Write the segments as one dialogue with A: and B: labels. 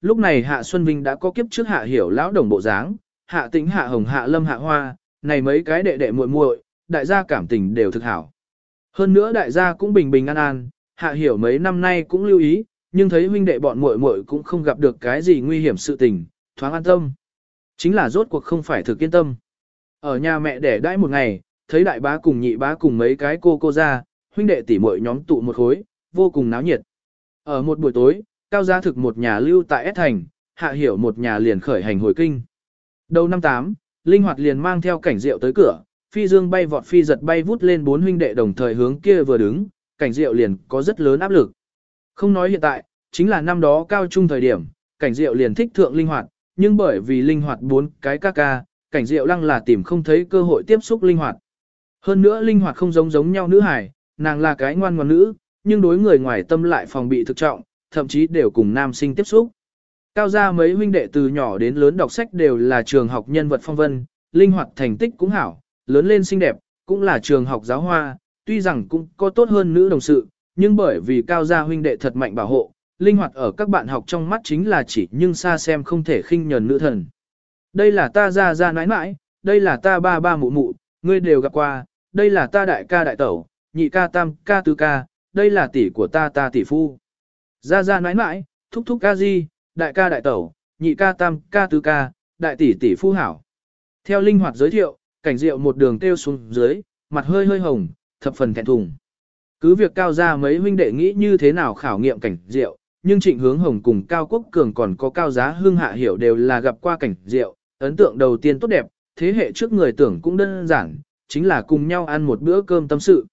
A: lúc này Hạ Xuân Vinh đã có kiếp trước Hạ Hiểu lão đồng bộ dáng, Hạ Tĩnh Hạ Hồng Hạ Lâm Hạ Hoa, này mấy cái đệ đệ muội muội, đại gia cảm tình đều thực hảo. Hơn nữa đại gia cũng bình bình an an, Hạ Hiểu mấy năm nay cũng lưu ý, nhưng thấy huynh đệ bọn muội muội cũng không gặp được cái gì nguy hiểm sự tình, thoáng an tâm. Chính là rốt cuộc không phải thực yên tâm. Ở nhà mẹ đẻ đãi một ngày, thấy đại bá cùng nhị bá cùng mấy cái cô cô ra, huynh đệ tỷ muội nhóm tụ một khối, vô cùng náo nhiệt. Ở một buổi tối, cao gia thực một nhà lưu tại S thành, hạ hiểu một nhà liền khởi hành hồi kinh. Đầu năm 8, linh hoạt liền mang theo cảnh rượu tới cửa, phi dương bay vọt phi giật bay vút lên bốn huynh đệ đồng thời hướng kia vừa đứng, cảnh rượu liền có rất lớn áp lực. Không nói hiện tại, chính là năm đó cao trung thời điểm, cảnh rượu liền thích thượng linh hoạt, nhưng bởi vì linh hoạt bốn cái ca ca, cảnh diệu lăng là tìm không thấy cơ hội tiếp xúc linh hoạt. Hơn nữa linh hoạt không giống giống nhau nữ hải, nàng là cái ngoan ngoãn nữ, nhưng đối người ngoài tâm lại phòng bị thực trọng, thậm chí đều cùng nam sinh tiếp xúc. Cao gia mấy huynh đệ từ nhỏ đến lớn đọc sách đều là trường học nhân vật phong vân, linh hoạt thành tích cũng hảo, lớn lên xinh đẹp, cũng là trường học giáo hoa, tuy rằng cũng có tốt hơn nữ đồng sự, nhưng bởi vì cao gia huynh đệ thật mạnh bảo hộ, linh hoạt ở các bạn học trong mắt chính là chỉ nhưng xa xem không thể khinh nhờn nữ thần. Đây là ta ra ra nãi nãi, đây là ta ba ba mụ mụ, ngươi đều gặp qua, đây là ta đại ca đại tẩu, nhị ca tam ca tứ ca, đây là tỷ của ta ta tỷ phu. Ra ra nãi nãi, thúc thúc ca di, đại ca đại tẩu, nhị ca tam ca tứ ca, đại tỷ tỷ phu hảo. Theo linh hoạt giới thiệu, cảnh rượu một đường tiêu xuống dưới, mặt hơi hơi hồng, thập phần thẹn thùng. Cứ việc cao ra mấy huynh đệ nghĩ như thế nào khảo nghiệm cảnh rượu, nhưng trịnh hướng hồng cùng cao quốc cường còn có cao giá hương hạ hiểu đều là gặp qua cảnh rượu, ấn tượng đầu tiên tốt đẹp, thế hệ trước người tưởng cũng đơn giản, chính là cùng nhau ăn một bữa cơm tâm sự.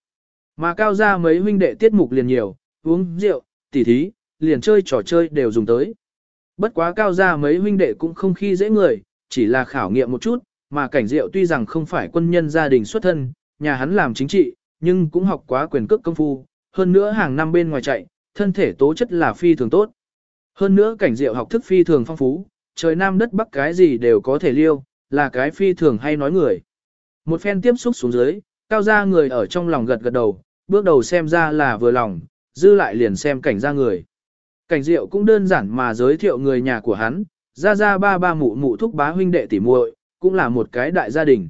A: Mà cao ra mấy huynh đệ tiết mục liền nhiều, uống rượu, tỉ thí, liền chơi trò chơi đều dùng tới. Bất quá cao gia mấy huynh đệ cũng không khi dễ người, chỉ là khảo nghiệm một chút, mà cảnh diệu tuy rằng không phải quân nhân gia đình xuất thân, nhà hắn làm chính trị, nhưng cũng học quá quyền cước công phu, hơn nữa hàng năm bên ngoài chạy, thân thể tố chất là phi thường tốt. Hơn nữa cảnh diệu học thức phi thường phong phú, trời nam đất bắc cái gì đều có thể liêu, là cái phi thường hay nói người. Một phen tiếp xúc xuống dưới, cao gia người ở trong lòng gật gật đầu, bước đầu xem ra là vừa lòng, dư lại liền xem cảnh gia người. Cảnh diệu cũng đơn giản mà giới thiệu người nhà của hắn, ra ra ba ba mụ mụ thúc bá huynh đệ tỷ muội, cũng là một cái đại gia đình.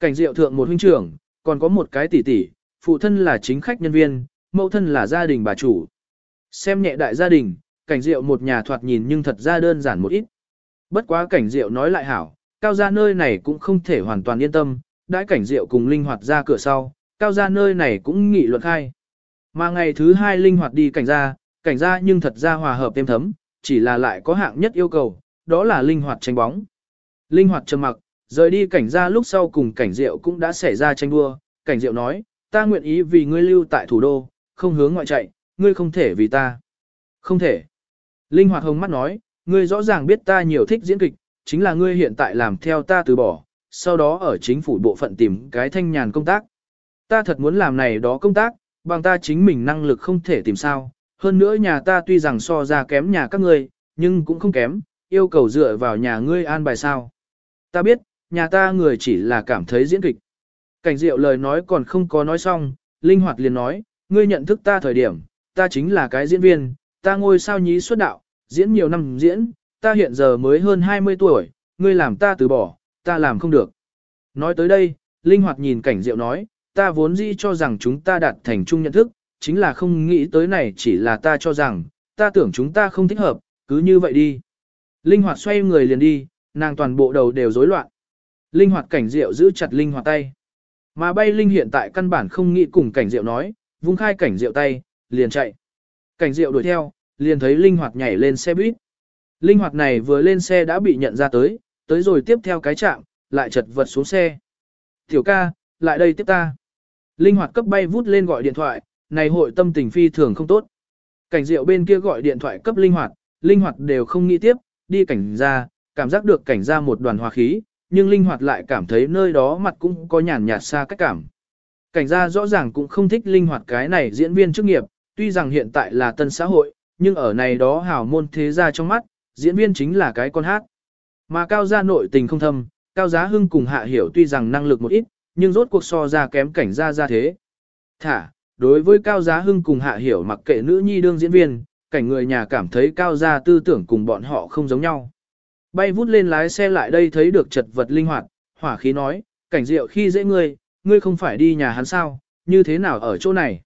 A: Cảnh diệu thượng một huynh trưởng, còn có một cái tỷ tỷ, phụ thân là chính khách nhân viên, mẫu thân là gia đình bà chủ. Xem nhẹ đại gia đình, cảnh diệu một nhà thoạt nhìn nhưng thật ra đơn giản một ít. Bất quá cảnh diệu nói lại hảo, cao gia nơi này cũng không thể hoàn toàn yên tâm, đãi cảnh diệu cùng linh hoạt ra cửa sau, cao gia nơi này cũng nghị luận khai. Mà ngày thứ hai linh hoạt đi cảnh gia, cảnh gia nhưng thật ra hòa hợp êm thấm, chỉ là lại có hạng nhất yêu cầu, đó là linh hoạt tranh bóng. Linh hoạt trầm mặc, rời đi cảnh gia lúc sau cùng cảnh diệu cũng đã xảy ra tranh đua, cảnh diệu nói, ta nguyện ý vì ngươi lưu tại thủ đô, không hướng ngoại chạy, ngươi không thể vì ta. Không thể. Linh hoạt hồng mắt nói, ngươi rõ ràng biết ta nhiều thích diễn kịch, chính là ngươi hiện tại làm theo ta từ bỏ, sau đó ở chính phủ bộ phận tìm cái thanh nhàn công tác. Ta thật muốn làm này đó công tác, bằng ta chính mình năng lực không thể tìm sao. Hơn nữa nhà ta tuy rằng so ra kém nhà các ngươi, nhưng cũng không kém, yêu cầu dựa vào nhà ngươi an bài sao. Ta biết, nhà ta người chỉ là cảm thấy diễn kịch. Cảnh diệu lời nói còn không có nói xong, linh hoạt liền nói, ngươi nhận thức ta thời điểm, ta chính là cái diễn viên, ta ngôi sao nhí xuất đạo, diễn nhiều năm diễn, ta hiện giờ mới hơn 20 tuổi, ngươi làm ta từ bỏ, ta làm không được. Nói tới đây, Linh Hoạt nhìn cảnh diệu nói, ta vốn dĩ cho rằng chúng ta đạt thành chung nhận thức, chính là không nghĩ tới này chỉ là ta cho rằng, ta tưởng chúng ta không thích hợp, cứ như vậy đi. Linh Hoạt xoay người liền đi, nàng toàn bộ đầu đều rối loạn. Linh Hoạt cảnh diệu giữ chặt Linh Hoạt tay. Mà bay Linh hiện tại căn bản không nghĩ cùng cảnh diệu nói, vung khai cảnh diệu tay, liền chạy. Cảnh diệu đuổi theo, liền thấy linh hoạt nhảy lên xe buýt. Linh hoạt này vừa lên xe đã bị nhận ra tới, tới rồi tiếp theo cái chạm, lại chật vật xuống xe. Tiểu ca, lại đây tiếp ta. Linh hoạt cấp bay vút lên gọi điện thoại, này hội tâm tình phi thường không tốt. Cảnh diệu bên kia gọi điện thoại cấp linh hoạt, linh hoạt đều không nghĩ tiếp, đi cảnh ra, cảm giác được cảnh ra một đoàn hòa khí, nhưng linh hoạt lại cảm thấy nơi đó mặt cũng có nhàn nhạt xa cách cảm. Cảnh ra rõ ràng cũng không thích linh hoạt cái này diễn viên chức nghiệp, tuy rằng hiện tại là tân xã hội, nhưng ở này đó hào môn thế gia trong mắt, diễn viên chính là cái con hát. Mà cao gia nội tình không thâm, cao giá hưng cùng hạ hiểu tuy rằng năng lực một ít, nhưng rốt cuộc so ra kém cảnh Ra ra thế. Thả, đối với cao giá hưng cùng hạ hiểu mặc kệ nữ nhi đương diễn viên, cảnh người nhà cảm thấy cao gia tư tưởng cùng bọn họ không giống nhau. Bay vút lên lái xe lại đây thấy được chật vật linh hoạt, hỏa khí nói, cảnh diệu khi dễ ngươi, ngươi không phải đi nhà hắn sao, như thế nào ở chỗ này.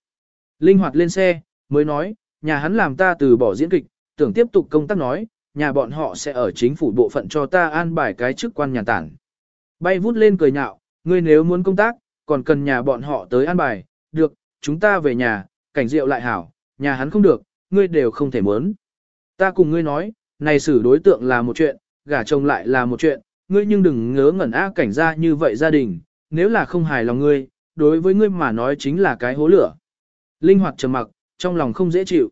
A: Linh hoạt lên xe, mới nói, nhà hắn làm ta từ bỏ diễn kịch, tưởng tiếp tục công tác nói, nhà bọn họ sẽ ở chính phủ bộ phận cho ta an bài cái chức quan nhà tản. Bay vút lên cười nhạo, ngươi nếu muốn công tác, còn cần nhà bọn họ tới an bài, chúng ta về nhà, cảnh rượu lại hảo, nhà hắn không được, ngươi đều không thể muốn. Ta cùng ngươi nói, này xử đối tượng là một chuyện, gả chồng lại là một chuyện, ngươi nhưng đừng ngớ ngẩn á cảnh ra như vậy gia đình, nếu là không hài lòng ngươi, đối với ngươi mà nói chính là cái hố lửa. Linh hoạt trầm mặc, trong lòng không dễ chịu.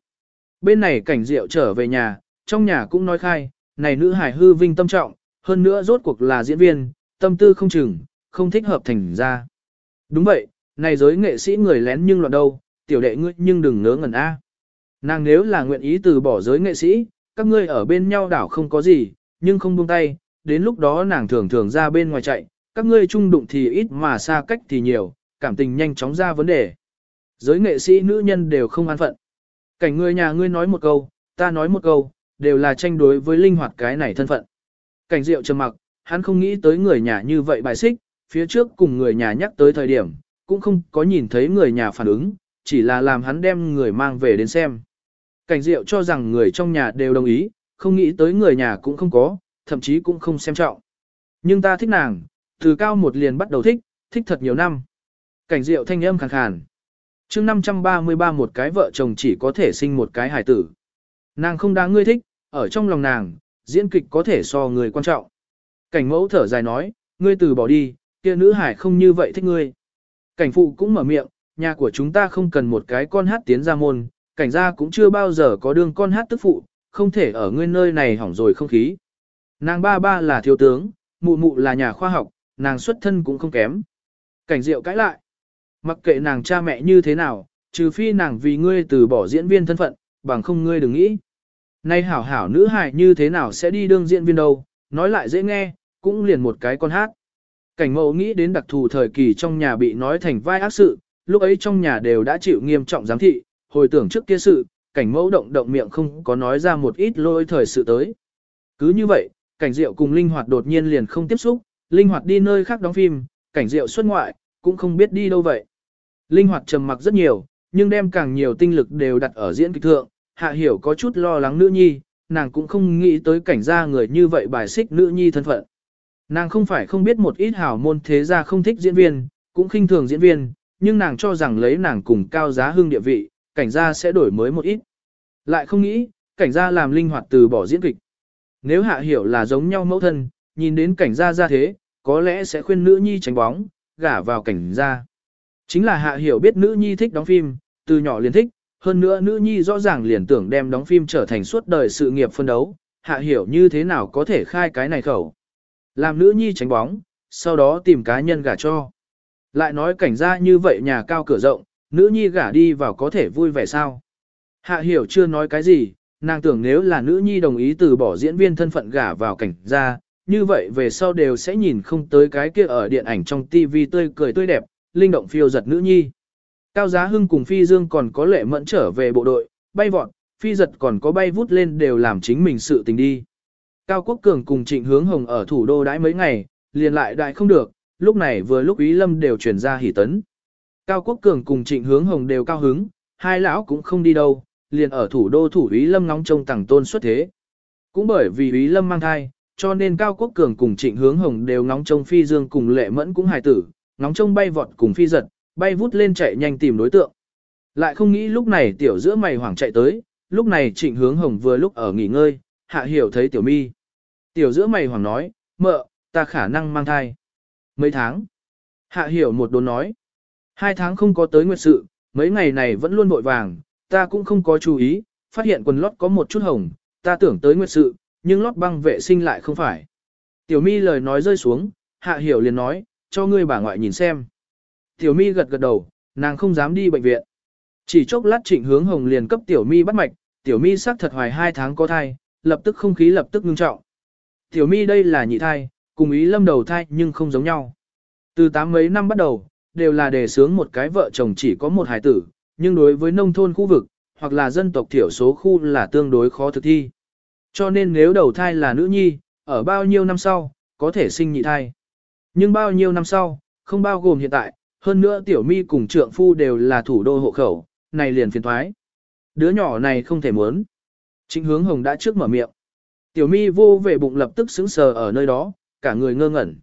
A: Bên này cảnh rượu trở về nhà, trong nhà cũng nói khai, này nữ hài hư vinh tâm trọng, hơn nữa rốt cuộc là diễn viên, tâm tư không chừng, không thích hợp thành ra. Đúng vậy, này giới nghệ sĩ người lén nhưng loạn đâu, tiểu đệ ngươi nhưng đừng ngớ ngẩn a. Nàng nếu là nguyện ý từ bỏ giới nghệ sĩ, các ngươi ở bên nhau đảo không có gì, nhưng không buông tay, đến lúc đó nàng thường thường ra bên ngoài chạy, các ngươi chung đụng thì ít mà xa cách thì nhiều, cảm tình nhanh chóng ra vấn đề. Giới nghệ sĩ nữ nhân đều không an phận. Cảnh người nhà ngươi nói một câu, ta nói một câu, đều là tranh đối với linh hoạt cái này thân phận. Cảnh diệu trầm mặc, hắn không nghĩ tới người nhà như vậy bài xích, phía trước cùng người nhà nhắc tới thời điểm, cũng không có nhìn thấy người nhà phản ứng, chỉ là làm hắn đem người mang về đến xem. Cảnh diệu cho rằng người trong nhà đều đồng ý, không nghĩ tới người nhà cũng không có, thậm chí cũng không xem trọng. Nhưng ta thích nàng, từ cao một liền bắt đầu thích, thích thật nhiều năm. Cảnh diệu thanh âm khàn khàn. chương 533 một cái vợ chồng chỉ có thể sinh một cái hài tử. Nàng không đáng ngươi thích, ở trong lòng nàng, diễn kịch có thể so người quan trọng. Cảnh mẫu thở dài nói, ngươi từ bỏ đi, kia nữ hải không như vậy thích ngươi. Cảnh phụ cũng mở miệng, nhà của chúng ta không cần một cái con hát tiến ra môn, cảnh gia cũng chưa bao giờ có đương con hát tức phụ, không thể ở ngươi nơi này hỏng rồi không khí. Nàng ba ba là thiếu tướng, mụ mụ là nhà khoa học, nàng xuất thân cũng không kém. Cảnh diệu cãi lại. Mặc kệ nàng cha mẹ như thế nào, trừ phi nàng vì ngươi từ bỏ diễn viên thân phận, bằng không ngươi đừng nghĩ. Nay hảo hảo nữ hài như thế nào sẽ đi đương diễn viên đâu, nói lại dễ nghe, cũng liền một cái con hát. Cảnh mẫu nghĩ đến đặc thù thời kỳ trong nhà bị nói thành vai ác sự, lúc ấy trong nhà đều đã chịu nghiêm trọng giám thị, hồi tưởng trước kia sự, cảnh mẫu động động miệng không có nói ra một ít lôi thời sự tới. Cứ như vậy, cảnh diệu cùng linh hoạt đột nhiên liền không tiếp xúc, linh hoạt đi nơi khác đóng phim, cảnh diệu xuất ngoại, cũng không biết đi đâu vậy. Linh hoạt trầm mặc rất nhiều, nhưng đem càng nhiều tinh lực đều đặt ở diễn kịch thượng, hạ hiểu có chút lo lắng nữ nhi, nàng cũng không nghĩ tới cảnh gia người như vậy bài xích nữ nhi thân phận. Nàng không phải không biết một ít hảo môn thế gia không thích diễn viên, cũng khinh thường diễn viên, nhưng nàng cho rằng lấy nàng cùng cao giá hương địa vị, cảnh gia sẽ đổi mới một ít. Lại không nghĩ, cảnh gia làm linh hoạt từ bỏ diễn kịch. Nếu hạ hiểu là giống nhau mẫu thân, nhìn đến cảnh gia ra thế, có lẽ sẽ khuyên nữ nhi tránh bóng, gả vào cảnh gia. Chính là hạ hiểu biết nữ nhi thích đóng phim, từ nhỏ liền thích, hơn nữa nữ nhi rõ ràng liền tưởng đem đóng phim trở thành suốt đời sự nghiệp phân đấu, hạ hiểu như thế nào có thể khai cái này khẩu. Làm nữ nhi tránh bóng, sau đó tìm cá nhân gả cho. Lại nói cảnh gia như vậy nhà cao cửa rộng, nữ nhi gả đi vào có thể vui vẻ sao. Hạ hiểu chưa nói cái gì, nàng tưởng nếu là nữ nhi đồng ý từ bỏ diễn viên thân phận gả vào cảnh gia, như vậy về sau đều sẽ nhìn không tới cái kia ở điện ảnh trong tivi tươi cười tươi đẹp, linh động phiêu giật nữ nhi. Cao Giá Hưng cùng Phi Dương còn có lệ mẫn trở về bộ đội, bay vọt, Phi giật còn có bay vút lên đều làm chính mình sự tình đi. Cao Quốc Cường cùng Trịnh Hướng Hồng ở thủ đô đãi mấy ngày, liền lại đại không được, lúc này vừa lúc Ý Lâm đều chuyển ra hỉ tấn. Cao Quốc Cường cùng Trịnh Hướng Hồng đều cao hứng, hai lão cũng không đi đâu, liền ở thủ đô thủ Ý Lâm nóng trông tàng tôn xuất thế. Cũng bởi vì Ý Lâm mang thai, cho nên Cao Quốc Cường cùng Trịnh Hướng Hồng đều ngóng trông Phi Dương cùng Lệ Mẫn cũng hài tử, ngóng trông bay vọt cùng Phi giật, bay vút lên chạy nhanh tìm đối tượng. Lại không nghĩ lúc này tiểu giữa mày hoảng chạy tới, lúc này Trịnh Hướng Hồng vừa lúc ở nghỉ ngơi, Hạ Hiểu thấy tiểu mi. Tiểu giữa mày hoàng nói, mợ, ta khả năng mang thai. Mấy tháng? Hạ Hiểu một đồn nói. Hai tháng không có tới nguyệt sự, mấy ngày này vẫn luôn vội vàng, ta cũng không có chú ý, phát hiện quần lót có một chút hồng, ta tưởng tới nguyệt sự, nhưng lót băng vệ sinh lại không phải. Tiểu mi lời nói rơi xuống, hạ hiểu liền nói, cho ngươi bà ngoại nhìn xem. Tiểu mi gật gật đầu, nàng không dám đi bệnh viện. Chỉ chốc lát trịnh hướng hồng liền cấp tiểu mi bắt mạch, tiểu mi xác thật hoài hai tháng có thai, lập tức không khí lập tức ngưng trọng. Tiểu mi đây là nhị thai, cùng ý lâm đầu thai nhưng không giống nhau. Từ tám mấy năm bắt đầu, đều là đề sướng một cái vợ chồng chỉ có một hài tử, nhưng đối với nông thôn khu vực, hoặc là dân tộc thiểu số khu là tương đối khó thực thi. Cho nên nếu đầu thai là nữ nhi, ở bao nhiêu năm sau, có thể sinh nhị thai. Nhưng bao nhiêu năm sau, không bao gồm hiện tại, hơn nữa tiểu mi cùng trượng phu đều là thủ đô hộ khẩu, này liền phiền thoái. Đứa nhỏ này không thể muốn. Trịnh hướng hồng đã trước mở miệng. Tiểu mi vô về bụng lập tức sững sờ ở nơi đó, cả người ngơ ngẩn.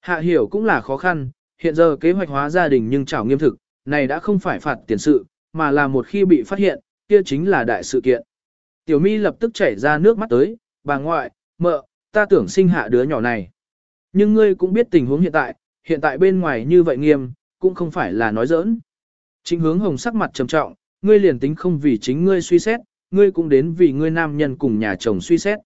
A: Hạ hiểu cũng là khó khăn, hiện giờ kế hoạch hóa gia đình nhưng chảo nghiêm thực, này đã không phải phạt tiền sự, mà là một khi bị phát hiện, kia chính là đại sự kiện. Tiểu mi lập tức chảy ra nước mắt tới, bà ngoại, mợ, ta tưởng sinh hạ đứa nhỏ này. Nhưng ngươi cũng biết tình huống hiện tại, hiện tại bên ngoài như vậy nghiêm, cũng không phải là nói giỡn. Chính hướng hồng sắc mặt trầm trọng, ngươi liền tính không vì chính ngươi suy xét, ngươi cũng đến vì ngươi nam nhân cùng nhà chồng suy xét.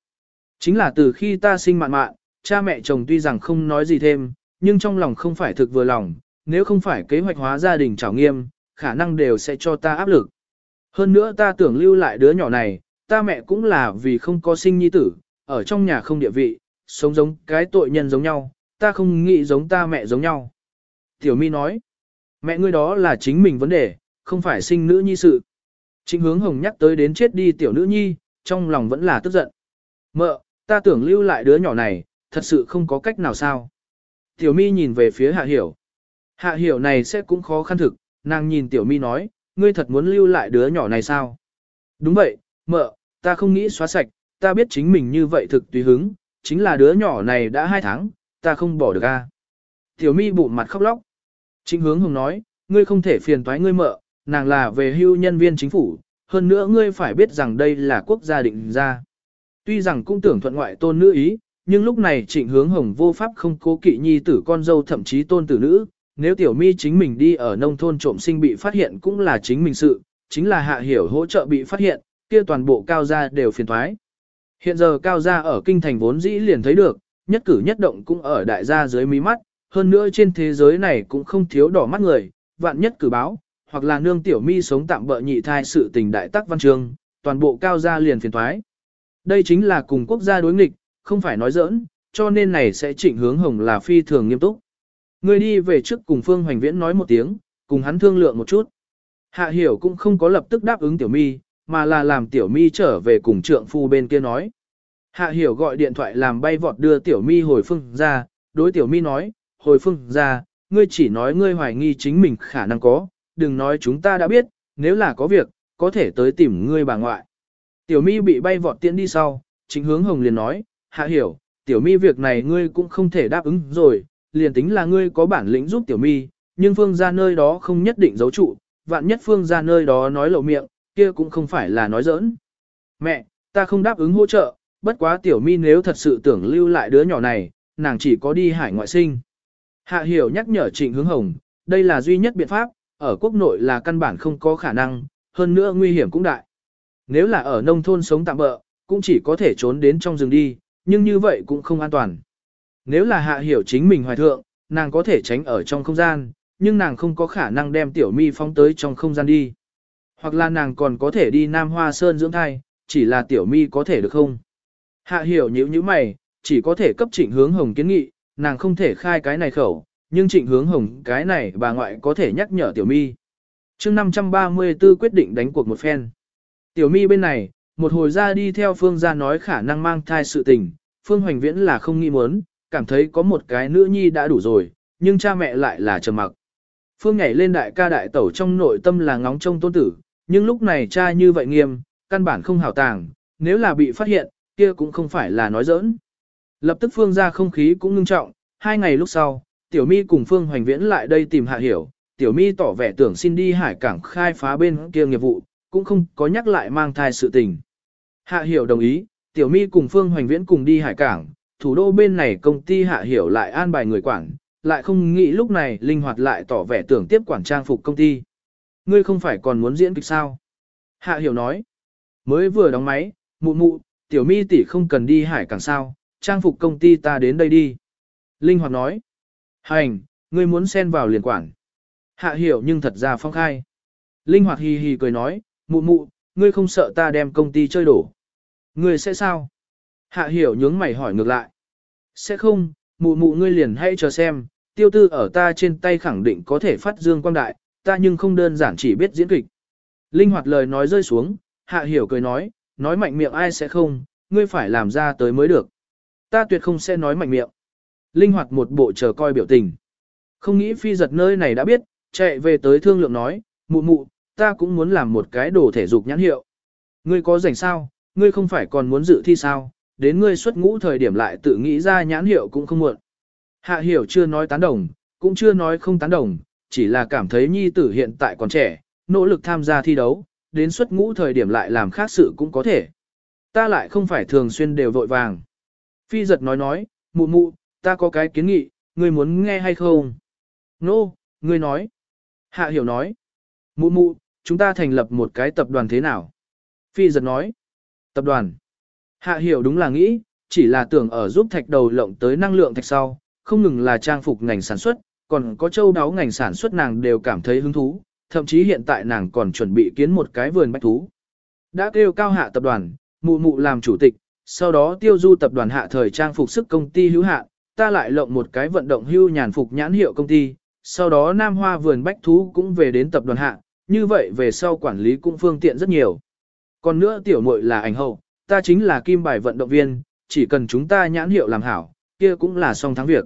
A: Chính là từ khi ta sinh mạn mạn, cha mẹ chồng tuy rằng không nói gì thêm, nhưng trong lòng không phải thực vừa lòng, nếu không phải kế hoạch hóa gia đình trảo nghiêm, khả năng đều sẽ cho ta áp lực. Hơn nữa ta tưởng lưu lại đứa nhỏ này, ta mẹ cũng là vì không có sinh nhi tử, ở trong nhà không địa vị, sống giống cái tội nhân giống nhau, ta không nghĩ giống ta mẹ giống nhau. Tiểu mi nói, mẹ ngươi đó là chính mình vấn đề, không phải sinh nữ nhi sự. Trịnh hướng hồng nhắc tới đến chết đi tiểu nữ nhi, trong lòng vẫn là tức giận. Mợ, ta tưởng lưu lại đứa nhỏ này, thật sự không có cách nào sao. Tiểu mi nhìn về phía hạ hiểu. Hạ hiểu này sẽ cũng khó khăn thực, nàng nhìn tiểu mi nói, ngươi thật muốn lưu lại đứa nhỏ này sao? Đúng vậy, mợ, ta không nghĩ xóa sạch, ta biết chính mình như vậy thực tùy hứng, chính là đứa nhỏ này đã hai tháng, ta không bỏ được a. Tiểu mi bụng mặt khóc lóc. Trịnh hướng hùng nói, ngươi không thể phiền toái ngươi mợ, nàng là về hưu nhân viên chính phủ, hơn nữa ngươi phải biết rằng đây là quốc gia định ra. Tuy rằng cũng tưởng thuận ngoại tôn nữ ý, nhưng lúc này trịnh hướng hồng vô pháp không cố kỵ nhi tử con dâu thậm chí tôn tử nữ, nếu tiểu mi chính mình đi ở nông thôn trộm sinh bị phát hiện cũng là chính mình sự, chính là hạ hiểu hỗ trợ bị phát hiện, kia toàn bộ cao gia đều phiền thoái. Hiện giờ cao gia ở kinh thành vốn dĩ liền thấy được, nhất cử nhất động cũng ở đại gia dưới mí mắt, hơn nữa trên thế giới này cũng không thiếu đỏ mắt người, vạn nhất cử báo, hoặc là nương tiểu mi sống tạm bỡ nhị thai sự tình đại tắc văn trường toàn bộ cao gia liền phiền thoái. Đây chính là cùng quốc gia đối nghịch, không phải nói giỡn, cho nên này sẽ chỉnh hướng hồng là phi thường nghiêm túc. Người đi về trước cùng Phương Hoành Viễn nói một tiếng, cùng hắn thương lượng một chút. Hạ hiểu cũng không có lập tức đáp ứng tiểu mi, mà là làm tiểu mi trở về cùng trượng phu bên kia nói. Hạ hiểu gọi điện thoại làm bay vọt đưa tiểu mi hồi phương ra, đối tiểu mi nói, hồi phương ra, ngươi chỉ nói ngươi hoài nghi chính mình khả năng có, đừng nói chúng ta đã biết, nếu là có việc, có thể tới tìm ngươi bà ngoại. Tiểu mi bị bay vọt tiễn đi sau, chính hướng hồng liền nói, hạ hiểu, tiểu mi việc này ngươi cũng không thể đáp ứng rồi, liền tính là ngươi có bản lĩnh giúp tiểu mi, nhưng phương ra nơi đó không nhất định giấu trụ, vạn nhất phương ra nơi đó nói lộ miệng, kia cũng không phải là nói giỡn. Mẹ, ta không đáp ứng hỗ trợ, bất quá tiểu mi nếu thật sự tưởng lưu lại đứa nhỏ này, nàng chỉ có đi hải ngoại sinh. Hạ hiểu nhắc nhở trịnh hướng hồng, đây là duy nhất biện pháp, ở quốc nội là căn bản không có khả năng, hơn nữa nguy hiểm cũng đại. Nếu là ở nông thôn sống tạm bỡ, cũng chỉ có thể trốn đến trong rừng đi, nhưng như vậy cũng không an toàn. Nếu là hạ hiểu chính mình hoài thượng, nàng có thể tránh ở trong không gian, nhưng nàng không có khả năng đem tiểu mi phóng tới trong không gian đi. Hoặc là nàng còn có thể đi Nam Hoa Sơn dưỡng thai, chỉ là tiểu mi có thể được không? Hạ hiểu nhíu như mày, chỉ có thể cấp trịnh hướng hồng kiến nghị, nàng không thể khai cái này khẩu, nhưng trịnh hướng hồng cái này bà ngoại có thể nhắc nhở tiểu mi. chương 534 quyết định đánh cuộc một phen. Tiểu mi bên này, một hồi ra đi theo phương gia nói khả năng mang thai sự tình, phương hoành viễn là không nghĩ muốn, cảm thấy có một cái nữ nhi đã đủ rồi, nhưng cha mẹ lại là trầm mặc. Phương nhảy lên đại ca đại tẩu trong nội tâm là ngóng trông tôn tử, nhưng lúc này cha như vậy nghiêm, căn bản không hào tàng, nếu là bị phát hiện, kia cũng không phải là nói giỡn. Lập tức Phương ra không khí cũng ngưng trọng, hai ngày lúc sau, Tiểu Mi cùng Phương Hoành Viễn lại đây tìm Hạ Hiểu, Tiểu Mi tỏ vẻ tưởng xin đi hải cảng khai phá bên kia nghiệp vụ, cũng không có nhắc lại mang thai sự tình. Hạ Hiểu đồng ý, Tiểu Mi cùng Phương Hoành Viễn cùng đi hải cảng, thủ đô bên này công ty Hạ Hiểu lại an bài người quản, lại không nghĩ lúc này linh hoạt lại tỏ vẻ tưởng tiếp quản trang phục công ty. Ngươi không phải còn muốn diễn kịch sao? Hạ Hiểu nói, mới vừa đóng máy, mụ mụ, Tiểu Mi tỷ không cần đi hải cảng sao, trang phục công ty ta đến đây đi. Linh hoạt nói, hành, ngươi muốn xen vào liền quản. Hạ hiểu nhưng thật ra phong khai. Linh hoạt hì hì cười nói, mụ mụ, ngươi không sợ ta đem công ty chơi đổ. Ngươi sẽ sao? Hạ hiểu nhướng mày hỏi ngược lại. Sẽ không, mụ mụ ngươi liền hãy chờ xem, tiêu tư ở ta trên tay khẳng định có thể phát dương quang đại, ta nhưng không đơn giản chỉ biết diễn kịch. Linh hoạt lời nói rơi xuống, hạ hiểu cười nói, nói mạnh miệng ai sẽ không, ngươi phải làm ra tới mới được. Ta tuyệt không sẽ nói mạnh miệng. Linh hoạt một bộ chờ coi biểu tình. Không nghĩ phi giật nơi này đã biết, chạy về tới thương lượng nói, mụ mụ, ta cũng muốn làm một cái đồ thể dục nhãn hiệu. Ngươi có rảnh sao, ngươi không phải còn muốn dự thi sao, đến ngươi xuất ngũ thời điểm lại tự nghĩ ra nhãn hiệu cũng không muộn. Hạ hiểu chưa nói tán đồng, cũng chưa nói không tán đồng, chỉ là cảm thấy nhi tử hiện tại còn trẻ, nỗ lực tham gia thi đấu, đến xuất ngũ thời điểm lại làm khác sự cũng có thể. Ta lại không phải thường xuyên đều vội vàng. Phi giật nói nói, mụ mụ, ta có cái kiến nghị, ngươi muốn nghe hay không? Nô, no, ngươi nói. Hạ hiểu nói. Mụ mụ, chúng ta thành lập một cái tập đoàn thế nào? Phi giật nói. Tập đoàn. Hạ hiểu đúng là nghĩ, chỉ là tưởng ở giúp thạch đầu lộng tới năng lượng thạch sau, không ngừng là trang phục ngành sản xuất, còn có châu đáo ngành sản xuất nàng đều cảm thấy hứng thú, thậm chí hiện tại nàng còn chuẩn bị kiến một cái vườn bách thú. Đã kêu cao hạ tập đoàn, mụ mụ làm chủ tịch, sau đó tiêu du tập đoàn hạ thời trang phục sức công ty hữu hạn ta lại lộng một cái vận động hưu nhàn phục nhãn hiệu công ty, sau đó Nam Hoa vườn bách thú cũng về đến tập đoàn hạ, như vậy về sau quản lý cũng phương tiện rất nhiều. Còn nữa tiểu muội là ảnh hậu, ta chính là kim bài vận động viên, chỉ cần chúng ta nhãn hiệu làm hảo, kia cũng là xong thắng việc.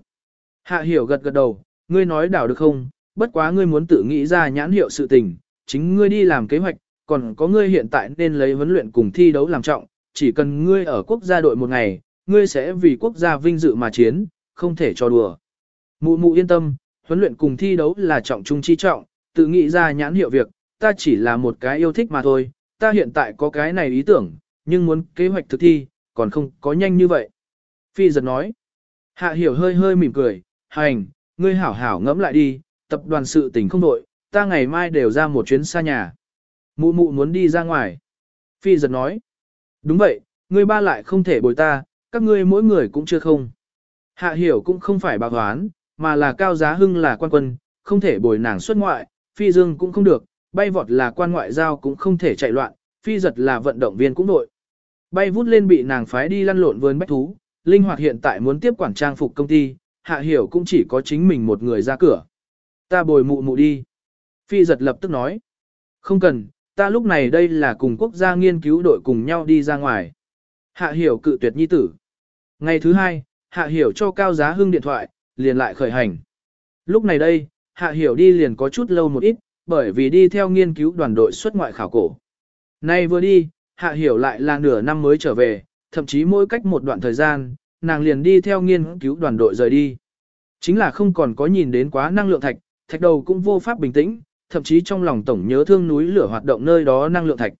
A: Hạ hiểu gật gật đầu, ngươi nói đảo được không, bất quá ngươi muốn tự nghĩ ra nhãn hiệu sự tình, chính ngươi đi làm kế hoạch, còn có ngươi hiện tại nên lấy huấn luyện cùng thi đấu làm trọng, chỉ cần ngươi ở quốc gia đội một ngày, ngươi sẽ vì quốc gia vinh dự mà chiến, không thể cho đùa. Mụ mụ yên tâm, huấn luyện cùng thi đấu là trọng trung chi trọng, tự nghĩ ra nhãn hiệu việc, ta chỉ là một cái yêu thích mà thôi, ta hiện tại có cái này ý tưởng, nhưng muốn kế hoạch thực thi, còn không có nhanh như vậy. Phi giật nói, hạ hiểu hơi hơi mỉm cười, hành, ngươi hảo hảo ngẫm lại đi, tập đoàn sự tình không đội, ta ngày mai đều ra một chuyến xa nhà. Mụ mụ muốn đi ra ngoài. Phi giật nói, đúng vậy, ngươi ba lại không thể bồi ta, các ngươi mỗi người cũng chưa không. Hạ hiểu cũng không phải bạc hoán, mà là cao giá hưng là quan quân, không thể bồi nàng xuất ngoại, phi dương cũng không được, bay vọt là quan ngoại giao cũng không thể chạy loạn, phi giật là vận động viên cũng đội. Bay vút lên bị nàng phái đi lăn lộn vườn bách thú, linh hoạt hiện tại muốn tiếp quản trang phục công ty, hạ hiểu cũng chỉ có chính mình một người ra cửa. Ta bồi mụ mụ đi. Phi giật lập tức nói. Không cần, ta lúc này đây là cùng quốc gia nghiên cứu đội cùng nhau đi ra ngoài. Hạ hiểu cự tuyệt nhi tử. Ngày thứ hai, hạ hiểu cho cao giá hưng điện thoại, liền lại khởi hành. Lúc này đây, hạ hiểu đi liền có chút lâu một ít, bởi vì đi theo nghiên cứu đoàn đội xuất ngoại khảo cổ. Nay vừa đi, hạ hiểu lại là nửa năm mới trở về, thậm chí mỗi cách một đoạn thời gian, nàng liền đi theo nghiên cứu đoàn đội rời đi. Chính là không còn có nhìn đến quá năng lượng thạch, thạch đầu cũng vô pháp bình tĩnh, thậm chí trong lòng tổng nhớ thương núi lửa hoạt động nơi đó năng lượng thạch.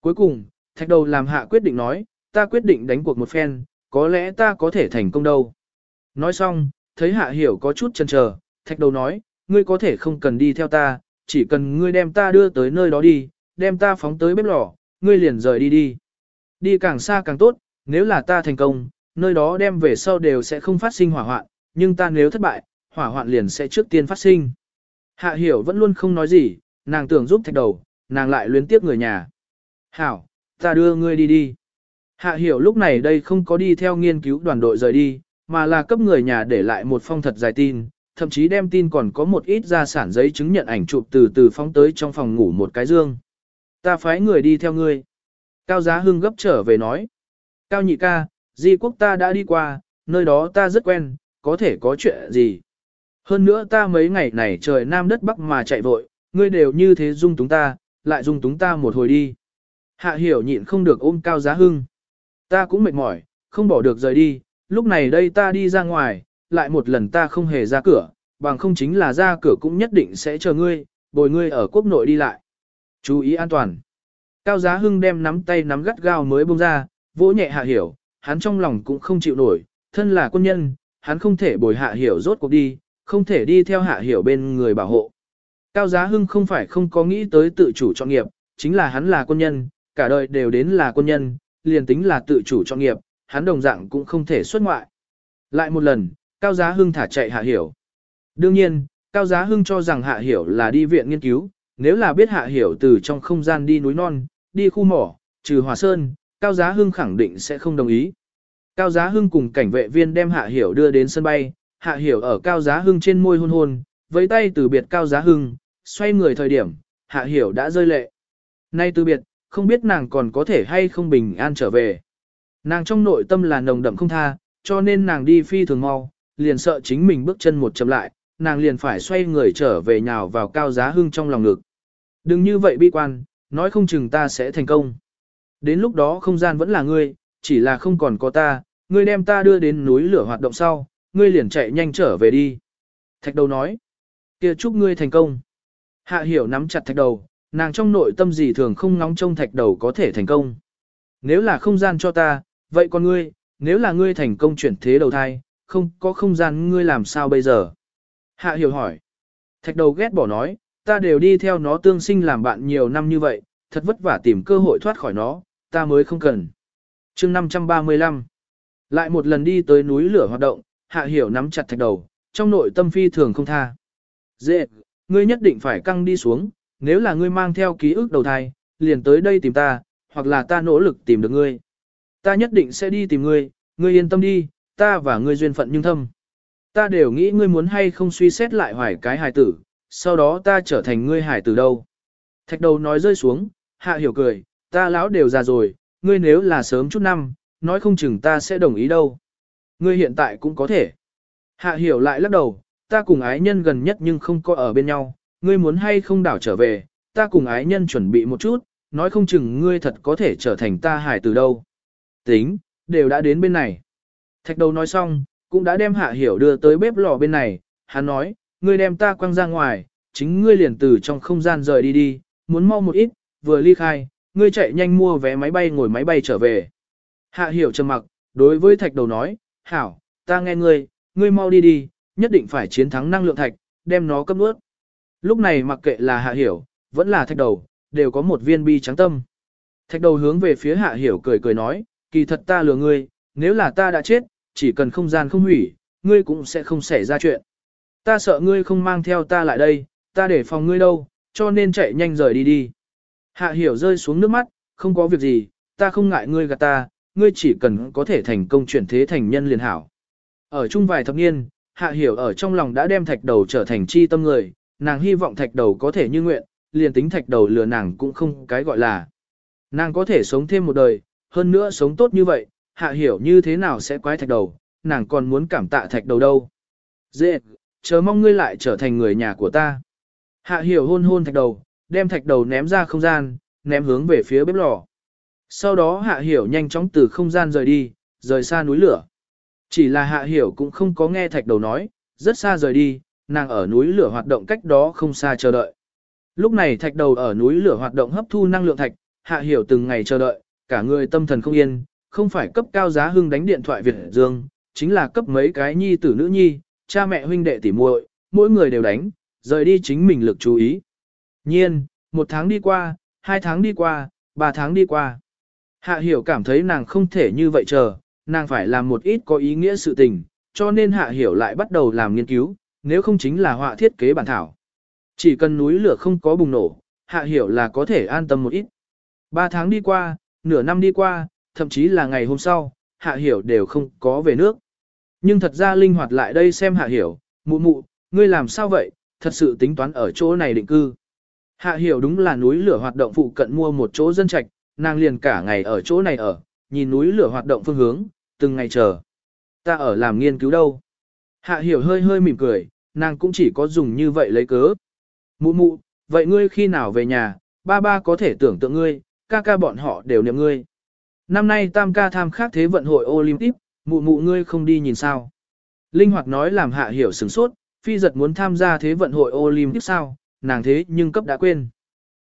A: Cuối cùng, thạch đầu làm hạ quyết định nói, ta quyết định đánh cuộc một phen, có lẽ ta có thể thành công đâu. Nói xong, thấy hạ hiểu có chút chần chờ, thạch đầu nói, ngươi có thể không cần đi theo ta, chỉ cần ngươi đem ta đưa tới nơi đó đi, đem ta phóng tới bếp lò, ngươi liền rời đi đi. Đi càng xa càng tốt, nếu là ta thành công, nơi đó đem về sau đều sẽ không phát sinh hỏa hoạn, nhưng ta nếu thất bại, hỏa hoạn liền sẽ trước tiên phát sinh. Hạ hiểu vẫn luôn không nói gì, nàng tưởng giúp thạch đầu, nàng lại luyến tiếp người nhà. Hảo, ta đưa ngươi đi đi. Hạ hiểu lúc này đây không có đi theo nghiên cứu đoàn đội rời đi, mà là cấp người nhà để lại một phong thật dài tin, thậm chí đem tin còn có một ít gia sản giấy chứng nhận ảnh chụp từ từ phóng tới trong phòng ngủ một cái dương. Ta phái người đi theo ngươi. Cao Giá Hưng gấp trở về nói. Cao nhị ca, di quốc ta đã đi qua, nơi đó ta rất quen, có thể có chuyện gì. Hơn nữa ta mấy ngày này trời nam đất bắc mà chạy vội, ngươi đều như thế dung túng ta, lại dung túng ta một hồi đi. Hạ hiểu nhịn không được ôm Cao Giá Hưng. Ta cũng mệt mỏi, không bỏ được rời đi, lúc này đây ta đi ra ngoài, lại một lần ta không hề ra cửa, bằng không chính là ra cửa cũng nhất định sẽ chờ ngươi, bồi ngươi ở quốc nội đi lại. Chú ý an toàn. Cao Giá Hưng đem nắm tay nắm gắt gao mới buông ra, vỗ nhẹ hạ hiểu, hắn trong lòng cũng không chịu nổi, thân là quân nhân, hắn không thể bồi hạ hiểu rốt cuộc đi, không thể đi theo hạ hiểu bên người bảo hộ. Cao Giá Hưng không phải không có nghĩ tới tự chủ chọn nghiệp, chính là hắn là quân nhân, cả đời đều đến là quân nhân, liền tính là tự chủ cho nghiệp, hắn đồng dạng cũng không thể xuất ngoại. Lại một lần, Cao Giá Hưng thả chạy Hạ Hiểu. Đương nhiên, Cao Giá Hưng cho rằng Hạ Hiểu là đi viện nghiên cứu, nếu là biết Hạ Hiểu từ trong không gian đi núi non, đi khu mỏ, trừ hòa sơn, Cao Giá Hưng khẳng định sẽ không đồng ý. Cao Giá Hưng cùng cảnh vệ viên đem Hạ Hiểu đưa đến sân bay, Hạ Hiểu ở Cao Giá Hưng trên môi hôn hôn, với tay từ biệt Cao Giá Hưng, xoay người thời điểm, Hạ Hiểu đã rơi lệ. Nay từ biệt, không biết nàng còn có thể hay không bình an trở về. Nàng trong nội tâm là nồng đậm không tha, cho nên nàng đi phi thường mau, liền sợ chính mình bước chân một chậm lại, nàng liền phải xoay người trở về nhào vào cao giá hưng trong lòng ngực. Đừng như vậy bi quan, nói không chừng ta sẽ thành công. Đến lúc đó không gian vẫn là ngươi, chỉ là không còn có ta, ngươi đem ta đưa đến núi lửa hoạt động sau, ngươi liền chạy nhanh trở về đi. Thạch đầu nói, kia chúc ngươi thành công. Hạ hiểu nắm chặt thạch đầu, nàng trong nội tâm gì thường không nóng trông thạch đầu có thể thành công. Nếu là không gian cho ta, vậy con ngươi, nếu là ngươi thành công chuyển thế đầu thai, không có không gian ngươi làm sao bây giờ? Hạ hiểu hỏi. Thạch đầu ghét bỏ nói, ta đều đi theo nó tương sinh làm bạn nhiều năm như vậy, thật vất vả tìm cơ hội thoát khỏi nó, ta mới không cần. chương 535 Lại một lần đi tới núi lửa hoạt động, hạ hiểu nắm chặt thạch đầu, trong nội tâm phi thường không tha. Dễ, ngươi nhất định phải căng đi xuống, nếu là ngươi mang theo ký ức đầu thai, liền tới đây tìm ta, hoặc là ta nỗ lực tìm được ngươi. Ta nhất định sẽ đi tìm ngươi, ngươi yên tâm đi, ta và ngươi duyên phận nhưng thâm. Ta đều nghĩ ngươi muốn hay không suy xét lại hoài cái hài tử, sau đó ta trở thành ngươi hài tử đâu. Thạch đầu nói rơi xuống, hạ hiểu cười, ta lão đều già rồi, ngươi nếu là sớm chút năm, nói không chừng ta sẽ đồng ý đâu. Ngươi hiện tại cũng có thể. Hạ hiểu lại lắc đầu, ta cùng ái nhân gần nhất nhưng không có ở bên nhau, ngươi muốn hay không đảo trở về, ta cùng ái nhân chuẩn bị một chút, nói không chừng ngươi thật có thể trở thành ta hải từ đâu. Tính, đều đã đến bên này. Thạch đầu nói xong, cũng đã đem hạ hiểu đưa tới bếp lò bên này, hắn nói, ngươi đem ta quăng ra ngoài, chính ngươi liền từ trong không gian rời đi đi, muốn mau một ít, vừa ly khai, ngươi chạy nhanh mua vé máy bay ngồi máy bay trở về. Hạ hiểu trầm mặc, đối với thạch đầu nói, hảo, ta nghe ngươi, ngươi mau đi đi, nhất định phải chiến thắng năng lượng thạch, đem nó cấp nuốt. Lúc này mặc kệ là hạ hiểu, vẫn là thạch đầu, đều có một viên bi trắng tâm. Thạch đầu hướng về phía hạ hiểu cười cười nói, kỳ thật ta lừa ngươi, nếu là ta đã chết, chỉ cần không gian không hủy, ngươi cũng sẽ không xảy ra chuyện. Ta sợ ngươi không mang theo ta lại đây, ta để phòng ngươi đâu, cho nên chạy nhanh rời đi đi. Hạ hiểu rơi xuống nước mắt, không có việc gì, ta không ngại ngươi gạt ta, ngươi chỉ cần có thể thành công chuyển thế thành nhân liền hảo. Ở chung vài thập niên, hạ hiểu ở trong lòng đã đem thạch đầu trở thành chi tâm người, nàng hy vọng thạch đầu có thể như nguyện, liền tính thạch đầu lừa nàng cũng không cái gọi là. Nàng có thể sống thêm một đời, hơn nữa sống tốt như vậy, hạ hiểu như thế nào sẽ quái thạch đầu, nàng còn muốn cảm tạ thạch đầu đâu. Dễ, chờ mong ngươi lại trở thành người nhà của ta. Hạ hiểu hôn hôn thạch đầu, đem thạch đầu ném ra không gian, ném hướng về phía bếp lò. Sau đó hạ hiểu nhanh chóng từ không gian rời đi, rời xa núi lửa. Chỉ là hạ hiểu cũng không có nghe thạch đầu nói, rất xa rời đi, nàng ở núi lửa hoạt động cách đó không xa chờ đợi. Lúc này thạch đầu ở núi lửa hoạt động hấp thu năng lượng thạch, hạ hiểu từng ngày chờ đợi, cả người tâm thần không yên, không phải cấp cao giá hưng đánh điện thoại Việt Dương, chính là cấp mấy cái nhi tử nữ nhi, cha mẹ huynh đệ tỉ muội, mỗi người đều đánh, rời đi chính mình lực chú ý. Nhiên, một tháng đi qua, hai tháng đi qua, ba tháng đi qua. Hạ hiểu cảm thấy nàng không thể như vậy chờ, nàng phải làm một ít có ý nghĩa sự tình, cho nên hạ hiểu lại bắt đầu làm nghiên cứu, nếu không chính là họa thiết kế bản thảo. Chỉ cần núi lửa không có bùng nổ, hạ hiểu là có thể an tâm một ít. Ba tháng đi qua, nửa năm đi qua, thậm chí là ngày hôm sau, hạ hiểu đều không có về nước. Nhưng thật ra linh hoạt lại đây xem hạ hiểu, mụ mụ, ngươi làm sao vậy, thật sự tính toán ở chỗ này định cư. Hạ hiểu đúng là núi lửa hoạt động phụ cận mua một chỗ dân trạch, nàng liền cả ngày ở chỗ này ở, nhìn núi lửa hoạt động phương hướng, từng ngày chờ. Ta ở làm nghiên cứu đâu. Hạ hiểu hơi hơi mỉm cười, nàng cũng chỉ có dùng như vậy lấy cớ. Mụ mụ, vậy ngươi khi nào về nhà, ba ba có thể tưởng tượng ngươi, ca ca bọn họ đều niệm ngươi. Năm nay tam ca tham khác thế vận hội Olympic, mụ mụ ngươi không đi nhìn sao. Linh hoạt nói làm hạ hiểu sửng sốt, phi giật muốn tham gia thế vận hội Olympic sao, nàng thế nhưng cấp đã quên.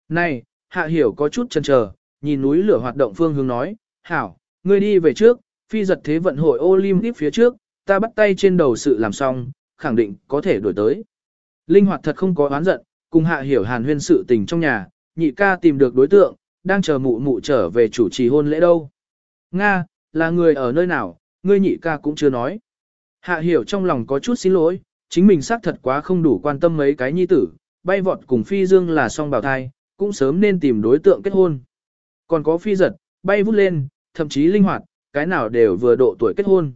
A: Này, hạ hiểu có chút chần chờ, nhìn núi lửa hoạt động phương hướng nói, hảo, ngươi đi về trước, phi giật thế vận hội Olympic phía trước, ta bắt tay trên đầu sự làm xong, khẳng định có thể đổi tới. Linh hoạt thật không có oán giận, cùng hạ hiểu hàn huyên sự tình trong nhà, nhị ca tìm được đối tượng, đang chờ mụ mụ trở về chủ trì hôn lễ đâu. Nga, là người ở nơi nào, ngươi nhị ca cũng chưa nói. Hạ hiểu trong lòng có chút xin lỗi, chính mình xác thật quá không đủ quan tâm mấy cái nhi tử, bay vọt cùng phi dương là song bào thai, cũng sớm nên tìm đối tượng kết hôn. Còn có phi giật, bay vút lên, thậm chí linh hoạt, cái nào đều vừa độ tuổi kết hôn.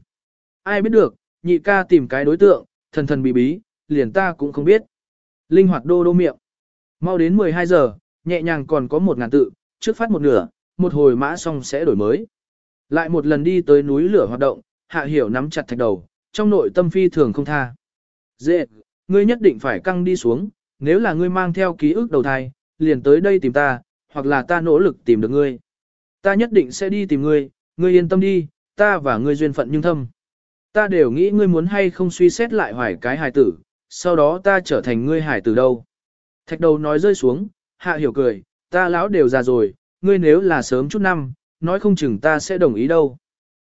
A: Ai biết được, nhị ca tìm cái đối tượng, thần thần bí bí, liền ta cũng không biết. Linh hoạt đô đô miệng. Mau đến 12 giờ, nhẹ nhàng còn có một ngàn tự, trước phát một nửa, một hồi mã xong sẽ đổi mới. Lại một lần đi tới núi lửa hoạt động, hạ hiểu nắm chặt thạch đầu, trong nội tâm phi thường không tha. Dễ, ngươi nhất định phải căng đi xuống, nếu là ngươi mang theo ký ức đầu thai, liền tới đây tìm ta, hoặc là ta nỗ lực tìm được ngươi. Ta nhất định sẽ đi tìm ngươi, ngươi yên tâm đi, ta và ngươi duyên phận nhưng thâm. Ta đều nghĩ ngươi muốn hay không suy xét lại hoài cái hài tử, sau đó ta trở thành ngươi hài tử đâu. Thạch đầu nói rơi xuống, hạ hiểu cười, ta lão đều già rồi, ngươi nếu là sớm chút năm, nói không chừng ta sẽ đồng ý đâu.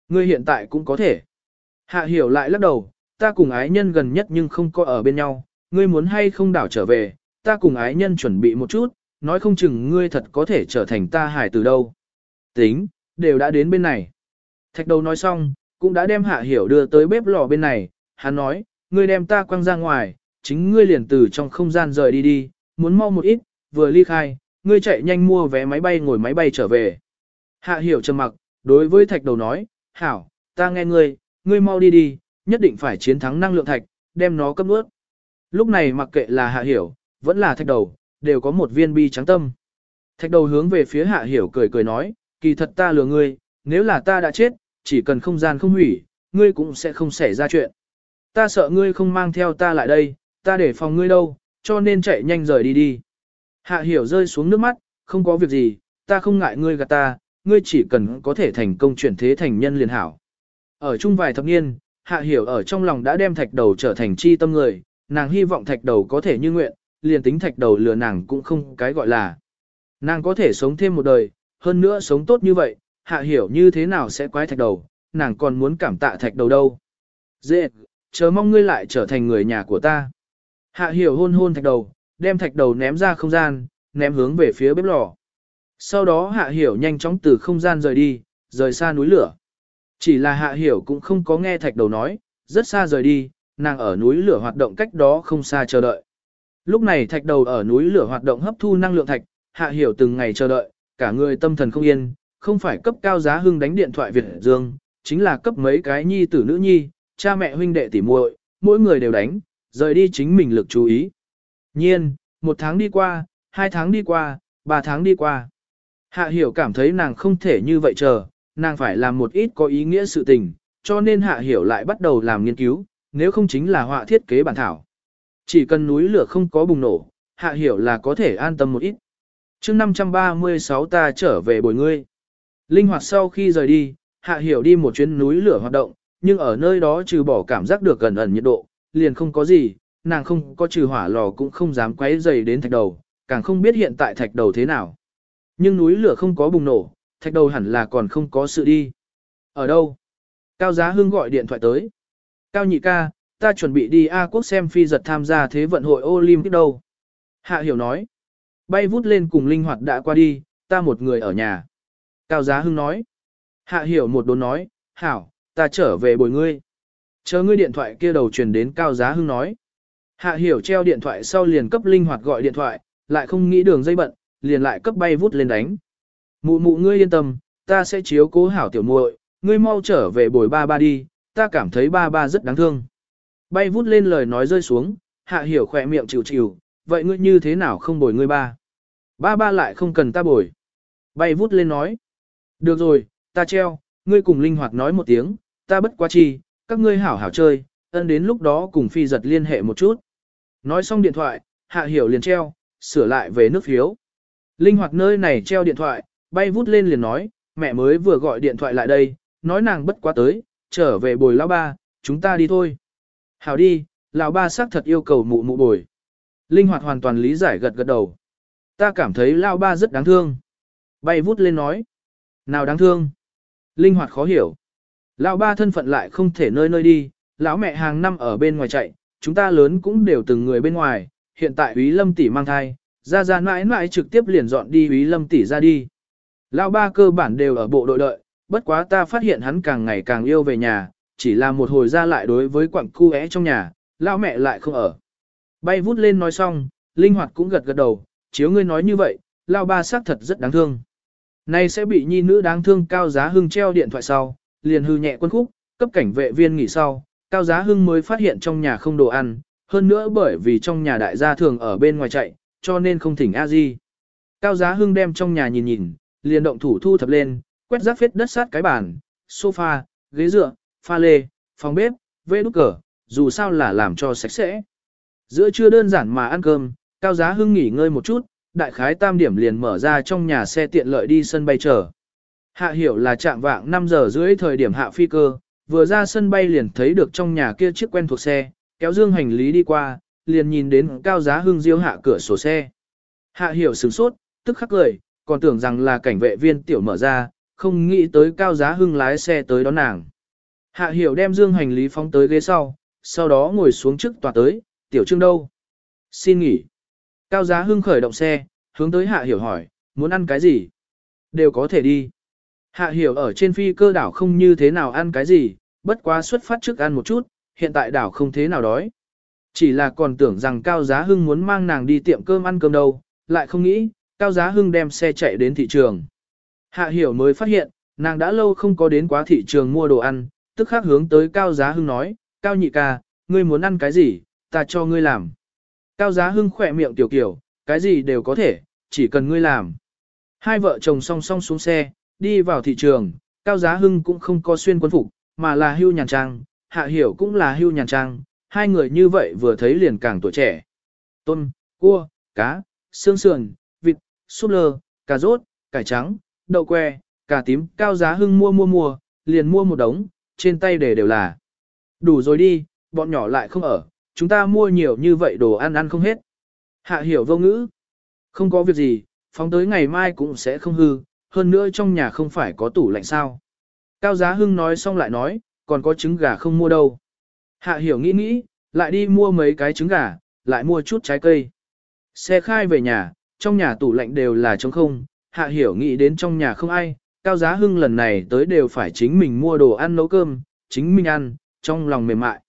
A: Ngươi hiện tại cũng có thể. Hạ hiểu lại lắc đầu, ta cùng ái nhân gần nhất nhưng không có ở bên nhau, ngươi muốn hay không đảo trở về, ta cùng ái nhân chuẩn bị một chút, nói không chừng ngươi thật có thể trở thành ta hải từ đâu. Tính, đều đã đến bên này. Thạch đầu nói xong, cũng đã đem hạ hiểu đưa tới bếp lò bên này, hắn nói, ngươi đem ta quăng ra ngoài, chính ngươi liền từ trong không gian rời đi đi, muốn mau một ít, vừa ly khai, ngươi chạy nhanh mua vé máy bay ngồi máy bay trở về. Hạ hiểu trầm mặc, đối với thạch đầu nói, hảo, ta nghe ngươi, ngươi mau đi đi, nhất định phải chiến thắng năng lượng thạch, đem nó cấp ướt. Lúc này mặc kệ là hạ hiểu, vẫn là thạch đầu, đều có một viên bi trắng tâm. Thạch đầu hướng về phía hạ hiểu cười cười nói, kỳ thật ta lừa ngươi, nếu là ta đã chết, chỉ cần không gian không hủy, ngươi cũng sẽ không xảy ra chuyện. Ta sợ ngươi không mang theo ta lại đây, ta để phòng ngươi đâu, cho nên chạy nhanh rời đi đi. Hạ hiểu rơi xuống nước mắt, không có việc gì, ta không ngại ngươi gạt ta, ngươi chỉ cần có thể thành công chuyển thế thành nhân liền hảo. Ở chung vài thập niên, hạ hiểu ở trong lòng đã đem thạch đầu trở thành chi tâm người, nàng hy vọng thạch đầu có thể như nguyện, liền tính thạch đầu lừa nàng cũng không cái gọi là. Nàng có thể sống thêm một đời, hơn nữa sống tốt như vậy, hạ hiểu như thế nào sẽ quái thạch đầu, nàng còn muốn cảm tạ thạch đầu đâu. Dễ, chờ mong ngươi lại trở thành người nhà của ta. Hạ hiểu hôn hôn thạch đầu, đem thạch đầu ném ra không gian, ném hướng về phía bếp lò. Sau đó hạ hiểu nhanh chóng từ không gian rời đi, rời xa núi lửa. Chỉ là hạ hiểu cũng không có nghe thạch đầu nói, rất xa rời đi, nàng ở núi lửa hoạt động cách đó không xa chờ đợi. Lúc này thạch đầu ở núi lửa hoạt động hấp thu năng lượng thạch, hạ hiểu từng ngày chờ đợi, cả người tâm thần không yên, không phải cấp cao giá hưng đánh điện thoại Việt Dương, chính là cấp mấy cái nhi tử nữ nhi, cha mẹ huynh đệ tỉ muội, mỗi người đều đánh, rời đi chính mình lực chú ý. Nhiên, một tháng đi qua, hai tháng đi qua, ba tháng đi qua. Hạ hiểu cảm thấy nàng không thể như vậy chờ, nàng phải làm một ít có ý nghĩa sự tình, cho nên hạ hiểu lại bắt đầu làm nghiên cứu, nếu không chính là họa thiết kế bản thảo. Chỉ cần núi lửa không có bùng nổ, hạ hiểu là có thể an tâm một ít. mươi 536 ta trở về bồi ngươi. Linh hoạt sau khi rời đi, hạ hiểu đi một chuyến núi lửa hoạt động, nhưng ở nơi đó trừ bỏ cảm giác được gần ẩn nhiệt độ, liền không có gì, nàng không có trừ hỏa lò cũng không dám quấy dày đến thạch đầu, càng không biết hiện tại thạch đầu thế nào. Nhưng núi lửa không có bùng nổ, thạch đầu hẳn là còn không có sự đi. Ở đâu? Cao Giá Hưng gọi điện thoại tới. Cao nhị ca, ta chuẩn bị đi A quốc xem phi giật tham gia thế vận hội Olympic đâu. Hạ hiểu nói. Bay vút lên cùng linh hoạt đã qua đi, ta một người ở nhà. Cao Giá Hưng nói. Hạ hiểu một đốn nói, hảo, ta trở về bồi ngươi. Chờ ngươi điện thoại kia đầu truyền đến Cao Giá Hưng nói. Hạ hiểu treo điện thoại sau liền cấp linh hoạt gọi điện thoại, lại không nghĩ đường dây bận, liền lại cấp bay vút lên đánh. Mụ mụ ngươi yên tâm, ta sẽ chiếu cố hảo tiểu muội, ngươi mau trở về bồi ba ba đi, ta cảm thấy ba ba rất đáng thương. Bay vút lên lời nói rơi xuống, hạ hiểu khỏe miệng chịu chịu, vậy ngươi như thế nào không bồi ngươi ba? Ba ba lại không cần ta bồi. Bay vút lên nói. Được rồi, ta treo, ngươi cùng linh hoạt nói một tiếng, ta bất quá chi, các ngươi hảo hảo chơi, ân đến lúc đó cùng phi giật liên hệ một chút. Nói xong điện thoại, hạ hiểu liền treo, sửa lại về nước phiếu. Linh hoạt nơi này treo điện thoại, bay vút lên liền nói, mẹ mới vừa gọi điện thoại lại đây, nói nàng bất quá tới, trở về bồi lão ba, chúng ta đi thôi. Hảo đi, lão ba xác thật yêu cầu mụ mụ bồi. Linh hoạt hoàn toàn lý giải gật gật đầu. Ta cảm thấy lão ba rất đáng thương. Bay vút lên nói. Nào đáng thương. Linh hoạt khó hiểu. Lão ba thân phận lại không thể nơi nơi đi, lão mẹ hàng năm ở bên ngoài chạy, chúng ta lớn cũng đều từng người bên ngoài, hiện tại Úy Lâm tỷ mang thai, ra ra mãi mãi trực tiếp liền dọn đi Úy Lâm tỷ ra đi. Lão ba cơ bản đều ở bộ đội đợi, bất quá ta phát hiện hắn càng ngày càng yêu về nhà, chỉ là một hồi ra lại đối với quặng cu é trong nhà, lão mẹ lại không ở. Bay vút lên nói xong, linh hoạt cũng gật gật đầu, chiếu ngươi nói như vậy, lão ba xác thật rất đáng thương. Nay sẽ bị nhi nữ đáng thương cao giá hưng treo điện thoại sau, liền hư nhẹ quân khúc, cấp cảnh vệ viên nghỉ sau, cao giá hưng mới phát hiện trong nhà không đồ ăn, hơn nữa bởi vì trong nhà đại gia thường ở bên ngoài chạy, cho nên không thỉnh a di. Cao Giá Hưng đem trong nhà nhìn nhìn, liền động thủ thu thập lên, quét rác phết đất sát cái bàn, sofa, ghế dựa, pha lê, phòng bếp, vê đúc cờ, dù sao là làm cho sạch sẽ. Giữa trưa đơn giản mà ăn cơm, Cao Giá Hưng nghỉ ngơi một chút, đại khái tam điểm liền mở ra trong nhà xe tiện lợi đi sân bay chờ. Hạ hiểu là chạm vạng 5 giờ rưỡi thời điểm hạ phi cơ, vừa ra sân bay liền thấy được trong nhà kia chiếc quen thuộc xe, kéo dương hành lý đi qua, liền nhìn đến Cao Giá Hưng diêu hạ cửa sổ xe. Hạ hiểu sửng sốt, tức khắc cười, còn tưởng rằng là cảnh vệ viên tiểu mở ra, không nghĩ tới Cao Giá Hưng lái xe tới đón nàng. Hạ hiểu đem dương hành lý phóng tới ghế sau, sau đó ngồi xuống trước tòa tới, tiểu trương đâu? Xin nghỉ. Cao Giá Hưng khởi động xe, hướng tới Hạ hiểu hỏi, muốn ăn cái gì? Đều có thể đi. Hạ hiểu ở trên phi cơ đảo không như thế nào ăn cái gì, bất quá xuất phát trước ăn một chút, hiện tại đảo không thế nào đói. Chỉ là còn tưởng rằng Cao Giá Hưng muốn mang nàng đi tiệm cơm ăn cơm đâu, lại không nghĩ, Cao Giá Hưng đem xe chạy đến thị trường. Hạ hiểu mới phát hiện, nàng đã lâu không có đến quá thị trường mua đồ ăn, tức khắc hướng tới Cao Giá Hưng nói, Cao nhị ca, ngươi muốn ăn cái gì, ta cho ngươi làm. Cao Giá Hưng khỏe miệng tiểu kiểu, cái gì đều có thể, chỉ cần ngươi làm. Hai vợ chồng song song xuống xe, đi vào thị trường, Cao Giá Hưng cũng không có xuyên quân phục, mà là hưu nhàn trang, Hạ Hiểu cũng là hưu nhàn trang, hai người như vậy vừa thấy liền càng tuổi trẻ. Tôm, cua, cá, xương sườn, vịt, súp lơ, cà rốt, cải trắng, đậu que, cà tím, Cao Giá Hưng mua mua mua, liền mua một đống, trên tay để đều là. Đủ rồi đi, bọn nhỏ lại không ở, chúng ta mua nhiều như vậy đồ ăn ăn không hết. Hạ Hiểu vô ngữ. Không có việc gì, phóng tới ngày mai cũng sẽ không hư, hơn nữa trong nhà không phải có tủ lạnh sao. Cao Giá Hưng nói xong lại nói, còn có trứng gà không mua đâu. Hạ hiểu nghĩ nghĩ, lại đi mua mấy cái trứng gà, lại mua chút trái cây. Xe khai về nhà, trong nhà tủ lạnh đều là trống không, hạ hiểu nghĩ đến trong nhà không ai, Cao Giá Hưng lần này tới đều phải chính mình mua đồ ăn nấu cơm, chính mình ăn, trong lòng mềm mại.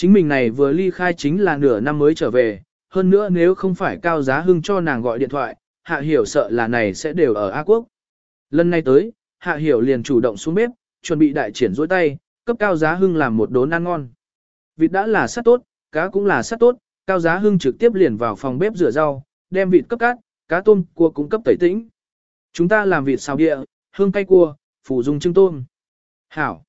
A: Chính mình này vừa ly khai chính là nửa năm mới trở về, hơn nữa nếu không phải Cao Giá Hưng cho nàng gọi điện thoại, hạ hiểu sợ là này sẽ đều ở A Quốc. Lần này tới, Hạ Hiểu liền chủ động xuống bếp, chuẩn bị đại triển dối tay, cấp Cao Giá Hưng làm một đốn ăn ngon. Vịt đã là sắt tốt, cá cũng là sắt tốt, Cao Giá Hưng trực tiếp liền vào phòng bếp rửa rau, đem vịt cấp cát, cá tôm, cua cũng cấp tẩy tĩnh. Chúng ta làm vịt xào địa, hương cay cua, phủ dùng trưng tôm. Hảo.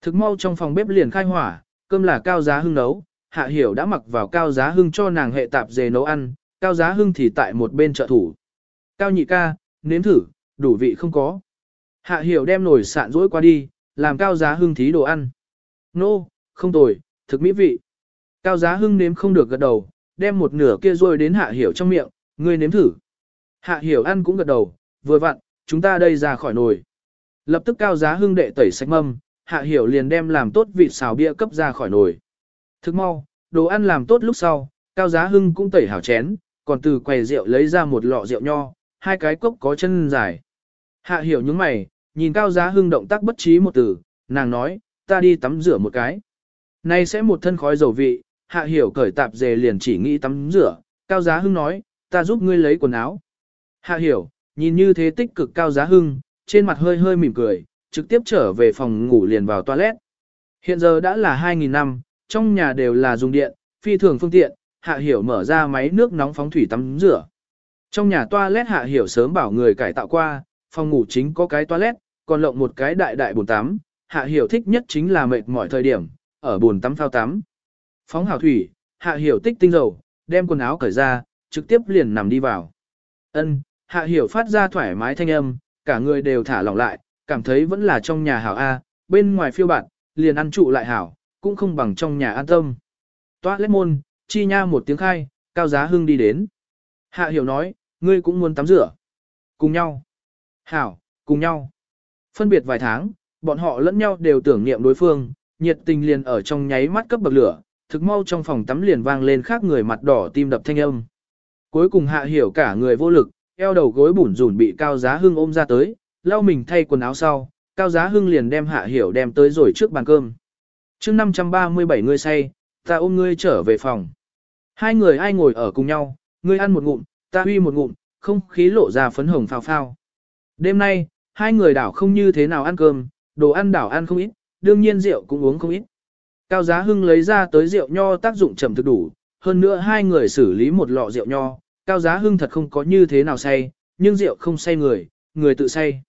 A: Thực mau trong phòng bếp liền khai hỏa, cơm là Cao Giá Hưng nấu, Hạ Hiểu đã mặc vào Cao Giá Hưng cho nàng hệ tạp dề nấu ăn, Cao Giá Hưng thì tại một bên trợ thủ. Cao nhị ca, nếm thử, đủ vị không có. Hạ hiểu đem nồi sạn rỗi qua đi, làm cao giá hưng thí đồ ăn. Nô, no, không tồi, thực mỹ vị. Cao giá hưng nếm không được gật đầu, đem một nửa kia rồi đến hạ hiểu trong miệng, ngươi nếm thử. Hạ hiểu ăn cũng gật đầu, vừa vặn, chúng ta đây ra khỏi nồi. Lập tức cao giá hưng đệ tẩy sạch mâm, hạ hiểu liền đem làm tốt vị xào bia cấp ra khỏi nồi. Thức mau, đồ ăn làm tốt lúc sau, cao giá hưng cũng tẩy hảo chén, còn từ quầy rượu lấy ra một lọ rượu nho, hai cái cốc có chân dài. Hạ hiểu những mày, nhìn cao giá hưng động tác bất trí một từ, nàng nói, ta đi tắm rửa một cái. Nay sẽ một thân khói dầu vị, hạ hiểu cởi tạp dề liền chỉ nghĩ tắm rửa, cao giá hưng nói, ta giúp ngươi lấy quần áo. Hạ hiểu, nhìn như thế tích cực cao giá hưng, trên mặt hơi hơi mỉm cười, trực tiếp trở về phòng ngủ liền vào toilet. Hiện giờ đã là 2.000 năm, trong nhà đều là dùng điện, phi thường phương tiện, hạ hiểu mở ra máy nước nóng phóng thủy tắm rửa. Trong nhà toilet hạ hiểu sớm bảo người cải tạo qua, phòng ngủ chính có cái toilet, còn lộng một cái đại đại bồn tắm, hạ hiểu thích nhất chính là mệt mỏi thời điểm, ở bồn tắm phao tắm. Phóng hảo thủy, hạ hiểu tích tinh dầu, đem quần áo cởi ra, trực tiếp liền nằm đi vào. Ân, hạ hiểu phát ra thoải mái thanh âm, cả người đều thả lỏng lại, cảm thấy vẫn là trong nhà hảo A, bên ngoài phiêu bạn, liền ăn trụ lại hảo, cũng không bằng trong nhà an tâm. Toilet môn, chi nha một tiếng khai, cao giá hưng đi đến. Hạ hiểu nói, ngươi cũng muốn tắm rửa. Cùng nhau. Hảo, cùng nhau. Phân biệt vài tháng, bọn họ lẫn nhau đều tưởng niệm đối phương, nhiệt tình liền ở trong nháy mắt cấp bậc lửa, thực mau trong phòng tắm liền vang lên khác người mặt đỏ tim đập thanh âm. Cuối cùng hạ hiểu cả người vô lực, eo đầu gối bủn rủn bị cao giá hưng ôm ra tới, lau mình thay quần áo sau, cao giá hưng liền đem hạ hiểu đem tới rồi trước bàn cơm. chương 537 người say, ta ôm ngươi trở về phòng. Hai người ai ngồi ở cùng nhau, ngươi ăn một ngụm, ta huy một ngụm, không khí lộ ra phấn hồng phao phao. Đêm nay, hai người đảo không như thế nào ăn cơm, đồ ăn đảo ăn không ít, đương nhiên rượu cũng uống không ít. Cao Giá Hưng lấy ra tới rượu nho tác dụng trầm thực đủ, hơn nữa hai người xử lý một lọ rượu nho, Cao Giá Hưng thật không có như thế nào say, nhưng rượu không say người, người tự say.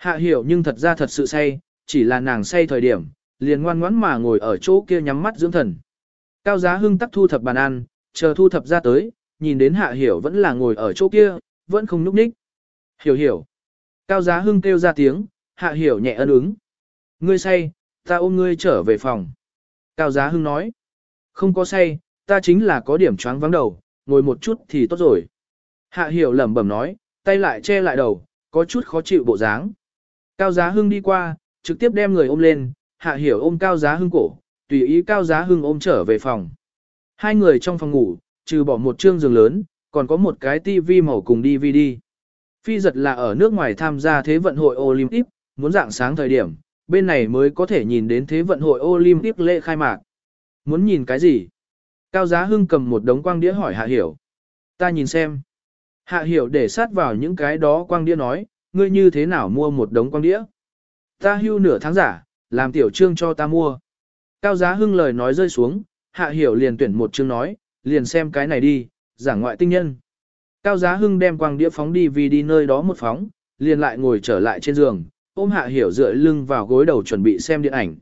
A: Hạ hiểu nhưng thật ra thật sự say, chỉ là nàng say thời điểm, liền ngoan ngoãn mà ngồi ở chỗ kia nhắm mắt dưỡng thần. Cao giá hưng tắc thu thập bàn ăn, chờ thu thập ra tới, nhìn đến hạ hiểu vẫn là ngồi ở chỗ kia, vẫn không núp ních. Hiểu hiểu. Cao giá hưng kêu ra tiếng, hạ hiểu nhẹ ân ứng. Ngươi say, ta ôm ngươi trở về phòng. Cao giá hưng nói. Không có say, ta chính là có điểm choáng vắng đầu, ngồi một chút thì tốt rồi. Hạ hiểu lẩm bẩm nói, tay lại che lại đầu, có chút khó chịu bộ dáng. Cao giá hưng đi qua, trực tiếp đem người ôm lên, hạ hiểu ôm cao giá hưng cổ, tùy ý cao giá hưng ôm trở về phòng. Hai người trong phòng ngủ, trừ bỏ một trương giường lớn, còn có một cái tivi màu cùng DVD. Phi giật là ở nước ngoài tham gia Thế vận hội Olympic, muốn dạng sáng thời điểm, bên này mới có thể nhìn đến Thế vận hội Olympic lễ khai mạc. Muốn nhìn cái gì? Cao Giá Hưng cầm một đống quang đĩa hỏi Hạ Hiểu. Ta nhìn xem. Hạ Hiểu để sát vào những cái đó quang đĩa nói, ngươi như thế nào mua một đống quang đĩa? Ta hưu nửa tháng giả, làm tiểu trương cho ta mua. Cao Giá Hưng lời nói rơi xuống, Hạ Hiểu liền tuyển một chương nói, liền xem cái này đi, giảng ngoại tinh nhân. Cao Giá Hưng đem quang đĩa phóng đi vì đi nơi đó một phóng, liền lại ngồi trở lại trên giường, ôm Hạ Hiểu dựa lưng vào gối đầu chuẩn bị xem điện ảnh.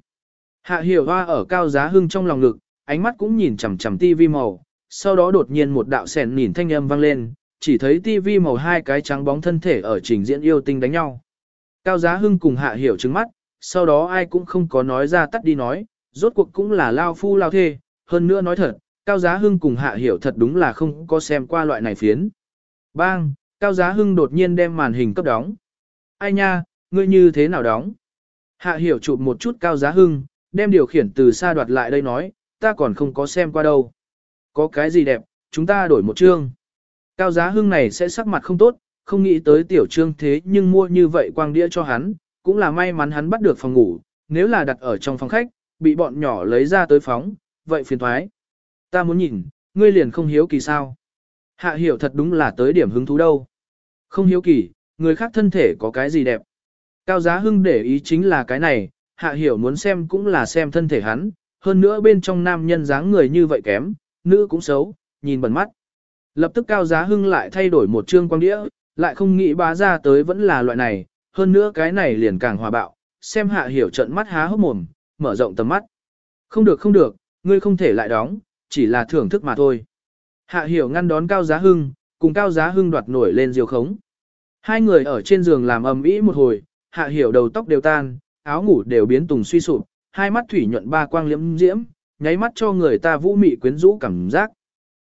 A: Hạ Hiểu hoa ở Cao Giá Hưng trong lòng ngực, ánh mắt cũng nhìn chằm chằm tivi màu, sau đó đột nhiên một đạo sèn nhìn thanh âm vang lên, chỉ thấy tivi màu hai cái trắng bóng thân thể ở trình diễn yêu tinh đánh nhau. Cao Giá Hưng cùng Hạ Hiểu trừng mắt, sau đó ai cũng không có nói ra tắt đi nói, rốt cuộc cũng là lao phu lao thê, hơn nữa nói thật, Cao Giá Hưng cùng Hạ Hiểu thật đúng là không có xem qua loại này phiến. Bang, Cao Giá Hưng đột nhiên đem màn hình cấp đóng. Ai nha, ngươi như thế nào đóng? Hạ Hiểu chụp một chút Cao Giá Hưng, đem điều khiển từ xa đoạt lại đây nói, ta còn không có xem qua đâu. Có cái gì đẹp, chúng ta đổi một chương. Cao Giá Hưng này sẽ sắc mặt không tốt, không nghĩ tới tiểu trương thế nhưng mua như vậy quang đĩa cho hắn, cũng là may mắn hắn bắt được phòng ngủ, nếu là đặt ở trong phòng khách, bị bọn nhỏ lấy ra tới phóng, vậy phiền thoái. Ta muốn nhìn, ngươi liền không hiếu kỳ sao. Hạ hiểu thật đúng là tới điểm hứng thú đâu. Không hiếu kỳ, người khác thân thể có cái gì đẹp. Cao giá hưng để ý chính là cái này, hạ hiểu muốn xem cũng là xem thân thể hắn, hơn nữa bên trong nam nhân dáng người như vậy kém, nữ cũng xấu, nhìn bẩn mắt. Lập tức cao giá hưng lại thay đổi một chương quang đĩa, lại không nghĩ bá ra tới vẫn là loại này, hơn nữa cái này liền càng hòa bạo, xem hạ hiểu trận mắt há hốc mồm, mở rộng tầm mắt. Không được không được, ngươi không thể lại đóng, chỉ là thưởng thức mà thôi. Hạ hiểu ngăn đón Cao Giá Hưng, cùng Cao Giá Hưng đoạt nổi lên diều khống. Hai người ở trên giường làm ầm ĩ một hồi, hạ hiểu đầu tóc đều tan, áo ngủ đều biến tùng suy sụp, hai mắt thủy nhuận ba quang liễm diễm, nháy mắt cho người ta vũ mị quyến rũ cảm giác.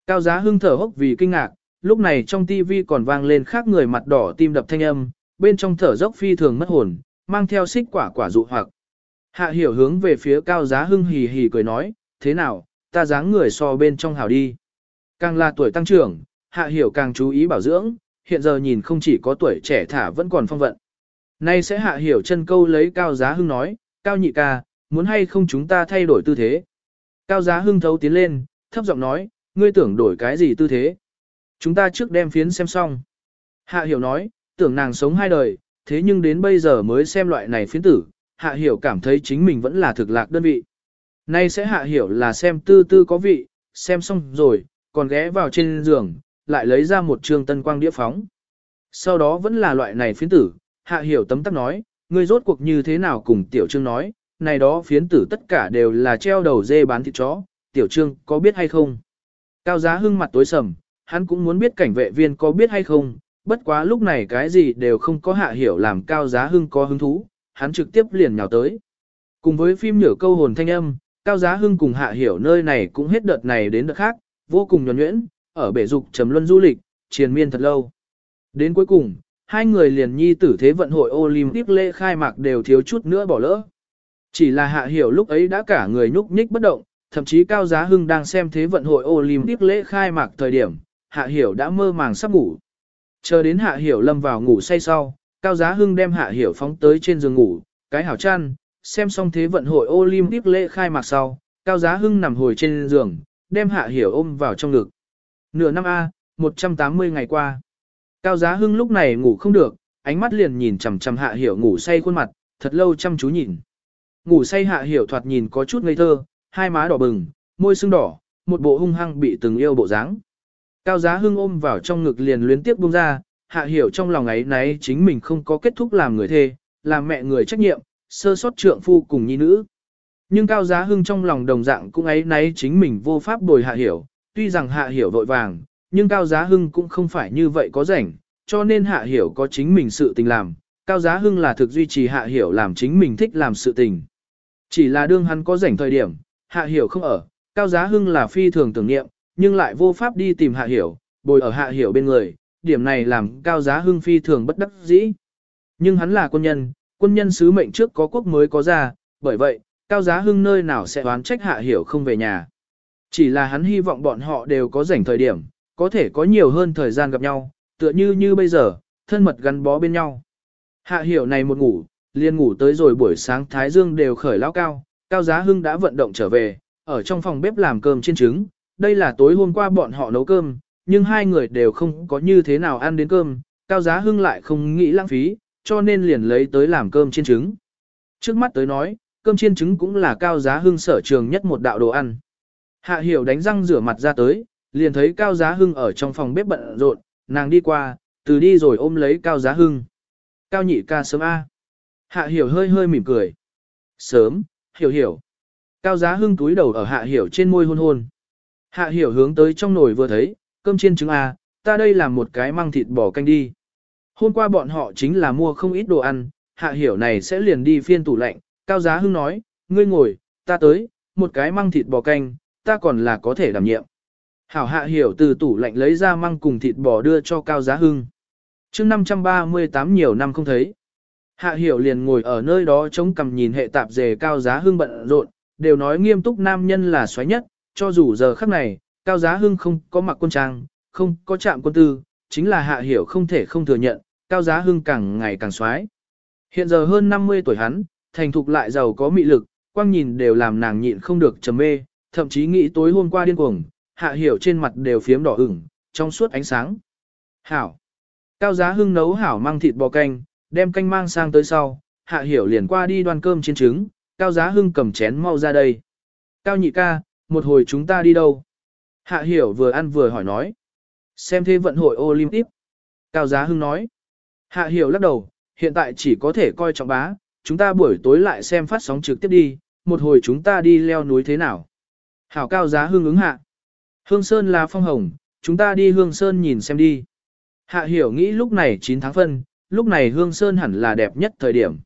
A: Cao Giá Hưng thở hốc vì kinh ngạc, lúc này trong tivi còn vang lên khác người mặt đỏ tim đập thanh âm, bên trong thở dốc phi thường mất hồn, mang theo xích quả quả dụ hoặc. Hạ hiểu hướng về phía Cao Giá Hưng hì hì cười nói, thế nào, ta dáng người so bên trong hào đi. Càng là tuổi tăng trưởng, hạ hiểu càng chú ý bảo dưỡng, hiện giờ nhìn không chỉ có tuổi trẻ thả vẫn còn phong vận. Nay sẽ hạ hiểu chân câu lấy cao giá hưng nói, cao nhị ca, muốn hay không chúng ta thay đổi tư thế. Cao giá hưng thấu tiến lên, thấp giọng nói, ngươi tưởng đổi cái gì tư thế. Chúng ta trước đem phiến xem xong. Hạ hiểu nói, tưởng nàng sống hai đời, thế nhưng đến bây giờ mới xem loại này phiến tử, hạ hiểu cảm thấy chính mình vẫn là thực lạc đơn vị. Nay sẽ hạ hiểu là xem tư tư có vị, xem xong rồi, còn ghé vào trên giường, lại lấy ra một trường tân quang đĩa phóng. Sau đó vẫn là loại này phiến tử, hạ hiểu tấm tắc nói, ngươi rốt cuộc như thế nào cùng tiểu trương nói, này đó phiến tử tất cả đều là treo đầu dê bán thịt chó, tiểu trương có biết hay không? Cao giá hưng mặt tối sầm, hắn cũng muốn biết cảnh vệ viên có biết hay không, bất quá lúc này cái gì đều không có hạ hiểu làm cao giá hưng có hứng thú, hắn trực tiếp liền nhào tới. Cùng với phim nhở câu hồn thanh âm, Cao Giá Hưng cùng Hạ Hiểu nơi này cũng hết đợt này đến đợt khác, vô cùng nhuẩn nhuyễn, ở bể dục trầm luân du lịch, triền miên thật lâu. Đến cuối cùng, hai người liền nhi tử thế vận hội Olympic lễ khai mạc đều thiếu chút nữa bỏ lỡ. Chỉ là Hạ Hiểu lúc ấy đã cả người nhúc nhích bất động, thậm chí Cao Giá Hưng đang xem thế vận hội Olympic lễ khai mạc thời điểm, Hạ Hiểu đã mơ màng sắp ngủ. Chờ đến Hạ Hiểu lâm vào ngủ say sau, Cao Giá Hưng đem Hạ Hiểu phóng tới trên giường ngủ, cái hảo chăn, xem xong thế vận hội Olympic lễ khai mạc sau, Cao Giá Hưng nằm hồi trên giường, đem Hạ Hiểu ôm vào trong ngực. Nửa năm A, 180 ngày qua. Cao Giá Hưng lúc này ngủ không được, ánh mắt liền nhìn chằm chằm Hạ Hiểu ngủ say khuôn mặt, thật lâu chăm chú nhìn. Ngủ say Hạ Hiểu thoạt nhìn có chút ngây thơ, hai má đỏ bừng, môi sưng đỏ, một bộ hung hăng bị từng yêu bộ dáng. Cao Giá Hưng ôm vào trong ngực liền luyến tiếp buông ra, hạ hiểu trong lòng ấy nấy chính mình không có kết thúc làm người thê, làm mẹ người trách nhiệm, sơ sót trượng phu cùng nhi nữ. Nhưng Cao Giá Hưng trong lòng đồng dạng cũng ấy nấy chính mình vô pháp bồi hạ hiểu, tuy rằng hạ hiểu vội vàng, nhưng Cao Giá Hưng cũng không phải như vậy có rảnh, cho nên hạ hiểu có chính mình sự tình làm. Cao Giá Hưng là thực duy trì hạ hiểu làm chính mình thích làm sự tình. Chỉ là đương hắn có rảnh thời điểm, hạ hiểu không ở, Cao Giá Hưng là phi thường tưởng niệm, nhưng lại vô pháp đi tìm hạ hiểu, bồi ở hạ hiểu bên người, điểm này làm Cao Giá Hưng phi thường bất đắc dĩ. Nhưng hắn là quân nhân, quân nhân sứ mệnh trước có quốc mới có ra, bởi vậy, Cao Giá Hưng nơi nào sẽ đoán trách hạ hiểu không về nhà. Chỉ là hắn hy vọng bọn họ đều có rảnh thời điểm, có thể có nhiều hơn thời gian gặp nhau, tựa như như bây giờ, thân mật gắn bó bên nhau. Hạ hiểu này một ngủ, liền ngủ tới rồi buổi sáng Thái Dương đều khởi lao cao, Cao Giá Hưng đã vận động trở về, ở trong phòng bếp làm cơm chiên trứng. Đây là tối hôm qua bọn họ nấu cơm, nhưng hai người đều không có như thế nào ăn đến cơm, Cao Giá Hưng lại không nghĩ lãng phí, cho nên liền lấy tới làm cơm chiên trứng. Trước mắt tới nói, cơm chiên trứng cũng là Cao Giá Hưng sở trường nhất một đạo đồ ăn. Hạ hiểu đánh răng rửa mặt ra tới, liền thấy Cao Giá Hưng ở trong phòng bếp bận rộn, nàng đi qua, từ đi rồi ôm lấy Cao Giá Hưng. Cao nhị ca sớm A. Hạ hiểu hơi hơi mỉm cười. Sớm, hiểu hiểu. Cao Giá Hưng túi đầu ở hạ hiểu trên môi hôn hôn. Hạ hiểu hướng tới trong nồi vừa thấy, cơm chiên trứng à, ta đây làm một cái măng thịt bò canh đi. Hôm qua bọn họ chính là mua không ít đồ ăn, hạ hiểu này sẽ liền đi phiên tủ lạnh. Cao Giá Hưng nói, ngươi ngồi, ta tới, một cái măng thịt bò canh, ta còn là có thể đảm nhiệm. Hảo hạ hiểu từ tủ lạnh lấy ra măng cùng thịt bò đưa cho Cao Giá Hưng. mươi 538 nhiều năm không thấy. Hạ hiểu liền ngồi ở nơi đó chống cằm nhìn hệ tạp dề Cao Giá Hưng bận rộn, đều nói nghiêm túc nam nhân là xoáy nhất, cho dù giờ khắc này, Cao Giá Hưng không có mặc quân trang, không có chạm quân tư, chính là hạ hiểu không thể không thừa nhận, Cao Giá Hưng càng ngày càng xoáy. Hiện giờ hơn 50 tuổi hắn, thành thục lại giàu có mị lực, quang nhìn đều làm nàng nhịn không được trầm mê, thậm chí nghĩ tối hôm qua điên cuồng, hạ hiểu trên mặt đều phiếm đỏ ửng, trong suốt ánh sáng. Hảo. Cao giá hưng nấu hảo mang thịt bò canh, đem canh mang sang tới sau, hạ hiểu liền qua đi đoan cơm trên trứng, cao giá hưng cầm chén mau ra đây. Cao nhị ca, một hồi chúng ta đi đâu? Hạ hiểu vừa ăn vừa hỏi nói. Xem thế vận hội Olympic. Cao giá hưng nói. Hạ hiểu lắc đầu, hiện tại chỉ có thể coi trọng bá, chúng ta buổi tối lại xem phát sóng trực tiếp đi, một hồi chúng ta đi leo núi thế nào. Hảo cao giá Hưng ứng hạ. Hương Sơn là phong hồng, chúng ta đi Hương Sơn nhìn xem đi. Hạ hiểu nghĩ lúc này 9 tháng phân, lúc này Hương Sơn hẳn là đẹp nhất thời điểm.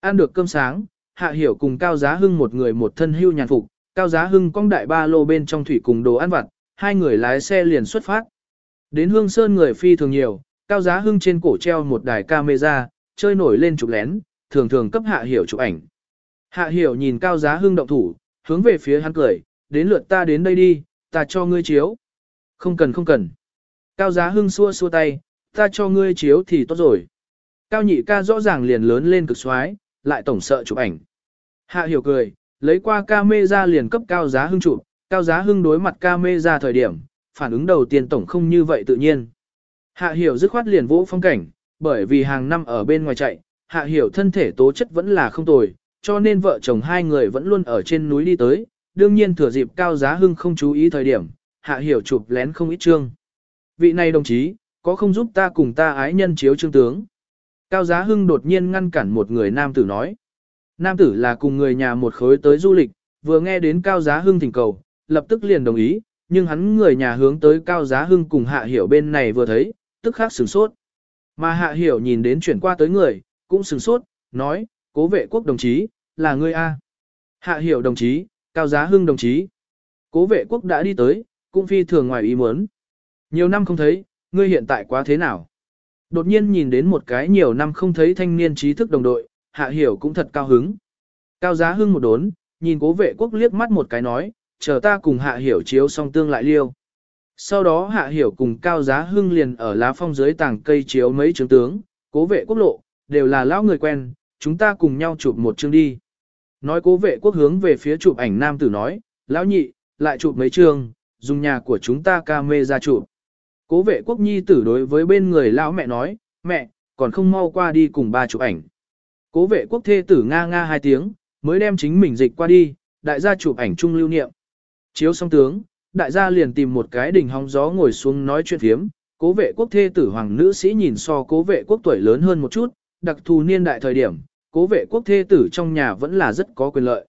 A: Ăn được cơm sáng, Hạ hiểu cùng Cao Giá Hưng một người một thân hưu nhàn phục, Cao Giá Hưng cong đại ba lô bên trong thủy cùng đồ ăn vặt, hai người lái xe liền xuất phát. Đến Hương Sơn người phi thường nhiều, Cao Giá Hưng trên cổ treo một đài camera, chơi nổi lên chụp lén, thường thường cấp Hạ hiểu chụp ảnh. Hạ hiểu nhìn Cao Giá Hưng động thủ, hướng về phía hắn cười, đến lượt ta đến đây đi, ta cho ngươi chiếu. Không cần không cần. Cao giá hưng xua xua tay, ta cho ngươi chiếu thì tốt rồi. Cao nhị ca rõ ràng liền lớn lên cực xoái, lại tổng sợ chụp ảnh. Hạ hiểu cười, lấy qua ca mê ra liền cấp cao giá hưng chụp, cao giá hưng đối mặt ca mê ra thời điểm, phản ứng đầu tiên tổng không như vậy tự nhiên. Hạ hiểu dứt khoát liền vỗ phong cảnh, bởi vì hàng năm ở bên ngoài chạy, hạ hiểu thân thể tố chất vẫn là không tồi, cho nên vợ chồng hai người vẫn luôn ở trên núi đi tới, đương nhiên thừa dịp cao giá hưng không chú ý thời điểm, hạ hiểu chụp lén không ít chương. Vị này đồng chí, có không giúp ta cùng ta ái nhân chiếu trương tướng? Cao giá hưng đột nhiên ngăn cản một người nam tử nói. Nam tử là cùng người nhà một khối tới du lịch, vừa nghe đến cao giá hưng thỉnh cầu, lập tức liền đồng ý, nhưng hắn người nhà hướng tới cao giá hưng cùng hạ hiểu bên này vừa thấy, tức khắc sửng sốt. Mà hạ hiểu nhìn đến chuyển qua tới người, cũng sửng sốt, nói, cố vệ quốc đồng chí, là ngươi A. Hạ hiểu đồng chí, Cao Giá Hưng đồng chí. Cố vệ quốc đã đi tới, cũng phi thường ngoài ý muốn. Nhiều năm không thấy, ngươi hiện tại quá thế nào? Đột nhiên nhìn đến một cái nhiều năm không thấy thanh niên trí thức đồng đội, hạ hiểu cũng thật cao hứng. Cao Giá Hưng một đốn, nhìn cố vệ quốc liếc mắt một cái nói, chờ ta cùng hạ hiểu chiếu xong tương lại liêu. Sau đó hạ hiểu cùng Cao Giá Hưng liền ở lá phong dưới tảng cây chiếu mấy chứng tướng, cố vệ quốc lộ, đều là lão người quen, chúng ta cùng nhau chụp một chương đi. Nói cố vệ quốc hướng về phía chụp ảnh nam tử nói, lão nhị, lại chụp mấy chương, dùng nhà của chúng ta ca mê ra chụp. Cố vệ quốc nhi tử đối với bên người lão mẹ nói, mẹ, còn không mau qua đi cùng ba chụp ảnh. Cố vệ quốc thê tử nga nga hai tiếng, mới đem chính mình dịch qua đi, đại gia chụp ảnh chung lưu niệm. Chiếu xong tướng, đại gia liền tìm một cái đỉnh hóng gió ngồi xuống nói chuyện thiếm. cố vệ quốc thê tử hoàng nữ sĩ nhìn so cố vệ quốc tuổi lớn hơn một chút, đặc thù niên đại thời điểm, cố vệ quốc thê tử trong nhà vẫn là rất có quyền lợi.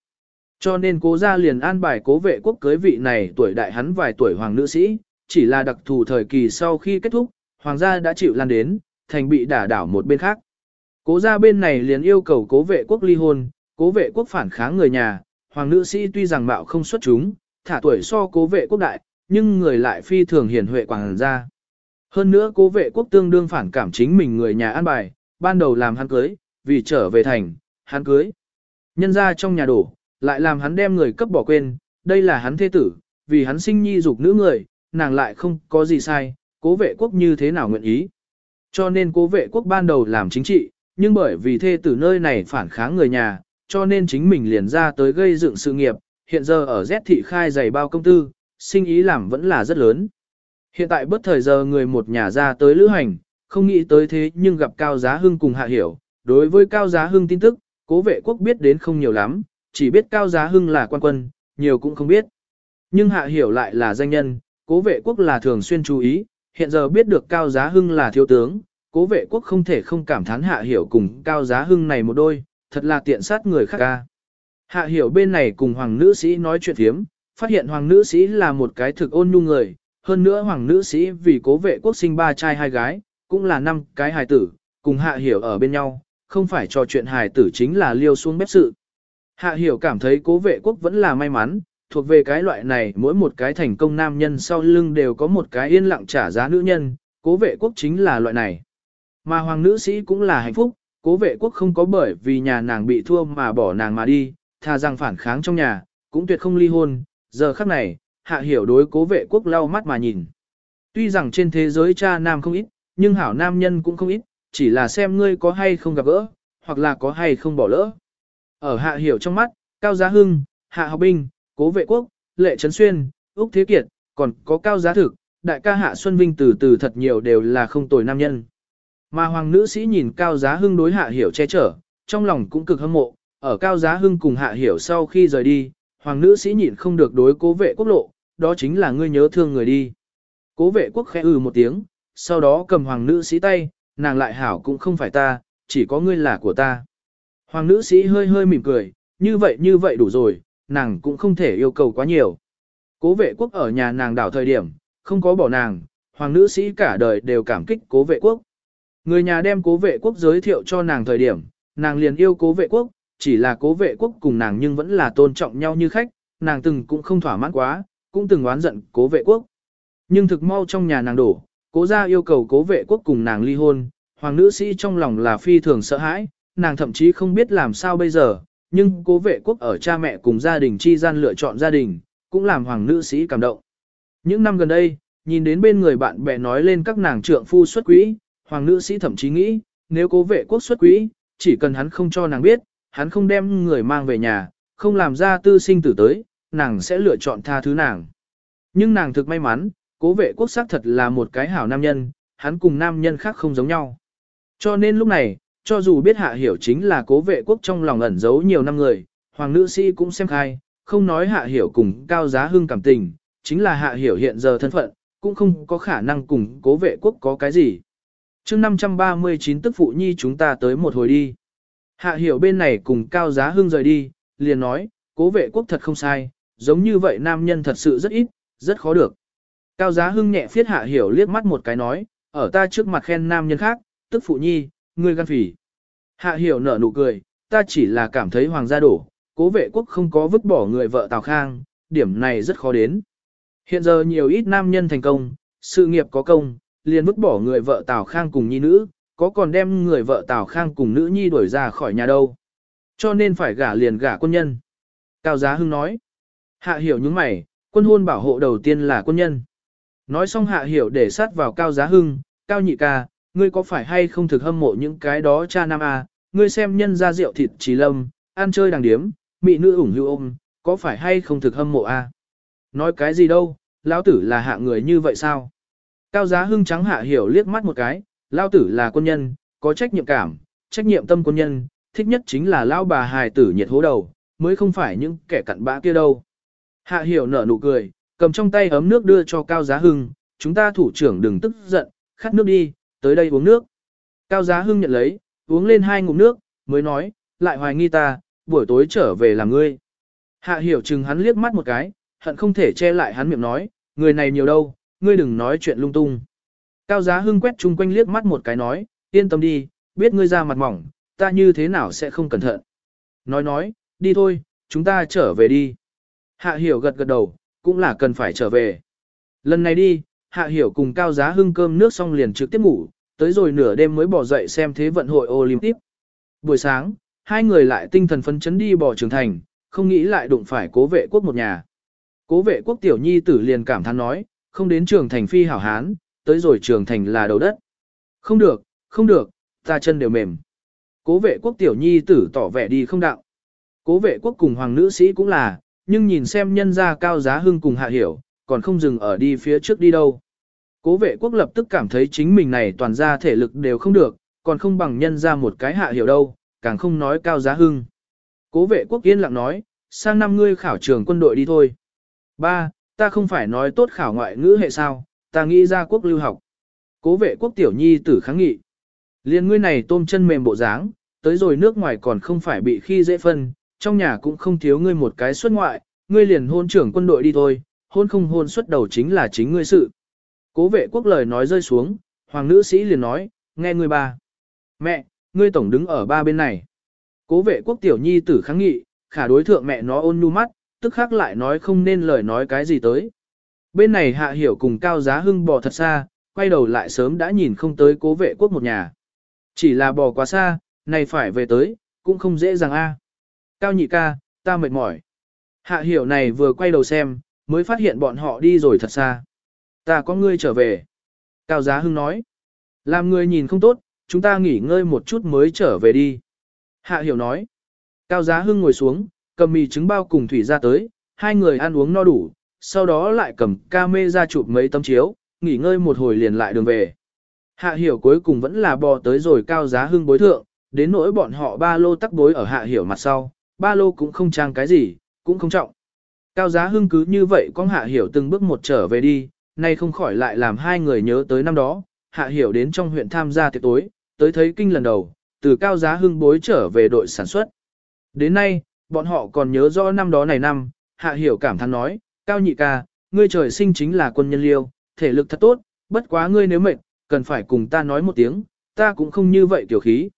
A: Cho nên cố gia liền an bài cố vệ quốc cưới vị này tuổi đại hắn vài tuổi hoàng nữ sĩ, chỉ là đặc thù thời kỳ sau khi kết thúc, hoàng gia đã chịu lan đến, thành bị đả đảo một bên khác. Cố gia bên này liền yêu cầu cố vệ quốc ly hôn, cố vệ quốc phản kháng người nhà, hoàng nữ sĩ tuy rằng mạo không xuất chúng, thả tuổi so cố vệ quốc đại, nhưng người lại phi thường hiền huệ quảng gia. Hơn nữa cố vệ quốc tương đương phản cảm chính mình người nhà an bài, ban đầu làm hắn cưới, vì trở về thành, hắn cưới. Nhân ra trong nhà đổ, lại làm hắn đem người cấp bỏ quên, đây là hắn thế tử, vì hắn sinh nhi dục nữ người, nàng lại không có gì sai, cố vệ quốc như thế nào nguyện ý. Cho nên cố vệ quốc ban đầu làm chính trị, nhưng bởi vì thê tử nơi này phản kháng người nhà, cho nên chính mình liền ra tới gây dựng sự nghiệp, hiện giờ ở Z thị khai giày bao công tư, sinh ý làm vẫn là rất lớn. Hiện tại bất thời giờ người một nhà ra tới lữ hành, không nghĩ tới thế nhưng gặp Cao Giá Hưng cùng Hạ Hiểu. Đối với Cao Giá Hưng tin tức, cố vệ quốc biết đến không nhiều lắm, chỉ biết Cao Giá Hưng là quan quân, nhiều cũng không biết. Nhưng Hạ Hiểu lại là danh nhân, cố vệ quốc là thường xuyên chú ý, hiện giờ biết được Cao Giá Hưng là thiếu tướng, cố vệ quốc không thể không cảm thán Hạ Hiểu cùng Cao Giá Hưng này một đôi, thật là tiện sát người khác ca. Hạ Hiểu bên này cùng Hoàng nữ sĩ nói chuyện thiếm, phát hiện Hoàng nữ sĩ là một cái thực ôn nhu người, hơn nữa Hoàng nữ sĩ vì cố vệ quốc sinh ba trai hai gái, cũng là năm cái hài tử, cùng Hạ Hiểu ở bên nhau, không phải trò chuyện hài tử chính là liêu xuống bếp sự. Hạ Hiểu cảm thấy cố vệ quốc vẫn là may mắn, thuộc về cái loại này mỗi một cái thành công nam nhân sau lưng đều có một cái yên lặng trả giá nữ nhân, cố vệ quốc chính là loại này. Mà hoàng nữ sĩ cũng là hạnh phúc, cố vệ quốc không có bởi vì nhà nàng bị thua mà bỏ nàng mà đi, thà rằng phản kháng trong nhà, cũng tuyệt không ly hôn, giờ khắc này, hạ hiểu đối cố vệ quốc lau mắt mà nhìn. Tuy rằng trên thế giới cha nam không ít, nhưng hảo nam nhân cũng không ít, chỉ là xem ngươi có hay không gặp gỡ, hoặc là có hay không bỏ lỡ. Ở hạ hiểu trong mắt, Cao Giá Hưng, Hạ Học Binh, Cố Vệ Quốc, Lệ Trấn Xuyên, Úc Thế Kiệt, còn có Cao Giá Thực, đại ca Hạ Xuân Vinh từ từ thật nhiều đều là không tồi nam nhân. Mà hoàng nữ sĩ nhìn Cao Giá Hưng đối Hạ Hiểu che chở, trong lòng cũng cực hâm mộ, ở Cao Giá Hưng cùng Hạ Hiểu sau khi rời đi, hoàng nữ sĩ nhịn không được đối cố vệ quốc lộ, đó chính là ngươi nhớ thương người đi. Cố vệ quốc khẽ ừ một tiếng, sau đó cầm hoàng nữ sĩ tay, nàng lại hảo cũng không phải ta, chỉ có ngươi là của ta. Hoàng nữ sĩ hơi hơi mỉm cười, như vậy như vậy đủ rồi, nàng cũng không thể yêu cầu quá nhiều. Cố vệ quốc ở nhà nàng đảo thời điểm, không có bỏ nàng, hoàng nữ sĩ cả đời đều cảm kích cố vệ quốc. Người nhà đem cố vệ quốc giới thiệu cho nàng thời điểm, nàng liền yêu cố vệ quốc, chỉ là cố vệ quốc cùng nàng nhưng vẫn là tôn trọng nhau như khách, nàng từng cũng không thỏa mãn quá, cũng từng oán giận cố vệ quốc. Nhưng thực mau trong nhà nàng đổ, cố gia yêu cầu cố vệ quốc cùng nàng ly hôn, hoàng nữ sĩ trong lòng là phi thường sợ hãi, nàng thậm chí không biết làm sao bây giờ, nhưng cố vệ quốc ở cha mẹ cùng gia đình chi gian lựa chọn gia đình, cũng làm hoàng nữ sĩ cảm động. Những năm gần đây, nhìn đến bên người bạn bè nói lên các nàng trượng phu xuất quỹ, hoàng nữ sĩ thậm chí nghĩ, nếu cố vệ quốc xuất quỹ, chỉ cần hắn không cho nàng biết, hắn không đem người mang về nhà, không làm ra tư sinh tử tới, nàng sẽ lựa chọn tha thứ nàng. Nhưng nàng thực may mắn, cố vệ quốc xác thật là một cái hảo nam nhân, hắn cùng nam nhân khác không giống nhau. Cho nên lúc này, cho dù biết hạ hiểu chính là cố vệ quốc trong lòng ẩn giấu nhiều năm người, hoàng nữ sĩ cũng xem khai, không nói hạ hiểu cùng cao giá hưng cảm tình, chính là hạ hiểu hiện giờ thân phận, cũng không có khả năng cùng cố vệ quốc có cái gì. mươi 539 tức phụ nhi chúng ta tới một hồi đi. Hạ hiểu bên này cùng cao giá hưng rời đi, liền nói, cố vệ quốc thật không sai, giống như vậy nam nhân thật sự rất ít, rất khó được. Cao giá hưng nhẹ phiết hạ hiểu liếc mắt một cái nói, ở ta trước mặt khen nam nhân khác, tức phụ nhi, ngươi gan phỉ. Hạ hiểu nở nụ cười, ta chỉ là cảm thấy hoàng gia đổ, cố vệ quốc không có vứt bỏ người vợ Tào Khang, điểm này rất khó đến. Hiện giờ nhiều ít nam nhân thành công, sự nghiệp có công, liền vứt bỏ người vợ Tào Khang cùng nhi nữ, có còn đem người vợ Tào Khang cùng nữ nhi đuổi ra khỏi nhà đâu. Cho nên phải gả liền gả quân nhân. Cao Giá Hưng nói. Hạ hiểu những mày, quân hôn bảo hộ đầu tiên là quân nhân. Nói xong hạ hiểu để sát vào Cao Giá Hưng, Cao Nhị ca, ngươi có phải hay không thực hâm mộ những cái đó cha nam a? ngươi xem nhân ra rượu thịt trí lâm, ăn chơi đàng điếm, mị nữ ủng hưu ôm, có phải hay không thực hâm mộ a? Nói cái gì đâu, lão tử là hạ người như vậy sao? Cao giá hưng trắng hạ hiểu liếc mắt một cái, lão tử là quân nhân, có trách nhiệm cảm, trách nhiệm tâm quân nhân, thích nhất chính là lão bà hài tử nhiệt hố đầu, mới không phải những kẻ cặn bã kia đâu. Hạ hiểu nở nụ cười, cầm trong tay ấm nước đưa cho Cao Giá Hưng, chúng ta thủ trưởng đừng tức giận, khát nước đi, tới đây uống nước. Cao Giá Hưng nhận lấy, uống lên hai ngụm nước, mới nói, lại hoài nghi ta, buổi tối trở về làm ngươi. Hạ hiểu chừng hắn liếc mắt một cái, hận không thể che lại hắn miệng nói, người này nhiều đâu, ngươi đừng nói chuyện lung tung. Cao Giá Hưng quét chung quanh liếc mắt một cái nói, yên tâm đi, biết ngươi ra mặt mỏng, ta như thế nào sẽ không cẩn thận. Nói nói, đi thôi, chúng ta trở về đi. Hạ hiểu gật gật đầu, cũng là cần phải trở về. Lần này đi, Hạ hiểu cùng Cao Giá Hưng cơm nước xong liền trực tiếp ngủ, tới rồi nửa đêm mới bỏ dậy xem thế vận hội Olympic. Buổi sáng, hai người lại tinh thần phấn chấn đi bỏ trường thành, không nghĩ lại đụng phải cố vệ quốc một nhà. Cố vệ quốc tiểu nhi tử liền cảm thán nói, không đến trường thành phi hảo hán, tới rồi trường thành là đầu đất. Không được, không được, ta chân đều mềm. Cố vệ quốc tiểu nhi tử tỏ vẻ đi không đạo. Cố vệ quốc cùng hoàng nữ sĩ cũng là, nhưng nhìn xem nhân gia cao giá hưng cùng hạ hiểu, còn không dừng ở đi phía trước đi đâu. Cố vệ quốc lập tức cảm thấy chính mình này toàn ra thể lực đều không được, còn không bằng nhân ra một cái hạ hiểu đâu, càng không nói cao giá hưng. Cố vệ quốc yên lặng nói, sang năm ngươi khảo trường quân đội đi thôi. Ba, ta không phải nói tốt khảo ngoại ngữ hệ sao, ta nghĩ ra quốc lưu học. Cố vệ quốc tiểu nhi tử kháng nghị. Liên ngươi này tôm chân mềm bộ dáng, tới rồi nước ngoài còn không phải bị khi dễ phân, trong nhà cũng không thiếu ngươi một cái xuất ngoại, ngươi liền hôn trưởng quân đội đi thôi, hôn không hôn xuất đầu chính là chính ngươi sự. Cố vệ quốc lời nói rơi xuống, hoàng nữ sĩ liền nói, nghe ngươi ba. Mẹ, ngươi tổng đứng ở ba bên này. Cố vệ quốc tiểu nhi tử kháng nghị, khả đối thượng mẹ nó ôn nhu mắt, tức khắc lại nói không nên lời nói cái gì tới. Bên này hạ hiểu cùng cao giá hưng bò thật xa, quay đầu lại sớm đã nhìn không tới cố vệ quốc một nhà. Chỉ là bò quá xa, này phải về tới, cũng không dễ dàng a. Cao nhị ca, ta mệt mỏi. Hạ hiểu này vừa quay đầu xem, mới phát hiện bọn họ đi rồi thật xa. Ta có ngươi trở về. Cao Giá Hưng nói. Làm ngươi nhìn không tốt, chúng ta nghỉ ngơi một chút mới trở về đi. Hạ Hiểu nói. Cao Giá Hưng ngồi xuống, cầm mì trứng bao cùng thủy ra tới, hai người ăn uống no đủ, sau đó lại cầm ca mê ra chụp mấy tấm chiếu, nghỉ ngơi một hồi liền lại đường về. Hạ Hiểu cuối cùng vẫn là bò tới rồi Cao Giá Hưng bối thượng, đến nỗi bọn họ ba lô tắc bối ở Hạ Hiểu mặt sau, ba lô cũng không trang cái gì, cũng không trọng. Cao Giá Hưng cứ như vậy con Hạ Hiểu từng bước một trở về đi, nay không khỏi lại làm hai người nhớ tới năm đó, hạ hiểu đến trong huyện tham gia tiệc tối, tới thấy kinh lần đầu, từ cao giá hưng bối trở về đội sản xuất. Đến nay, bọn họ còn nhớ rõ năm đó này năm, hạ hiểu cảm thán nói, cao nhị ca, ngươi trời sinh chính là quân nhân liêu, thể lực thật tốt, bất quá ngươi nếu mệt, cần phải cùng ta nói một tiếng, ta cũng không như vậy tiểu khí.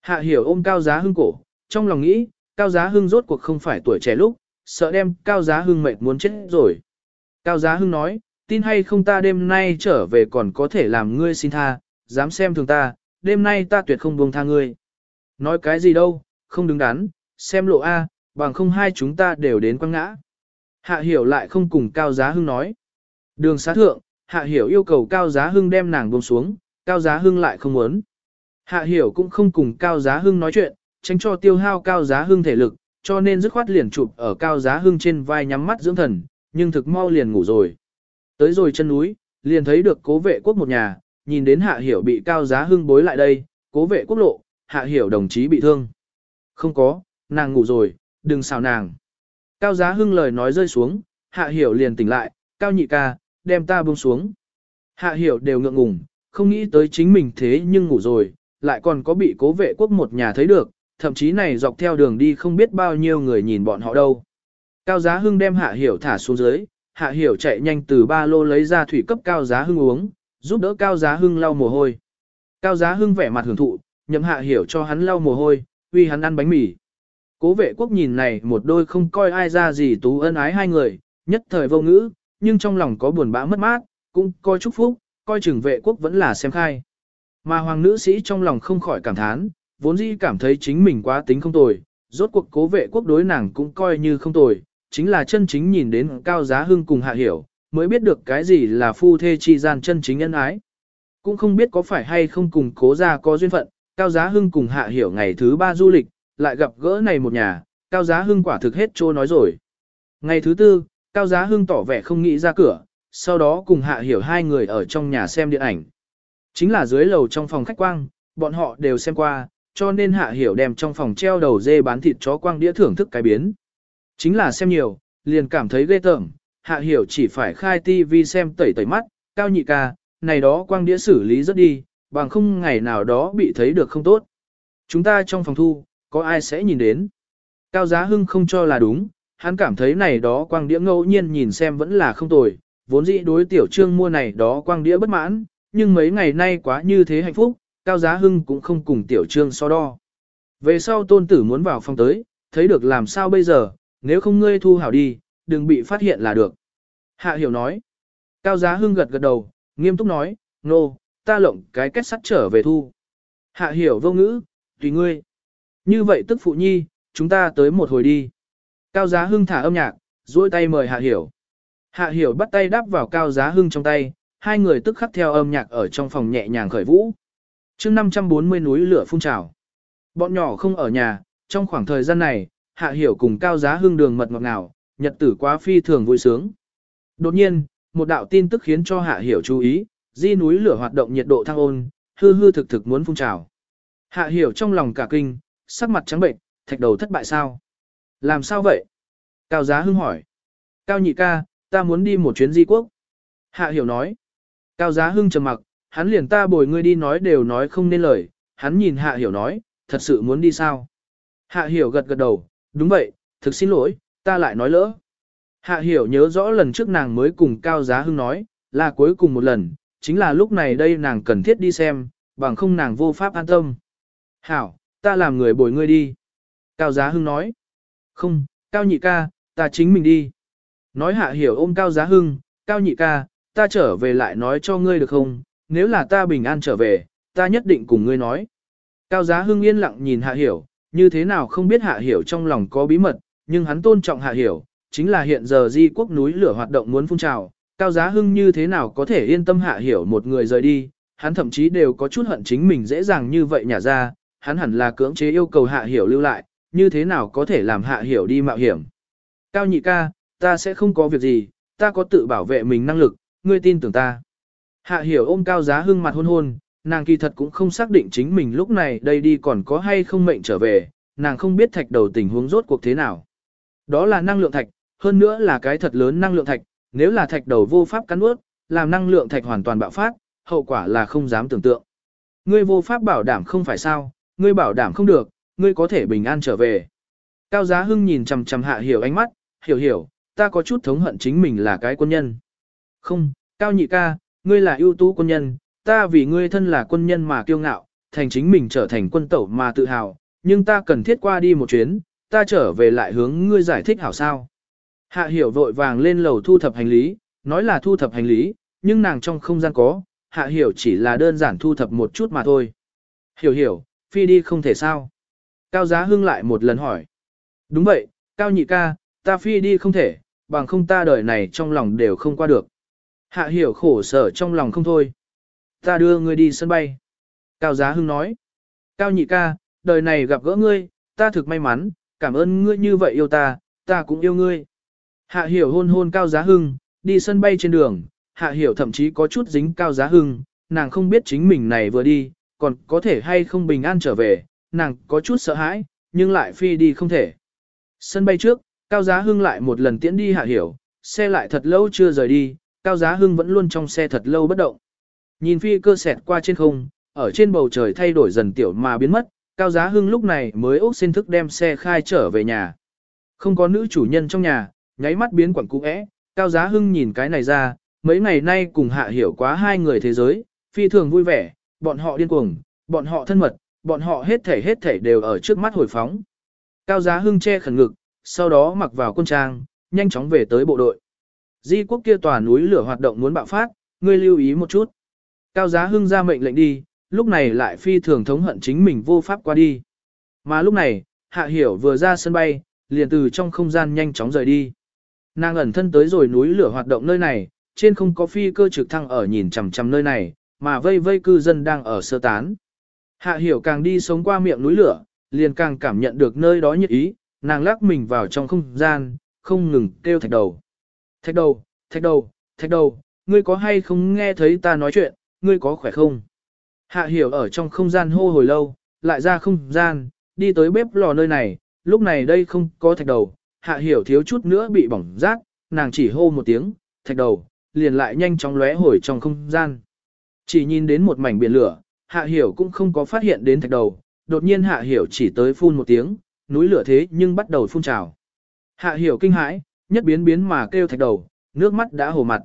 A: Hạ hiểu ôm cao giá hưng cổ, trong lòng nghĩ, cao giá hưng rốt cuộc không phải tuổi trẻ lúc, sợ đem cao giá hưng mệt muốn chết rồi. Cao giá hưng nói, tin hay không ta đêm nay trở về còn có thể làm ngươi xin tha, dám xem thường ta, đêm nay ta tuyệt không buông tha ngươi. Nói cái gì đâu, không đứng đắn, xem lộ A, bằng không hai chúng ta đều đến quăng ngã. Hạ hiểu lại không cùng Cao Giá Hưng nói. Đường xá thượng, Hạ hiểu yêu cầu Cao Giá Hưng đem nàng buông xuống, Cao Giá Hưng lại không muốn. Hạ hiểu cũng không cùng Cao Giá Hưng nói chuyện, tránh cho tiêu hao Cao Giá Hưng thể lực, cho nên dứt khoát liền chụp ở Cao Giá Hưng trên vai nhắm mắt dưỡng thần, nhưng thực mau liền ngủ rồi. Tới rồi chân núi, liền thấy được cố vệ quốc một nhà, nhìn đến hạ hiểu bị cao giá hưng bối lại đây, cố vệ quốc lộ, hạ hiểu đồng chí bị thương. Không có, nàng ngủ rồi, đừng xào nàng. Cao giá hưng lời nói rơi xuống, hạ hiểu liền tỉnh lại, cao nhị ca, đem ta buông xuống. Hạ hiểu đều ngượng ngùng, không nghĩ tới chính mình thế nhưng ngủ rồi, lại còn có bị cố vệ quốc một nhà thấy được, thậm chí này dọc theo đường đi không biết bao nhiêu người nhìn bọn họ đâu. Cao giá hưng đem hạ hiểu thả xuống dưới, hạ hiểu chạy nhanh từ ba lô lấy ra thủy cấp cao giá hưng uống, giúp đỡ cao giá hưng lau mồ hôi. Cao giá hưng vẻ mặt hưởng thụ, nhậm hạ hiểu cho hắn lau mồ hôi, uy hắn ăn bánh mì. Cố vệ quốc nhìn này một đôi không coi ai ra gì tú ân ái hai người, nhất thời vô ngữ, nhưng trong lòng có buồn bã mất mát, cũng coi chúc phúc, coi chừng vệ quốc vẫn là xem khai. Mà hoàng nữ sĩ trong lòng không khỏi cảm thán, vốn dĩ cảm thấy chính mình quá tính không tồi, rốt cuộc cố vệ quốc đối nàng cũng coi như không tồi, chính là chân chính nhìn đến cao giá hưng cùng hạ hiểu, mới biết được cái gì là phu thê chi gian chân chính nhân ái. Cũng không biết có phải hay không cùng cố gia có duyên phận, cao giá hưng cùng hạ hiểu ngày thứ ba du lịch, lại gặp gỡ này một nhà, cao giá hưng quả thực hết trô nói rồi. Ngày thứ tư, cao giá hưng tỏ vẻ không nghĩ ra cửa, sau đó cùng hạ hiểu hai người ở trong nhà xem điện ảnh. Chính là dưới lầu trong phòng khách quang, bọn họ đều xem qua, cho nên hạ hiểu đem trong phòng treo đầu dê bán thịt chó quang đĩa thưởng thức cái biến. Chính là xem nhiều, liền cảm thấy ghê tởm, hạ hiểu chỉ phải khai tivi xem tẩy tẩy mắt, cao nhị ca, này đó quang đĩa xử lý rất đi, bằng không ngày nào đó bị thấy được không tốt. Chúng ta trong phòng thu, có ai sẽ nhìn đến? Cao Giá Hưng không cho là đúng, hắn cảm thấy này đó quang đĩa ngẫu nhiên nhìn xem vẫn là không tồi, vốn dĩ đối tiểu trương mua này đó quang đĩa bất mãn, nhưng mấy ngày nay quá như thế hạnh phúc, Cao Giá Hưng cũng không cùng tiểu trương so đo. Về sau tôn tử muốn vào phòng tới, thấy được làm sao bây giờ, nếu không ngươi thu hảo đi, đừng bị phát hiện là được. Hạ hiểu nói. Cao Giá Hưng gật gật đầu, nghiêm túc nói, nô, no, ta lộng cái kết sắt trở về thu. Hạ hiểu vô ngữ, tùy ngươi. Như vậy tức phụ nhi, chúng ta tới một hồi đi. Cao Giá Hưng thả âm nhạc, duỗi tay mời Hạ hiểu. Hạ hiểu bắt tay đáp vào Cao Giá Hưng trong tay, hai người tức khắc theo âm nhạc ở trong phòng nhẹ nhàng khởi vũ. chương 540 núi lửa phun trào. Bọn nhỏ không ở nhà, trong khoảng thời gian này, Hạ Hiểu cùng Cao Giá Hưng đường mật ngọt ngào, nhật tử quá phi thường vui sướng. Đột nhiên, một đạo tin tức khiến cho Hạ Hiểu chú ý, di núi lửa hoạt động nhiệt độ thăng ôn, hư hư thực thực muốn phun trào. Hạ Hiểu trong lòng cả kinh, sắc mặt trắng bệnh, thạch đầu thất bại sao? Làm sao vậy? Cao Giá Hưng hỏi. Cao nhị ca, ta muốn đi một chuyến di quốc. Hạ Hiểu nói. Cao Giá Hưng trầm mặc, hắn liền ta bồi ngươi đi nói đều nói không nên lời, hắn nhìn Hạ Hiểu nói, thật sự muốn đi sao? Hạ Hiểu gật gật đầu, đúng vậy, thực xin lỗi, ta lại nói lỡ. Hạ Hiểu nhớ rõ lần trước nàng mới cùng Cao Giá Hưng nói, là cuối cùng một lần, chính là lúc này đây nàng cần thiết đi xem, bằng không nàng vô pháp an tâm. Hảo, ta làm người bồi ngươi đi. Cao Giá Hưng nói. Không, Cao Nhị ca, ta chính mình đi. Nói Hạ Hiểu ôm Cao Giá Hưng, Cao Nhị ca, ta trở về lại nói cho ngươi được không, nếu là ta bình an trở về, ta nhất định cùng ngươi nói. Cao Giá Hưng yên lặng nhìn Hạ Hiểu, như thế nào không biết Hạ Hiểu trong lòng có bí mật, nhưng hắn tôn trọng Hạ Hiểu, chính là hiện giờ di quốc núi lửa hoạt động muốn phun trào, Cao Giá Hưng như thế nào có thể yên tâm Hạ Hiểu một người rời đi, hắn thậm chí đều có chút hận chính mình dễ dàng như vậy nhả ra, hắn hẳn là cưỡng chế yêu cầu Hạ Hiểu lưu lại, như thế nào có thể làm Hạ Hiểu đi mạo hiểm. Cao nhị ca, ta sẽ không có việc gì, ta có tự bảo vệ mình năng lực, ngươi tin tưởng ta. Hạ Hiểu ôm Cao Giá Hưng mặt hôn hôn, nàng kỳ thật cũng không xác định chính mình lúc này đây đi còn có hay không mệnh trở về, nàng không biết thạch đầu tình huống rốt cuộc thế nào. Đó là năng lượng thạch, hơn nữa là cái thật lớn năng lượng thạch, nếu là thạch đầu vô pháp cắn nuốt, làm năng lượng thạch hoàn toàn bạo phát, hậu quả là không dám tưởng tượng. Ngươi vô pháp bảo đảm không phải sao, ngươi bảo đảm không được, ngươi có thể bình an trở về. Cao Giá Hưng nhìn chằm chằm Hạ Hiểu ánh mắt, hiểu hiểu, ta có chút thống hận chính mình là cái quân nhân. Không, Cao Nhị ca, ngươi là ưu tú quân nhân, ta vì ngươi thân là quân nhân mà kiêu ngạo, thành chính mình trở thành quân tẩu mà tự hào, nhưng ta cần thiết qua đi một chuyến, ta trở về lại hướng ngươi giải thích hảo sao. Hạ hiểu vội vàng lên lầu thu thập hành lý, nói là thu thập hành lý, nhưng nàng trong không gian có, hạ hiểu chỉ là đơn giản thu thập một chút mà thôi. Hiểu hiểu, phi đi không thể sao. Cao giá hưng lại một lần hỏi. Đúng vậy, Cao nhị ca, ta phi đi không thể, bằng không ta đời này trong lòng đều không qua được. Hạ hiểu khổ sở trong lòng không thôi. Ta đưa ngươi đi sân bay. Cao Giá Hưng nói. Cao nhị ca, đời này gặp gỡ ngươi, ta thực may mắn, cảm ơn ngươi như vậy yêu ta, ta cũng yêu ngươi. Hạ hiểu hôn hôn Cao Giá Hưng, đi sân bay trên đường, Hạ hiểu thậm chí có chút dính Cao Giá Hưng, nàng không biết chính mình này vừa đi, còn có thể hay không bình an trở về, nàng có chút sợ hãi, nhưng lại phi đi không thể. Sân bay trước, Cao Giá Hưng lại một lần tiễn đi Hạ hiểu, xe lại thật lâu chưa rời đi, Cao Giá Hưng vẫn luôn trong xe thật lâu bất động. Nhìn phi cơ xẹt qua trên không, ở trên bầu trời thay đổi dần tiểu mà biến mất, Cao Giá Hưng lúc này mới ốc xin thức đem xe khai trở về nhà. Không có nữ chủ nhân trong nhà, nháy mắt biến quẩn cũ ẽ, Cao Giá Hưng nhìn cái này ra, mấy ngày nay cùng hạ hiểu quá hai người thế giới, phi thường vui vẻ, bọn họ điên cuồng, bọn họ thân mật, bọn họ hết thể hết thể đều ở trước mắt hồi phóng. Cao Giá Hưng che khẩn ngực, sau đó mặc vào quân trang, nhanh chóng về tới bộ đội. Di quốc kia tòa núi lửa hoạt động muốn bạo phát, ngươi lưu ý một chút. Cao Giá Hưng ra mệnh lệnh đi, lúc này lại phi thường thống hận chính mình vô pháp qua đi. Mà lúc này, Hạ Hiểu vừa ra sân bay, liền từ trong không gian nhanh chóng rời đi. Nàng ẩn thân tới rồi núi lửa hoạt động nơi này, trên không có phi cơ trực thăng ở nhìn chằm chằm nơi này, mà vây vây cư dân đang ở sơ tán. Hạ Hiểu càng đi sống qua miệng núi lửa, liền càng cảm nhận được nơi đó nhiệt ý, nàng lắc mình vào trong không gian, không ngừng kêu thạch đầu. Thạch đầu, thạch đầu, thạch đầu, ngươi có hay không nghe thấy ta nói chuyện, ngươi có khỏe không? Hạ hiểu ở trong không gian hô hồi lâu, lại ra không gian, đi tới bếp lò nơi này, lúc này đây không có thạch đầu, hạ hiểu thiếu chút nữa bị bỏng rác, nàng chỉ hô một tiếng, thạch đầu, liền lại nhanh chóng lóe hồi trong không gian. Chỉ nhìn đến một mảnh biển lửa, hạ hiểu cũng không có phát hiện đến thạch đầu, đột nhiên hạ hiểu chỉ tới phun một tiếng, núi lửa thế nhưng bắt đầu phun trào. Hạ hiểu kinh hãi, nhất biến biến mà kêu thạch đầu, nước mắt đã hồ mặt.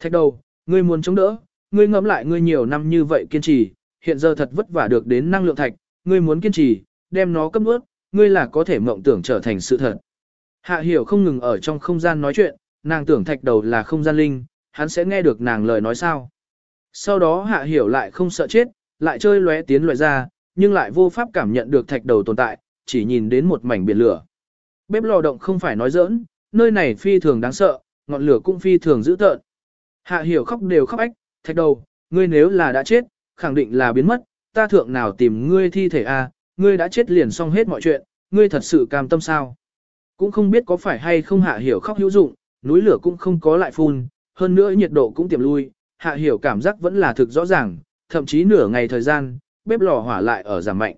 A: Thạch đầu, ngươi muốn chống đỡ, ngươi ngẫm lại ngươi nhiều năm như vậy kiên trì, hiện giờ thật vất vả được đến năng lượng thạch, ngươi muốn kiên trì, đem nó cấp nuốt, ngươi là có thể mộng tưởng trở thành sự thật. Hạ hiểu không ngừng ở trong không gian nói chuyện, nàng tưởng thạch đầu là không gian linh, hắn sẽ nghe được nàng lời nói sao. Sau đó hạ hiểu lại không sợ chết, lại chơi lóe tiến lóe ra, nhưng lại vô pháp cảm nhận được thạch đầu tồn tại, chỉ nhìn đến một mảnh biển lửa. Bếp lò động không phải nói giỡn, nơi này phi thường đáng sợ, ngọn lửa cũng phi thường dữ tợn. Hạ hiểu khóc đều khóc ách, thạch đầu, ngươi nếu là đã chết, khẳng định là biến mất, ta thượng nào tìm ngươi thi thể a, à, ngươi đã chết liền xong hết mọi chuyện, ngươi thật sự cam tâm sao. Cũng không biết có phải hay không hạ hiểu khóc hữu dụng, núi lửa cũng không có lại phun, hơn nữa nhiệt độ cũng tiệm lui, hạ hiểu cảm giác vẫn là thực rõ ràng, thậm chí nửa ngày thời gian, bếp lò hỏa lại ở giảm mạnh.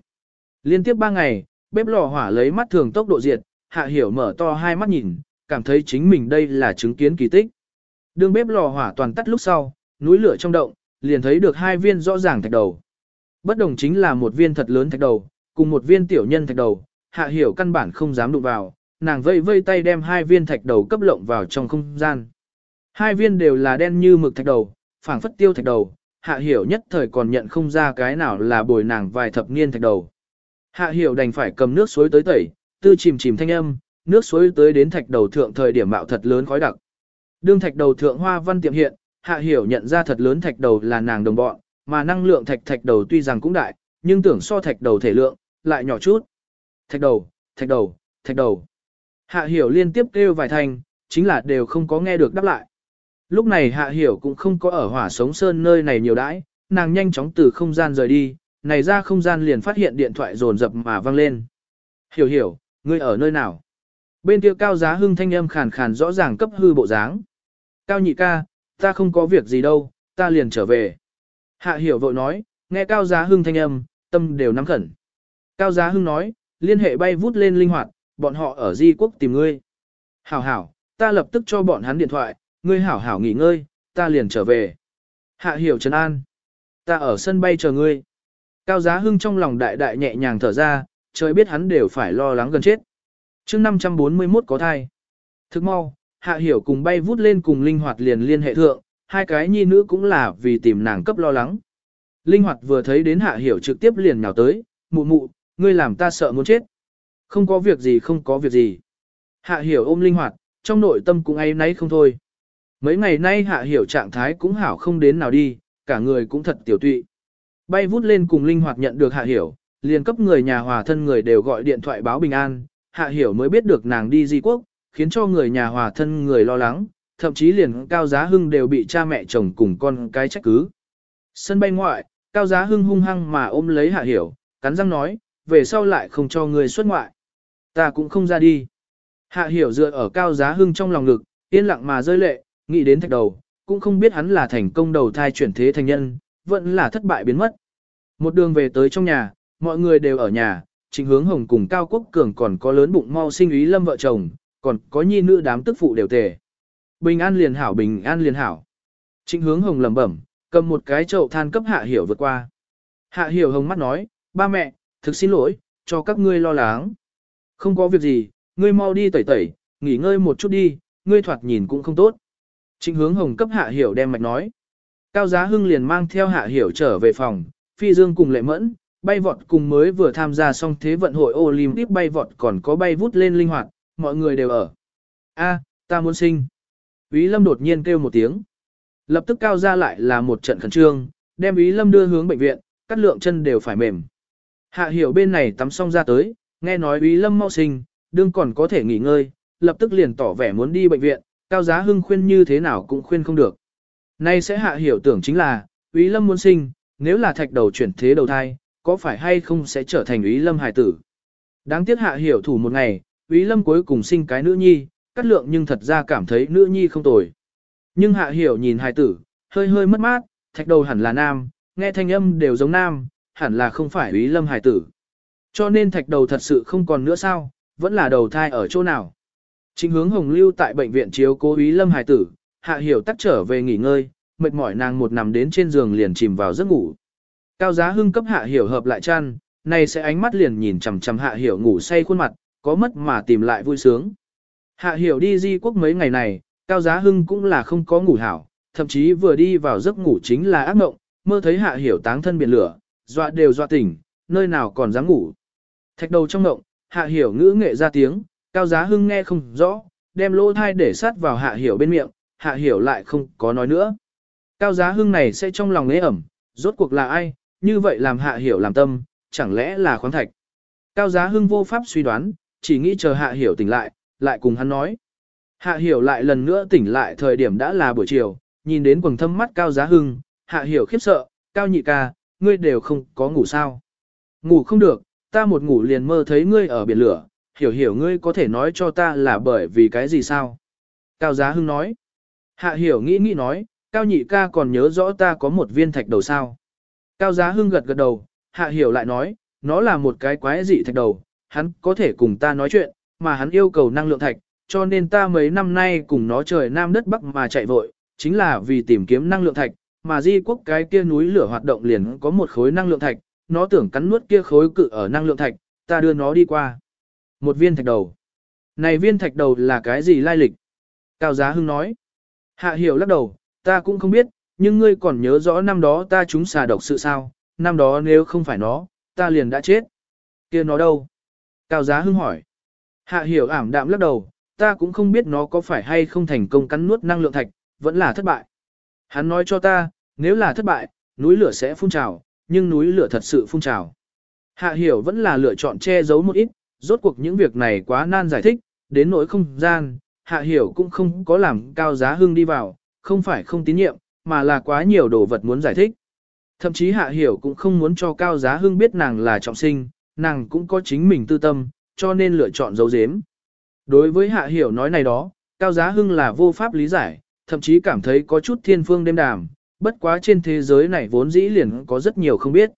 A: Liên tiếp 3 ngày, bếp lò hỏa lấy mắt thường tốc độ diệt, hạ hiểu mở to hai mắt nhìn, cảm thấy chính mình đây là chứng kiến kỳ tích. Đường bếp lò hỏa toàn tắt lúc sau, núi lửa trong động, liền thấy được hai viên rõ ràng thạch đầu. Bất đồng chính là một viên thật lớn thạch đầu, cùng một viên tiểu nhân thạch đầu, hạ hiểu căn bản không dám đụng vào, nàng vây vây tay đem hai viên thạch đầu cấp lộng vào trong không gian. Hai viên đều là đen như mực thạch đầu, phảng phất tiêu thạch đầu, hạ hiểu nhất thời còn nhận không ra cái nào là bồi nàng vài thập niên thạch đầu. Hạ hiểu đành phải cầm nước suối tới tẩy, tư chìm chìm thanh âm, nước suối tới đến thạch đầu thượng thời điểm mạo thật lớn khói đặc. Đương thạch đầu thượng hoa văn tiệm hiện, hạ hiểu nhận ra thật lớn thạch đầu là nàng đồng bọn, mà năng lượng thạch thạch đầu tuy rằng cũng đại, nhưng tưởng so thạch đầu thể lượng, lại nhỏ chút. Thạch đầu, thạch đầu, thạch đầu. Hạ hiểu liên tiếp kêu vài thành, chính là đều không có nghe được đáp lại. Lúc này hạ hiểu cũng không có ở hỏa sống sơn nơi này nhiều đãi, nàng nhanh chóng từ không gian rời đi, này ra không gian liền phát hiện điện thoại rồn rập mà vang lên. Hiểu hiểu, ngươi ở nơi nào? Bên kia cao giá hưng thanh âm khàn khàn rõ ràng cấp hư bộ dáng. Cao nhị ca, ta không có việc gì đâu, ta liền trở về. Hạ hiểu vội nói, nghe cao giá hưng thanh âm, tâm đều nắm khẩn. Cao giá hưng nói, liên hệ bay vút lên linh hoạt, bọn họ ở di quốc tìm ngươi. Hảo hảo, ta lập tức cho bọn hắn điện thoại, ngươi hảo hảo nghỉ ngơi, ta liền trở về. Hạ hiểu Trần An. Ta ở sân bay chờ ngươi. Cao giá hưng trong lòng đại đại nhẹ nhàng thở ra, trời biết hắn đều phải lo lắng gần chết. chương 541 có thai. Thức mau, hạ hiểu cùng bay vút lên cùng linh hoạt liền liên hệ thượng, hai cái nhi nữ cũng là vì tìm nàng cấp lo lắng. Linh hoạt vừa thấy đến hạ hiểu trực tiếp liền nhào tới, mụ mụ, ngươi làm ta sợ muốn chết. Không có việc gì không có việc gì. Hạ hiểu ôm linh hoạt, trong nội tâm cũng ấy nấy không thôi. Mấy ngày nay hạ hiểu trạng thái cũng hảo không đến nào đi, cả người cũng thật tiểu tụy. Bay vút lên cùng linh hoạt nhận được hạ hiểu, liền cấp người nhà hòa thân người đều gọi điện thoại báo bình an, hạ hiểu mới biết được nàng đi di quốc, khiến cho người nhà hòa thân người lo lắng, thậm chí liền cao giá hưng đều bị cha mẹ chồng cùng con cái trách cứ. Sân bay ngoại, cao giá hưng hung hăng mà ôm lấy hạ hiểu, cắn răng nói, về sau lại không cho người xuất ngoại. Ta cũng không ra đi. Hạ hiểu dựa ở cao giá hưng trong lòng ngực, yên lặng mà rơi lệ, nghĩ đến thạch đầu, cũng không biết hắn là thành công đầu thai chuyển thế thành nhân, vẫn là thất bại biến mất. Một đường về tới trong nhà, mọi người đều ở nhà, Trịnh Hướng Hồng cùng Cao Quốc Cường còn có lớn bụng mau sinh ý lâm vợ chồng, còn có nhi nữ đám tức phụ đều tề. Bình an liền hảo bình an liền hảo. Trịnh Hướng Hồng lẩm bẩm, cầm một cái chậu than cấp Hạ Hiểu vượt qua. Hạ Hiểu hồng mắt nói, ba mẹ, thực xin lỗi, cho các ngươi lo lắng. Không có việc gì, ngươi mau đi tẩy tẩy, nghỉ ngơi một chút đi, ngươi thoạt nhìn cũng không tốt. Trịnh hướng hồng cấp hạ hiểu đem mạch nói. Cao giá hưng liền mang theo hạ hiểu trở về phòng, phi dương cùng lệ mẫn, bay vọt cùng mới vừa tham gia xong thế vận hội Olympic bay vọt còn có bay vút lên linh hoạt, mọi người đều ở. A, ta muốn sinh. Ý lâm đột nhiên kêu một tiếng. Lập tức cao ra lại là một trận khẩn trương, đem ý lâm đưa hướng bệnh viện, cắt lượng chân đều phải mềm. Hạ hiểu bên này tắm xong ra tới, nghe nói ý lâm mau sinh, đương còn có thể nghỉ ngơi, lập tức liền tỏ vẻ muốn đi bệnh viện, cao giá hưng khuyên như thế nào cũng khuyên không được. Nay sẽ hạ hiểu tưởng chính là, Ý Lâm muốn sinh, nếu là thạch đầu chuyển thế đầu thai, có phải hay không sẽ trở thành Ý Lâm hài tử. Đáng tiếc hạ hiểu thủ một ngày, Ý Lâm cuối cùng sinh cái nữ nhi, cắt lượng nhưng thật ra cảm thấy nữ nhi không tồi. Nhưng hạ hiểu nhìn hài tử, hơi hơi mất mát, thạch đầu hẳn là nam, nghe thanh âm đều giống nam, hẳn là không phải Ý Lâm hài tử. Cho nên thạch đầu thật sự không còn nữa sao, vẫn là đầu thai ở chỗ nào. Chính hướng hồng lưu tại bệnh viện chiếu cố ý lâm hải tử, hạ hiểu tắt trở về nghỉ ngơi, mệt mỏi nàng một nằm đến trên giường liền chìm vào giấc ngủ. Cao giá hưng cấp hạ hiểu hợp lại chăn, này sẽ ánh mắt liền nhìn chằm chằm hạ hiểu ngủ say khuôn mặt, có mất mà tìm lại vui sướng. Hạ hiểu đi di quốc mấy ngày này, cao giá hưng cũng là không có ngủ hảo, thậm chí vừa đi vào giấc ngủ chính là ác mộng, mơ thấy hạ hiểu táng thân biển lửa, dọa đều dọa tỉnh, nơi nào còn dám ngủ. Thạch đầu trong mộng, hạ hiểu ngữ nghệ ra tiếng, cao giá hưng nghe không rõ, đem lỗ thai để sát vào hạ hiểu bên miệng, hạ hiểu lại không có nói nữa. Cao giá hưng này sẽ trong lòng nế ẩm, rốt cuộc là ai, như vậy làm hạ hiểu làm tâm, chẳng lẽ là khoáng thạch. Cao giá hưng vô pháp suy đoán, chỉ nghĩ chờ hạ hiểu tỉnh lại, lại cùng hắn nói. Hạ hiểu lại lần nữa tỉnh lại thời điểm đã là buổi chiều, nhìn đến quần thâm mắt cao giá hưng, hạ hiểu khiếp sợ, cao nhị ca, ngươi đều không có ngủ sao. Ngủ không được, ta một ngủ liền mơ thấy ngươi ở biển lửa, hiểu hiểu ngươi có thể nói cho ta là bởi vì cái gì sao? Cao Giá Hưng nói. Hạ hiểu nghĩ nghĩ nói, Cao nhị ca còn nhớ rõ ta có một viên thạch đầu sao? Cao Giá Hưng gật gật đầu, Hạ hiểu lại nói, nó là một cái quái dị thạch đầu, hắn có thể cùng ta nói chuyện, mà hắn yêu cầu năng lượng thạch, cho nên ta mấy năm nay cùng nó trời nam đất bắc mà chạy vội, chính là vì tìm kiếm năng lượng thạch, mà di quốc cái kia núi lửa hoạt động liền có một khối năng lượng thạch, nó tưởng cắn nuốt kia khối cự ở năng lượng thạch, ta đưa nó đi qua. Một viên thạch đầu. Này viên thạch đầu là cái gì lai lịch? Cao Giá Hưng nói. Hạ hiểu lắc đầu, ta cũng không biết, nhưng ngươi còn nhớ rõ năm đó ta chúng xà độc sự sao, năm đó nếu không phải nó, ta liền đã chết. kia nó đâu? Cao Giá Hưng hỏi. Hạ hiểu ảm đạm lắc đầu, ta cũng không biết nó có phải hay không thành công cắn nuốt năng lượng thạch, vẫn là thất bại. Hắn nói cho ta, nếu là thất bại, núi lửa sẽ phun trào, nhưng núi lửa thật sự phun trào. Hạ hiểu vẫn là lựa chọn che giấu một ít, rốt cuộc những việc này quá nan giải thích, đến nỗi không gian, hạ hiểu cũng không có làm cao giá hưng đi vào, không phải không tín nhiệm, mà là quá nhiều đồ vật muốn giải thích. Thậm chí hạ hiểu cũng không muốn cho cao giá hưng biết nàng là trọng sinh, nàng cũng có chính mình tư tâm, cho nên lựa chọn giấu giếm. Đối với hạ hiểu nói này đó, cao giá hưng là vô pháp lý giải, thậm chí cảm thấy có chút thiên phương đêm đàm, bất quá trên thế giới này vốn dĩ liền có rất nhiều không biết.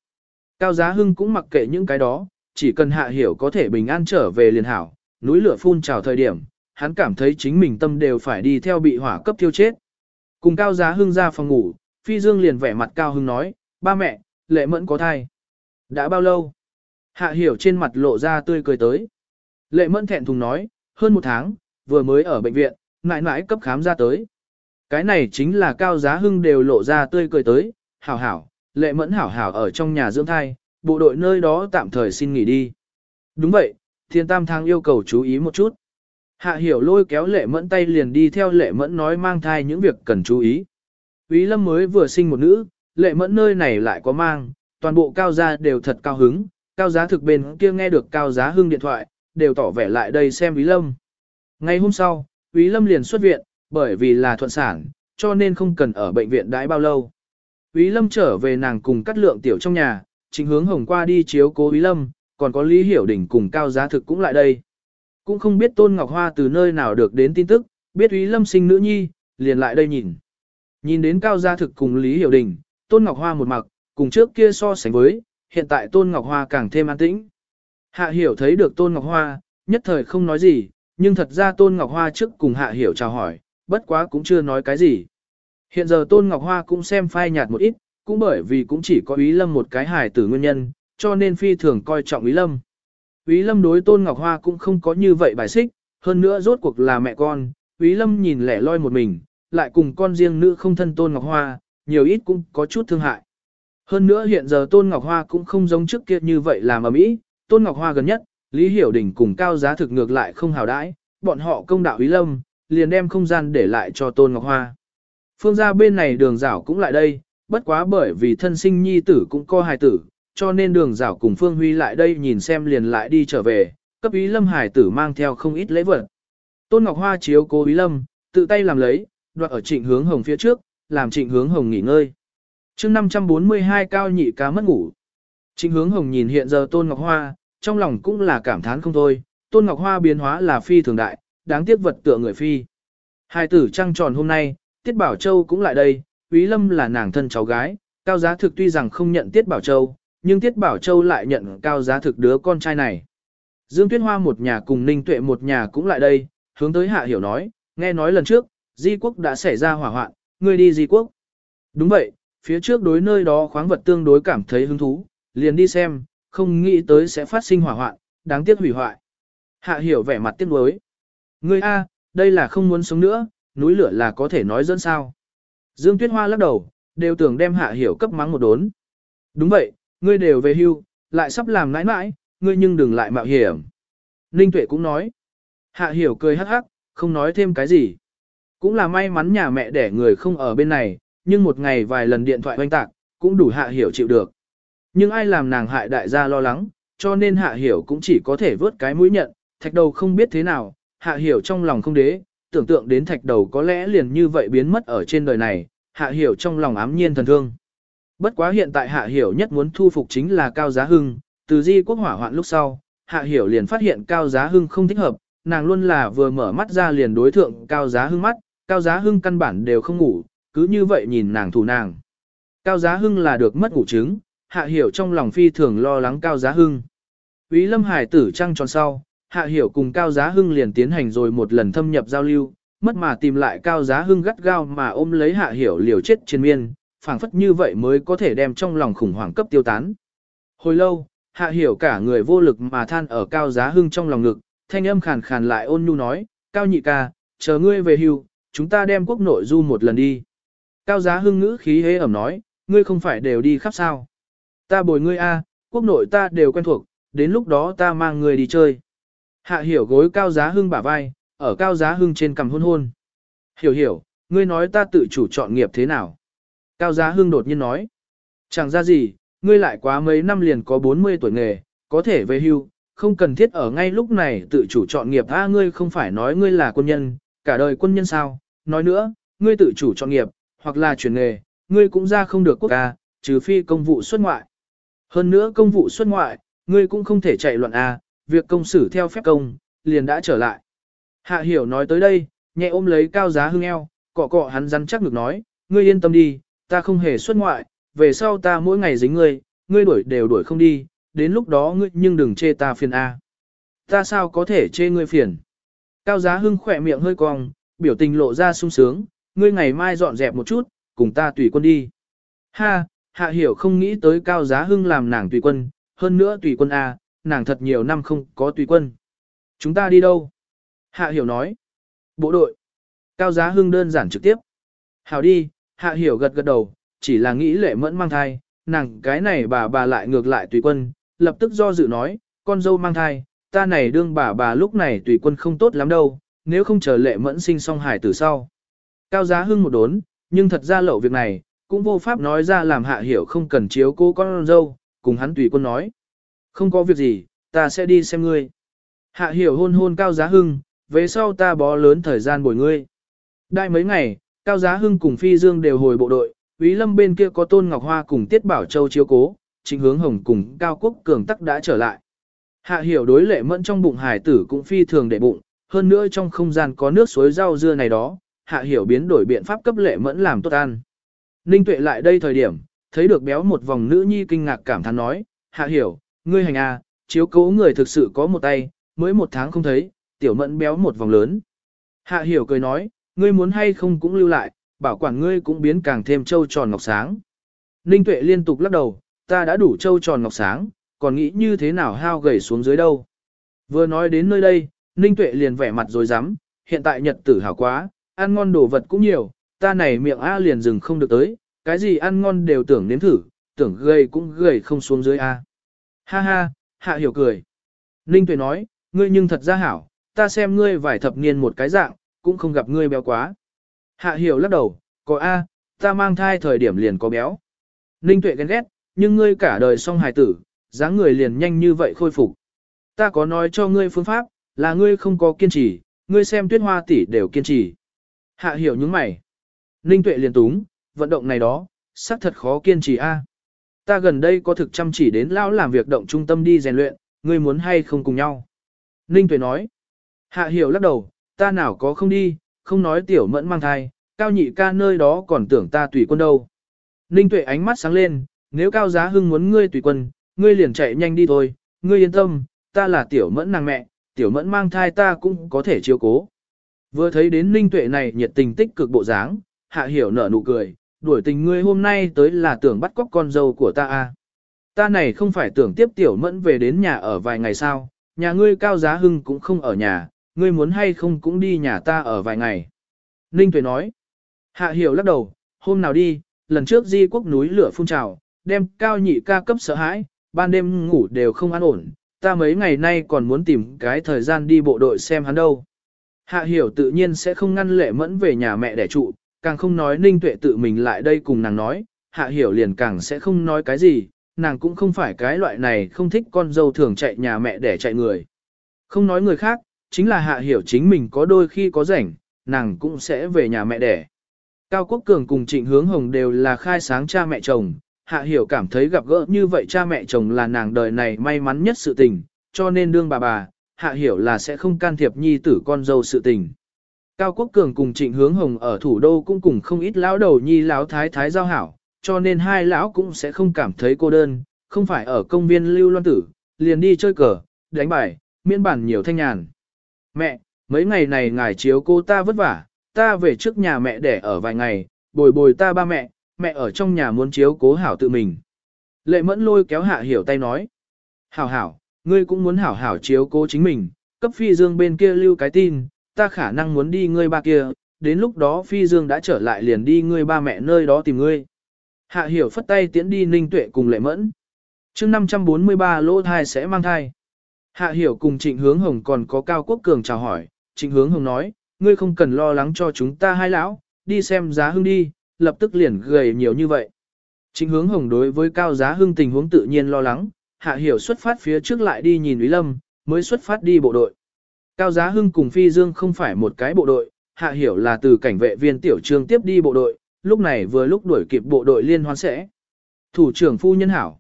A: Cao giá hưng cũng mặc kệ những cái đó, chỉ cần hạ hiểu có thể bình an trở về liền hảo, núi lửa phun trào thời điểm, hắn cảm thấy chính mình tâm đều phải đi theo bị hỏa cấp thiêu chết. Cùng cao giá hưng ra phòng ngủ, phi dương liền vẻ mặt cao hưng nói, ba mẹ, lệ mẫn có thai. Đã bao lâu? Hạ hiểu trên mặt lộ ra tươi cười tới. Lệ mẫn thẹn thùng nói, hơn một tháng, vừa mới ở bệnh viện, mãi mãi cấp khám ra tới. Cái này chính là cao giá hưng đều lộ ra tươi cười tới, hảo hảo, lệ mẫn hảo hảo ở trong nhà dưỡng thai, bộ đội nơi đó tạm thời xin nghỉ đi. Đúng vậy, thiên tam thang yêu cầu chú ý một chút. Hạ hiểu lôi kéo lệ mẫn tay liền đi theo lệ mẫn nói mang thai những việc cần chú ý. Úy lâm mới vừa sinh một nữ, lệ mẫn nơi này lại có mang, toàn bộ cao gia đều thật cao hứng, cao giá thực bên kia nghe được cao giá hưng điện thoại, đều tỏ vẻ lại đây xem Ý lâm. Ngày hôm sau, Ý lâm liền xuất viện, bởi vì là thuận sản, cho nên không cần ở bệnh viện đãi bao lâu. Ý lâm trở về nàng cùng cắt lượng tiểu trong nhà, chính hướng hồng qua đi chiếu cố Ý Lâm, còn có Lý Hiểu Đình cùng Cao Giá Thực cũng lại đây. Cũng không biết Tôn Ngọc Hoa từ nơi nào được đến tin tức, biết Ý Lâm sinh nữ nhi, liền lại đây nhìn. Nhìn đến Cao Giá Thực cùng Lý Hiểu Đình, Tôn Ngọc Hoa một mặc, cùng trước kia so sánh với, hiện tại Tôn Ngọc Hoa càng thêm an tĩnh. Hạ Hiểu thấy được Tôn Ngọc Hoa, nhất thời không nói gì, nhưng thật ra Tôn Ngọc Hoa trước cùng Hạ Hiểu chào hỏi, bất quá cũng chưa nói cái gì. Hiện giờ Tôn Ngọc Hoa cũng xem phai nhạt một ít, cũng bởi vì cũng chỉ có Ý Lâm một cái hài tử nguyên nhân, cho nên phi thường coi trọng Ý Lâm. Ý Lâm đối Tôn Ngọc Hoa cũng không có như vậy bài xích, hơn nữa rốt cuộc là mẹ con, Ý Lâm nhìn lẻ loi một mình, lại cùng con riêng nữ không thân Tôn Ngọc Hoa, nhiều ít cũng có chút thương hại. Hơn nữa hiện giờ Tôn Ngọc Hoa cũng không giống trước kia như vậy làm ở mỹ, Tôn Ngọc Hoa gần nhất, Lý Hiểu Đình cùng cao giá thực ngược lại không hào đãi, bọn họ công đạo Ý Lâm, liền đem không gian để lại cho Tôn Ngọc Hoa. Phương gia bên này đường rảo cũng lại đây, bất quá bởi vì thân sinh nhi tử cũng co hài tử, cho nên đường rảo cùng Phương Huy lại đây nhìn xem liền lại đi trở về, cấp ý lâm hài tử mang theo không ít lễ vật. Tôn Ngọc Hoa chiếu cố ý lâm, tự tay làm lấy, đoạt ở trịnh hướng hồng phía trước, làm trịnh hướng hồng nghỉ ngơi chương 542 cao nhị cá mất ngủ. Trịnh hướng hồng nhìn hiện giờ Tôn Ngọc Hoa, trong lòng cũng là cảm thán không thôi, Tôn Ngọc Hoa biến hóa là phi thường đại, đáng tiếc vật tựa người phi. Hai tử trăng tròn hôm nay, Tiết Bảo Châu cũng lại đây, Quý Lâm là nàng thân cháu gái, Cao Giá Thực tuy rằng không nhận Tiết Bảo Châu, nhưng Tiết Bảo Châu lại nhận Cao Giá Thực đứa con trai này. Dương Tuyết Hoa một nhà cùng Ninh Tuệ một nhà cũng lại đây, hướng tới Hạ Hiểu nói, nghe nói lần trước, Di Quốc đã xảy ra hỏa hoạn, ngươi đi Di Quốc. Đúng vậy, phía trước đối nơi đó khoáng vật tương đối cảm thấy hứng thú, liền đi xem, không nghĩ tới sẽ phát sinh hỏa hoạn, đáng tiếc hủy hoại. Hạ hiểu vẻ mặt tiếc nuối. Ngươi A, đây là không muốn sống nữa, núi lửa là có thể nói dẫn sao. Dương Tuyết Hoa lắc đầu, đều tưởng đem hạ hiểu cấp mắng một đốn. Đúng vậy, ngươi đều về hưu, lại sắp làm nãi nãi, ngươi nhưng đừng lại mạo hiểm. Ninh Tuệ cũng nói. Hạ hiểu cười hắc hắc, không nói thêm cái gì. Cũng là may mắn nhà mẹ để người không ở bên này, nhưng một ngày vài lần điện thoại oanh tạc, cũng đủ hạ hiểu chịu được. Nhưng ai làm nàng hại đại gia lo lắng, cho nên hạ hiểu cũng chỉ có thể vớt cái mũi nhận, thạch đầu không biết thế nào, hạ hiểu trong lòng không đế, tưởng tượng đến thạch đầu có lẽ liền như vậy biến mất ở trên đời này, hạ hiểu trong lòng ám nhiên thần thương. Bất quá hiện tại hạ hiểu nhất muốn thu phục chính là Cao Giá Hưng, từ di quốc hỏa hoạn lúc sau, hạ hiểu liền phát hiện Cao Giá Hưng không thích hợp, nàng luôn là vừa mở mắt ra liền đối thượng Cao Giá Hưng mắt, Cao Giá Hưng căn bản đều không ngủ, cứ như vậy nhìn nàng thủ nàng. Cao Giá Hưng là được mất ngủ trứng hạ hiểu trong lòng phi thường lo lắng Cao Giá Hưng. quý Lâm Hải tử trăng tròn sau, Hạ Hiểu cùng Cao Giá Hưng liền tiến hành rồi một lần thâm nhập giao lưu, mất mà tìm lại Cao Giá Hưng gắt gao mà ôm lấy Hạ Hiểu liều chết trên miên, phảng phất như vậy mới có thể đem trong lòng khủng hoảng cấp tiêu tán. Hồi lâu, Hạ Hiểu cả người vô lực mà than ở Cao Giá Hưng trong lòng ngực, thanh âm khàn khàn lại ôn nhu nói, Cao nhị ca, chờ ngươi về hưu, chúng ta đem quốc nội du một lần đi. Cao Giá Hưng ngữ khí hế ẩm nói, ngươi không phải đều đi khắp sao. Ta bồi ngươi a, quốc nội ta đều quen thuộc, đến lúc đó ta mang ngươi đi chơi. Hạ hiểu gối cao giá hưng bả vai, ở cao giá hưng trên cằm hôn hôn. Hiểu hiểu, ngươi nói ta tự chủ chọn nghiệp thế nào? Cao giá hưng đột nhiên nói. Chẳng ra gì, ngươi lại quá mấy năm liền có 40 tuổi nghề, có thể về hưu, không cần thiết ở ngay lúc này tự chủ chọn nghiệp. A ngươi không phải nói ngươi là quân nhân, cả đời quân nhân sao? Nói nữa, ngươi tự chủ chọn nghiệp, hoặc là chuyển nghề, ngươi cũng ra không được quốc ca, trừ phi công vụ xuất ngoại. Hơn nữa công vụ xuất ngoại, ngươi cũng không thể chạy loạn A, việc công xử theo phép công, liền đã trở lại. Hạ hiểu nói tới đây, nhẹ ôm lấy cao giá hưng eo, cọ cọ hắn rắn chắc ngực nói, ngươi yên tâm đi, ta không hề xuất ngoại, về sau ta mỗi ngày dính ngươi, ngươi đuổi đều đuổi không đi, đến lúc đó ngươi nhưng đừng chê ta phiền A. Ta sao có thể chê ngươi phiền? Cao giá hưng khỏe miệng hơi cong, biểu tình lộ ra sung sướng, ngươi ngày mai dọn dẹp một chút, cùng ta tùy quân đi. Ha, hạ hiểu không nghĩ tới cao giá hưng làm nàng tùy quân, hơn nữa tùy quân A, nàng thật nhiều năm không có tùy quân. Chúng ta đi đâu? Hạ hiểu nói. Bộ đội. Cao giá hưng đơn giản trực tiếp. Hảo đi, hạ hiểu gật gật đầu, chỉ là nghĩ lệ mẫn mang thai, nàng cái này bà bà lại ngược lại tùy quân, lập tức do dự nói, con dâu mang thai, ta này đương bà bà lúc này tùy quân không tốt lắm đâu, nếu không chờ lệ mẫn sinh xong hải Tử sau. Cao giá hưng một đốn, nhưng thật ra lậu việc này, cũng vô pháp nói ra làm hạ hiểu không cần chiếu cô con dâu, cùng hắn tùy quân nói. Không có việc gì, ta sẽ đi xem ngươi. Hạ hiểu hôn hôn Cao Giá Hưng, về sau ta bó lớn thời gian bồi ngươi. Đại mấy ngày, Cao Giá Hưng cùng Phi Dương đều hồi bộ đội, Úy Lâm bên kia có Tôn Ngọc Hoa cùng Tiết Bảo Châu chiếu cố, chính hướng hồng cùng Cao Quốc Cường tắc đã trở lại. Hạ hiểu đối lệ mẫn trong bụng hải tử cũng phi thường để bụng, hơn nữa trong không gian có nước suối rau dưa này đó, hạ hiểu biến đổi biện pháp cấp lệ mẫn làm tốt ăn. Ninh tuệ lại đây thời điểm, thấy được béo một vòng nữ nhi kinh ngạc cảm thán nói, hạ hiểu, ngươi hành à, chiếu cố người thực sự có một tay, mới một tháng không thấy, tiểu mẫn béo một vòng lớn. Hạ hiểu cười nói, ngươi muốn hay không cũng lưu lại, bảo quản ngươi cũng biến càng thêm trâu tròn ngọc sáng. Ninh tuệ liên tục lắc đầu, ta đã đủ trâu tròn ngọc sáng, còn nghĩ như thế nào hao gầy xuống dưới đâu. Vừa nói đến nơi đây, Ninh tuệ liền vẻ mặt rồi dám, hiện tại nhật tử hảo quá, ăn ngon đồ vật cũng nhiều, ta này miệng A liền dừng không được tới, cái gì ăn ngon đều tưởng nếm thử, tưởng gầy cũng gầy không xuống dưới A. Ha ha, hạ hiểu cười. Ninh Tuệ nói, ngươi nhưng thật ra hảo, ta xem ngươi vài thập niên một cái dạng, cũng không gặp ngươi béo quá. Hạ hiểu lắc đầu, có A, ta mang thai thời điểm liền có béo. Ninh Tuệ ghen ghét, nhưng ngươi cả đời song hài tử, dáng người liền nhanh như vậy khôi phục. Ta có nói cho ngươi phương pháp, là ngươi không có kiên trì, ngươi xem tuyết hoa tỷ đều kiên trì. Hạ hiểu những mày. Ninh Tuệ liền túng, vận động này đó, xác thật khó kiên trì A. Ta gần đây có thực chăm chỉ đến lão làm việc động trung tâm đi rèn luyện, ngươi muốn hay không cùng nhau. Ninh Tuệ nói. Hạ hiểu lắc đầu, ta nào có không đi, không nói tiểu mẫn mang thai, cao nhị ca nơi đó còn tưởng ta tùy quân đâu. Ninh Tuệ ánh mắt sáng lên, nếu cao giá hưng muốn ngươi tùy quân, ngươi liền chạy nhanh đi thôi, ngươi yên tâm, ta là tiểu mẫn nàng mẹ, tiểu mẫn mang thai ta cũng có thể chiếu cố. Vừa thấy đến Ninh Tuệ này nhiệt tình tích cực bộ dáng, hạ hiểu nở nụ cười, đuổi tình ngươi hôm nay tới là tưởng bắt cóc con dâu của ta à. Ta này không phải tưởng tiếp tiểu mẫn về đến nhà ở vài ngày sao, nhà ngươi cao giá hưng cũng không ở nhà, ngươi muốn hay không cũng đi nhà ta ở vài ngày. Ninh Tuệ nói, hạ hiểu lắc đầu, hôm nào đi, lần trước di quốc núi lửa phun trào, đem cao nhị ca cấp sợ hãi, ban đêm ngủ đều không an ổn, ta mấy ngày nay còn muốn tìm cái thời gian đi bộ đội xem hắn đâu. Hạ hiểu tự nhiên sẽ không ngăn lệ mẫn về nhà mẹ đẻ trụ, càng không nói ninh tuệ tự mình lại đây cùng nàng nói, hạ hiểu liền càng sẽ không nói cái gì, nàng cũng không phải cái loại này không thích con dâu thường chạy nhà mẹ để chạy người. Không nói người khác, chính là hạ hiểu chính mình có đôi khi có rảnh, nàng cũng sẽ về nhà mẹ đẻ. Cao Quốc Cường cùng Trịnh Hướng Hồng đều là khai sáng cha mẹ chồng, hạ hiểu cảm thấy gặp gỡ như vậy cha mẹ chồng là nàng đời này may mắn nhất sự tình, cho nên đương bà bà, hạ hiểu là sẽ không can thiệp nhi tử con dâu sự tình. Cao Quốc Cường cùng Trịnh Hướng Hồng ở thủ đô cũng cùng không ít lão đầu nhi lão thái thái giao hảo, cho nên hai lão cũng sẽ không cảm thấy cô đơn, không phải ở công viên lưu loan tử, liền đi chơi cờ, đánh bài, miễn bản nhiều thanh nhàn. Mẹ, mấy ngày này ngài chiếu cô ta vất vả, ta về trước nhà mẹ để ở vài ngày, bồi bồi ta ba mẹ, mẹ ở trong nhà muốn chiếu cố hảo tự mình. Lệ mẫn lôi kéo hạ hiểu tay nói. Hảo hảo, ngươi cũng muốn hảo hảo chiếu cố chính mình, cấp phi dương bên kia lưu cái tin, ta khả năng muốn đi ngươi ba kia, đến lúc đó phi dương đã trở lại liền đi ngươi ba mẹ nơi đó tìm ngươi. Hạ hiểu phất tay tiễn đi ninh tuệ cùng lệ mẫn. chương 543 lỗ thai sẽ mang thai. Hạ hiểu cùng trịnh hướng hồng còn có cao quốc cường chào hỏi, trịnh hướng hồng nói, ngươi không cần lo lắng cho chúng ta hai lão, đi xem giá hưng đi, lập tức liền gầy nhiều như vậy. Trịnh hướng hồng đối với cao giá hưng tình huống tự nhiên lo lắng, hạ hiểu xuất phát phía trước lại đi nhìn Úy Lâm, mới xuất phát đi bộ đội. Cao giá hưng cùng Phi Dương không phải một cái bộ đội, hạ hiểu là từ cảnh vệ viên tiểu trương tiếp đi bộ đội, lúc này vừa lúc đuổi kịp bộ đội liên hoan sẽ. Thủ trưởng phu nhân hảo.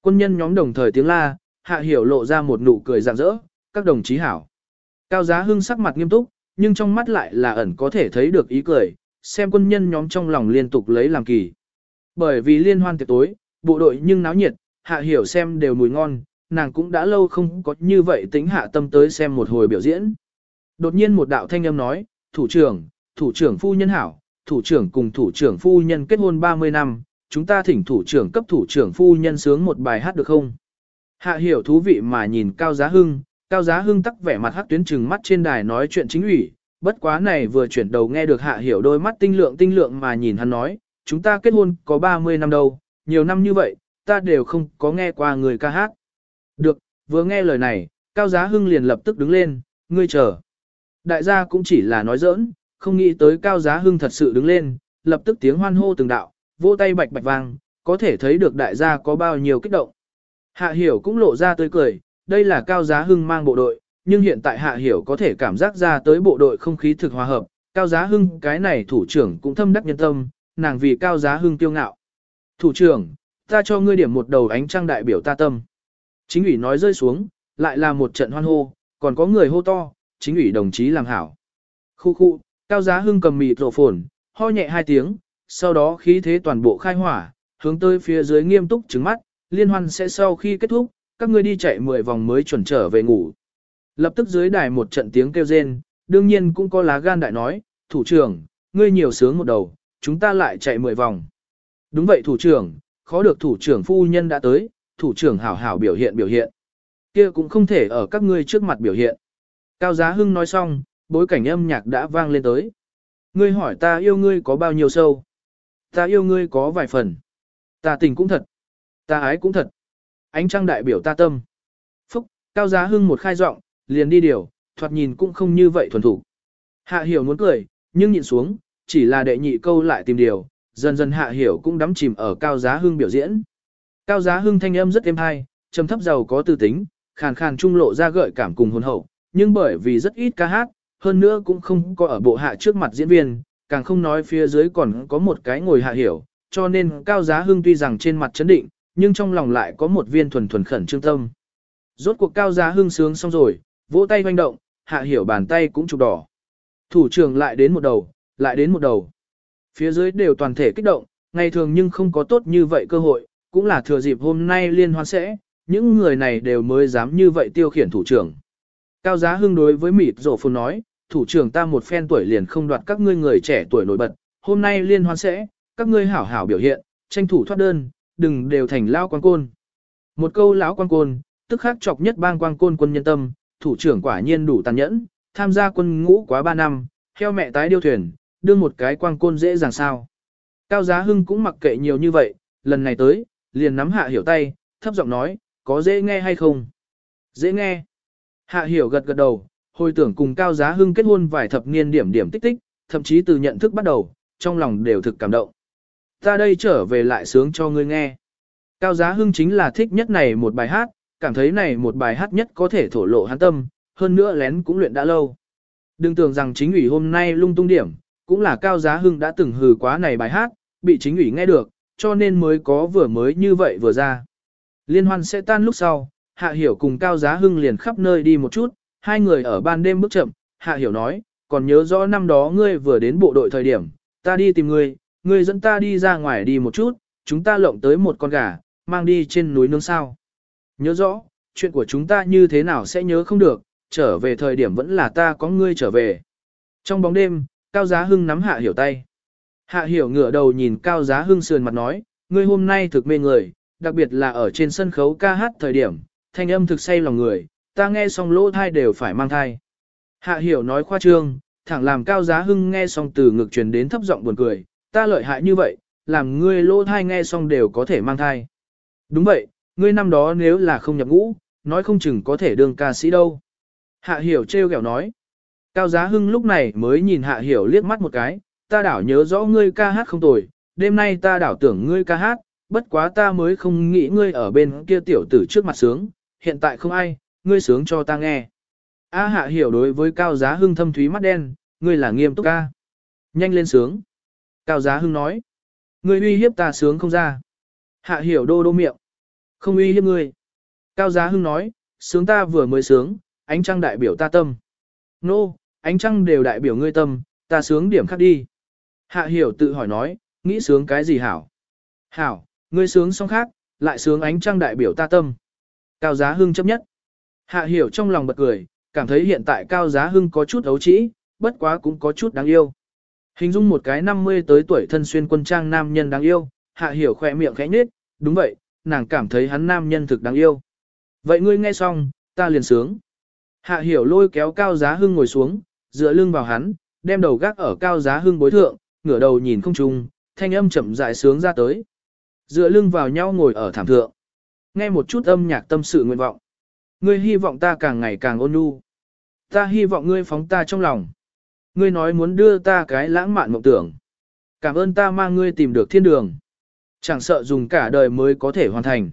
A: Quân nhân nhóm đồng thời tiếng la, hạ hiểu lộ ra một nụ cười rạng rỡ, các đồng chí hảo. Cao giá hưng sắc mặt nghiêm túc, nhưng trong mắt lại là ẩn có thể thấy được ý cười, xem quân nhân nhóm trong lòng liên tục lấy làm kỳ. Bởi vì liên hoan tiệc tối, bộ đội nhưng náo nhiệt, hạ hiểu xem đều mùi ngon, nàng cũng đã lâu không có như vậy tính hạ tâm tới xem một hồi biểu diễn. Đột nhiên một đạo thanh âm nói, thủ trưởng, thủ trưởng phu nhân hảo, thủ trưởng cùng thủ trưởng phu nhân kết hôn 30 năm, chúng ta thỉnh thủ trưởng cấp thủ trưởng phu nhân sướng một bài hát được không? Hạ hiểu thú vị mà nhìn Cao Giá Hưng, Cao Giá Hưng tắc vẻ mặt hát tuyến trừng mắt trên đài nói chuyện chính ủy, bất quá này vừa chuyển đầu nghe được Hạ hiểu đôi mắt tinh lượng tinh lượng mà nhìn hắn nói, chúng ta kết hôn có 30 năm đâu, nhiều năm như vậy, ta đều không có nghe qua người ca hát. Được, vừa nghe lời này, Cao Giá Hưng liền lập tức đứng lên, ngươi chờ. Đại gia cũng chỉ là nói giỡn, không nghĩ tới cao giá hưng thật sự đứng lên, lập tức tiếng hoan hô từng đạo, vỗ tay bạch bạch vang, có thể thấy được đại gia có bao nhiêu kích động. Hạ hiểu cũng lộ ra tươi cười, đây là cao giá hưng mang bộ đội, nhưng hiện tại hạ hiểu có thể cảm giác ra tới bộ đội không khí thực hòa hợp, cao giá hưng cái này thủ trưởng cũng thâm đắc nhân tâm, nàng vì cao giá hưng kiêu ngạo. Thủ trưởng, ta cho ngươi điểm một đầu ánh trăng đại biểu ta tâm. Chính ủy nói rơi xuống, lại là một trận hoan hô, còn có người hô to, chính ủy đồng chí làm hảo. Khu khu, Cao giá hưng cầm mịt rổ phồn, ho nhẹ hai tiếng, sau đó khí thế toàn bộ khai hỏa, hướng tới phía dưới nghiêm túc trứng mắt, liên hoan sẽ sau khi kết thúc, các ngươi đi chạy 10 vòng mới chuẩn trở về ngủ. Lập tức dưới đài một trận tiếng kêu rên, đương nhiên cũng có lá gan đại nói, thủ trưởng, ngươi nhiều sướng một đầu, chúng ta lại chạy 10 vòng. Đúng vậy thủ trưởng, khó được thủ trưởng phu nhân đã tới, thủ trưởng hảo hảo biểu hiện biểu hiện. kia cũng không thể ở các ngươi trước mặt biểu hiện. Cao Giá Hưng nói xong, bối cảnh âm nhạc đã vang lên tới. Ngươi hỏi ta yêu ngươi có bao nhiêu sâu? Ta yêu ngươi có vài phần. Ta tình cũng thật. Ta ái cũng thật. Ánh trăng đại biểu ta tâm. Phúc, cao giá hưng một khai giọng, liền đi điều, thoạt nhìn cũng không như vậy thuần thủ. Hạ hiểu muốn cười, nhưng nhịn xuống, chỉ là đệ nhị câu lại tìm điều, dần dần hạ hiểu cũng đắm chìm ở cao giá hưng biểu diễn. Cao giá hưng thanh âm rất êm hay, trầm thấp giàu có tư tính, khàn khàn trung lộ ra gợi cảm cùng hồn hậu, nhưng bởi vì rất ít ca hát, hơn nữa cũng không có ở bộ hạ trước mặt diễn viên, càng không nói phía dưới còn có một cái ngồi hạ hiểu, cho nên Cao Giá Hưng tuy rằng trên mặt chấn định, nhưng trong lòng lại có một viên thuần thuần khẩn trương tâm. Rốt cuộc Cao Giá Hưng sướng xong rồi, vỗ tay hoành động, hạ hiểu bàn tay cũng chụp đỏ. Thủ trưởng lại đến một đầu, lại đến một đầu. Phía dưới đều toàn thể kích động, ngày thường nhưng không có tốt như vậy cơ hội, cũng là thừa dịp hôm nay liên hoan sẽ, những người này đều mới dám như vậy tiêu khiển thủ trưởng. Cao Giá Hưng đối với mịt rổ phun nói, thủ trưởng ta một phen tuổi liền không đoạt các ngươi người trẻ tuổi nổi bật, hôm nay liên hoan sẽ, các ngươi hảo hảo biểu hiện, tranh thủ thoát đơn, đừng đều thành lao quan côn. Một câu lão quan côn, tức khắc chọc nhất bang quan côn quân nhân tâm, thủ trưởng quả nhiên đủ tàn nhẫn, tham gia quân ngũ quá 3 năm, theo mẹ tái điêu thuyền, đưa một cái quang côn dễ dàng sao. Cao Giá Hưng cũng mặc kệ nhiều như vậy, lần này tới, liền nắm hạ hiểu tay, thấp giọng nói, có dễ nghe hay không? Dễ nghe. Hạ hiểu gật gật đầu, hồi tưởng cùng Cao Giá Hưng kết hôn vài thập niên điểm điểm tích tích, thậm chí từ nhận thức bắt đầu, trong lòng đều thực cảm động. Ta đây trở về lại sướng cho ngươi nghe. Cao Giá Hưng chính là thích nhất này một bài hát, cảm thấy này một bài hát nhất có thể thổ lộ hắn tâm, hơn nữa lén cũng luyện đã lâu. Đừng tưởng rằng chính ủy hôm nay lung tung điểm, cũng là Cao Giá Hưng đã từng hừ quá này bài hát, bị chính ủy nghe được, cho nên mới có vừa mới như vậy vừa ra. Liên hoan sẽ tan lúc sau, Hạ Hiểu cùng Cao Giá Hưng liền khắp nơi đi một chút, hai người ở ban đêm bước chậm, Hạ Hiểu nói, còn nhớ rõ năm đó ngươi vừa đến bộ đội thời điểm, ta đi tìm ngươi, ngươi dẫn ta đi ra ngoài đi một chút, chúng ta lộng tới một con gà, mang đi trên núi nướng sao. Nhớ rõ, chuyện của chúng ta như thế nào sẽ nhớ không được, trở về thời điểm vẫn là ta có ngươi trở về. Trong bóng đêm, Cao Giá Hưng nắm Hạ Hiểu tay. Hạ Hiểu ngửa đầu nhìn Cao Giá Hưng sườn mặt nói, ngươi hôm nay thực mê người, đặc biệt là ở trên sân khấu ca hát thời điểm, thanh âm thực say lòng người, ta nghe xong lỗ thai đều phải mang thai. Hạ Hiểu nói khoa trương, thẳng làm Cao Giá Hưng nghe xong từ ngực truyền đến thấp giọng buồn cười, ta lợi hại như vậy, làm ngươi lỗ thai nghe xong đều có thể mang thai. Đúng vậy, ngươi năm đó nếu là không nhập ngũ, nói không chừng có thể đương ca sĩ đâu. Hạ Hiểu trêu ghẹo nói. Cao Giá Hưng lúc này mới nhìn Hạ Hiểu liếc mắt một cái, ta đảo nhớ rõ ngươi ca hát không tồi, đêm nay ta đảo tưởng ngươi ca hát, bất quá ta mới không nghĩ ngươi ở bên kia tiểu tử trước mặt sướng, hiện tại không ai, ngươi sướng cho ta nghe. A Hạ Hiểu đối với Cao Giá Hưng thâm thúy mắt đen, ngươi là nghiêm túc ca. Nhanh lên sướng. Cao Giá Hưng nói. Ngươi uy hiếp ta sướng không ra. Hạ Hiểu đô đô miệng. Không uy hiếp ngươi. Cao Giá Hưng nói, sướng ta vừa mới sướng, ánh trăng đại biểu ta tâm. Nô, no, ánh trăng đều đại biểu ngươi tâm, ta sướng điểm khác đi. Hạ hiểu tự hỏi nói, nghĩ sướng cái gì hảo? Hảo, ngươi sướng xong khác, lại sướng ánh trăng đại biểu ta tâm. Cao giá hưng chấp nhất. Hạ hiểu trong lòng bật cười, cảm thấy hiện tại cao giá hưng có chút ấu trĩ, bất quá cũng có chút đáng yêu. Hình dung một cái 50 tới tuổi thân xuyên quân trang nam nhân đáng yêu, hạ hiểu khỏe miệng khẽ nhếch, đúng vậy, nàng cảm thấy hắn nam nhân thực đáng yêu. Vậy ngươi nghe xong, ta liền sướng. Hạ hiểu lôi kéo cao giá hưng ngồi xuống, dựa lưng vào hắn, đem đầu gác ở cao giá hưng bối thượng, ngửa đầu nhìn không trung, thanh âm chậm rãi sướng ra tới. Dựa lưng vào nhau ngồi ở thảm thượng. Nghe một chút âm nhạc tâm sự nguyện vọng. Ngươi hy vọng ta càng ngày càng ôn nhu. Ta hy vọng ngươi phóng ta trong lòng. Ngươi nói muốn đưa ta cái lãng mạn mộng tưởng. Cảm ơn ta mang ngươi tìm được thiên đường. Chẳng sợ dùng cả đời mới có thể hoàn thành.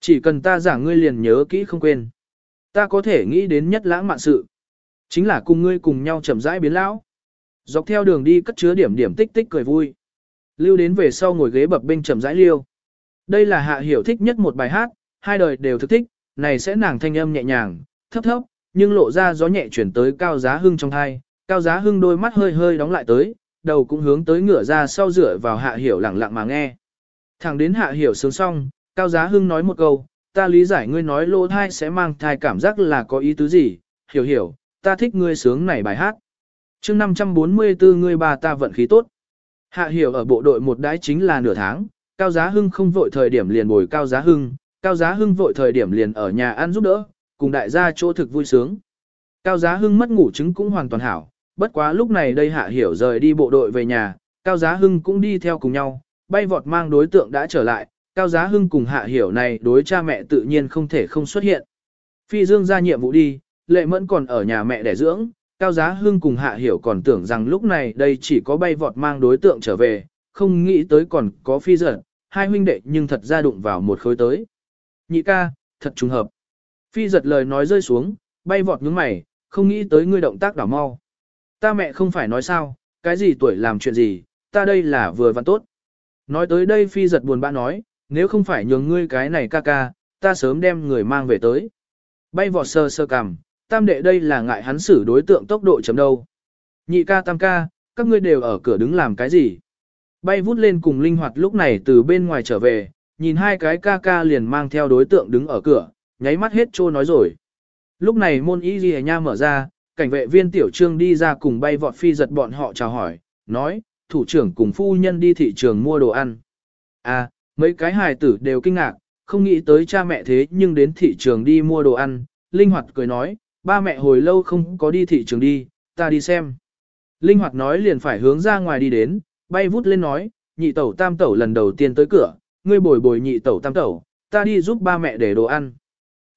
A: Chỉ cần ta giảng ngươi liền nhớ kỹ không quên. Ta có thể nghĩ đến nhất lãng mạn sự. Chính là cùng ngươi cùng nhau chậm rãi biến lão. Dọc theo đường đi cất chứa điểm điểm tích tích cười vui. Lưu đến về sau ngồi ghế bập bên chậm rãi liêu. Đây là hạ hiểu thích nhất một bài hát, hai đời đều thực thích, này sẽ nàng thanh âm nhẹ nhàng, thấp thấp, nhưng lộ ra gió nhẹ chuyển tới cao giá hưng trong thai, cao giá hưng đôi mắt hơi hơi đóng lại tới, đầu cũng hướng tới ngửa ra sau rửa vào hạ hiểu lặng lặng mà nghe. Thẳng đến hạ hiểu sướng xong, cao giá hưng nói một câu, ta lý giải ngươi nói lô thai sẽ mang thai cảm giác là có ý tứ gì, hiểu hiểu, ta thích ngươi sướng này bài hát chương 544 ngươi bà ta vận khí tốt. Hạ hiểu ở bộ đội một đái chính là nửa tháng, Cao Giá Hưng không vội thời điểm liền bồi Cao Giá Hưng, Cao Giá Hưng vội thời điểm liền ở nhà ăn giúp đỡ, cùng đại gia chỗ thực vui sướng. Cao Giá Hưng mất ngủ chứng cũng hoàn toàn hảo, bất quá lúc này đây Hạ hiểu rời đi bộ đội về nhà, Cao Giá Hưng cũng đi theo cùng nhau, bay vọt mang đối tượng đã trở lại, Cao Giá Hưng cùng Hạ hiểu này đối cha mẹ tự nhiên không thể không xuất hiện. Phi Dương ra nhiệm vụ đi, Lệ Mẫn còn ở nhà mẹ đẻ dưỡng, Cao Giá Hưng cùng Hạ Hiểu còn tưởng rằng lúc này đây chỉ có bay vọt mang đối tượng trở về, không nghĩ tới còn có phi giật, hai huynh đệ nhưng thật ra đụng vào một khối tới. Nhị ca, thật trùng hợp. Phi giật lời nói rơi xuống, bay vọt nhướng mày, không nghĩ tới ngươi động tác đảo mau. Ta mẹ không phải nói sao, cái gì tuổi làm chuyện gì, ta đây là vừa văn tốt. Nói tới đây phi giật buồn bã nói, nếu không phải nhường ngươi cái này ca ca, ta sớm đem người mang về tới. Bay vọt sơ sơ cằm, tam đệ đây là ngại hắn xử đối tượng tốc độ chấm đâu. Nhị ca tam ca, các ngươi đều ở cửa đứng làm cái gì? Bay vút lên cùng linh hoạt lúc này từ bên ngoài trở về, nhìn hai cái ca ca liền mang theo đối tượng đứng ở cửa, nháy mắt hết trô nói rồi. Lúc này môn y ghi nha mở ra, cảnh vệ viên tiểu trương đi ra cùng bay vọt phi giật bọn họ chào hỏi, nói, thủ trưởng cùng phu nhân đi thị trường mua đồ ăn. À, mấy cái hài tử đều kinh ngạc, không nghĩ tới cha mẹ thế nhưng đến thị trường đi mua đồ ăn, linh hoạt cười nói, ba mẹ hồi lâu không có đi thị trường đi, ta đi xem. Linh hoạt nói liền phải hướng ra ngoài đi đến, bay vút lên nói, nhị tẩu tam tẩu lần đầu tiên tới cửa, ngươi bồi bồi nhị tẩu tam tẩu, ta đi giúp ba mẹ để đồ ăn.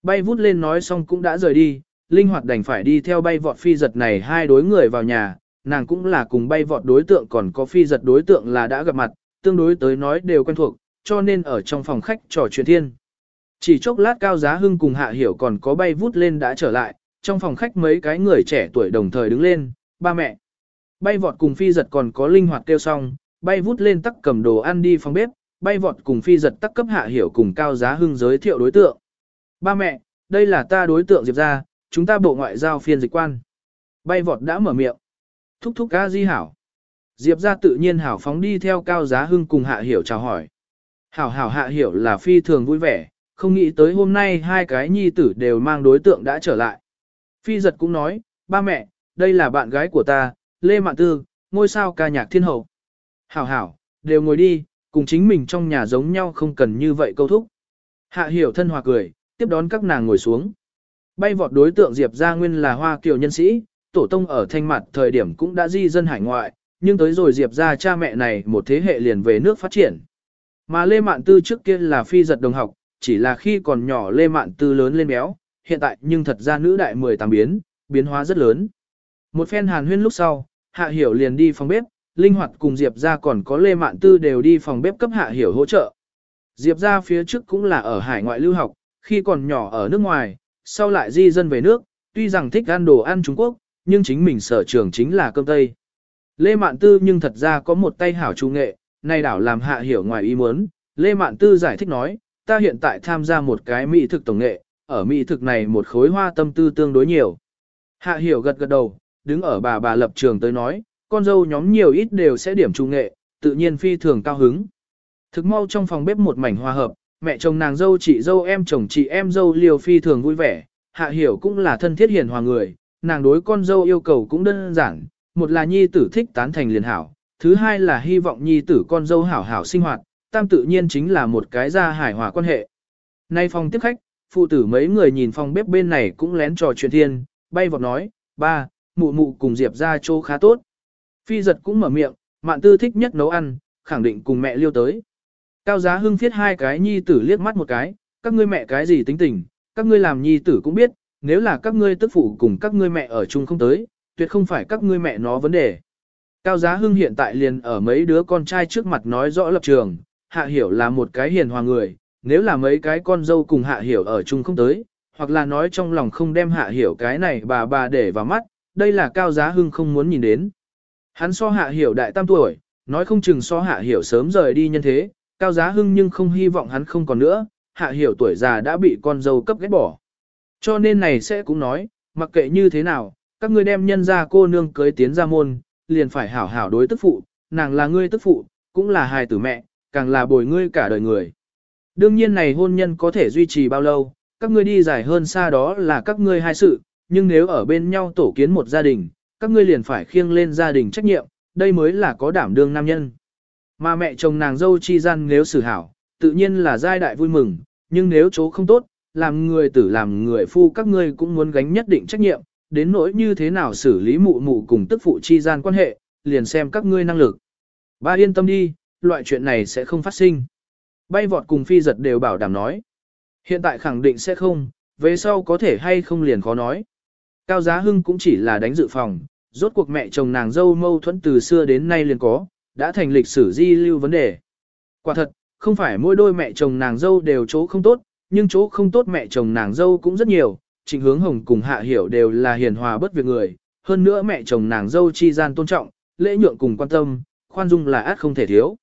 A: Bay vút lên nói xong cũng đã rời đi, linh hoạt đành phải đi theo bay vọt phi giật này hai đối người vào nhà, nàng cũng là cùng bay vọt đối tượng còn có phi giật đối tượng là đã gặp mặt, tương đối tới nói đều quen thuộc, cho nên ở trong phòng khách trò chuyện thiên. Chỉ chốc lát cao giá hưng cùng hạ hiểu còn có bay vút lên đã trở lại, trong phòng khách mấy cái người trẻ tuổi đồng thời đứng lên, ba mẹ. Bay vọt cùng phi giật còn có linh hoạt kêu xong, bay vút lên tắc cầm đồ ăn đi phòng bếp, bay vọt cùng phi giật tắc cấp hạ hiểu cùng cao giá hưng giới thiệu đối tượng. Ba mẹ, đây là ta đối tượng Diệp ra, chúng ta bộ ngoại giao phiên dịch quan. Bay vọt đã mở miệng. Thúc thúc ca di hảo. Diệp ra tự nhiên hảo phóng đi theo cao giá hưng cùng hạ hiểu chào hỏi. Hảo hảo hạ hiểu là phi thường vui vẻ, không nghĩ tới hôm nay hai cái nhi tử đều mang đối tượng đã trở lại. Phi giật cũng nói, ba mẹ, đây là bạn gái của ta, Lê Mạn Tư, ngôi sao ca nhạc thiên hậu. Hảo hảo, đều ngồi đi, cùng chính mình trong nhà giống nhau không cần như vậy câu thúc. Hạ hiểu thân hòa cười, tiếp đón các nàng ngồi xuống. Bay vọt đối tượng Diệp Gia Nguyên là hoa kiều nhân sĩ, tổ tông ở thanh mặt thời điểm cũng đã di dân hải ngoại, nhưng tới rồi Diệp Gia cha mẹ này một thế hệ liền về nước phát triển. Mà Lê Mạn Tư trước kia là phi giật đồng học, chỉ là khi còn nhỏ Lê Mạn Tư lớn lên béo, hiện tại nhưng thật ra nữ đại 18 biến, biến hóa rất lớn. Một phen hàn huyên lúc sau, Hạ Hiểu liền đi phòng bếp, Linh Hoạt cùng Diệp ra còn có Lê Mạn Tư đều đi phòng bếp cấp Hạ Hiểu hỗ trợ. Diệp ra phía trước cũng là ở hải ngoại lưu học, khi còn nhỏ ở nước ngoài, sau lại di dân về nước, tuy rằng thích ăn đồ ăn Trung Quốc, nhưng chính mình sở trường chính là cơm Tây. Lê Mạn Tư nhưng thật ra có một tay hảo trung nghệ, này đảo làm Hạ Hiểu ngoài ý muốn. Lê Mạn Tư giải thích nói, ta hiện tại tham gia một cái mỹ thực tổng nghệ, ở mỹ thực này một khối hoa tâm tư tương đối nhiều. Hạ Hiểu gật gật đầu, đứng ở bà bà lập trường tới nói, con dâu nhóm nhiều ít đều sẽ điểm trung nghệ, tự nhiên phi thường cao hứng. Thực mau trong phòng bếp một mảnh hòa hợp, mẹ chồng nàng dâu chị dâu em chồng chị em dâu liều phi thường vui vẻ, hạ hiểu cũng là thân thiết hiền hòa người, nàng đối con dâu yêu cầu cũng đơn giản, một là nhi tử thích tán thành liền hảo, thứ hai là hy vọng nhi tử con dâu hảo hảo sinh hoạt, tam tự nhiên chính là một cái gia hải hòa quan hệ. Nay phòng tiếp khách, phụ tử mấy người nhìn phòng bếp bên này cũng lén trò chuyện thiên, bay vọt nói, ba, mụ mụ cùng Diệp ra chỗ khá tốt. Phi giật cũng mở miệng, mạn tư thích nhất nấu ăn, khẳng định cùng mẹ liêu tới. Cao giá hưng thiết hai cái nhi tử liếc mắt một cái, các ngươi mẹ cái gì tính tình, các ngươi làm nhi tử cũng biết, nếu là các ngươi tức phụ cùng các ngươi mẹ ở chung không tới, tuyệt không phải các ngươi mẹ nó vấn đề. Cao giá hưng hiện tại liền ở mấy đứa con trai trước mặt nói rõ lập trường, hạ hiểu là một cái hiền hòa người, nếu là mấy cái con dâu cùng hạ hiểu ở chung không tới, hoặc là nói trong lòng không đem hạ hiểu cái này bà bà để vào mắt, đây là cao giá hưng không muốn nhìn đến. Hắn so hạ hiểu đại tam tuổi, nói không chừng so hạ hiểu sớm rời đi nhân thế, cao giá hưng nhưng không hy vọng hắn không còn nữa, hạ hiểu tuổi già đã bị con dâu cấp ghét bỏ. Cho nên này sẽ cũng nói, mặc kệ như thế nào, các ngươi đem nhân ra cô nương cưới tiến ra môn, liền phải hảo hảo đối tức phụ, nàng là ngươi tức phụ, cũng là hài tử mẹ, càng là bồi ngươi cả đời người. Đương nhiên này hôn nhân có thể duy trì bao lâu, các ngươi đi dài hơn xa đó là các ngươi hai sự, nhưng nếu ở bên nhau tổ kiến một gia đình, các ngươi liền phải khiêng lên gia đình trách nhiệm, đây mới là có đảm đương nam nhân. Mà mẹ chồng nàng dâu chi gian nếu xử hảo, tự nhiên là giai đại vui mừng, nhưng nếu chỗ không tốt, làm người tử làm người phu các ngươi cũng muốn gánh nhất định trách nhiệm, đến nỗi như thế nào xử lý mụ mụ cùng tức phụ chi gian quan hệ, liền xem các ngươi năng lực. Ba yên tâm đi, loại chuyện này sẽ không phát sinh. Bay vọt cùng phi giật đều bảo đảm nói. Hiện tại khẳng định sẽ không, về sau có thể hay không liền khó nói. Cao Giá Hưng cũng chỉ là đánh dự phòng, rốt cuộc mẹ chồng nàng dâu mâu thuẫn từ xưa đến nay liền có, đã thành lịch sử di lưu vấn đề. Quả thật, không phải mỗi đôi mẹ chồng nàng dâu đều chỗ không tốt, nhưng chỗ không tốt mẹ chồng nàng dâu cũng rất nhiều, Trịnh Hướng Hồng cùng Hạ Hiểu đều là hiền hòa bất việc người, hơn nữa mẹ chồng nàng dâu chi gian tôn trọng, lễ nhượng cùng quan tâm, khoan dung là át không thể thiếu.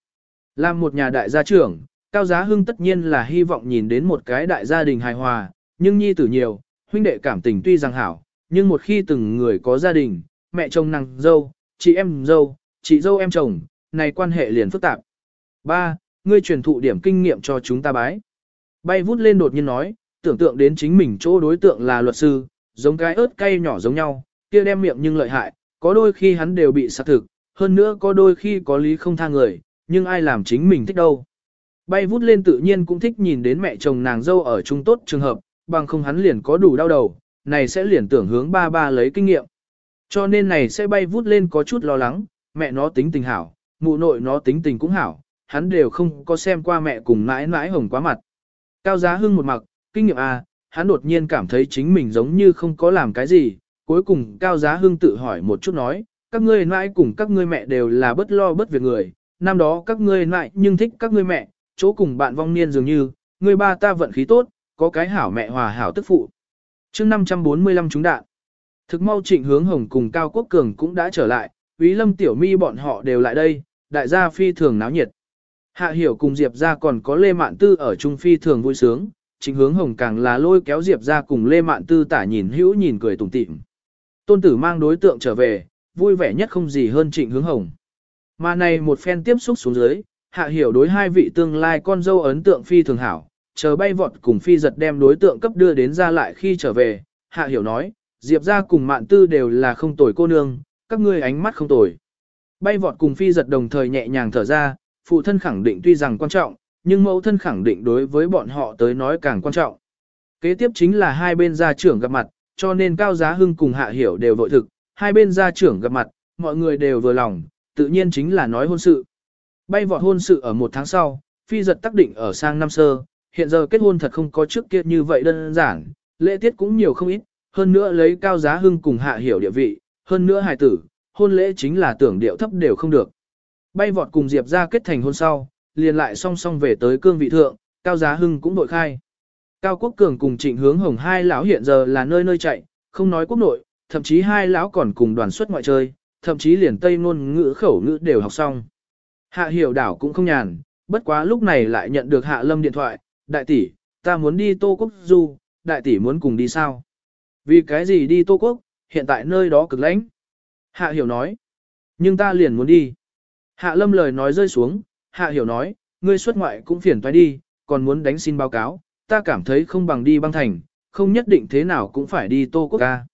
A: Làm một nhà đại gia trưởng, Cao Giá Hưng tất nhiên là hy vọng nhìn đến một cái đại gia đình hài hòa, nhưng nhi tử nhiều, huynh đệ cảm tình tuy rằng hảo, nhưng một khi từng người có gia đình, mẹ chồng nàng dâu, chị em dâu, chị dâu em chồng, này quan hệ liền phức tạp. Ba, Ngươi truyền thụ điểm kinh nghiệm cho chúng ta bái. Bay vút lên đột nhiên nói, tưởng tượng đến chính mình chỗ đối tượng là luật sư, giống cái ớt cay nhỏ giống nhau, kia đem miệng nhưng lợi hại, có đôi khi hắn đều bị sát thực, hơn nữa có đôi khi có lý không tha người, nhưng ai làm chính mình thích đâu. Bay vút lên tự nhiên cũng thích nhìn đến mẹ chồng nàng dâu ở chung tốt trường hợp, bằng không hắn liền có đủ đau đầu, này sẽ liền tưởng hướng ba ba lấy kinh nghiệm. Cho nên này sẽ bay vút lên có chút lo lắng, mẹ nó tính tình hảo, mụ nội nó tính tình cũng hảo, hắn đều không có xem qua mẹ cùng mãi mãi hồng quá mặt. Cao giá hưng một mặc, kinh nghiệm à, hắn đột nhiên cảm thấy chính mình giống như không có làm cái gì, cuối cùng Cao giá hưng tự hỏi một chút nói, các ngươi mãi cùng các ngươi mẹ đều là bất lo bất việc người, năm đó các ngươi mãi nhưng thích các ngươi mẹ, chỗ cùng bạn vong niên dường như, người ba ta vận khí tốt, có cái hảo mẹ hòa hảo tức phụ. chương 545 chúng đạn. Thực mau trịnh hướng hồng cùng Cao Quốc Cường cũng đã trở lại, quý Lâm Tiểu Mi bọn họ đều lại đây, đại gia phi thường náo nhiệt. Hạ Hiểu cùng Diệp ra còn có Lê Mạn Tư ở Trung phi thường vui sướng, trịnh hướng hồng càng là lôi kéo Diệp ra cùng Lê Mạn Tư tả nhìn hữu nhìn cười tủm tỉm. Tôn tử mang đối tượng trở về, vui vẻ nhất không gì hơn trịnh hướng hồng. Mà này một phen tiếp xúc xuống dưới, Hạ Hiểu đối hai vị tương lai con dâu ấn tượng phi thường hảo, chờ bay vọt cùng phi giật đem đối tượng cấp đưa đến ra lại khi trở về, Hạ Hiểu nói, Diệp ra cùng mạn tư đều là không tồi cô nương, các ngươi ánh mắt không tồi. Bay vọt cùng phi giật đồng thời nhẹ nhàng thở ra, phụ thân khẳng định tuy rằng quan trọng, nhưng mẫu thân khẳng định đối với bọn họ tới nói càng quan trọng. Kế tiếp chính là hai bên gia trưởng gặp mặt, cho nên Cao Giá Hưng cùng Hạ Hiểu đều vội thực, hai bên gia trưởng gặp mặt, mọi người đều vừa lòng, tự nhiên chính là nói hôn sự. Bay vọt hôn sự ở một tháng sau, phi giật tác định ở sang năm sơ, hiện giờ kết hôn thật không có trước kia như vậy đơn giản, lễ tiết cũng nhiều không ít, hơn nữa lấy cao giá hưng cùng hạ hiểu địa vị, hơn nữa hài tử, hôn lễ chính là tưởng điệu thấp đều không được. Bay vọt cùng Diệp ra kết thành hôn sau, liền lại song song về tới cương vị thượng, cao giá hưng cũng đội khai. Cao Quốc Cường cùng Trịnh Hướng Hồng hai lão hiện giờ là nơi nơi chạy, không nói quốc nội, thậm chí hai lão còn cùng đoàn xuất ngoại chơi, thậm chí liền tây ngôn ngữ khẩu ngữ đều học xong. Hạ Hiểu đảo cũng không nhàn, bất quá lúc này lại nhận được Hạ Lâm điện thoại, đại tỷ, ta muốn đi Tô Quốc Du, đại tỷ muốn cùng đi sao? Vì cái gì đi Tô Quốc, hiện tại nơi đó cực lãnh. Hạ Hiểu nói, nhưng ta liền muốn đi. Hạ Lâm lời nói rơi xuống, Hạ Hiểu nói, ngươi xuất ngoại cũng phiền toái đi, còn muốn đánh xin báo cáo, ta cảm thấy không bằng đi băng thành, không nhất định thế nào cũng phải đi Tô Quốc ca.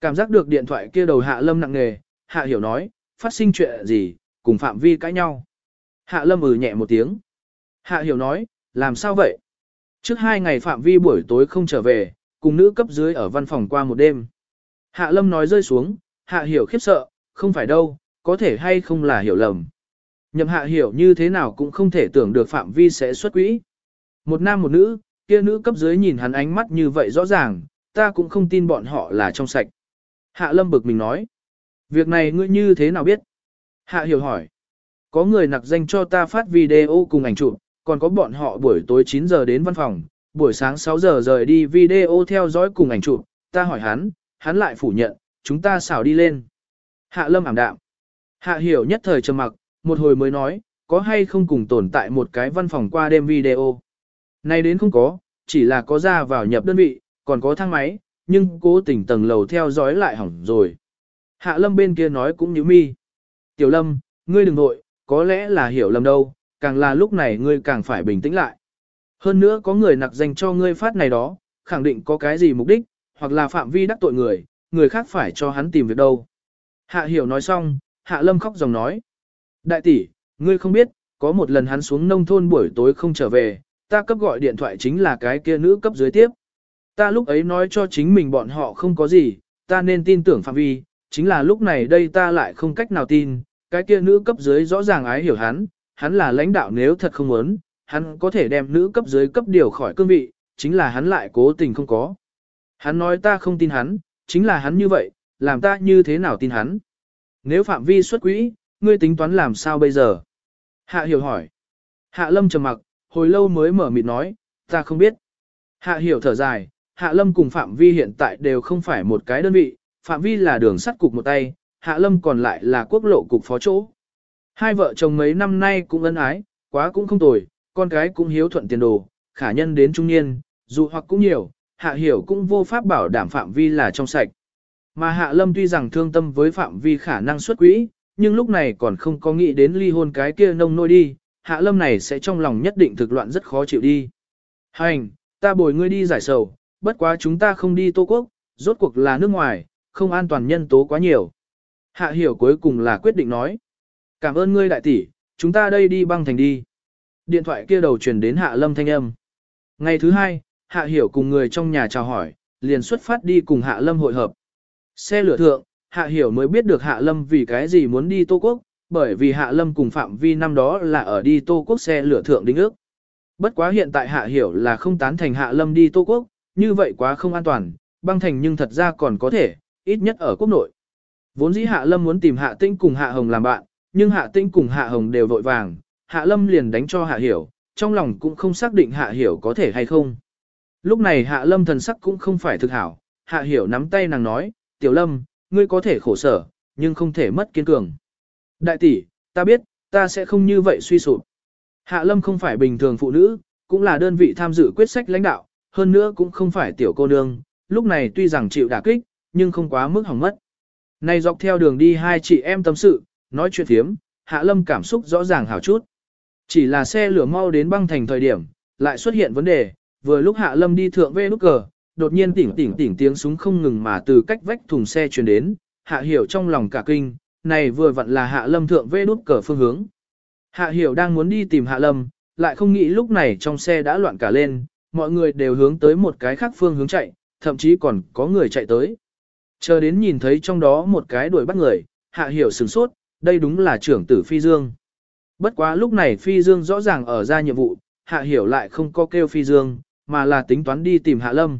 A: Cảm giác được điện thoại kia đầu Hạ Lâm nặng nề, Hạ Hiểu nói, phát sinh chuyện gì, cùng Phạm Vi cãi nhau. Hạ Lâm ừ nhẹ một tiếng. Hạ Hiểu nói, làm sao vậy? Trước hai ngày Phạm Vi buổi tối không trở về, cùng nữ cấp dưới ở văn phòng qua một đêm. Hạ Lâm nói rơi xuống, Hạ Hiểu khiếp sợ, không phải đâu, có thể hay không là hiểu lầm. Nhậm Hạ Hiểu như thế nào cũng không thể tưởng được Phạm Vi sẽ xuất quỹ. Một nam một nữ, kia nữ cấp dưới nhìn hắn ánh mắt như vậy rõ ràng, ta cũng không tin bọn họ là trong sạch. Hạ Lâm bực mình nói, việc này ngươi như thế nào biết? Hạ Hiểu hỏi, có người nặc danh cho ta phát video cùng ảnh chụp, còn có bọn họ buổi tối 9 giờ đến văn phòng, buổi sáng 6 giờ rời đi video theo dõi cùng ảnh chụp, ta hỏi hắn, hắn lại phủ nhận, chúng ta xảo đi lên. Hạ lâm ảm đạm. Hạ hiểu nhất thời trầm mặc, một hồi mới nói, có hay không cùng tồn tại một cái văn phòng qua đêm video. Nay đến không có, chỉ là có ra vào nhập đơn vị, còn có thang máy, nhưng cố tình tầng lầu theo dõi lại hỏng rồi. Hạ lâm bên kia nói cũng như mi. Tiểu lâm, ngươi đừng nội, có lẽ là hiểu lầm đâu, càng là lúc này ngươi càng phải bình tĩnh lại. Hơn nữa có người nặc danh cho ngươi phát này đó, khẳng định có cái gì mục đích, hoặc là phạm vi đắc tội người, người khác phải cho hắn tìm việc đâu. Hạ hiểu nói xong, hạ lâm khóc dòng nói. Đại tỷ, ngươi không biết, có một lần hắn xuống nông thôn buổi tối không trở về, ta cấp gọi điện thoại chính là cái kia nữ cấp dưới tiếp. Ta lúc ấy nói cho chính mình bọn họ không có gì, ta nên tin tưởng phạm vi, chính là lúc này đây ta lại không cách nào tin, cái kia nữ cấp dưới rõ ràng ái hiểu hắn, hắn là lãnh đạo nếu thật không muốn, hắn có thể đem nữ cấp dưới cấp điều khỏi cương vị, chính là hắn lại cố tình không có. Hắn nói ta không tin hắn, chính là hắn như vậy, làm ta như thế nào tin hắn. Nếu phạm vi xuất quỹ, ngươi tính toán làm sao bây giờ? Hạ hiểu hỏi. Hạ lâm trầm mặc, hồi lâu mới mở mịt nói, ta không biết. Hạ hiểu thở dài, Hạ lâm cùng phạm vi hiện tại đều không phải một cái đơn vị, phạm vi là đường sắt cục một tay, Hạ lâm còn lại là quốc lộ cục phó chỗ. Hai vợ chồng mấy năm nay cũng ân ái, quá cũng không tồi, con cái cũng hiếu thuận tiền đồ, khả nhân đến trung niên, dù hoặc cũng nhiều, hạ hiểu cũng vô pháp bảo đảm phạm vi là trong sạch. Mà hạ lâm tuy rằng thương tâm với phạm vi khả năng xuất quỹ, nhưng lúc này còn không có nghĩ đến ly hôn cái kia nông nôi đi, hạ lâm này sẽ trong lòng nhất định thực loạn rất khó chịu đi. Hành, ta bồi ngươi đi giải sầu, bất quá chúng ta không đi Tô Quốc, rốt cuộc là nước ngoài, không an toàn nhân tố quá nhiều. Hạ hiểu cuối cùng là quyết định nói. Cảm ơn ngươi đại tỷ, chúng ta đây đi băng thành đi. Điện thoại kia đầu truyền đến Hạ Lâm thanh âm. Ngày thứ hai, Hạ Hiểu cùng người trong nhà chào hỏi, liền xuất phát đi cùng Hạ Lâm hội hợp. Xe lửa thượng, Hạ Hiểu mới biết được Hạ Lâm vì cái gì muốn đi Tô Quốc, bởi vì Hạ Lâm cùng Phạm Vi năm đó là ở đi Tô Quốc xe lửa thượng đính ước. Bất quá hiện tại Hạ Hiểu là không tán thành Hạ Lâm đi Tô Quốc, như vậy quá không an toàn, băng thành nhưng thật ra còn có thể, ít nhất ở quốc nội. Vốn dĩ Hạ Lâm muốn tìm Hạ Tinh cùng Hạ Hồng làm bạn, nhưng Hạ Tinh cùng Hạ Hồng đều vội vàng, Hạ Lâm liền đánh cho Hạ Hiểu, trong lòng cũng không xác định Hạ Hiểu có thể hay không. Lúc này Hạ Lâm thần sắc cũng không phải thực hảo, Hạ Hiểu nắm tay nàng nói, Tiểu Lâm, ngươi có thể khổ sở, nhưng không thể mất kiên cường. Đại tỷ, ta biết, ta sẽ không như vậy suy sụp. Hạ Lâm không phải bình thường phụ nữ, cũng là đơn vị tham dự quyết sách lãnh đạo, hơn nữa cũng không phải tiểu cô nương, lúc này tuy rằng chịu đả kích, nhưng không quá mức hỏng mất. Này dọc theo đường đi hai chị em tâm sự, nói chuyện thiếm, Hạ Lâm cảm xúc rõ ràng hảo chút. Chỉ là xe lửa mau đến băng thành thời điểm, lại xuất hiện vấn đề, vừa lúc Hạ Lâm đi thượng về nút cờ, đột nhiên tỉnh tỉnh tỉnh tiếng súng không ngừng mà từ cách vách thùng xe truyền đến, Hạ Hiểu trong lòng cả kinh, này vừa vặn là Hạ Lâm thượng về nút cờ phương hướng. Hạ Hiểu đang muốn đi tìm Hạ Lâm, lại không nghĩ lúc này trong xe đã loạn cả lên, mọi người đều hướng tới một cái khác phương hướng chạy, thậm chí còn có người chạy tới. Chờ đến nhìn thấy trong đó một cái đuổi bắt người, Hạ Hiểu sửng sốt, đây đúng là trưởng tử Phi Dương. Bất quá lúc này Phi Dương rõ ràng ở ra nhiệm vụ, Hạ Hiểu lại không có kêu Phi Dương, mà là tính toán đi tìm Hạ Lâm.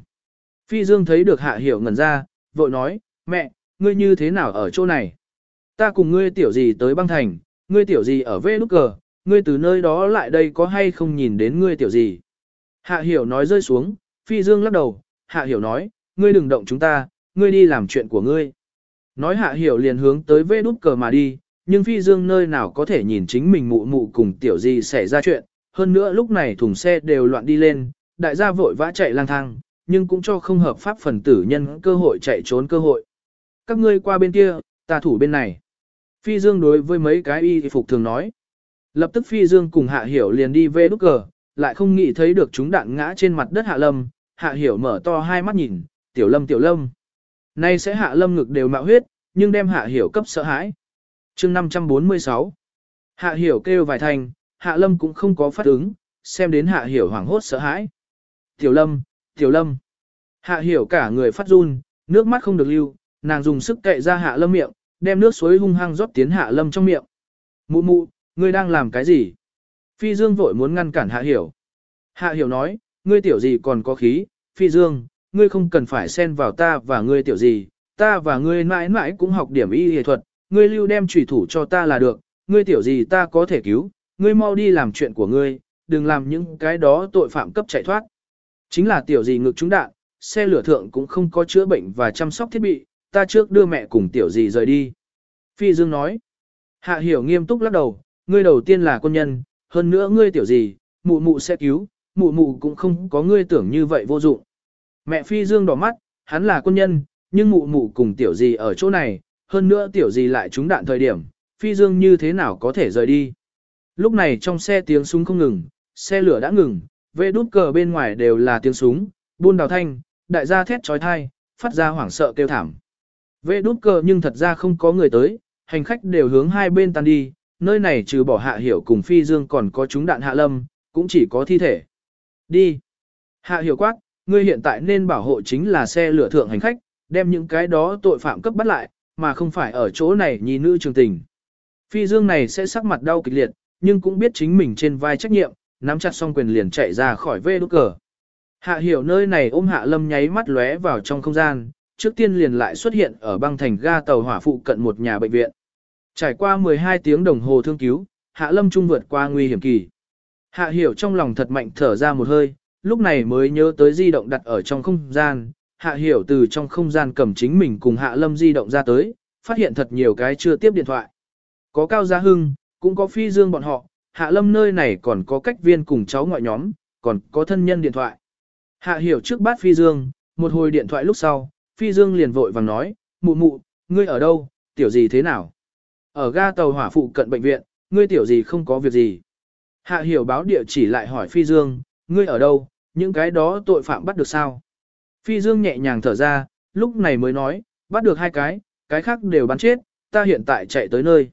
A: Phi Dương thấy được Hạ Hiểu ngẩn ra, vội nói, mẹ, ngươi như thế nào ở chỗ này? Ta cùng ngươi tiểu gì tới băng thành, ngươi tiểu gì ở vê nút cờ, ngươi từ nơi đó lại đây có hay không nhìn đến ngươi tiểu gì? Hạ Hiểu nói rơi xuống, Phi Dương lắc đầu, Hạ Hiểu nói, ngươi đừng động chúng ta, ngươi đi làm chuyện của ngươi. Nói Hạ Hiểu liền hướng tới vê đút cờ mà đi, nhưng Phi Dương nơi nào có thể nhìn chính mình mụ mụ cùng tiểu gì xảy ra chuyện, hơn nữa lúc này thùng xe đều loạn đi lên, đại gia vội vã chạy lang thang, nhưng cũng cho không hợp pháp phần tử nhân cơ hội chạy trốn cơ hội. Các ngươi qua bên kia, ta thủ bên này. Phi Dương đối với mấy cái y phục thường nói. Lập tức Phi Dương cùng Hạ Hiểu liền đi về đúc cờ, lại không nghĩ thấy được chúng đạn ngã trên mặt đất Hạ Lâm. Hạ Hiểu mở to hai mắt nhìn, Tiểu Lâm Tiểu Lâm. Nay sẽ Hạ Lâm ngực đều mạo huyết, nhưng đem Hạ Hiểu cấp sợ hãi. chương 546. Hạ Hiểu kêu vài thành, Hạ Lâm cũng không có phát ứng, xem đến Hạ Hiểu hoảng hốt sợ hãi. Tiểu Lâm, Tiểu Lâm. Hạ Hiểu cả người phát run, nước mắt không được lưu, nàng dùng sức cậy ra Hạ Lâm miệng, đem nước suối hung hăng rót tiến Hạ Lâm trong miệng. Mụ mụ, ngươi đang làm cái gì? Phi Dương vội muốn ngăn cản Hạ Hiểu. Hạ Hiểu nói, ngươi tiểu gì còn có khí, Phi Dương, ngươi không cần phải xen vào ta và ngươi tiểu gì, ta và ngươi mãi mãi cũng học điểm y y thuật, ngươi lưu đem trùy thủ cho ta là được, ngươi tiểu gì ta có thể cứu, ngươi mau đi làm chuyện của ngươi, đừng làm những cái đó tội phạm cấp chạy thoát. Chính là tiểu gì ngực trúng đạn, xe lửa thượng cũng không có chữa bệnh và chăm sóc thiết bị, ta trước đưa mẹ cùng tiểu gì rời đi. Phi Dương nói, Hạ Hiểu nghiêm túc lắc đầu, ngươi đầu tiên là quân nhân, hơn nữa ngươi tiểu gì, mụ mụ sẽ cứu, mụ mụ cũng không có ngươi tưởng như vậy vô dụng. Mẹ Phi Dương đỏ mắt, hắn là quân nhân, nhưng mụ mụ cùng tiểu gì ở chỗ này, hơn nữa tiểu gì lại trúng đạn thời điểm, Phi Dương như thế nào có thể rời đi. Lúc này trong xe tiếng súng không ngừng, xe lửa đã ngừng, vệ đút cờ bên ngoài đều là tiếng súng, buôn đào thanh, đại gia thét trói thai, phát ra hoảng sợ kêu thảm. Vệ đút cờ nhưng thật ra không có người tới, hành khách đều hướng hai bên tan đi, nơi này trừ bỏ hạ hiểu cùng phi dương còn có chúng đạn hạ lâm, cũng chỉ có thi thể. Đi. Hạ hiểu quát, ngươi hiện tại nên bảo hộ chính là xe lửa thượng hành khách, đem những cái đó tội phạm cấp bắt lại, mà không phải ở chỗ này nhì nữ trường tình. Phi dương này sẽ sắc mặt đau kịch liệt, nhưng cũng biết chính mình trên vai trách nhiệm, nắm chặt song quyền liền chạy ra khỏi vê đốt cờ. Hạ hiểu nơi này ôm hạ lâm nháy mắt lóe vào trong không gian, trước tiên liền lại xuất hiện ở băng thành ga tàu hỏa phụ cận một nhà bệnh viện. Trải qua 12 tiếng đồng hồ thương cứu, hạ lâm trung vượt qua nguy hiểm kỳ. Hạ hiểu trong lòng thật mạnh thở ra một hơi, lúc này mới nhớ tới di động đặt ở trong không gian. Hạ hiểu từ trong không gian cầm chính mình cùng hạ lâm di động ra tới, phát hiện thật nhiều cái chưa tiếp điện thoại. Có Cao Gia Hưng, cũng có Phi Dương bọn họ, Hạ Lâm nơi này còn có cách viên cùng cháu ngoại nhóm, còn có thân nhân điện thoại. Hạ hiểu trước bát Phi Dương, một hồi điện thoại lúc sau, Phi Dương liền vội vàng nói, mụ mụ, ngươi ở đâu, tiểu gì thế nào? Ở ga tàu hỏa phụ cận bệnh viện, ngươi tiểu gì không có việc gì. Hạ hiểu báo địa chỉ lại hỏi Phi Dương, ngươi ở đâu, những cái đó tội phạm bắt được sao? Phi Dương nhẹ nhàng thở ra, lúc này mới nói, bắt được hai cái, cái khác đều bắn chết, ta hiện tại chạy tới nơi.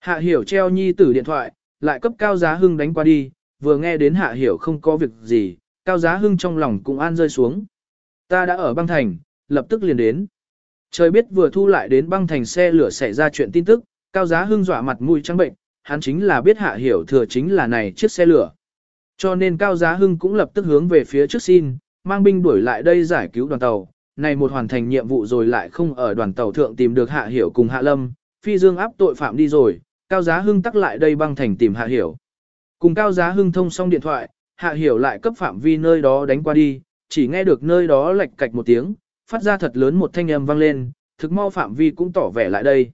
A: Hạ hiểu treo nhi tử điện thoại, lại cấp cao giá hưng đánh qua đi, vừa nghe đến hạ hiểu không có việc gì, cao giá hưng trong lòng cũng an rơi xuống. Ta đã ở băng thành, lập tức liền đến. Trời biết vừa thu lại đến băng thành xe lửa xảy ra chuyện tin tức, cao giá hưng dọa mặt mũi trắng bệnh, hắn chính là biết hạ hiểu thừa chính là này chiếc xe lửa. Cho nên cao giá hưng cũng lập tức hướng về phía trước xin, mang binh đuổi lại đây giải cứu đoàn tàu. Này một hoàn thành nhiệm vụ rồi lại không ở đoàn tàu thượng tìm được hạ hiểu cùng hạ lâm, phi dương áp tội phạm đi rồi, cao giá hưng tắc lại đây băng thành tìm hạ hiểu. Cùng cao giá hưng thông xong điện thoại, hạ hiểu lại cấp phạm vi nơi đó đánh qua đi, chỉ nghe được nơi đó lệch cạch một tiếng, phát ra thật lớn một thanh âm vang lên, thực mau phạm vi cũng tỏ vẻ lại đây.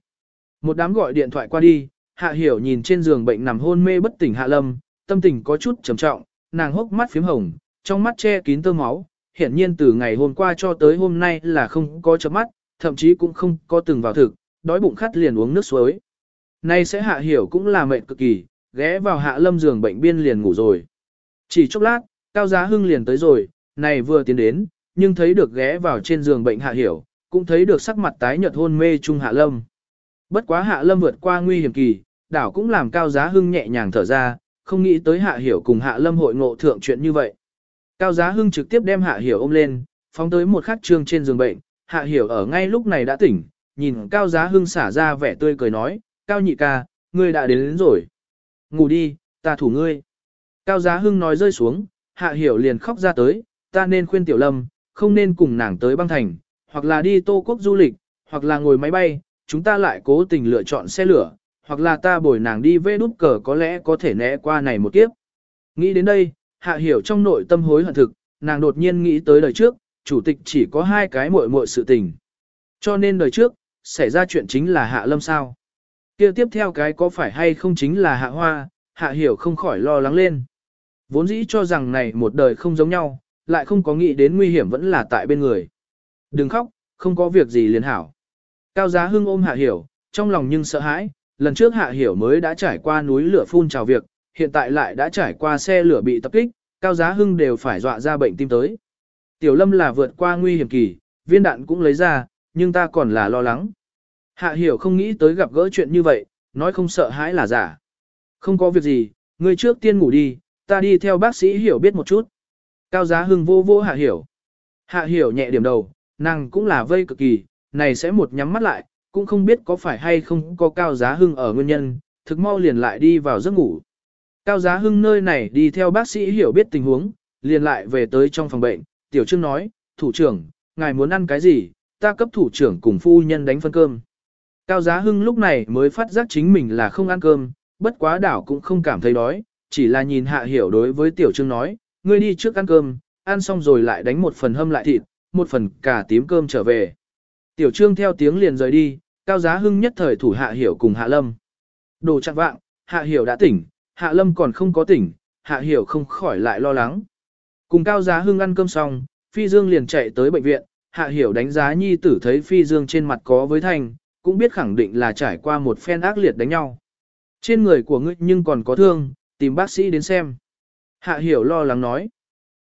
A: Một đám gọi điện thoại qua đi, hạ hiểu nhìn trên giường bệnh nằm hôn mê bất tỉnh hạ lâm, tâm tình có chút trầm trọng, nàng hốc mắt phím hồng, trong mắt che kín tơ máu, hiển nhiên từ ngày hôm qua cho tới hôm nay là không có chớp mắt, thậm chí cũng không có từng vào thực, đói bụng khát liền uống nước suối. Nay sẽ hạ hiểu cũng là mệt cực kỳ, ghé vào hạ lâm giường bệnh biên liền ngủ rồi. Chỉ chốc lát, cao giá hưng liền tới rồi, này vừa tiến đến, nhưng thấy được ghé vào trên giường bệnh hạ hiểu, cũng thấy được sắc mặt tái nhợt hôn mê trung hạ lâm. Bất quá hạ lâm vượt qua nguy hiểm kỳ, đảo cũng làm cao giá hưng nhẹ nhàng thở ra, không nghĩ tới hạ hiểu cùng hạ lâm hội ngộ thượng chuyện như vậy. Cao giá hưng trực tiếp đem hạ hiểu ôm lên, phóng tới một khắc trương trên giường bệnh, hạ hiểu ở ngay lúc này đã tỉnh, nhìn cao giá hưng xả ra vẻ tươi cười nói, cao nhị ca, ngươi đã đến, đến rồi. Ngủ đi, ta thủ ngươi. Cao giá hưng nói rơi xuống, hạ hiểu liền khóc ra tới, ta nên khuyên tiểu lâm, không nên cùng nàng tới băng thành, hoặc là đi tô quốc du lịch, hoặc là ngồi máy bay, chúng ta lại cố tình lựa chọn xe lửa, hoặc là ta bồi nàng đi vê đút cờ có lẽ có thể né qua này một kiếp. Nghĩ đến đây, hạ hiểu trong nội tâm hối hận thực, nàng đột nhiên nghĩ tới đời trước, chủ tịch chỉ có hai cái muội muội sự tình. Cho nên đời trước, xảy ra chuyện chính là hạ lâm sao. kia tiếp theo cái có phải hay không chính là hạ hoa, hạ hiểu không khỏi lo lắng lên. Vốn dĩ cho rằng này một đời không giống nhau, lại không có nghĩ đến nguy hiểm vẫn là tại bên người. Đừng khóc, không có việc gì liền hảo. Cao giá hưng ôm hạ hiểu, trong lòng nhưng sợ hãi, lần trước hạ hiểu mới đã trải qua núi lửa phun trào việc, hiện tại lại đã trải qua xe lửa bị tập kích, cao giá hưng đều phải dọa ra bệnh tim tới. Tiểu lâm là vượt qua nguy hiểm kỳ, viên đạn cũng lấy ra, nhưng ta còn là lo lắng. Hạ hiểu không nghĩ tới gặp gỡ chuyện như vậy, nói không sợ hãi là giả. Không có việc gì, ngươi trước tiên ngủ đi, ta đi theo bác sĩ hiểu biết một chút. Cao giá hưng vô vô hạ hiểu. Hạ hiểu nhẹ điểm đầu, nàng cũng là vây cực kỳ, này sẽ một nhắm mắt lại, cũng không biết có phải hay không có cao giá hưng ở nguyên nhân, thực mau liền lại đi vào giấc ngủ. Cao giá hưng nơi này đi theo bác sĩ hiểu biết tình huống, liền lại về tới trong phòng bệnh, tiểu trương nói, thủ trưởng, ngài muốn ăn cái gì, ta cấp thủ trưởng cùng phu nhân đánh phân cơm. Cao giá hưng lúc này mới phát giác chính mình là không ăn cơm, bất quá đảo cũng không cảm thấy đói, chỉ là nhìn hạ hiểu đối với tiểu trương nói, ngươi đi trước ăn cơm, ăn xong rồi lại đánh một phần hâm lại thịt, một phần cả tím cơm trở về. Tiểu trương theo tiếng liền rời đi, cao giá hưng nhất thời thủ hạ hiểu cùng hạ lâm. Đồ chặt vạng, hạ hiểu đã tỉnh, hạ lâm còn không có tỉnh, hạ hiểu không khỏi lại lo lắng. Cùng cao giá hưng ăn cơm xong, phi dương liền chạy tới bệnh viện, hạ hiểu đánh giá nhi tử thấy phi dương trên mặt có với thành, cũng biết khẳng định là trải qua một phen ác liệt đánh nhau. Trên người của ngươi nhưng còn có thương, tìm bác sĩ đến xem. Hạ hiểu lo lắng nói.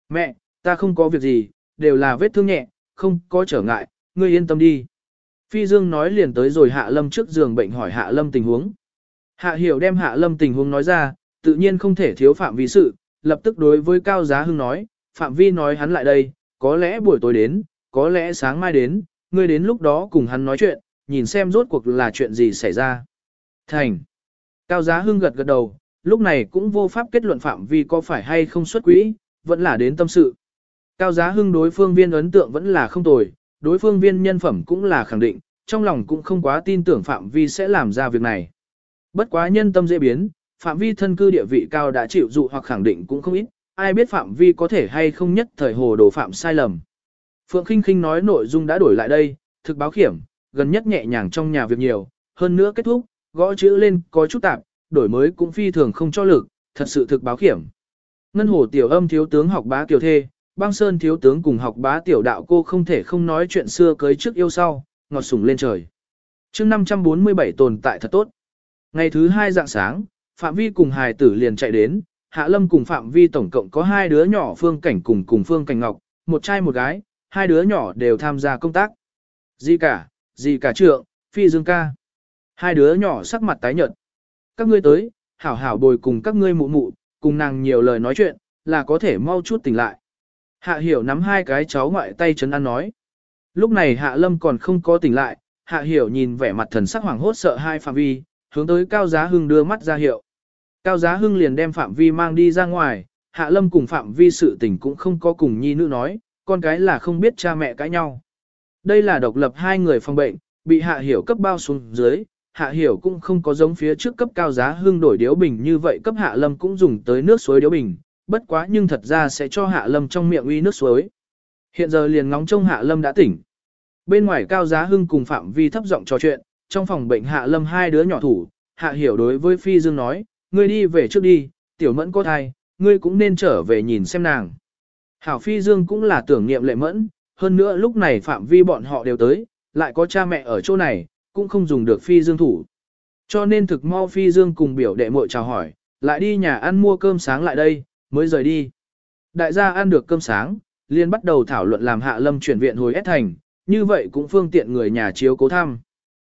A: Mẹ, ta không có việc gì, đều là vết thương nhẹ, không có trở ngại, ngươi yên tâm đi. Phi Dương nói liền tới rồi Hạ Lâm trước giường bệnh hỏi Hạ Lâm tình huống. Hạ Hiểu đem Hạ Lâm tình huống nói ra, tự nhiên không thể thiếu Phạm Vi sự, lập tức đối với Cao Giá Hưng nói, Phạm Vi nói hắn lại đây, có lẽ buổi tối đến, có lẽ sáng mai đến, ngươi đến lúc đó cùng hắn nói chuyện, nhìn xem rốt cuộc là chuyện gì xảy ra. Thành. Cao Giá Hưng gật gật đầu, lúc này cũng vô pháp kết luận Phạm Vi có phải hay không xuất quỹ, vẫn là đến tâm sự. Cao Giá Hưng đối phương viên ấn tượng vẫn là không tồi, đối phương viên nhân phẩm cũng là khẳng định, trong lòng cũng không quá tin tưởng Phạm Vi sẽ làm ra việc này. Bất quá nhân tâm dễ biến, Phạm Vi thân cư địa vị cao đã chịu dụ hoặc khẳng định cũng không ít, ai biết Phạm Vi có thể hay không nhất thời hồ đồ phạm sai lầm. Phượng Kinh Kinh nói nội dung đã đổi lại đây, thực báo khiểm, gần nhất nhẹ nhàng trong nhà việc nhiều, hơn nữa kết thúc, gõ chữ lên có chút tạp, đổi mới cũng phi thường không cho lực, thật sự thực báo khiểm. Ngân hồ tiểu âm thiếu tướng học bá kiều thê, băng sơn thiếu tướng cùng học bá tiểu đạo cô không thể không nói chuyện xưa cưới trước yêu sau, ngọt sủng lên trời. chương 547 tồn tại thật tốt. Ngày thứ hai dạng sáng, Phạm Vi cùng hài tử liền chạy đến, Hạ Lâm cùng Phạm Vi tổng cộng có hai đứa nhỏ Phương Cảnh cùng cùng Phương Cảnh Ngọc, một trai một gái, hai đứa nhỏ đều tham gia công tác. Gì cả, gì cả trượng, Phi Dương ca. Hai đứa nhỏ sắc mặt tái nhợt. các ngươi tới, hảo hảo bồi cùng các ngươi mụ mụ, cùng nàng nhiều lời nói chuyện, là có thể mau chút tỉnh lại. Hạ hiểu nắm hai cái cháu ngoại tay chấn an nói. Lúc này hạ lâm còn không có tỉnh lại, hạ hiểu nhìn vẻ mặt thần sắc hoảng hốt sợ hai phạm vi, hướng tới cao giá hưng đưa mắt ra hiệu. Cao giá hưng liền đem phạm vi mang đi ra ngoài, hạ lâm cùng phạm vi sự tình cũng không có cùng nhi nữ nói, con cái là không biết cha mẹ cãi nhau. Đây là độc lập hai người phòng bệnh, bị hạ hiểu cấp bao xuống dưới, hạ hiểu cũng không có giống phía trước cấp cao giá hưng đổi điếu bình như vậy cấp hạ lâm cũng dùng tới nước suối điếu bình, bất quá nhưng thật ra sẽ cho hạ lâm trong miệng uy nước suối. Hiện giờ liền ngóng trông hạ lâm đã tỉnh. Bên ngoài cao giá hưng cùng phạm vi thấp giọng trò chuyện, trong phòng bệnh hạ lâm hai đứa nhỏ thủ, hạ hiểu đối với phi dương nói, ngươi đi về trước đi, tiểu mẫn có thai, ngươi cũng nên trở về nhìn xem nàng. Hảo phi dương cũng là tưởng niệm lệ mẫn, hơn nữa lúc này phạm vi bọn họ đều tới, lại có cha mẹ ở chỗ này, cũng không dùng được phi dương thủ. Cho nên thực mau phi dương cùng biểu đệ muội chào hỏi, lại đi nhà ăn mua cơm sáng lại đây, mới rời đi. Đại gia ăn được cơm sáng, liền bắt đầu thảo luận làm hạ lâm chuyển viện hồi S thành, như vậy cũng phương tiện người nhà chiếu cố thăm.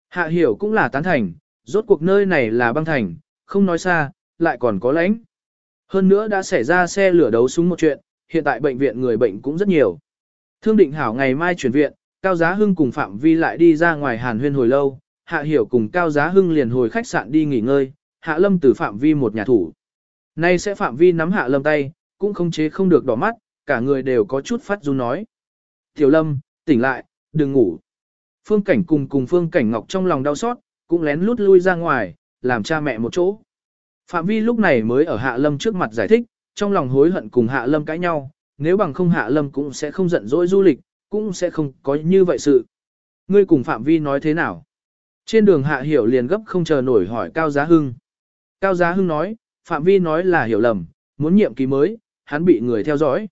A: Hạ hiểu cũng là tán thành, rốt cuộc nơi này là băng thành, không nói xa, lại còn có lãnh. Hơn nữa đã xảy ra xe lửa đấu súng một chuyện, hiện tại bệnh viện người bệnh cũng rất nhiều. Thương định hảo ngày mai chuyển viện, Cao Giá Hưng cùng Phạm Vi lại đi ra ngoài hàn huyên hồi lâu, Hạ Hiểu cùng Cao Giá Hưng liền hồi khách sạn đi nghỉ ngơi, Hạ Lâm từ Phạm Vi một nhà thủ. Nay sẽ Phạm Vi nắm Hạ Lâm tay, cũng không chế không được đỏ mắt, cả người đều có chút phát run nói. Tiểu Lâm, tỉnh lại, đừng ngủ. Phương Cảnh cùng cùng Phương Cảnh Ngọc trong lòng đau xót, cũng lén lút lui ra ngoài, làm cha mẹ một chỗ. Phạm Vi lúc này mới ở Hạ Lâm trước mặt giải thích, trong lòng hối hận cùng Hạ Lâm cãi nhau, nếu bằng không Hạ Lâm cũng sẽ không giận dỗi du lịch, cũng sẽ không có như vậy sự. Ngươi cùng Phạm Vi nói thế nào? Trên đường Hạ Hiểu liền gấp không chờ nổi hỏi Cao Giá Hưng. Cao Giá Hưng nói, Phạm Vi nói là hiểu lầm, muốn nhiệm kỳ mới, hắn bị người theo dõi.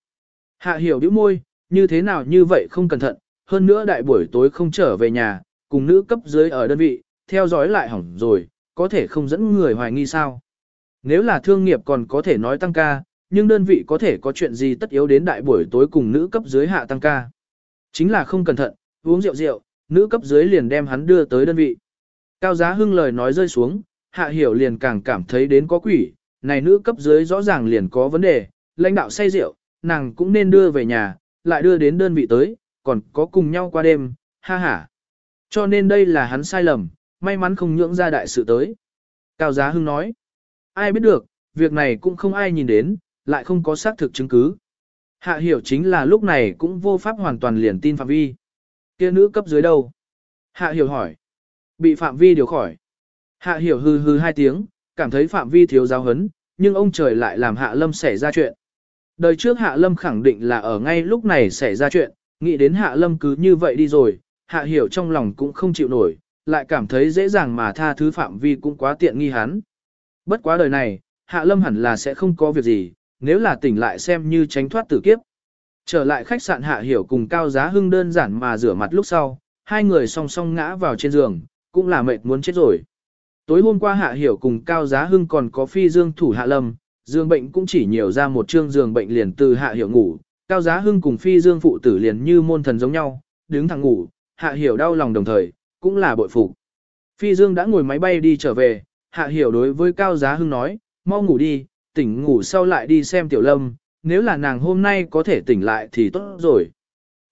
A: Hạ Hiểu bĩu môi, như thế nào như vậy không cẩn thận, hơn nữa đại buổi tối không trở về nhà, cùng nữ cấp dưới ở đơn vị, theo dõi lại hỏng rồi, có thể không dẫn người hoài nghi sao. Nếu là thương nghiệp còn có thể nói tăng ca, nhưng đơn vị có thể có chuyện gì tất yếu đến đại buổi tối cùng nữ cấp dưới hạ tăng ca. Chính là không cẩn thận, uống rượu rượu, nữ cấp dưới liền đem hắn đưa tới đơn vị. Cao giá hưng lời nói rơi xuống, hạ hiểu liền càng cảm thấy đến có quỷ, này nữ cấp dưới rõ ràng liền có vấn đề, lãnh đạo say rượu, nàng cũng nên đưa về nhà, lại đưa đến đơn vị tới, còn có cùng nhau qua đêm, ha ha. Cho nên đây là hắn sai lầm, may mắn không nhưỡng ra đại sự tới. Cao Giá Hưng nói, ai biết được, việc này cũng không ai nhìn đến, lại không có xác thực chứng cứ. Hạ hiểu chính là lúc này cũng vô pháp hoàn toàn liền tin Phạm Vi. kia nữ cấp dưới đâu? Hạ hiểu hỏi. Bị Phạm Vi điều khỏi. Hạ hiểu hư hư hai tiếng, cảm thấy Phạm Vi thiếu giáo hấn, nhưng ông trời lại làm Hạ Lâm xảy ra chuyện. Đời trước Hạ Lâm khẳng định là ở ngay lúc này xảy ra chuyện, nghĩ đến Hạ Lâm cứ như vậy đi rồi, Hạ hiểu trong lòng cũng không chịu nổi, lại cảm thấy dễ dàng mà tha thứ Phạm Vi cũng quá tiện nghi hắn. Bất quá đời này, Hạ Lâm hẳn là sẽ không có việc gì, nếu là tỉnh lại xem như tránh thoát tử kiếp. Trở lại khách sạn Hạ Hiểu cùng Cao Giá Hưng đơn giản mà rửa mặt lúc sau, hai người song song ngã vào trên giường, cũng là mệt muốn chết rồi. Tối hôm qua Hạ Hiểu cùng Cao Giá Hưng còn có phi dương thủ Hạ Lâm, Dương bệnh cũng chỉ nhiều ra một chương giường bệnh liền từ Hạ Hiểu ngủ, Cao Giá Hưng cùng phi dương phụ tử liền như môn thần giống nhau, đứng thẳng ngủ, Hạ Hiểu đau lòng đồng thời, cũng là bội phục. Phi Dương đã ngồi máy bay đi trở về, Hạ Hiểu đối với Cao Giá Hưng nói, mau ngủ đi, tỉnh ngủ sau lại đi xem Tiểu Lâm, nếu là nàng hôm nay có thể tỉnh lại thì tốt rồi.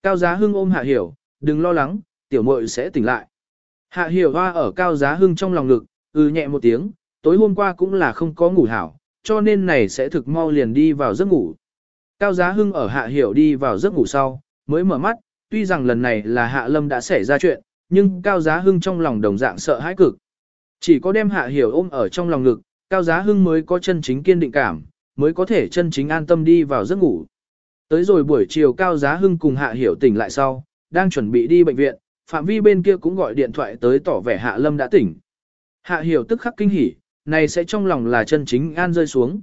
A: Cao Giá Hưng ôm Hạ Hiểu, đừng lo lắng, Tiểu muội sẽ tỉnh lại. Hạ Hiểu hoa ở Cao Giá Hưng trong lòng ngực, ừ nhẹ một tiếng, tối hôm qua cũng là không có ngủ hảo, cho nên này sẽ thực mau liền đi vào giấc ngủ. Cao Giá Hưng ở Hạ Hiểu đi vào giấc ngủ sau, mới mở mắt, tuy rằng lần này là Hạ Lâm đã xảy ra chuyện, nhưng Cao Giá Hưng trong lòng đồng dạng sợ hãi cực. Chỉ có đem Hạ Hiểu ôm ở trong lòng ngực, Cao Giá Hưng mới có chân chính kiên định cảm, mới có thể chân chính an tâm đi vào giấc ngủ. Tới rồi buổi chiều Cao Giá Hưng cùng Hạ Hiểu tỉnh lại sau, đang chuẩn bị đi bệnh viện, Phạm Vi bên kia cũng gọi điện thoại tới tỏ vẻ Hạ Lâm đã tỉnh. Hạ Hiểu tức khắc kinh hỉ, này sẽ trong lòng là chân chính an rơi xuống.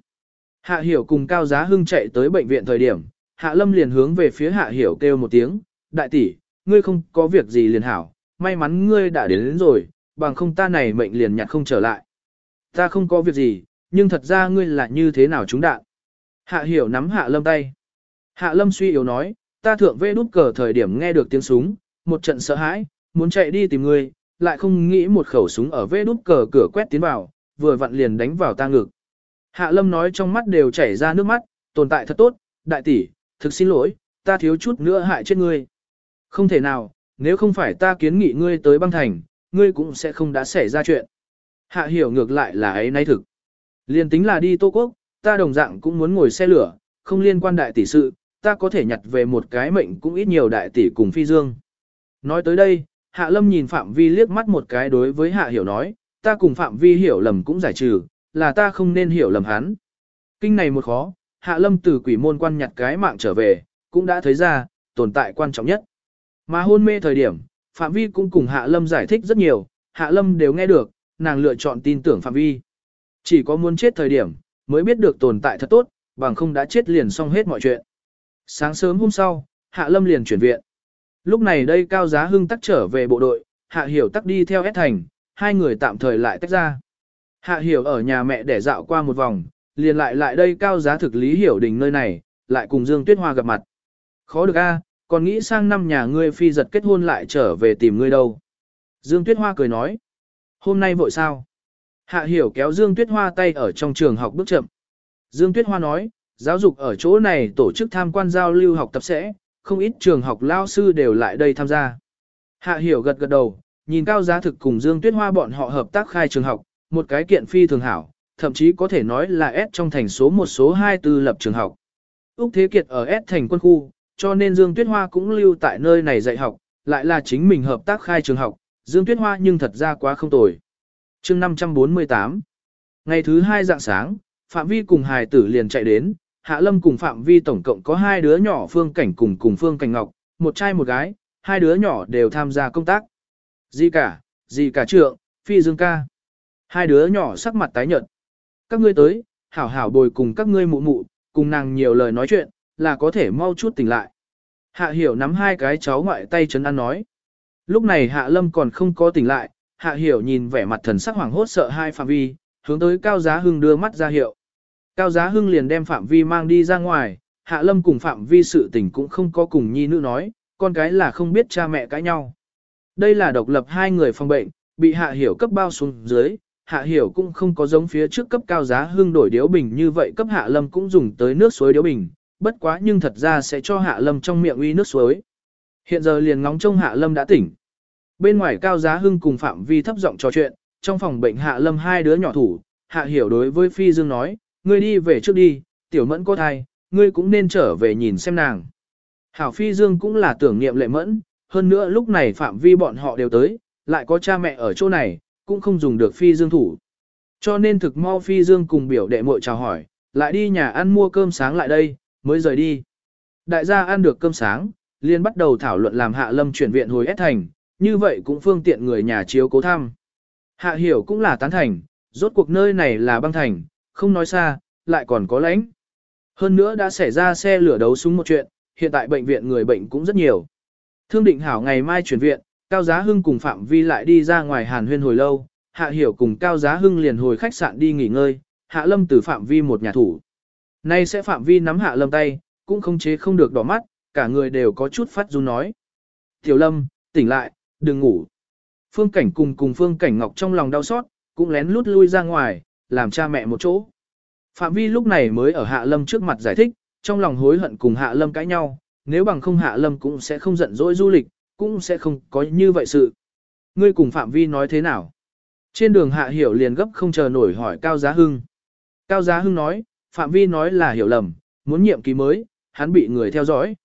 A: Hạ Hiểu cùng Cao Giá Hưng chạy tới bệnh viện thời điểm, Hạ Lâm liền hướng về phía Hạ Hiểu kêu một tiếng, đại tỷ, ngươi không có việc gì liền hảo, may mắn ngươi đã đến, đến rồi, bằng không ta này mệnh liền nhặt không trở lại. Ta không có việc gì, nhưng thật ra ngươi là như thế nào chúng đạn. Hạ hiểu nắm hạ lâm tay. Hạ lâm suy yếu nói, ta thượng vê đút cờ thời điểm nghe được tiếng súng, một trận sợ hãi, muốn chạy đi tìm ngươi, lại không nghĩ một khẩu súng ở vê đút cờ cửa quét tiến vào, vừa vặn liền đánh vào ta ngực. Hạ lâm nói trong mắt đều chảy ra nước mắt, tồn tại thật tốt, đại tỷ, thực xin lỗi, ta thiếu chút nữa hại chết ngươi. Không thể nào, nếu không phải ta kiến nghị ngươi tới băng thành, ngươi cũng sẽ không đã xảy ra chuyện. Hạ hiểu ngược lại là ấy nay thực. Liên tính là đi Tô Quốc, ta đồng dạng cũng muốn ngồi xe lửa, không liên quan đại tỷ sự, ta có thể nhặt về một cái mệnh cũng ít nhiều đại tỷ cùng phi dương. Nói tới đây, Hạ Lâm nhìn Phạm Vi liếc mắt một cái đối với Hạ Hiểu nói, ta cùng Phạm Vi hiểu lầm cũng giải trừ, là ta không nên hiểu lầm hắn. Kinh này một khó, Hạ Lâm từ quỷ môn quan nhặt cái mạng trở về, cũng đã thấy ra, tồn tại quan trọng nhất. Mà hôn mê thời điểm, Phạm Vi cũng cùng Hạ Lâm giải thích rất nhiều, Hạ Lâm đều nghe được, nàng lựa chọn tin tưởng Phạm Vi. Chỉ có muốn chết thời điểm, mới biết được tồn tại thật tốt, bằng không đã chết liền xong hết mọi chuyện. Sáng sớm hôm sau, Hạ Lâm liền chuyển viện. Lúc này đây Cao Giá Hưng tắc trở về bộ đội, Hạ Hiểu tắc đi theo S Thành, hai người tạm thời lại tách ra. Hạ Hiểu ở nhà mẹ để dạo qua một vòng, liền lại lại đây Cao Giá thực lý hiểu đình nơi này, lại cùng Dương Tuyết Hoa gặp mặt. Khó được a, còn nghĩ sang năm nhà ngươi phi giật kết hôn lại trở về tìm ngươi đâu. Dương Tuyết Hoa cười nói. Hôm nay vội sao? Hạ Hiểu kéo Dương Tuyết Hoa tay ở trong trường học bước chậm. Dương Tuyết Hoa nói, giáo dục ở chỗ này tổ chức tham quan giao lưu học tập sẽ, không ít trường học lao sư đều lại đây tham gia. Hạ hiểu gật gật đầu, nhìn cao giá thực cùng Dương Tuyết Hoa bọn họ hợp tác khai trường học, một cái kiện phi thường hảo, thậm chí có thể nói là S trong thành số một số hai tư lập trường học. Úc Thế Kiệt ở S thành quân khu, cho nên Dương Tuyết Hoa cũng lưu tại nơi này dạy học, lại là chính mình hợp tác khai trường học, Dương Tuyết Hoa nhưng thật ra quá không tồi. chương 548 Ngày thứ hai dạng sáng, Phạm Vi cùng hài tử liền chạy đến, Hạ Lâm cùng Phạm Vi tổng cộng có hai đứa nhỏ Phương Cảnh cùng cùng Phương Cảnh Ngọc, một trai một gái, hai đứa nhỏ đều tham gia công tác. Di cả, di cả trượng, Phi Dương ca. Hai đứa nhỏ sắc mặt tái nhợt. Các ngươi tới, hảo hảo bồi cùng các ngươi mụ mụ, cùng nàng nhiều lời nói chuyện, là có thể mau chút tỉnh lại. Hạ Hiểu nắm hai cái cháu ngoại tay chấn ăn nói. Lúc này Hạ Lâm còn không có tỉnh lại, Hạ Hiểu nhìn vẻ mặt thần sắc hoảng hốt sợ hai Phạm Vi, hướng tới Cao Giá Hưng đưa mắt ra hiệu. Cao Giá Hưng liền đem Phạm Vi mang đi ra ngoài, Hạ Lâm cùng Phạm Vi sự tình cũng không có cùng nhi nữ nói, con cái là không biết cha mẹ cãi nhau. Đây là độc lập hai người phòng bệnh, bị Hạ Hiểu cấp bao xuống dưới, Hạ Hiểu cũng không có giống phía trước cấp Cao Giá Hưng đổi điếu bình như vậy cấp Hạ Lâm cũng dùng tới nước suối điếu bình, bất quá nhưng thật ra sẽ cho Hạ Lâm trong miệng uy nước suối. Hiện giờ liền ngóng trông Hạ Lâm đã tỉnh. Bên ngoài Cao Giá Hưng cùng Phạm Vi thấp giọng trò chuyện, trong phòng bệnh Hạ Lâm hai đứa nhỏ thủ, Hạ Hiểu đối với Phi Dương nói, ngươi đi về trước đi, tiểu mẫn có thai, ngươi cũng nên trở về nhìn xem nàng. Hảo Phi Dương cũng là tưởng niệm lệ mẫn, hơn nữa lúc này phạm vi bọn họ đều tới, lại có cha mẹ ở chỗ này, cũng không dùng được Phi Dương thủ. Cho nên thực mau Phi Dương cùng biểu đệ muội chào hỏi, lại đi nhà ăn mua cơm sáng lại đây, mới rời đi. Đại gia ăn được cơm sáng, liền bắt đầu thảo luận làm Hạ Lâm chuyển viện hồi S thành, như vậy cũng phương tiện người nhà chiếu cố thăm. Hạ Hiểu cũng là tán thành, rốt cuộc nơi này là băng thành, không nói xa, lại còn có lãnh. Hơn nữa đã xảy ra xe lửa đấu súng một chuyện, hiện tại bệnh viện người bệnh cũng rất nhiều. Thương định hảo ngày mai chuyển viện, Cao Giá Hưng cùng Phạm Vi lại đi ra ngoài hàn huyên hồi lâu, Hạ Hiểu cùng Cao Giá Hưng liền hồi khách sạn đi nghỉ ngơi, Hạ Lâm từ Phạm Vi một nhà thủ. Nay sẽ Phạm Vi nắm Hạ Lâm tay, cũng không chế không được đỏ mắt, cả người đều có chút phát run nói. Tiểu Lâm, tỉnh lại, đừng ngủ. Phương Cảnh cùng cùng Phương Cảnh Ngọc trong lòng đau xót, cũng lén lút lui ra ngoài, làm cha mẹ một chỗ. Phạm Vi lúc này mới ở Hạ Lâm trước mặt giải thích, trong lòng hối hận cùng Hạ Lâm cãi nhau, nếu bằng không Hạ Lâm cũng sẽ không giận dỗi du lịch, cũng sẽ không có như vậy sự. Ngươi cùng Phạm Vi nói thế nào? Trên đường Hạ Hiểu liền gấp không chờ nổi hỏi Cao Giá Hưng. Cao Giá Hưng nói, Phạm Vi nói là hiểu lầm, muốn nhiệm kỳ mới, hắn bị người theo dõi.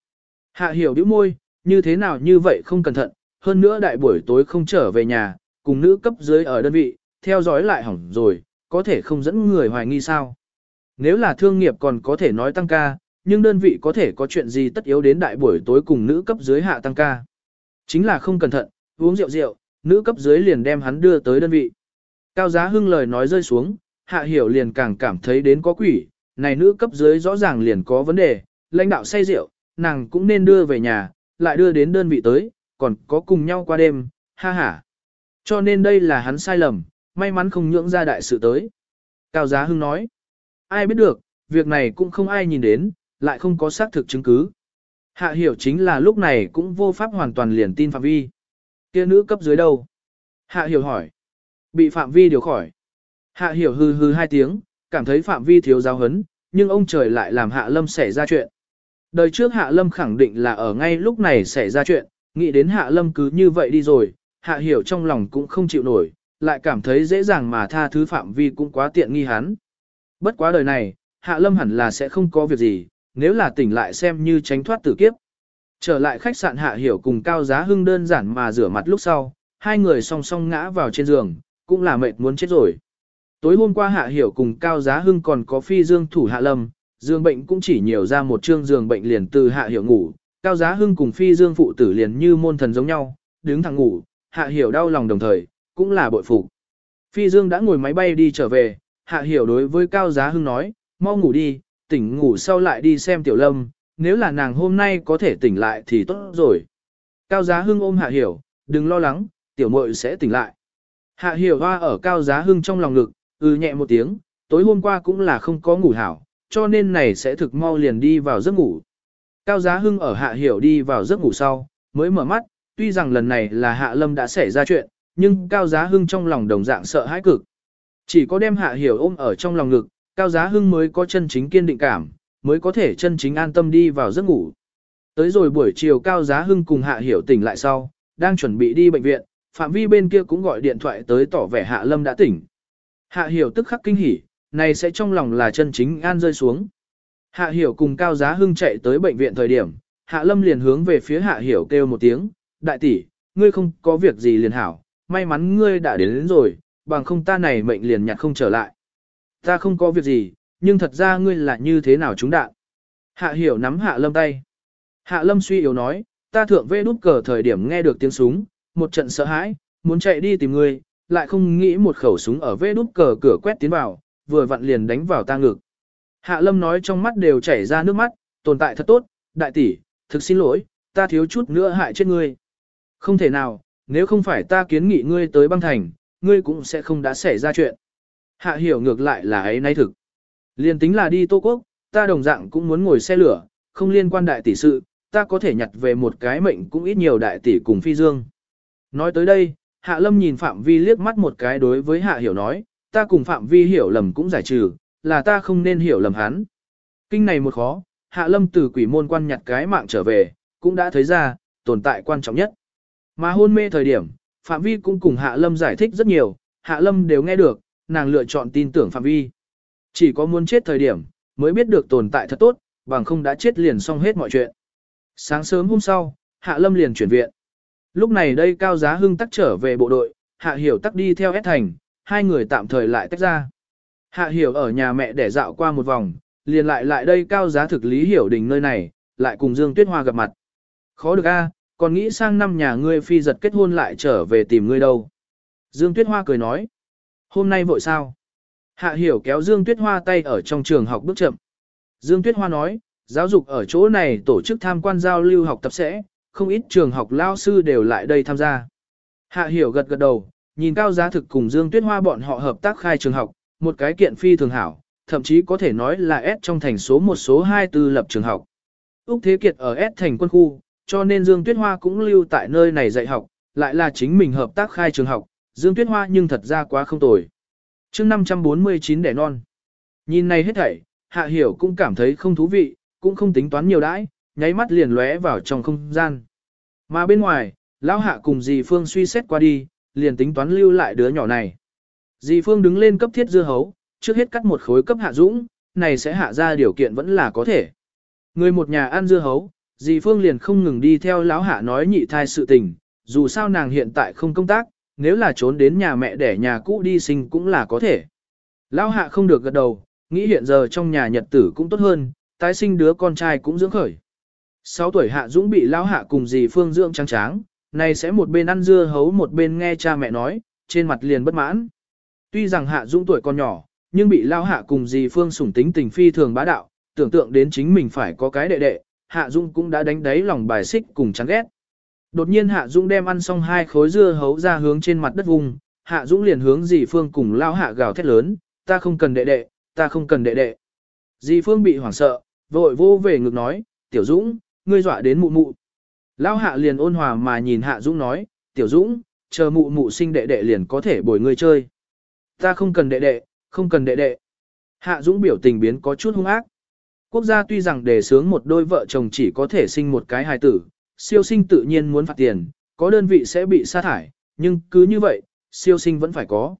A: Hạ Hiểu đứa môi, như thế nào như vậy không cẩn thận, hơn nữa đại buổi tối không trở về nhà, cùng nữ cấp dưới ở đơn vị, theo dõi lại hỏng rồi, có thể không dẫn người hoài nghi sao. Nếu là thương nghiệp còn có thể nói tăng ca, nhưng đơn vị có thể có chuyện gì tất yếu đến đại buổi tối cùng nữ cấp dưới hạ tăng ca. Chính là không cẩn thận, uống rượu rượu, nữ cấp dưới liền đem hắn đưa tới đơn vị. Cao giá hưng lời nói rơi xuống, hạ hiểu liền càng cảm thấy đến có quỷ, này nữ cấp dưới rõ ràng liền có vấn đề, lãnh đạo say rượu, nàng cũng nên đưa về nhà, lại đưa đến đơn vị tới, còn có cùng nhau qua đêm, ha ha. Cho nên đây là hắn sai lầm, may mắn không nhượng ra đại sự tới. Cao Giá Hưng nói, ai biết được, việc này cũng không ai nhìn đến, lại không có xác thực chứng cứ. Hạ hiểu chính là lúc này cũng vô pháp hoàn toàn liền tin Phạm Vi. Kia nữ cấp dưới đâu? Hạ hiểu hỏi. Bị Phạm Vi điều khỏi. Hạ hiểu hư hư hai tiếng, cảm thấy phạm vi thiếu giáo hấn, nhưng ông trời lại làm hạ lâm xảy ra chuyện. Đời trước hạ lâm khẳng định là ở ngay lúc này xảy ra chuyện, nghĩ đến hạ lâm cứ như vậy đi rồi, hạ hiểu trong lòng cũng không chịu nổi, lại cảm thấy dễ dàng mà tha thứ phạm vi cũng quá tiện nghi hắn. Bất quá đời này, hạ lâm hẳn là sẽ không có việc gì, nếu là tỉnh lại xem như tránh thoát tử kiếp. Trở lại khách sạn hạ hiểu cùng cao giá hưng đơn giản mà rửa mặt lúc sau, hai người song song ngã vào trên giường, cũng là mệt muốn chết rồi. Tối hôm qua hạ hiểu cùng cao giá hưng còn có phi dương thủ hạ lâm, dương bệnh cũng chỉ nhiều ra một chương giường bệnh liền từ hạ hiểu ngủ, cao giá hưng cùng phi dương phụ tử liền như môn thần giống nhau, đứng thẳng ngủ, hạ hiểu đau lòng đồng thời, cũng là bội phục. Phi dương đã ngồi máy bay đi trở về, hạ hiểu đối với cao giá hưng nói, mau ngủ đi, tỉnh ngủ sau lại đi xem tiểu lâm, nếu là nàng hôm nay có thể tỉnh lại thì tốt rồi. Cao giá hưng ôm hạ hiểu, đừng lo lắng, tiểu muội sẽ tỉnh lại. Hạ hiểu hoa ở cao giá hưng trong lòng ngực, ừ nhẹ một tiếng, tối hôm qua cũng là không có ngủ hảo, cho nên này sẽ thực mau liền đi vào giấc ngủ. Cao giá hưng ở hạ hiểu đi vào giấc ngủ sau, mới mở mắt, tuy rằng lần này là hạ lâm đã xảy ra chuyện, nhưng cao giá hưng trong lòng đồng dạng sợ hãi cực. Chỉ có đem hạ hiểu ôm ở trong lòng ngực, cao giá hưng mới có chân chính kiên định cảm, mới có thể chân chính an tâm đi vào giấc ngủ. Tới rồi buổi chiều cao giá hưng cùng hạ hiểu tỉnh lại sau, đang chuẩn bị đi bệnh viện, phạm vi bên kia cũng gọi điện thoại tới tỏ vẻ hạ lâm đã tỉnh. Hạ hiểu tức khắc kinh hỉ, này sẽ trong lòng là chân chính an rơi xuống. Hạ hiểu cùng cao giá hưng chạy tới bệnh viện thời điểm, hạ lâm liền hướng về phía hạ hiểu kêu một tiếng, đại tỷ, ngươi không có việc gì liền hảo, may mắn ngươi đã đến, đến rồi, bằng không ta này mệnh liền nhặt không trở lại. Ta không có việc gì, nhưng thật ra ngươi là như thế nào chúng đạn. Hạ hiểu nắm hạ lâm tay. Hạ lâm suy yếu nói, ta thượng vê đút cờ thời điểm nghe được tiếng súng, một trận sợ hãi, muốn chạy đi tìm ngươi, lại không nghĩ một khẩu súng ở vê đút cờ cửa quét tiến vào, vừa vặn liền đánh vào ta ngực. Hạ lâm nói trong mắt đều chảy ra nước mắt, tồn tại thật tốt, đại tỷ, thực xin lỗi, ta thiếu chút nữa hại chết ngươi. Không thể nào, nếu không phải ta kiến nghị ngươi tới băng thành, ngươi cũng sẽ không đã xảy ra chuyện. Hạ hiểu ngược lại là ấy nay thực. Liên tính là đi Tô Quốc, ta đồng dạng cũng muốn ngồi xe lửa, không liên quan đại tỷ sự, ta có thể nhặt về một cái mệnh cũng ít nhiều đại tỷ cùng phi dương. Nói tới đây, Hạ Lâm nhìn Phạm Vi liếc mắt một cái đối với Hạ Hiểu nói, ta cùng Phạm Vi hiểu lầm cũng giải trừ, là ta không nên hiểu lầm hắn. Kinh này một khó, Hạ Lâm từ quỷ môn quan nhặt cái mạng trở về, cũng đã thấy ra, tồn tại quan trọng nhất. Mà hôn mê thời điểm, Phạm Vi cũng cùng Hạ Lâm giải thích rất nhiều, Hạ Lâm đều nghe được, nàng lựa chọn tin tưởng Phạm Vi. Chỉ có muốn chết thời điểm, mới biết được tồn tại thật tốt, bằng không đã chết liền xong hết mọi chuyện. Sáng sớm hôm sau, Hạ Lâm liền chuyển viện. Lúc này đây Cao Giá Hưng tắc trở về bộ đội, Hạ Hiểu tắc đi theo S thành, hai người tạm thời lại tách ra. Hạ Hiểu ở nhà mẹ để dạo qua một vòng, liền lại lại đây Cao Giá thực lý hiểu đình nơi này, lại cùng Dương Tuyết Hoa gặp mặt. Khó được a, còn nghĩ sang năm nhà ngươi phi giật kết hôn lại trở về tìm ngươi đâu. Dương Tuyết Hoa cười nói, hôm nay vội sao? Hạ Hiểu kéo Dương Tuyết Hoa tay ở trong trường học bước chậm. Dương Tuyết Hoa nói, giáo dục ở chỗ này tổ chức tham quan giao lưu học tập sẽ, không ít trường học lao sư đều lại đây tham gia. Hạ hiểu gật gật đầu, nhìn cao giá thực cùng Dương Tuyết Hoa bọn họ hợp tác khai trường học, một cái kiện phi thường hảo, thậm chí có thể nói là S trong thành số một số hai tư lập trường học. Úc Thế Kiệt ở S thành quân khu, cho nên Dương Tuyết Hoa cũng lưu tại nơi này dạy học, lại là chính mình hợp tác khai trường học, Dương Tuyết Hoa nhưng thật ra quá không tồi. chương 549 đẻ non. Nhìn này hết thảy, Hạ Hiểu cũng cảm thấy không thú vị, cũng không tính toán nhiều đãi, nháy mắt liền lóe vào trong không gian. Mà bên ngoài, lão hạ cùng dì Phương suy xét qua đi, liền tính toán lưu lại đứa nhỏ này. Dì Phương đứng lên cấp thiết dưa hấu, trước hết cắt một khối cấp hạ dũng, này sẽ hạ ra điều kiện vẫn là có thể. Người một nhà ăn dưa hấu, dì Phương liền không ngừng đi theo lão hạ nói nhị thai sự tình, dù sao nàng hiện tại không công tác, nếu là trốn đến nhà mẹ để nhà cũ đi sinh cũng là có thể. Lão hạ không được gật đầu, nghĩ hiện giờ trong nhà nhật tử cũng tốt hơn, tái sinh đứa con trai cũng dưỡng khởi. 6 tuổi Hạ Dũng bị lão hạ cùng dì Phương dưỡng trắng tráng, này sẽ một bên ăn dưa hấu một bên nghe cha mẹ nói, trên mặt liền bất mãn. Tuy rằng Hạ Dũng tuổi còn nhỏ, nhưng bị lão hạ cùng dì Phương sủng tính tình phi thường bá đạo, tưởng tượng đến chính mình phải có cái đệ đệ, Hạ Dung cũng đã đánh đáy lòng bài xích cùng chán ghét. Đột nhiên Hạ Dung đem ăn xong hai khối dưa hấu ra hướng trên mặt đất vùng, Hạ Dung liền hướng dì Phương cùng lao hạ gào thét lớn, ta không cần đệ đệ, ta không cần đệ đệ. Dì Phương bị hoảng sợ, vội vô về ngực nói, tiểu Dũng, ngươi dọa đến mụ mụ. Lao hạ liền ôn hòa mà nhìn hạ Dũng nói, tiểu Dũng, chờ mụ mụ sinh đệ đệ liền có thể bồi ngươi chơi. Ta không cần đệ đệ, không cần đệ đệ. Hạ Dũng biểu tình biến có chút hung ác. Quốc gia tuy rằng đề xướng một đôi vợ chồng chỉ có thể sinh một cái hài tử, siêu sinh tự nhiên muốn phạt tiền, có đơn vị sẽ bị sa thải, nhưng cứ như vậy, siêu sinh vẫn phải có.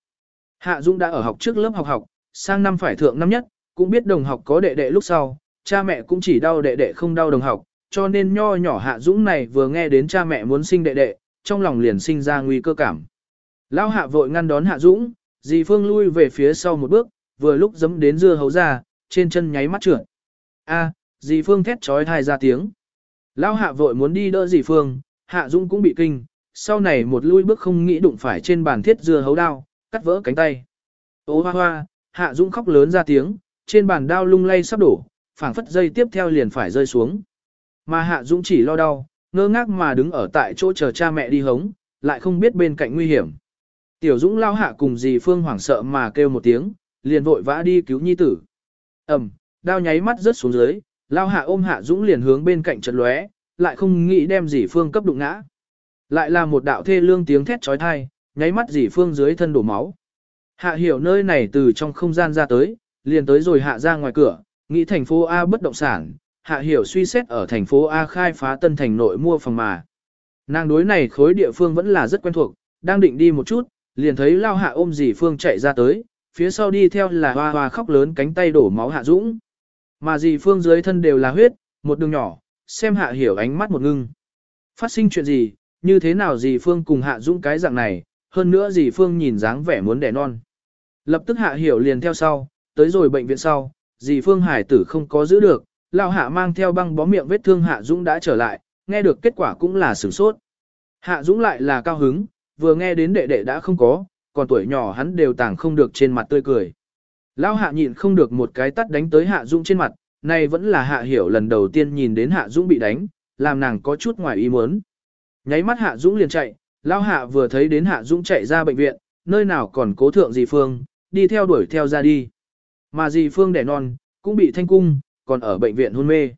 A: Hạ Dũng đã ở học trước lớp học học, sang năm phải thượng năm nhất, cũng biết đồng học có đệ đệ lúc sau, cha mẹ cũng chỉ đau đệ đệ không đau đồng học, cho nên nho nhỏ Hạ Dũng này vừa nghe đến cha mẹ muốn sinh đệ đệ, trong lòng liền sinh ra nguy cơ cảm. Lão Hạ vội ngăn đón Hạ Dũng, dì Phương lui về phía sau một bước, vừa lúc giẫm đến dưa hấu ra, trên chân nháy mắt trượt. A, dì Phương thét trói thai ra tiếng. Lão Hạ vội muốn đi đỡ dì Phương, Hạ Dung cũng bị kinh, sau này một lui bước không nghĩ đụng phải trên bàn thiết dưa hấu đao, cắt vỡ cánh tay. Ô hoa hoa, Hạ Dung khóc lớn ra tiếng, trên bàn đao lung lay sắp đổ, phảng phất dây tiếp theo liền phải rơi xuống. Mà Hạ Dung chỉ lo đau, ngơ ngác mà đứng ở tại chỗ chờ cha mẹ đi hống, lại không biết bên cạnh nguy hiểm. Tiểu Dũng lao hạ cùng dì Phương hoảng sợ mà kêu một tiếng, liền vội vã đi cứu nhi tử. Ẩm, đao nháy mắt rớt xuống dưới, lao hạ ôm Hạ Dũng liền hướng bên cạnh trận lóe, lại không nghĩ đem dì Phương cấp đụng ngã. Lại là một đạo thê lương tiếng thét trói thai, nháy mắt dì Phương dưới thân đổ máu. Hạ hiểu nơi này từ trong không gian ra tới, liền tới rồi hạ ra ngoài cửa, nghĩ thành phố A bất động sản, hạ hiểu suy xét ở thành phố A khai phá tân thành nội mua phòng mà. Nàng đối này khối địa phương vẫn là rất quen thuộc, đang định đi một chút, liền thấy lao hạ ôm dì Phương chạy ra tới, phía sau đi theo là hoa hoa khóc lớn cánh tay đổ máu hạ dũng. Mà dì Phương dưới thân đều là huyết, một đường nhỏ, xem hạ hiểu ánh mắt một ngưng. Phát sinh chuyện gì, như thế nào dì Phương cùng hạ dũng cái dạng này, hơn nữa dì Phương nhìn dáng vẻ muốn đẻ non. Lập tức hạ hiểu liền theo sau, tới rồi bệnh viện sau, dì Phương Hải tử không có giữ được, lao hạ mang theo băng bó miệng vết thương hạ dũng đã trở lại, nghe được kết quả cũng là sửng sốt. Hạ dũng lại là cao hứng, vừa nghe đến đệ đệ đã không có, còn tuổi nhỏ hắn đều tàng không được trên mặt tươi cười. Lao hạ nhịn không được một cái tắt đánh tới hạ dũng trên mặt, này vẫn là hạ hiểu lần đầu tiên nhìn đến hạ dũng bị đánh, làm nàng có chút ngoài ý muốn. Nháy mắt hạ dũng liền chạy, lao hạ vừa thấy đến hạ dũng chạy ra bệnh viện, nơi nào còn cố thượng dì phương, đi theo đuổi theo ra đi. Mà dì phương đẻ non, cũng bị thanh cung, còn ở bệnh viện hôn mê.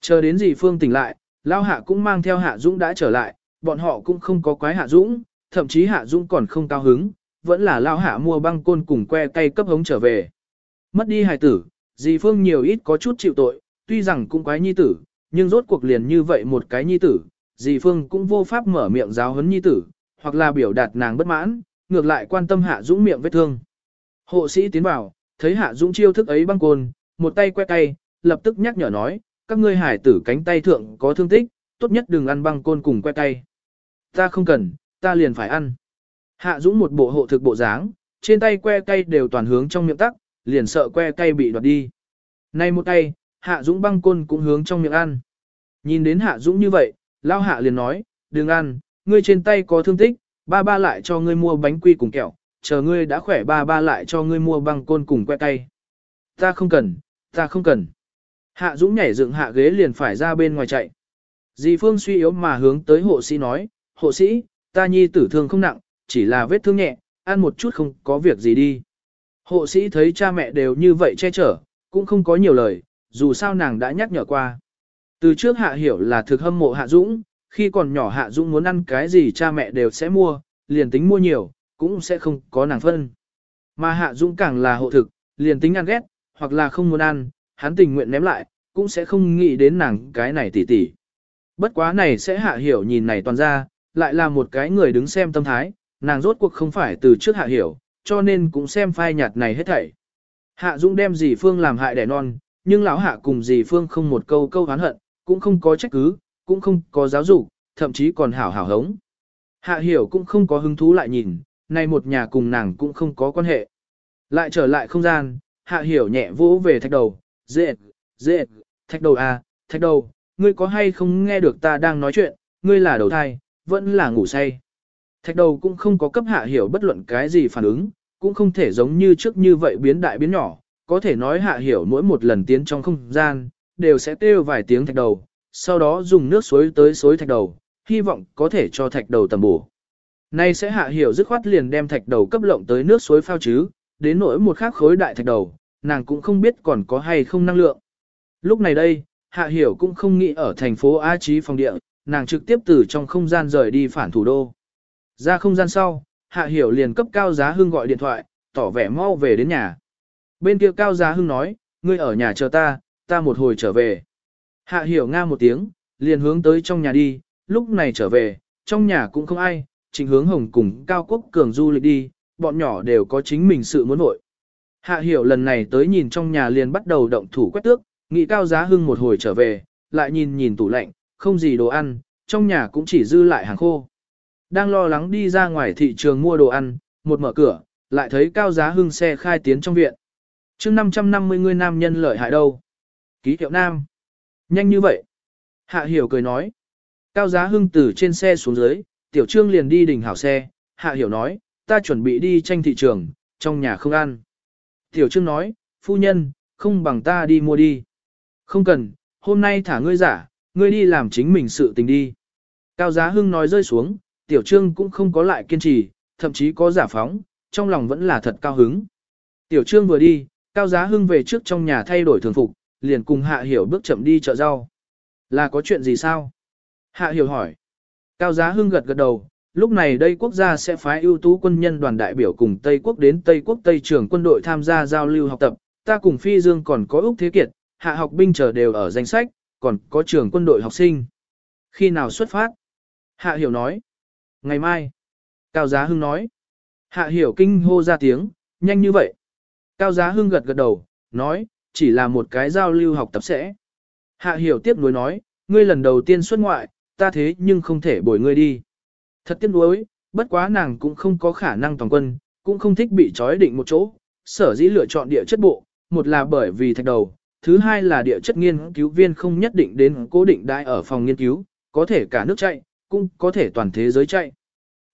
A: Chờ đến dì phương tỉnh lại, lao hạ cũng mang theo hạ dũng đã trở lại, bọn họ cũng không có quái hạ dũng, thậm chí hạ dũng còn không cao hứng, vẫn là lao hạ mua băng côn cùng que cây cấp hống trở về. Mất đi hài tử, dì phương nhiều ít có chút chịu tội, tuy rằng cũng quái nhi tử, nhưng rốt cuộc liền như vậy một cái nhi tử, dì phương cũng vô pháp mở miệng giáo huấn nhi tử, hoặc là biểu đạt nàng bất mãn, ngược lại quan tâm hạ dũng miệng vết thương. Hộ sĩ tiến vào, thấy hạ dũng chiêu thức ấy băng côn, một tay que tay, lập tức nhắc nhở nói, các ngươi hải tử cánh tay thượng có thương tích, tốt nhất đừng ăn băng côn cùng que tay. Ta không cần, ta liền phải ăn. Hạ dũng một bộ hộ thực bộ dáng, trên tay que cây đều toàn hướng trong miệng tắc, liền sợ que cây bị đoạt đi. Nay một tay, hạ dũng băng côn cũng hướng trong miệng ăn. Nhìn đến hạ dũng như vậy, lao hạ liền nói, đừng ăn, ngươi trên tay có thương tích, ba ba lại cho ngươi mua bánh quy cùng kẹo, chờ ngươi đã khỏe ba ba lại cho ngươi mua băng côn cùng que cây. Ta không cần, ta không cần. Hạ Dũng nhảy dựng hạ ghế liền phải ra bên ngoài chạy. Dì Phương suy yếu mà hướng tới hộ sĩ nói, hộ sĩ, ta nhi tử thương không nặng, chỉ là vết thương nhẹ, ăn một chút không có việc gì đi. Hộ sĩ thấy cha mẹ đều như vậy che chở, cũng không có nhiều lời, dù sao nàng đã nhắc nhở qua. Từ trước hạ hiểu là thực hâm mộ hạ Dũng, khi còn nhỏ hạ Dũng muốn ăn cái gì cha mẹ đều sẽ mua, liền tính mua nhiều, cũng sẽ không có nàng phân. Mà hạ Dũng càng là hộ thực, liền tính ăn ghét, hoặc là không muốn ăn, hắn tình nguyện ném lại, cũng sẽ không nghĩ đến nàng cái này tỉ tỉ. Bất quá này sẽ hạ hiểu nhìn này toàn ra, lại là một cái người đứng xem tâm thái, nàng rốt cuộc không phải từ trước hạ hiểu, cho nên cũng xem phai nhạt này hết thảy. Hạ Dũng đem dì Phương làm hại đẻ non, nhưng lão hạ cùng dì Phương không một câu câu hán hận, cũng không có trách cứ, cũng không có giáo dục, thậm chí còn hảo hảo hống. Hạ hiểu cũng không có hứng thú lại nhìn, nay một nhà cùng nàng cũng không có quan hệ. Lại trở lại không gian, hạ hiểu nhẹ vỗ về thạch đầu, dễ, dễ, thạch đầu à, thạch đầu, ngươi có hay không nghe được ta đang nói chuyện, ngươi là đầu thai, vẫn là ngủ say. Thạch đầu cũng không có cấp hạ hiểu bất luận cái gì phản ứng, cũng không thể giống như trước như vậy biến đại biến nhỏ, có thể nói hạ hiểu mỗi một lần tiến trong không gian, đều sẽ kêu vài tiếng thạch đầu, sau đó dùng nước suối tới suối thạch đầu, hy vọng có thể cho thạch đầu tầm bổ. Nay sẽ hạ hiểu dứt khoát liền đem thạch đầu cấp lộng tới nước suối phao chứ, đến nỗi một khắc khối đại thạch đầu, nàng cũng không biết còn có hay không năng lượng. Lúc này đây, hạ hiểu cũng không nghĩ ở thành phố A Chí phòng địa, nàng trực tiếp từ trong không gian rời đi phản thủ đô. Ra không gian sau, hạ hiểu liền cấp cao giá Hưng gọi điện thoại, tỏ vẻ mau về đến nhà. Bên kia Cao Giá Hưng nói, ngươi ở nhà chờ ta, ta một hồi trở về. Hạ hiểu nga một tiếng, liền hướng tới trong nhà đi, lúc này trở về, trong nhà cũng không ai, trình hướng hồng cùng Cao Quốc Cường du lịch đi, bọn nhỏ đều có chính mình sự muốn vội. Hạ hiểu lần này tới nhìn trong nhà liền bắt đầu động thủ quét tước, nghĩ Cao Giá Hưng một hồi trở về, lại nhìn nhìn tủ lạnh, không gì đồ ăn, trong nhà cũng chỉ dư lại hàng khô. Đang lo lắng đi ra ngoài thị trường mua đồ ăn, một mở cửa, lại thấy Cao Giá Hưng xe khai tiến trong viện. chương 550 người nam nhân lợi hại đâu? Ký hiệu nam. Nhanh như vậy. Hạ hiểu cười nói. Cao Giá Hưng từ trên xe xuống dưới, tiểu trương liền đi đỉnh hảo xe. Hạ hiểu nói, ta chuẩn bị đi tranh thị trường, trong nhà không ăn. Tiểu trương nói, phu nhân, không bằng ta đi mua đi. Không cần, hôm nay thả ngươi giả, ngươi đi làm chính mình sự tình đi. Cao Giá Hưng nói rơi xuống, tiểu trương cũng không có lại kiên trì, thậm chí có giả phóng, trong lòng vẫn là thật cao hứng. Tiểu trương vừa đi, Cao Giá Hưng về trước trong nhà thay đổi thường phục, liền cùng Hạ Hiểu bước chậm đi chợ rau. Là có chuyện gì sao? Hạ Hiểu hỏi. Cao Giá Hưng gật gật đầu, lúc này đây quốc gia sẽ phái ưu tú quân nhân đoàn đại biểu cùng Tây Quốc đến Tây Quốc Tây trưởng quân đội tham gia giao lưu học tập, ta cùng Phi Dương còn có Úc Thế Kiệt, hạ học binh chờ đều ở danh sách, còn có trường quân đội học sinh. Khi nào xuất phát? Hạ Hiểu nói. Ngày mai. Cao Giá Hưng nói. Hạ Hiểu kinh hô ra tiếng, nhanh như vậy. Cao Giá Hưng gật gật đầu, nói, chỉ là một cái giao lưu học tập sẽ. Hạ Hiểu tiếp nối nói, ngươi lần đầu tiên xuất ngoại, ta thế nhưng không thể bồi ngươi đi. Thật tiếc nuối, bất quá nàng cũng không có khả năng toàn quân, cũng không thích bị trói định một chỗ, sở dĩ lựa chọn địa chất bộ, một là bởi vì thạch đầu, thứ hai là địa chất nghiên cứu viên không nhất định đến cố định đại ở phòng nghiên cứu, có thể cả nước chạy, cũng có thể toàn thế giới chạy.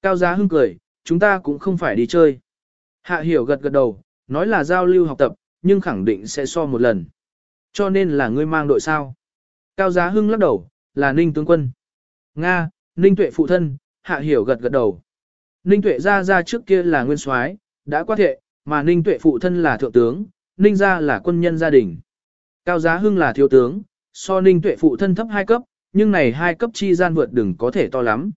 A: Cao Giá Hưng cười, chúng ta cũng không phải đi chơi. Hạ Hiểu gật gật đầu, nói là giao lưu học tập, nhưng khẳng định sẽ so một lần. Cho nên là ngươi mang đội sao. Cao Giá Hưng lắc đầu, là Ninh tướng quân. Nga, Ninh Tuệ phụ thân, Hạ Hiểu gật gật đầu. Ninh Tuệ ra ra trước kia là nguyên soái, đã qua thệ, mà Ninh Tuệ phụ thân là thượng tướng, Ninh gia là quân nhân gia đình. Cao Giá Hưng là thiếu tướng, so Ninh Tuệ phụ thân thấp hai cấp, nhưng này hai cấp chi gian vượt đừng có thể to lắm.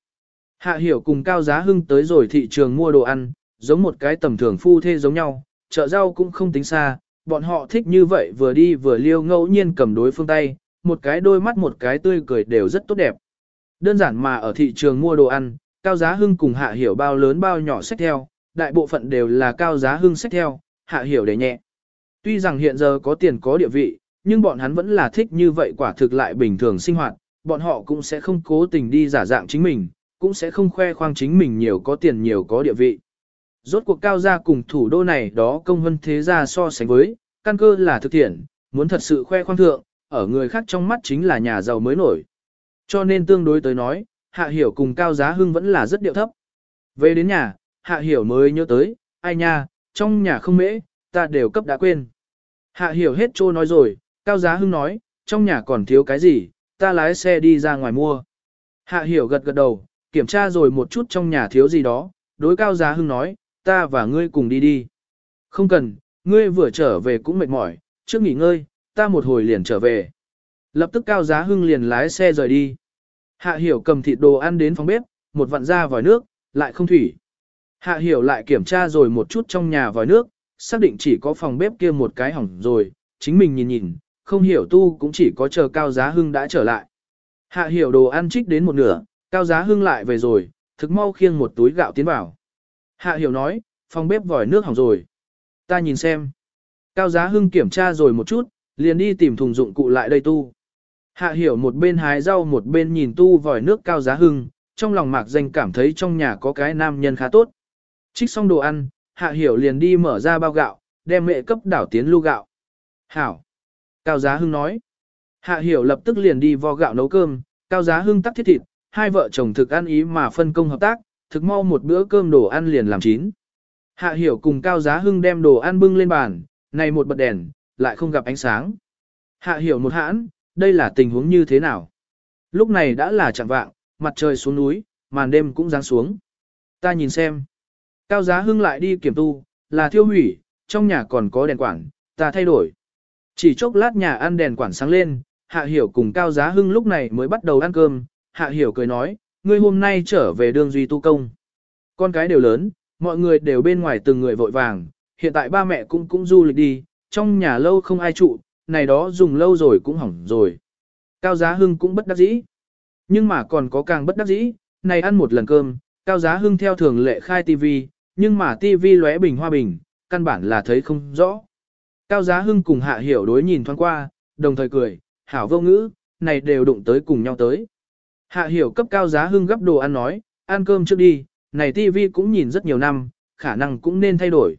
A: Hạ Hiểu cùng Cao Giá Hưng tới rồi thị trường mua đồ ăn, giống một cái tầm thường phu thê giống nhau, chợ rau cũng không tính xa, bọn họ thích như vậy vừa đi vừa liêu ngẫu nhiên cầm đối phương tay, một cái đôi mắt một cái tươi cười đều rất tốt đẹp. Đơn giản mà ở thị trường mua đồ ăn, Cao Giá Hưng cùng Hạ Hiểu bao lớn bao nhỏ sách theo, đại bộ phận đều là Cao Giá Hưng sách theo, Hạ Hiểu để nhẹ. Tuy rằng hiện giờ có tiền có địa vị, nhưng bọn hắn vẫn là thích như vậy quả thực lại bình thường sinh hoạt, bọn họ cũng sẽ không cố tình đi giả dạng chính mình, cũng sẽ không khoe khoang chính mình nhiều có tiền nhiều có địa vị. Rốt cuộc cao gia cùng thủ đô này đó công vân thế gia so sánh với, căn cơ là thực thiện, muốn thật sự khoe khoang thượng, ở người khác trong mắt chính là nhà giàu mới nổi. Cho nên tương đối tới nói, hạ hiểu cùng cao giá hưng vẫn là rất điệu thấp. Về đến nhà, hạ hiểu mới nhớ tới, ai nha, trong nhà không mễ, ta đều cấp đã quên. Hạ hiểu hết trô nói rồi, Cao Giá Hưng nói, trong nhà còn thiếu cái gì, ta lái xe đi ra ngoài mua. Hạ hiểu gật gật đầu, kiểm tra rồi một chút trong nhà thiếu gì đó, đối Cao Giá Hưng nói, ta và ngươi cùng đi đi. Không cần, ngươi vừa trở về cũng mệt mỏi, trước nghỉ ngơi, ta một hồi liền trở về. Lập tức Cao Giá Hưng liền lái xe rời đi. Hạ hiểu cầm thịt đồ ăn đến phòng bếp, một vặn ra vòi nước, lại không thủy. Hạ hiểu lại kiểm tra rồi một chút trong nhà vòi nước, xác định chỉ có phòng bếp kia một cái hỏng rồi, chính mình nhìn nhìn, không hiểu tu cũng chỉ có chờ Cao Giá Hưng đã trở lại. Hạ hiểu đồ ăn trích đến một nửa, Cao Giá Hưng lại về rồi, thực mau khiêng một túi gạo tiến vào. Hạ hiểu nói, phòng bếp vòi nước hỏng rồi. Ta nhìn xem. Cao Giá Hưng kiểm tra rồi một chút, liền đi tìm thùng dụng cụ lại đây tu. Hạ hiểu một bên hái rau một bên nhìn tu vòi nước Cao Giá Hưng, trong lòng mạc danh cảm thấy trong nhà có cái nam nhân khá tốt. Trích xong đồ ăn, Hạ hiểu liền đi mở ra bao gạo, đem mẹ cấp đảo tiến lu gạo. Hảo. Cao Giá Hưng nói. Hạ Hiểu lập tức liền đi vo gạo nấu cơm, Cao Giá Hưng tắt thiết thịt, hai vợ chồng thực ăn ý mà phân công hợp tác, thực mau một bữa cơm đồ ăn liền làm chín. Hạ Hiểu cùng Cao Giá Hưng đem đồ ăn bưng lên bàn, này một bật đèn, lại không gặp ánh sáng. Hạ Hiểu một hãn, đây là tình huống như thế nào? Lúc này đã là chẳng vạng, mặt trời xuống núi, màn đêm cũng giáng xuống. Ta nhìn xem. Cao Giá Hưng lại đi kiểm tu, là thiêu hủy, trong nhà còn có đèn quảng, ta thay đổi. Chỉ chốc lát nhà ăn đèn quản sáng lên, Hạ Hiểu cùng Cao Giá Hưng lúc này mới bắt đầu ăn cơm, Hạ Hiểu cười nói, ngươi hôm nay trở về đường duy tu công. Con cái đều lớn, mọi người đều bên ngoài từng người vội vàng, hiện tại ba mẹ cũng cũng du lịch đi, trong nhà lâu không ai trụ, này đó dùng lâu rồi cũng hỏng rồi. Cao Giá Hưng cũng bất đắc dĩ. Nhưng mà còn có càng bất đắc dĩ, này ăn một lần cơm, Cao Giá Hưng theo thường lệ khai tivi, nhưng mà tivi lóe bình hoa bình, căn bản là thấy không rõ. Cao Giá Hưng cùng Hạ Hiểu đối nhìn thoáng qua, đồng thời cười, hảo vô ngữ, này đều đụng tới cùng nhau tới. Hạ Hiểu cấp Cao Giá Hưng gấp đồ ăn nói, ăn cơm trước đi, này tivi cũng nhìn rất nhiều năm, khả năng cũng nên thay đổi.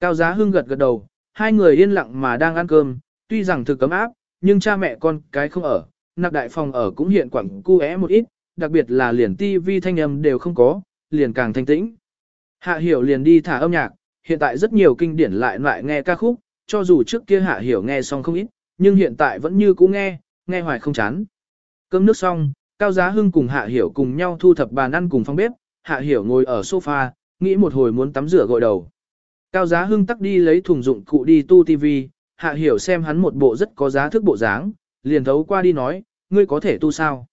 A: Cao Giá Hưng gật gật đầu, hai người yên lặng mà đang ăn cơm, tuy rằng thực cấm áp, nhưng cha mẹ con cái không ở, nạp đại phòng ở cũng hiện quẳng cu é một ít, đặc biệt là liền tivi thanh âm đều không có, liền càng thanh tĩnh. Hạ hiểu liền đi thả âm nhạc, hiện tại rất nhiều kinh điển lại lại nghe ca khúc, cho dù trước kia hạ hiểu nghe xong không ít, nhưng hiện tại vẫn như cũ nghe, nghe hoài không chán. Cơm nước xong, Cao Giá Hưng cùng Hạ Hiểu cùng nhau thu thập bàn ăn cùng phòng bếp, Hạ Hiểu ngồi ở sofa, nghĩ một hồi muốn tắm rửa gội đầu. Cao Giá Hưng tắc đi lấy thùng dụng cụ đi tu tivi, Hạ Hiểu xem hắn một bộ rất có giá thức bộ dáng, liền thấu qua đi nói, ngươi có thể tu sao?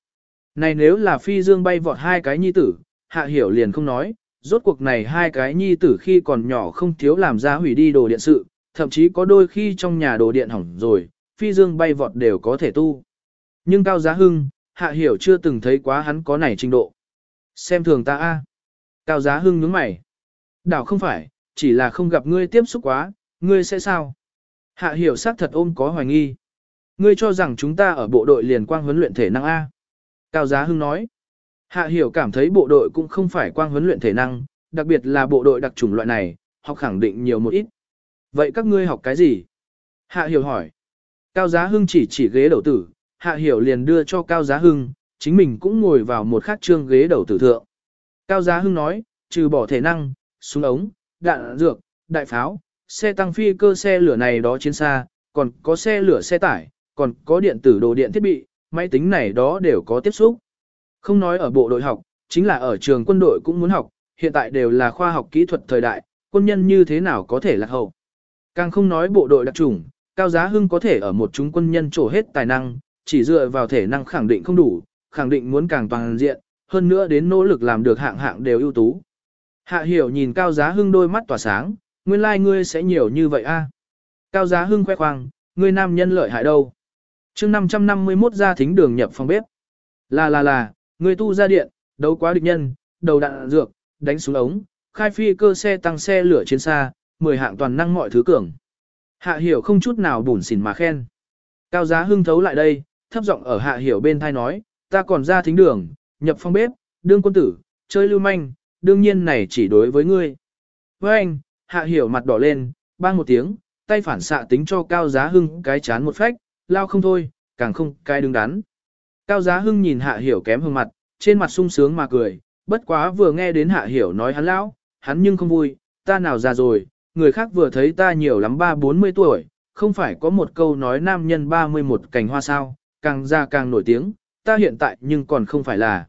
A: Này nếu là phi dương bay vọt hai cái nhi tử, Hạ Hiểu liền không nói, rốt cuộc này hai cái nhi tử khi còn nhỏ không thiếu làm ra hủy đi đồ điện sự, thậm chí có đôi khi trong nhà đồ điện hỏng rồi, phi dương bay vọt đều có thể tu. Nhưng Cao Giá Hưng, Hạ Hiểu chưa từng thấy quá hắn có này trình độ. Xem thường ta a. Cao Giá Hưng nhướng mày. Đảo không phải, chỉ là không gặp ngươi tiếp xúc quá, ngươi sẽ sao? Hạ Hiểu xác thật ôm có hoài nghi. Ngươi cho rằng chúng ta ở bộ đội liền quang huấn luyện thể năng A. Cao Giá Hưng nói. Hạ Hiểu cảm thấy bộ đội cũng không phải quang huấn luyện thể năng, đặc biệt là bộ đội đặc chủng loại này, học khẳng định nhiều một ít. Vậy các ngươi học cái gì? Hạ Hiểu hỏi. Cao Giá Hưng chỉ chỉ ghế đầu tử, Hạ Hiểu liền đưa cho Cao Giá Hưng, chính mình cũng ngồi vào một khát trương ghế đầu tử thượng. Cao Giá Hưng nói, trừ bỏ thể năng, súng ống, đạn dược, đại pháo, xe tăng phi cơ xe lửa này đó chiến xa, còn có xe lửa xe tải, còn có điện tử đồ điện thiết bị, máy tính này đó đều có tiếp xúc. Không nói ở bộ đội học, chính là ở trường quân đội cũng muốn học, hiện tại đều là khoa học kỹ thuật thời đại, quân nhân như thế nào có thể lạc hậu. Càng không nói bộ đội đặc trùng, Cao Giá Hưng có thể ở một chúng quân nhân trổ hết tài năng, chỉ dựa vào thể năng khẳng định không đủ, khẳng định muốn càng toàn diện, hơn nữa đến nỗ lực làm được hạng hạng đều ưu tú. Hạ hiểu nhìn Cao Giá Hưng đôi mắt tỏa sáng, nguyên lai like ngươi sẽ nhiều như vậy a. Cao Giá Hưng khoe khoang, ngươi nam nhân lợi hại đâu. chương 551 ra thính đường nhập phòng bếp. Là là là, ngươi tu ra điện, đấu quá địch nhân, đầu đạn dược, đánh xuống ống, khai phi cơ xe tăng xe lửa chiến xa, 10 hạng toàn năng mọi thứ cường. Hạ hiểu không chút nào bùn xỉn mà khen. Cao Giá Hưng thấu lại đây, thấp giọng ở hạ hiểu bên thai nói, ta còn ra thính đường, nhập phòng bếp, đương quân tử, chơi lưu manh, đương nhiên này chỉ đối với ngươi. Với anh, hạ hiểu mặt đỏ lên, bang một tiếng, tay phản xạ tính cho cao giá hưng cái chán một phách, lao không thôi, càng không cái đứng đắn. Cao giá hưng nhìn hạ hiểu kém hương mặt, trên mặt sung sướng mà cười, bất quá vừa nghe đến hạ hiểu nói hắn lão, hắn nhưng không vui, ta nào già rồi, người khác vừa thấy ta nhiều lắm ba bốn mươi tuổi, không phải có một câu nói nam nhân ba mươi một cành hoa sao, càng già càng nổi tiếng, ta hiện tại nhưng còn không phải là.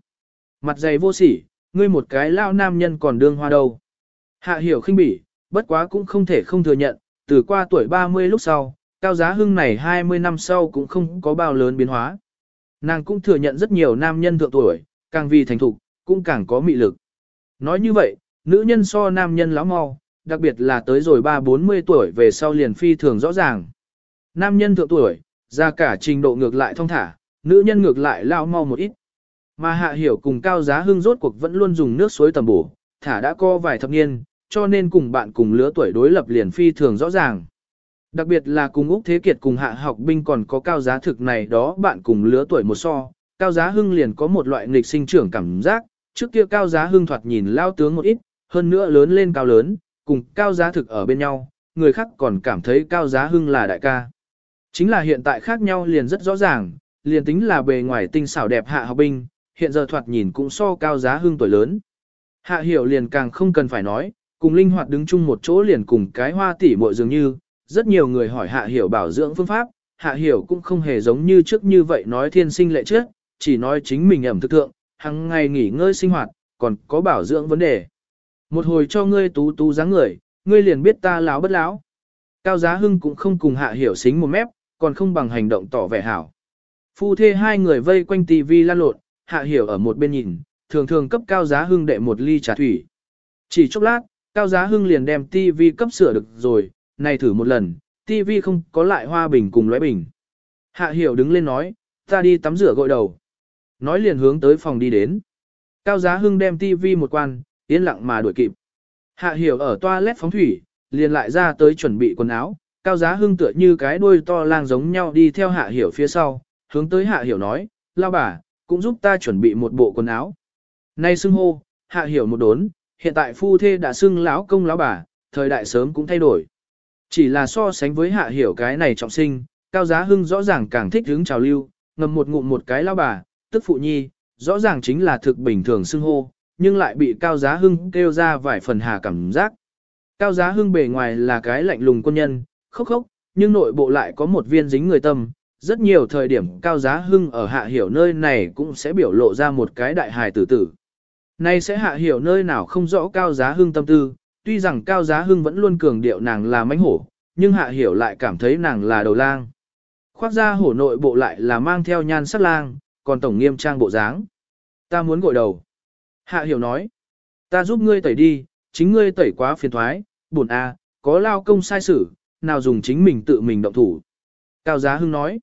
A: Mặt dày vô sỉ, ngươi một cái lao nam nhân còn đương hoa đâu. Hạ hiểu khinh bỉ, bất quá cũng không thể không thừa nhận, từ qua tuổi 30 lúc sau, cao giá hưng này 20 năm sau cũng không có bao lớn biến hóa. Nàng cũng thừa nhận rất nhiều nam nhân thượng tuổi, càng vì thành thục, cũng càng có mị lực. Nói như vậy, nữ nhân so nam nhân lão mau, đặc biệt là tới rồi 3-40 tuổi về sau liền phi thường rõ ràng. Nam nhân thượng tuổi, ra cả trình độ ngược lại thông thả, nữ nhân ngược lại lao mau một ít. Mà hạ hiểu cùng cao giá hưng rốt cuộc vẫn luôn dùng nước suối tầm bổ, thả đã co vài thập niên, cho nên cùng bạn cùng lứa tuổi đối lập liền phi thường rõ ràng. Đặc biệt là cùng Úc Thế Kiệt cùng hạ học binh còn có cao giá thực này đó bạn cùng lứa tuổi một so, cao giá hưng liền có một loại nghịch sinh trưởng cảm giác, trước kia cao giá hưng thoạt nhìn lao tướng một ít, hơn nữa lớn lên cao lớn, cùng cao giá thực ở bên nhau, người khác còn cảm thấy cao giá hưng là đại ca. Chính là hiện tại khác nhau liền rất rõ ràng, liền tính là bề ngoài tinh xảo đẹp hạ học binh, hiện giờ thoạt nhìn cũng so cao giá hưng tuổi lớn. Hạ hiểu liền càng không cần phải nói, cùng linh hoạt đứng chung một chỗ liền cùng cái hoa tỉ muội dường như, rất nhiều người hỏi hạ hiểu bảo dưỡng phương pháp, hạ hiểu cũng không hề giống như trước như vậy nói thiên sinh lệ trước, chỉ nói chính mình ẩm thực thượng, hàng ngày nghỉ ngơi sinh hoạt, còn có bảo dưỡng vấn đề. Một hồi cho ngươi tú tú dáng người, ngươi liền biết ta láo bất láo. Cao giá hưng cũng không cùng hạ hiểu xính một mép, còn không bằng hành động tỏ vẻ hảo. Phu thê hai người vây quanh tivi lan lộn, hạ hiểu ở một bên nhìn, thường thường cấp cao giá hưng đệ một ly trà thủy. Chỉ chốc lát, cao giá hưng liền đem tivi cấp sửa được rồi, này thử một lần, TV không có lại hoa bình cùng lóe bình. Hạ hiểu đứng lên nói, ta đi tắm rửa gội đầu. Nói liền hướng tới phòng đi đến. Cao Giá Hưng đem TV một quan, yên lặng mà đuổi kịp. Hạ hiểu ở toilet phóng thủy, liền lại ra tới chuẩn bị quần áo. Cao Giá Hưng tựa như cái đuôi to lang giống nhau đi theo Hạ hiểu phía sau, hướng tới Hạ hiểu nói, lao bà, cũng giúp ta chuẩn bị một bộ quần áo. Nay xưng hô, Hạ hiểu một đốn, hiện tại phu thê đã xưng lão công lão bà, thời đại sớm cũng thay đổi. Chỉ là so sánh với hạ hiểu cái này trọng sinh, cao giá hưng rõ ràng càng thích hướng trào lưu, ngầm một ngụm một cái lão bà, tức phụ nhi, rõ ràng chính là thực bình thường xưng hô, nhưng lại bị cao giá hưng kêu ra vài phần hà cảm giác. Cao giá hưng bề ngoài là cái lạnh lùng quân nhân, khốc khốc, nhưng nội bộ lại có một viên dính người tâm. Rất nhiều thời điểm cao giá hưng ở hạ hiểu nơi này cũng sẽ biểu lộ ra một cái đại hài tử tử. Nay sẽ hạ hiểu nơi nào không rõ cao giá hưng tâm tư, tuy rằng cao giá hưng vẫn luôn cường điệu nàng là mánh hổ, nhưng hạ hiểu lại cảm thấy nàng là đầu lang. Khoác ra hổ nội bộ lại là mang theo nhan sắc lang, còn tổng nghiêm trang bộ dáng. Ta muốn gội đầu. Hạ hiểu nói. Ta giúp ngươi tẩy đi, chính ngươi tẩy quá phiền thoái, buồn à? có lao công sai sử, nào dùng chính mình tự mình động thủ. Cao giá hưng nói.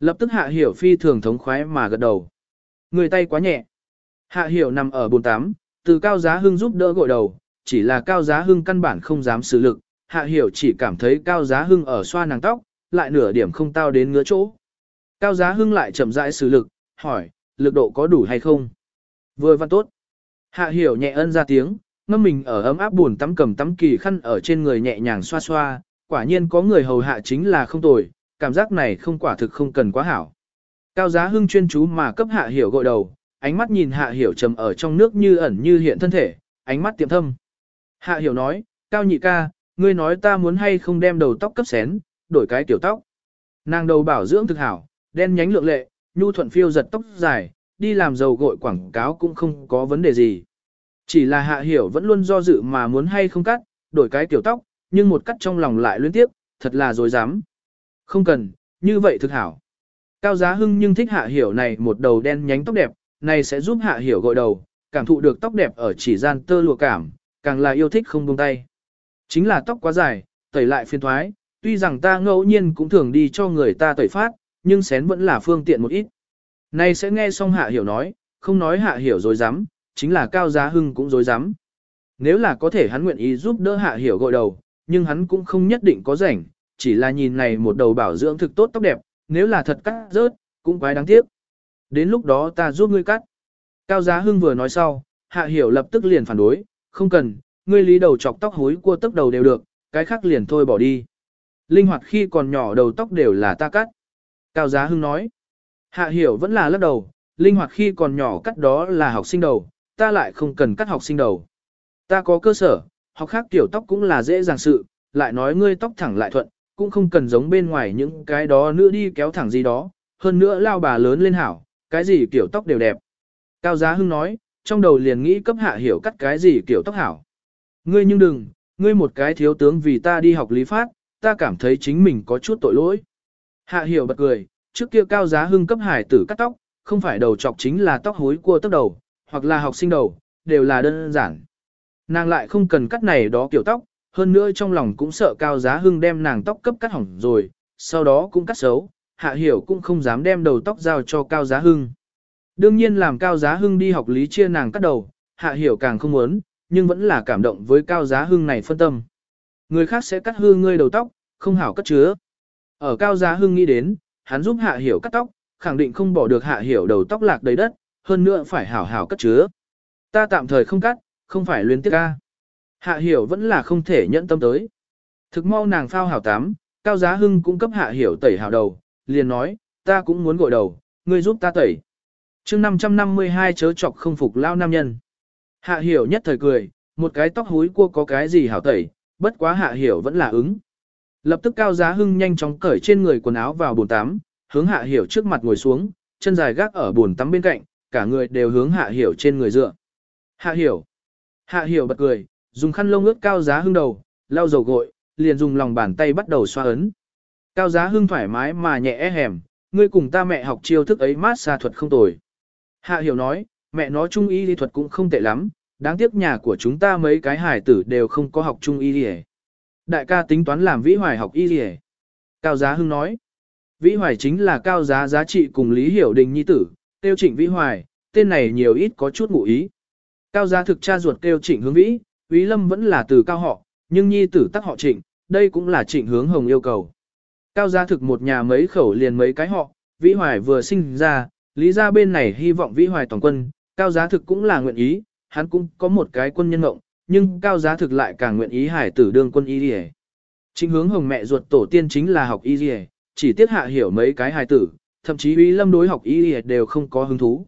A: Lập tức hạ hiểu phi thường thống khoái mà gật đầu. Người tay quá nhẹ. Hạ hiểu nằm ở bồn tắm, từ cao giá hưng giúp đỡ gội đầu, chỉ là cao giá hưng căn bản không dám xử lực, hạ hiểu chỉ cảm thấy cao giá hưng ở xoa nàng tóc, lại nửa điểm không tao đến ngứa chỗ. Cao giá hưng lại chậm rãi xử lực, hỏi, lực độ có đủ hay không? Vừa văn tốt. Hạ hiểu nhẹ ân ra tiếng, ngâm mình ở ấm áp buồn tắm cầm tắm kỳ khăn ở trên người nhẹ nhàng xoa xoa, quả nhiên có người hầu hạ chính là không tồi, cảm giác này không quả thực không cần quá hảo. Cao giá hưng chuyên chú mà cấp hạ hiểu gội đầu, ánh mắt nhìn hạ hiểu trầm ở trong nước như ẩn như hiện thân thể, ánh mắt tiệm thâm. Hạ hiểu nói, cao nhị ca, ngươi nói ta muốn hay không đem đầu tóc cấp xén, đổi cái tiểu tóc. Nàng đầu bảo dưỡng thực hảo, đen nhánh lượng lệ, nhu thuận phiêu giật tóc dài, đi làm dầu gội quảng cáo cũng không có vấn đề gì. Chỉ là hạ hiểu vẫn luôn do dự mà muốn hay không cắt, đổi cái kiểu tóc, nhưng một cắt trong lòng lại liên tiếp, thật là dối dám. Không cần, như vậy thực hảo. Cao giá hưng nhưng thích hạ hiểu này một đầu đen nhánh tóc đẹp, này sẽ giúp hạ hiểu gội đầu, cảm thụ được tóc đẹp ở chỉ gian tơ lụa cảm, càng là yêu thích không buông tay. Chính là tóc quá dài, tẩy lại phiền thoái, tuy rằng ta ngẫu nhiên cũng thường đi cho người ta tẩy phát, nhưng xén vẫn là phương tiện một ít. Này sẽ nghe xong hạ hiểu nói, không nói hạ hiểu dối rắm chính là cao giá hưng cũng dối rắm Nếu là có thể hắn nguyện ý giúp đỡ hạ hiểu gội đầu, nhưng hắn cũng không nhất định có rảnh, chỉ là nhìn này một đầu bảo dưỡng thực tốt tóc đẹp, nếu là thật cắt rớt, cũng quái đáng tiếc. Đến lúc đó ta giúp ngươi cắt. Cao giá hưng vừa nói sau, hạ hiểu lập tức liền phản đối, không cần, ngươi lý đầu chọc tóc hối cua tóc đầu đều được, cái khác liền thôi bỏ đi. Linh hoạt khi còn nhỏ đầu tóc đều là ta cắt. Cao Giá Hưng nói. Hạ hiểu vẫn là lắc đầu, linh hoạt khi còn nhỏ cắt đó là học sinh đầu, ta lại không cần cắt học sinh đầu. Ta có cơ sở, học khác tiểu tóc cũng là dễ dàng sự, lại nói ngươi tóc thẳng lại thuận, cũng không cần giống bên ngoài những cái đó nữa đi kéo thẳng gì đó, hơn nữa lao bà lớn lên hảo, cái gì kiểu tóc đều đẹp. Cao Giá Hưng nói, trong đầu liền nghĩ cấp hạ hiểu cắt cái gì kiểu tóc hảo. Ngươi nhưng đừng, ngươi một cái thiếu tướng vì ta đi học lý phát, ta cảm thấy chính mình có chút tội lỗi. Hạ hiểu bật cười, trước kia cao giá hưng cấp hải tử cắt tóc, không phải đầu chọc chính là tóc hối cua tóc đầu, hoặc là học sinh đầu, đều là đơn giản. Nàng lại không cần cắt này đó kiểu tóc, hơn nữa trong lòng cũng sợ cao giá hưng đem nàng tóc cấp cắt hỏng rồi, sau đó cũng cắt xấu, hạ hiểu cũng không dám đem đầu tóc giao cho cao giá hưng. Đương nhiên làm cao giá hưng đi học lý chia nàng cắt đầu, hạ hiểu càng không muốn, nhưng vẫn là cảm động với cao giá hưng này phân tâm. Người khác sẽ cắt hư ngươi đầu tóc, không hảo cất chứa. Ở cao giá hưng nghĩ đến, hắn giúp hạ hiểu cắt tóc, khẳng định không bỏ được hạ hiểu đầu tóc lạc đầy đất, hơn nữa phải hảo hảo cất chứa. Ta tạm thời không cắt, không phải luyến tiếc ca. Hạ hiểu vẫn là không thể nhẫn tâm tới. Thực mau nàng phao hảo tắm, cao giá hưng cũng cấp hạ hiểu tẩy hảo đầu, liền nói, ta cũng muốn gội đầu, ngươi giúp ta tẩy. chương 552 chớ chọc không phục lao nam nhân. Hạ hiểu nhất thời cười, một cái tóc húi cua có cái gì hảo tẩy, bất quá hạ hiểu vẫn là ứng. Lập tức cao giá hưng nhanh chóng cởi trên người quần áo vào bồn tắm, hướng hạ hiểu trước mặt ngồi xuống, chân dài gác ở bồn tắm bên cạnh, cả người đều hướng hạ hiểu trên người dựa. Hạ hiểu. Hạ hiểu bật cười, dùng khăn lông ướt cao giá hưng đầu, lau dầu gội, liền dùng lòng bàn tay bắt đầu xoa ấn. Cao giá hưng thoải mái mà nhẹ e hẻm, ngươi cùng ta mẹ học chiêu thức ấy mát xa thuật không tồi. Hạ hiểu nói, mẹ nó trung y lý thuật cũng không tệ lắm, đáng tiếc nhà của chúng ta mấy cái hải tử đều không có học trung y lý Đại ca tính toán làm vĩ hoài học y lý Cao Giá Hưng nói. Vĩ Hoài chính là cao giá giá trị cùng Lý Hiểu Đình nhi tử, tiêu trịnh Vĩ Hoài, tên này nhiều ít có chút ngụ ý. Cao giá thực cha ruột tiêu trịnh hướng Vĩ, Vĩ Lâm vẫn là từ cao họ, nhưng nhi tử tắc họ trịnh, đây cũng là trịnh hướng hồng yêu cầu. Cao giá thực một nhà mấy khẩu liền mấy cái họ, Vĩ Hoài vừa sinh ra, lý ra bên này hy vọng Vĩ Hoài toàn quân, cao giá thực cũng là nguyện ý, hắn cũng có một cái quân nhân ngộng, nhưng cao giá thực lại càng nguyện ý hải tử đương quân y đi chính hướng hồng mẹ ruột tổ tiên chính là học y đi chỉ tiết hạ hiểu mấy cái hài tử, thậm chí uy lâm đối học y đều không có hứng thú.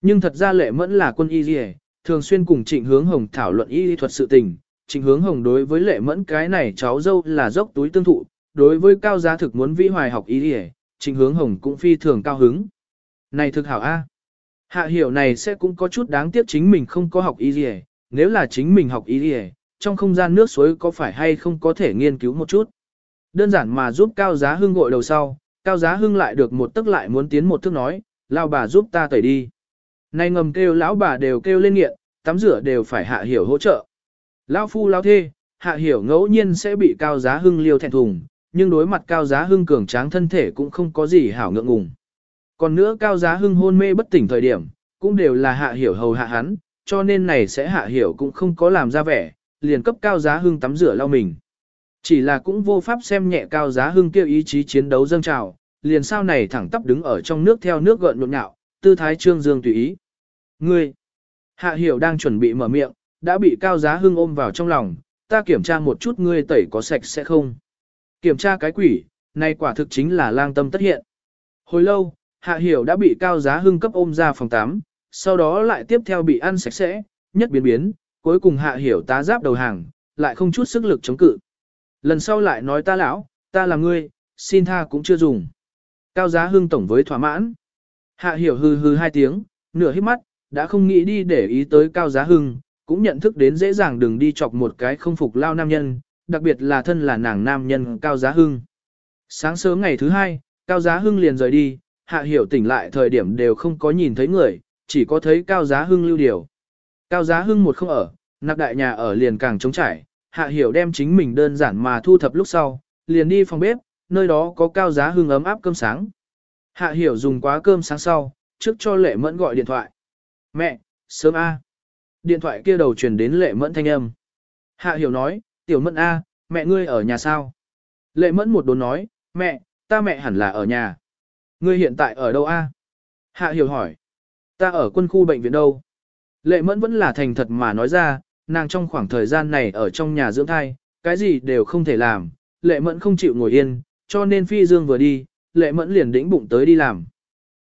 A: Nhưng thật ra lệ mẫn là quân y thường xuyên cùng trịnh hướng hồng thảo luận y thuật sự tình. Trịnh hướng hồng đối với lệ mẫn cái này cháu dâu là dốc túi tương thụ, đối với cao giá thực muốn vĩ hoài học y trịnh hướng hồng cũng phi thường cao hứng. Này thực hảo A. Hạ hiểu này sẽ cũng có chút đáng tiếc chính mình không có học y nếu là chính mình học y trong không gian nước suối có phải hay không có thể nghiên cứu một chút. Đơn giản mà giúp Cao Giá Hưng gội đầu sau, Cao Giá Hưng lại được một tức lại muốn tiến một thước nói, lao bà giúp ta tẩy đi. Nay ngầm kêu lão bà đều kêu lên nghiện, tắm rửa đều phải hạ hiểu hỗ trợ. Lão phu lão thê, hạ hiểu ngẫu nhiên sẽ bị Cao Giá Hưng liêu thẹn thùng, nhưng đối mặt Cao Giá Hưng cường tráng thân thể cũng không có gì hảo ngượng ngùng. Còn nữa Cao Giá Hưng hôn mê bất tỉnh thời điểm, cũng đều là hạ hiểu hầu hạ hắn, cho nên này sẽ hạ hiểu cũng không có làm ra vẻ, liền cấp Cao Giá Hưng tắm rửa lau mình. Chỉ là cũng vô pháp xem nhẹ cao giá hưng kêu ý chí chiến đấu dâng trào, liền sao này thẳng tắp đứng ở trong nước theo nước gợn nhộn nhạo, tư thái trương dương tùy ý. Ngươi, hạ hiểu đang chuẩn bị mở miệng, đã bị cao giá hưng ôm vào trong lòng, ta kiểm tra một chút ngươi tẩy có sạch sẽ không. Kiểm tra cái quỷ, này quả thực chính là lang tâm tất hiện. Hồi lâu, hạ hiểu đã bị cao giá hưng cấp ôm ra phòng 8, sau đó lại tiếp theo bị ăn sạch sẽ, nhất biến biến, cuối cùng hạ hiểu tá giáp đầu hàng, lại không chút sức lực chống cự. Lần sau lại nói ta lão, ta là ngươi, xin tha cũng chưa dùng. Cao giá hương tổng với thỏa mãn. Hạ hiểu hư hư hai tiếng, nửa hít mắt, đã không nghĩ đi để ý tới cao giá hưng, cũng nhận thức đến dễ dàng đừng đi chọc một cái không phục lao nam nhân, đặc biệt là thân là nàng nam nhân cao giá hưng. Sáng sớm ngày thứ hai, cao giá hưng liền rời đi, hạ hiểu tỉnh lại thời điểm đều không có nhìn thấy người, chỉ có thấy cao giá hưng lưu điều. Cao giá hưng một không ở, nạc đại nhà ở liền càng trống trải, Hạ Hiểu đem chính mình đơn giản mà thu thập lúc sau, liền đi phòng bếp, nơi đó có cao giá hương ấm áp cơm sáng. Hạ Hiểu dùng quá cơm sáng sau, trước cho Lệ Mẫn gọi điện thoại. Mẹ, sớm A. Điện thoại kia đầu truyền đến Lệ Mẫn thanh âm. Hạ Hiểu nói, Tiểu Mẫn A, mẹ ngươi ở nhà sao? Lệ Mẫn một đồn nói, mẹ, ta mẹ hẳn là ở nhà. Ngươi hiện tại ở đâu A? Hạ Hiểu hỏi, ta ở quân khu bệnh viện đâu? Lệ Mẫn vẫn là thành thật mà nói ra, nàng trong khoảng thời gian này ở trong nhà dưỡng thai, cái gì đều không thể làm, lệ mẫn không chịu ngồi yên, cho nên phi dương vừa đi, lệ mẫn liền đĩnh bụng tới đi làm.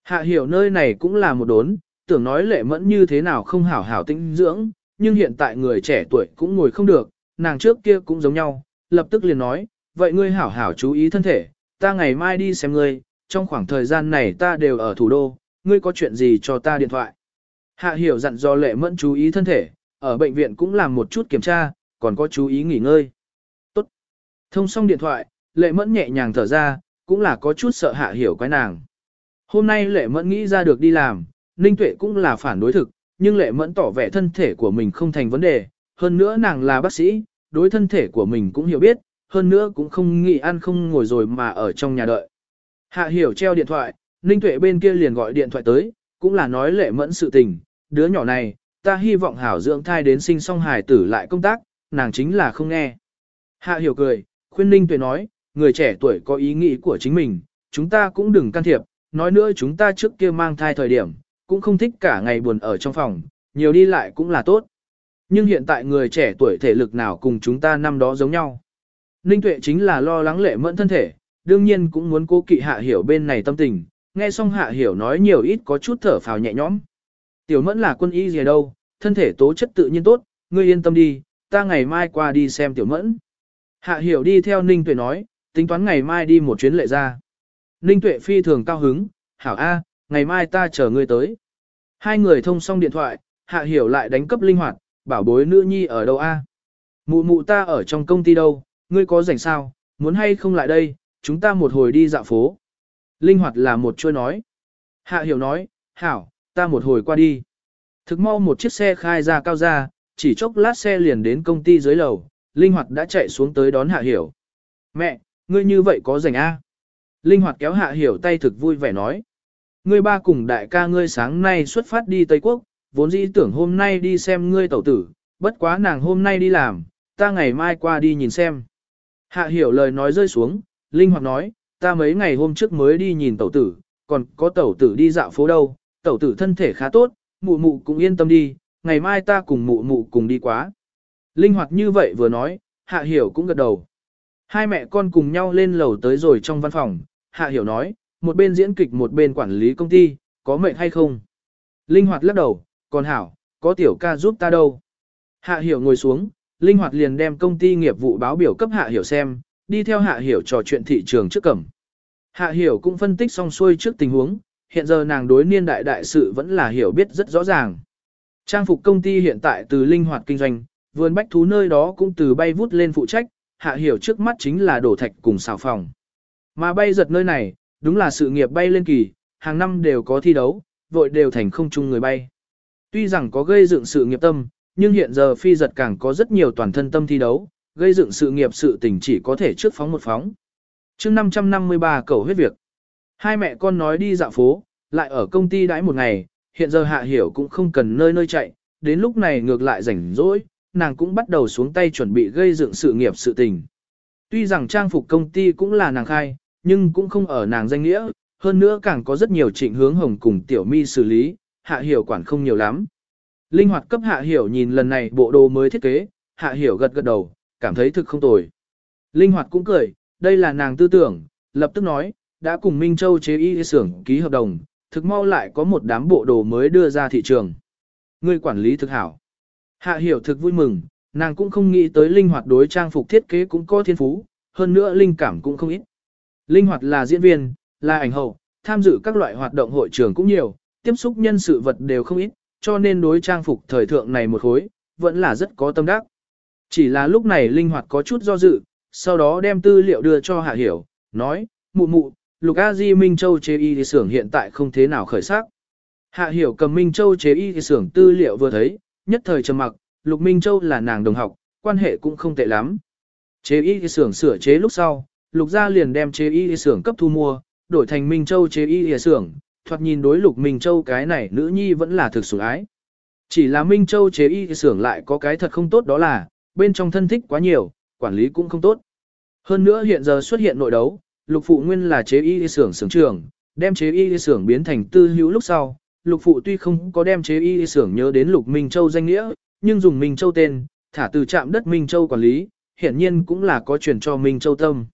A: Hạ hiểu nơi này cũng là một đốn, tưởng nói lệ mẫn như thế nào không hảo hảo tinh dưỡng, nhưng hiện tại người trẻ tuổi cũng ngồi không được, nàng trước kia cũng giống nhau, lập tức liền nói, vậy ngươi hảo hảo chú ý thân thể, ta ngày mai đi xem ngươi, trong khoảng thời gian này ta đều ở thủ đô, ngươi có chuyện gì cho ta điện thoại. Hạ hiểu dặn do lệ mẫn chú ý thân thể, ở bệnh viện cũng làm một chút kiểm tra, còn có chú ý nghỉ ngơi. Tốt. Thông xong điện thoại, lệ mẫn nhẹ nhàng thở ra, cũng là có chút sợ hạ hiểu quái nàng. Hôm nay lệ mẫn nghĩ ra được đi làm, ninh tuệ cũng là phản đối thực, nhưng lệ mẫn tỏ vẻ thân thể của mình không thành vấn đề, hơn nữa nàng là bác sĩ, đối thân thể của mình cũng hiểu biết, hơn nữa cũng không nghĩ ăn không ngồi rồi mà ở trong nhà đợi. Hạ hiểu treo điện thoại, ninh tuệ bên kia liền gọi điện thoại tới, cũng là nói lệ mẫn sự tình, đứa nhỏ này, ta hy vọng hảo dưỡng thai đến sinh song hài tử lại công tác, nàng chính là không nghe. Hạ hiểu cười, khuyên Ninh Tuệ nói, người trẻ tuổi có ý nghĩ của chính mình, chúng ta cũng đừng can thiệp, nói nữa chúng ta trước kia mang thai thời điểm, cũng không thích cả ngày buồn ở trong phòng, nhiều đi lại cũng là tốt. Nhưng hiện tại người trẻ tuổi thể lực nào cùng chúng ta năm đó giống nhau. Ninh Tuệ chính là lo lắng lệ mẫn thân thể, đương nhiên cũng muốn cố kỵ hạ hiểu bên này tâm tình, nghe xong hạ hiểu nói nhiều ít có chút thở phào nhẹ nhõm. Tiểu mẫn là quân y gì đâu, thân thể tố chất tự nhiên tốt, ngươi yên tâm đi, ta ngày mai qua đi xem tiểu mẫn. Hạ hiểu đi theo Ninh Tuệ nói, tính toán ngày mai đi một chuyến lệ ra. Ninh Tuệ phi thường cao hứng, hảo A, ngày mai ta chờ ngươi tới. Hai người thông xong điện thoại, hạ hiểu lại đánh cấp linh hoạt, bảo bối nữ nhi ở đâu A. Mụ mụ ta ở trong công ty đâu, ngươi có rảnh sao, muốn hay không lại đây, chúng ta một hồi đi dạo phố. Linh hoạt là một chuôi nói. Hạ hiểu nói, hảo, ta một hồi qua đi. Thực mau một chiếc xe khai ra cao ra, chỉ chốc lát xe liền đến công ty dưới lầu, linh hoạt đã chạy xuống tới đón hạ hiểu. Mẹ, ngươi như vậy có rảnh a? Linh hoạt kéo hạ hiểu tay thực vui vẻ nói. Ngươi ba cùng đại ca ngươi sáng nay xuất phát đi Tây Quốc, vốn dĩ tưởng hôm nay đi xem ngươi tẩu tử, bất quá nàng hôm nay đi làm, ta ngày mai qua đi nhìn xem. Hạ hiểu lời nói rơi xuống, Linh hoạt nói, ta mấy ngày hôm trước mới đi nhìn tẩu tử, còn có tẩu tử đi dạo phố đâu, tẩu tử thân thể khá tốt, mụ mụ cũng yên tâm đi, ngày mai ta cùng mụ mụ cùng đi quá. Linh hoạt như vậy vừa nói, Hạ Hiểu cũng gật đầu. Hai mẹ con cùng nhau lên lầu tới rồi trong văn phòng, Hạ Hiểu nói, một bên diễn kịch một bên quản lý công ty, có mệnh hay không? Linh hoạt lắc đầu, còn Hảo, có tiểu ca giúp ta đâu? Hạ Hiểu ngồi xuống, Linh hoạt liền đem công ty nghiệp vụ báo biểu cấp Hạ Hiểu xem, đi theo Hạ Hiểu trò chuyện thị trường trước cẩm. Hạ Hiểu cũng phân tích xong xuôi trước tình huống, hiện giờ nàng đối niên đại đại sự vẫn là hiểu biết rất rõ ràng. Trang phục công ty hiện tại từ linh hoạt kinh doanh, vườn bách thú nơi đó cũng từ bay vút lên phụ trách, hạ hiểu trước mắt chính là đổ thạch cùng xào phòng. Mà bay giật nơi này, đúng là sự nghiệp bay lên kỳ, hàng năm đều có thi đấu, vội đều thành không chung người bay. Tuy rằng có gây dựng sự nghiệp tâm, nhưng hiện giờ phi giật càng có rất nhiều toàn thân tâm thi đấu, gây dựng sự nghiệp sự tình chỉ có thể trước phóng một phóng. chương 553 cầu huyết việc. Hai mẹ con nói đi dạo phố, lại ở công ty đãi một ngày, hiện giờ hạ hiểu cũng không cần nơi nơi chạy, đến lúc này ngược lại rảnh rỗi, nàng cũng bắt đầu xuống tay chuẩn bị gây dựng sự nghiệp sự tình. Tuy rằng trang phục công ty cũng là nàng khai, nhưng cũng không ở nàng danh nghĩa, hơn nữa càng có rất nhiều trịnh hướng hồng cùng tiểu mi xử lý, hạ hiểu quản không nhiều lắm. Linh hoạt cấp hạ hiểu nhìn lần này bộ đồ mới thiết kế, hạ hiểu gật gật đầu, cảm thấy thực không tồi. Linh hoạt cũng cười, đây là nàng tư tưởng, lập tức nói, đã cùng Minh Châu chế y xưởng ký hợp đồng, thực mau lại có một đám bộ đồ mới đưa ra thị trường. Người quản lý thực hảo. Hạ hiểu thực vui mừng, nàng cũng không nghĩ tới linh hoạt đối trang phục thiết kế cũng có thiên phú, hơn nữa linh cảm cũng không ít. Linh hoạt là diễn viên, là ảnh hậu, tham dự các loại hoạt động hội trường cũng nhiều, tiếp xúc nhân sự vật đều không ít, cho nên đối trang phục thời thượng này một khối, vẫn là rất có tâm đắc. Chỉ là lúc này linh hoạt có chút do dự, sau đó đem tư liệu đưa cho Hạ Hiểu, nói, mụ mụ, Lục A Di Minh Châu chế y thì xưởng hiện tại không thế nào khởi sắc. Hạ Hiểu cầm Minh Châu chế y thì xưởng tư liệu vừa thấy, nhất thời trầm mặc, Lục Minh Châu là nàng đồng học, quan hệ cũng không tệ lắm. Chế y xưởng sửa chế lúc sau, Lục gia liền đem chế y xưởng cấp thu mua, đổi thành Minh Châu chế y xưởng, thoạt nhìn đối Lục Minh Châu cái này nữ nhi vẫn là thực sủng ái. Chỉ là Minh Châu chế y xưởng lại có cái thật không tốt đó là, bên trong thân thích quá nhiều, quản lý cũng không tốt. Hơn nữa hiện giờ xuất hiện nội đấu, Lục phụ nguyên là chế y xưởng xưởng trưởng, đem chế y xưởng biến thành tư hữu lúc sau, lục phụ tuy không có đem chế y xưởng nhớ đến lục Minh Châu danh nghĩa, nhưng dùng Minh Châu tên, thả từ trạm đất Minh Châu quản lý, hiển nhiên cũng là có truyền cho Minh Châu tâm.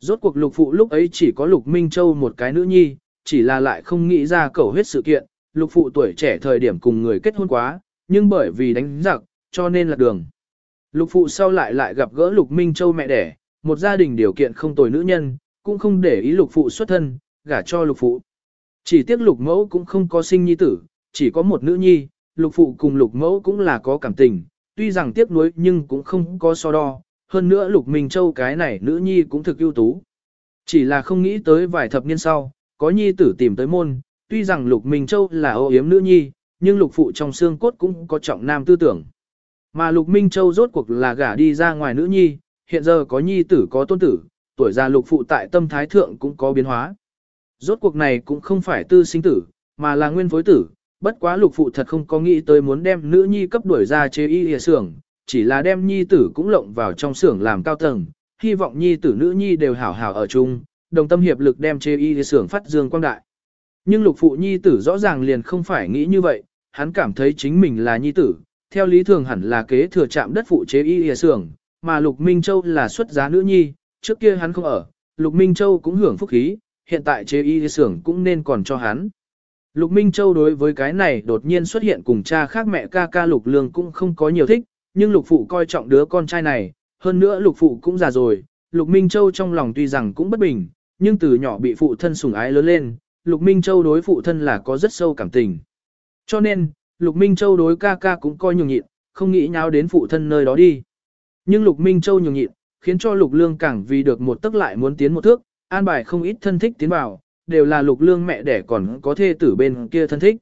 A: Rốt cuộc lục phụ lúc ấy chỉ có lục Minh Châu một cái nữ nhi, chỉ là lại không nghĩ ra cầu huyết sự kiện, lục phụ tuổi trẻ thời điểm cùng người kết hôn quá, nhưng bởi vì đánh giặc, cho nên là đường. Lục phụ sau lại lại gặp gỡ lục Minh Châu mẹ đẻ, một gia đình điều kiện không tồi nữ nhân, cũng không để ý lục phụ xuất thân, gả cho lục phụ. Chỉ tiếc lục mẫu cũng không có sinh nhi tử, chỉ có một nữ nhi, lục phụ cùng lục mẫu cũng là có cảm tình, tuy rằng tiếc nuối nhưng cũng không có so đo, hơn nữa lục Minh Châu cái này nữ nhi cũng thực ưu tú. Chỉ là không nghĩ tới vài thập niên sau, có nhi tử tìm tới môn, tuy rằng lục Minh Châu là ô yếm nữ nhi, nhưng lục phụ trong xương cốt cũng có trọng nam tư tưởng. Mà lục Minh Châu rốt cuộc là gả đi ra ngoài nữ nhi, hiện giờ có nhi tử có tôn tử, tuổi già lục phụ tại tâm thái thượng cũng có biến hóa. Rốt cuộc này cũng không phải tư sinh tử, mà là nguyên phối tử, bất quá lục phụ thật không có nghĩ tới muốn đem nữ nhi cấp đuổi ra chế y hìa xưởng, chỉ là đem nhi tử cũng lộng vào trong xưởng làm cao tầng, hy vọng nhi tử nữ nhi đều hảo hảo ở chung, đồng tâm hiệp lực đem chế y hìa xưởng phát dương quang đại. Nhưng lục phụ nhi tử rõ ràng liền không phải nghĩ như vậy, hắn cảm thấy chính mình là nhi tử, theo lý thường hẳn là kế thừa trạm đất phụ chế y y xưởng, mà lục Minh Châu là xuất giá nữ nhi, trước kia hắn không ở, lục Minh Châu cũng hưởng phúc khí, hiện tại chế y xưởng cũng nên còn cho hắn. Lục Minh Châu đối với cái này đột nhiên xuất hiện cùng cha khác mẹ ca ca Lục Lương cũng không có nhiều thích, nhưng Lục Phụ coi trọng đứa con trai này, hơn nữa Lục Phụ cũng già rồi, Lục Minh Châu trong lòng tuy rằng cũng bất bình, nhưng từ nhỏ bị phụ thân sủng ái lớn lên, Lục Minh Châu đối phụ thân là có rất sâu cảm tình. Cho nên, Lục Minh Châu đối ca ca cũng coi nhường nhịn, không nghĩ nháo đến phụ thân nơi đó đi. Nhưng Lục Minh Châu nhường nhịn, khiến cho Lục Lương càng vì được một tức lại muốn tiến một thước, an bài không ít thân thích tiến vào, đều là lục lương mẹ đẻ còn có thê tử bên kia thân thích.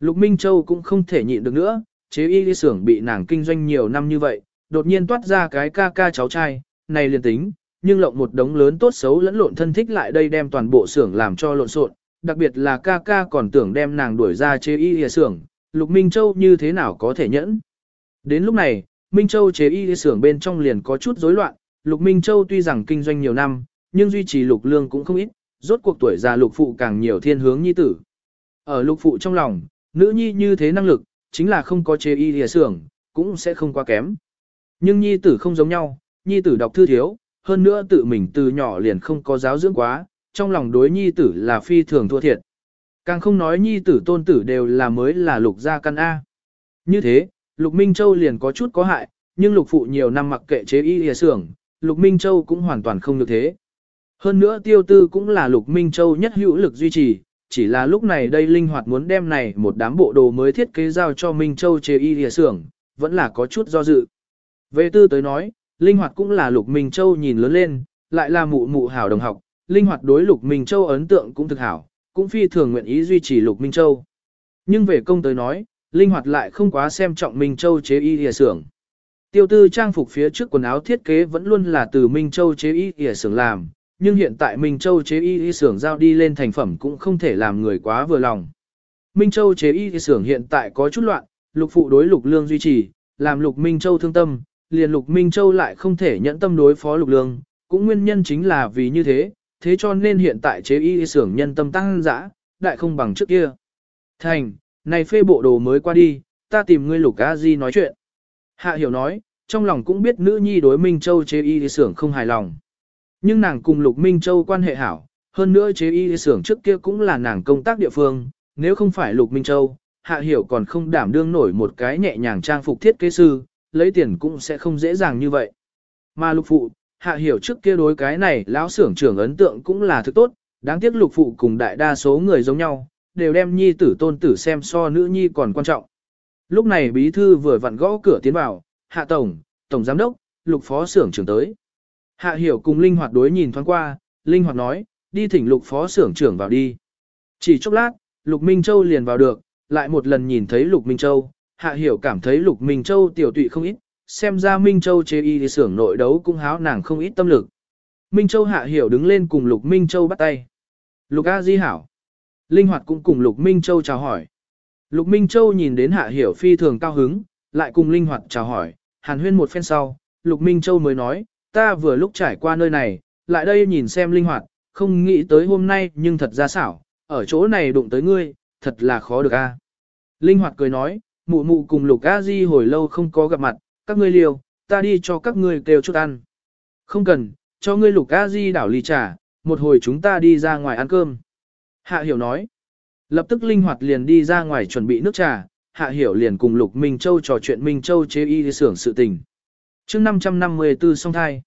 A: Lục Minh Châu cũng không thể nhịn được nữa, chế y đi xưởng bị nàng kinh doanh nhiều năm như vậy, đột nhiên toát ra cái ca ca cháu trai, này liền tính, nhưng lộng một đống lớn tốt xấu lẫn lộn thân thích lại đây đem toàn bộ xưởng làm cho lộn xộn, đặc biệt là ca ca còn tưởng đem nàng đuổi ra chế y lìa xưởng, Lục Minh Châu như thế nào có thể nhẫn. Đến lúc này, Minh Châu chế y lìa xưởng bên trong liền có chút rối loạn, Lục Minh Châu tuy rằng kinh doanh nhiều năm, nhưng duy trì lục lương cũng không ít, rốt cuộc tuổi già lục phụ càng nhiều thiên hướng nhi tử. Ở lục phụ trong lòng, nữ nhi như thế năng lực, chính là không có chế y lìa xưởng, cũng sẽ không quá kém. Nhưng nhi tử không giống nhau, nhi tử đọc thư thiếu, hơn nữa tự mình từ nhỏ liền không có giáo dưỡng quá, trong lòng đối nhi tử là phi thường thua thiệt. Càng không nói nhi tử tôn tử đều là mới là lục gia căn A. Như thế, lục Minh Châu liền có chút có hại, nhưng lục phụ nhiều năm mặc kệ chế y hìa xưởng, lục Minh Châu cũng hoàn toàn không được thế. Hơn nữa tiêu tư cũng là lục Minh Châu nhất hữu lực duy trì, chỉ là lúc này đây linh hoạt muốn đem này một đám bộ đồ mới thiết kế giao cho Minh Châu chế y hìa xưởng, vẫn là có chút do dự. Về tư tới nói, linh hoạt cũng là lục Minh Châu nhìn lớn lên, lại là mụ mụ hảo đồng học, linh hoạt đối lục Minh Châu ấn tượng cũng thực hảo, cũng phi thường nguyện ý duy trì lục Minh Châu. Nhưng về công tới nói, linh hoạt lại không quá xem trọng Minh Châu chế y y xưởng. Tiêu tư trang phục phía trước quần áo thiết kế vẫn luôn là từ Minh Châu chế y y xưởng làm, nhưng hiện tại Minh Châu chế y y xưởng giao đi lên thành phẩm cũng không thể làm người quá vừa lòng. Minh Châu chế y y xưởng hiện tại có chút loạn, lục phụ đối lục lương duy trì, làm lục Minh Châu thương tâm, liền lục Minh Châu lại không thể nhẫn tâm đối phó lục lương, cũng nguyên nhân chính là vì như thế, thế cho nên hiện tại chế y xưởng nhân tâm tăng dã, đại không bằng trước kia. Thành, này phê bộ đồ mới qua đi, ta tìm ngươi lục a di nói chuyện. Hạ hiểu nói, trong lòng cũng biết nữ nhi đối Minh Châu chế y y xưởng không hài lòng. Nhưng nàng cùng Lục Minh Châu quan hệ hảo, hơn nữa chế y xưởng trước kia cũng là nàng công tác địa phương, nếu không phải Lục Minh Châu, Hạ Hiểu còn không đảm đương nổi một cái nhẹ nhàng trang phục thiết kế sư, lấy tiền cũng sẽ không dễ dàng như vậy. Mà Lục Phụ, Hạ Hiểu trước kia đối cái này lão xưởng trưởng ấn tượng cũng là thứ tốt, đáng tiếc Lục Phụ cùng đại đa số người giống nhau, đều đem nhi tử tôn tử xem so nữ nhi còn quan trọng. Lúc này bí thư vừa vặn gõ cửa tiến vào, Hạ Tổng, Tổng Giám đốc, Lục Phó xưởng trưởng tới. Hạ hiểu cùng linh hoạt đối nhìn thoáng qua, linh hoạt nói, đi thỉnh lục phó xưởng trưởng vào đi. Chỉ chốc lát, lục Minh Châu liền vào được, lại một lần nhìn thấy lục Minh Châu, hạ hiểu cảm thấy lục Minh Châu tiểu tụy không ít, xem ra Minh Châu chế y thì xưởng nội đấu cũng háo nàng không ít tâm lực. Minh Châu hạ hiểu đứng lên cùng lục Minh Châu bắt tay. Lục A Di hảo. Linh hoạt cũng cùng lục Minh Châu chào hỏi. Lục Minh Châu nhìn đến hạ hiểu phi thường cao hứng, lại cùng linh hoạt chào hỏi, hàn huyên một phen sau, lục Minh Châu mới nói, ta vừa lúc trải qua nơi này, lại đây nhìn xem linh hoạt, không nghĩ tới hôm nay nhưng thật ra xảo, ở chỗ này đụng tới ngươi, thật là khó được a. Linh hoạt cười nói, mụ mụ cùng lục a di hồi lâu không có gặp mặt, các ngươi liều, ta đi cho các ngươi kêu chút ăn. Không cần, cho ngươi lục a di đảo ly trà, một hồi chúng ta đi ra ngoài ăn cơm. Hạ hiểu nói, lập tức linh hoạt liền đi ra ngoài chuẩn bị nước trà, hạ hiểu liền cùng lục Minh Châu trò chuyện Minh Châu chế y xưởng sự tình chương 554 song thai.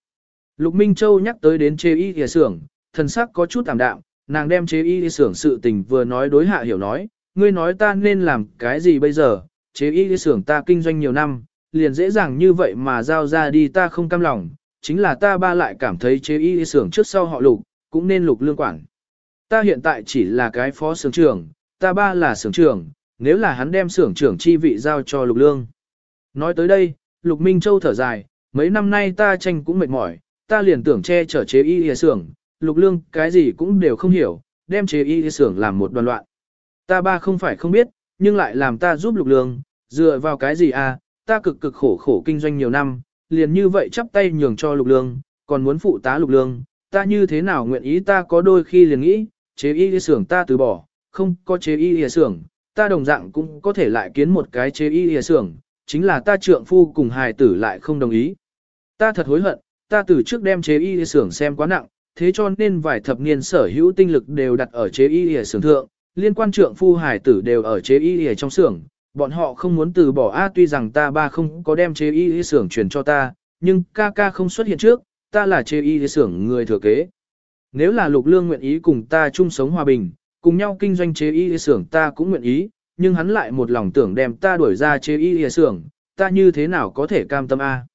A: Lục Minh Châu nhắc tới đến chế y thìa xưởng, thần sắc có chút tạm đạm, nàng đem chế y thìa xưởng sự tình vừa nói đối hạ hiểu nói, ngươi nói ta nên làm cái gì bây giờ, chế y thìa xưởng ta kinh doanh nhiều năm, liền dễ dàng như vậy mà giao ra đi ta không cam lòng, chính là ta ba lại cảm thấy chế y xưởng trước sau họ lục, cũng nên lục lương quản. Ta hiện tại chỉ là cái phó xưởng trưởng, ta ba là xưởng trưởng, nếu là hắn đem xưởng trưởng chi vị giao cho lục lương. Nói tới đây, Lục Minh Châu thở dài, mấy năm nay ta tranh cũng mệt mỏi, ta liền tưởng che chở chế y y xưởng, lục lương cái gì cũng đều không hiểu, đem chế y y xưởng làm một đoàn loạn. Ta ba không phải không biết, nhưng lại làm ta giúp lục lương, dựa vào cái gì à, ta cực cực khổ khổ kinh doanh nhiều năm, liền như vậy chắp tay nhường cho lục lương, còn muốn phụ tá lục lương, ta như thế nào nguyện ý ta có đôi khi liền nghĩ, chế y y xưởng ta từ bỏ, không có chế y y xưởng, ta đồng dạng cũng có thể lại kiến một cái chế y y xưởng, chính là ta trượng phu cùng hài tử lại không đồng ý. Ta thật hối hận, ta từ trước đem chế y xưởng xem quá nặng, thế cho nên vài thập niên sở hữu tinh lực đều đặt ở chế y xưởng thượng, liên quan trượng phu hài tử đều ở chế y trong xưởng, bọn họ không muốn từ bỏ a tuy rằng ta ba không có đem chế y xưởng truyền cho ta, nhưng ca ca không xuất hiện trước, ta là chế y xưởng người thừa kế. Nếu là lục lương nguyện ý cùng ta chung sống hòa bình, cùng nhau kinh doanh chế y xưởng ta cũng nguyện ý, nhưng hắn lại một lòng tưởng đem ta đuổi ra chế y y xưởng, ta như thế nào có thể cam tâm a?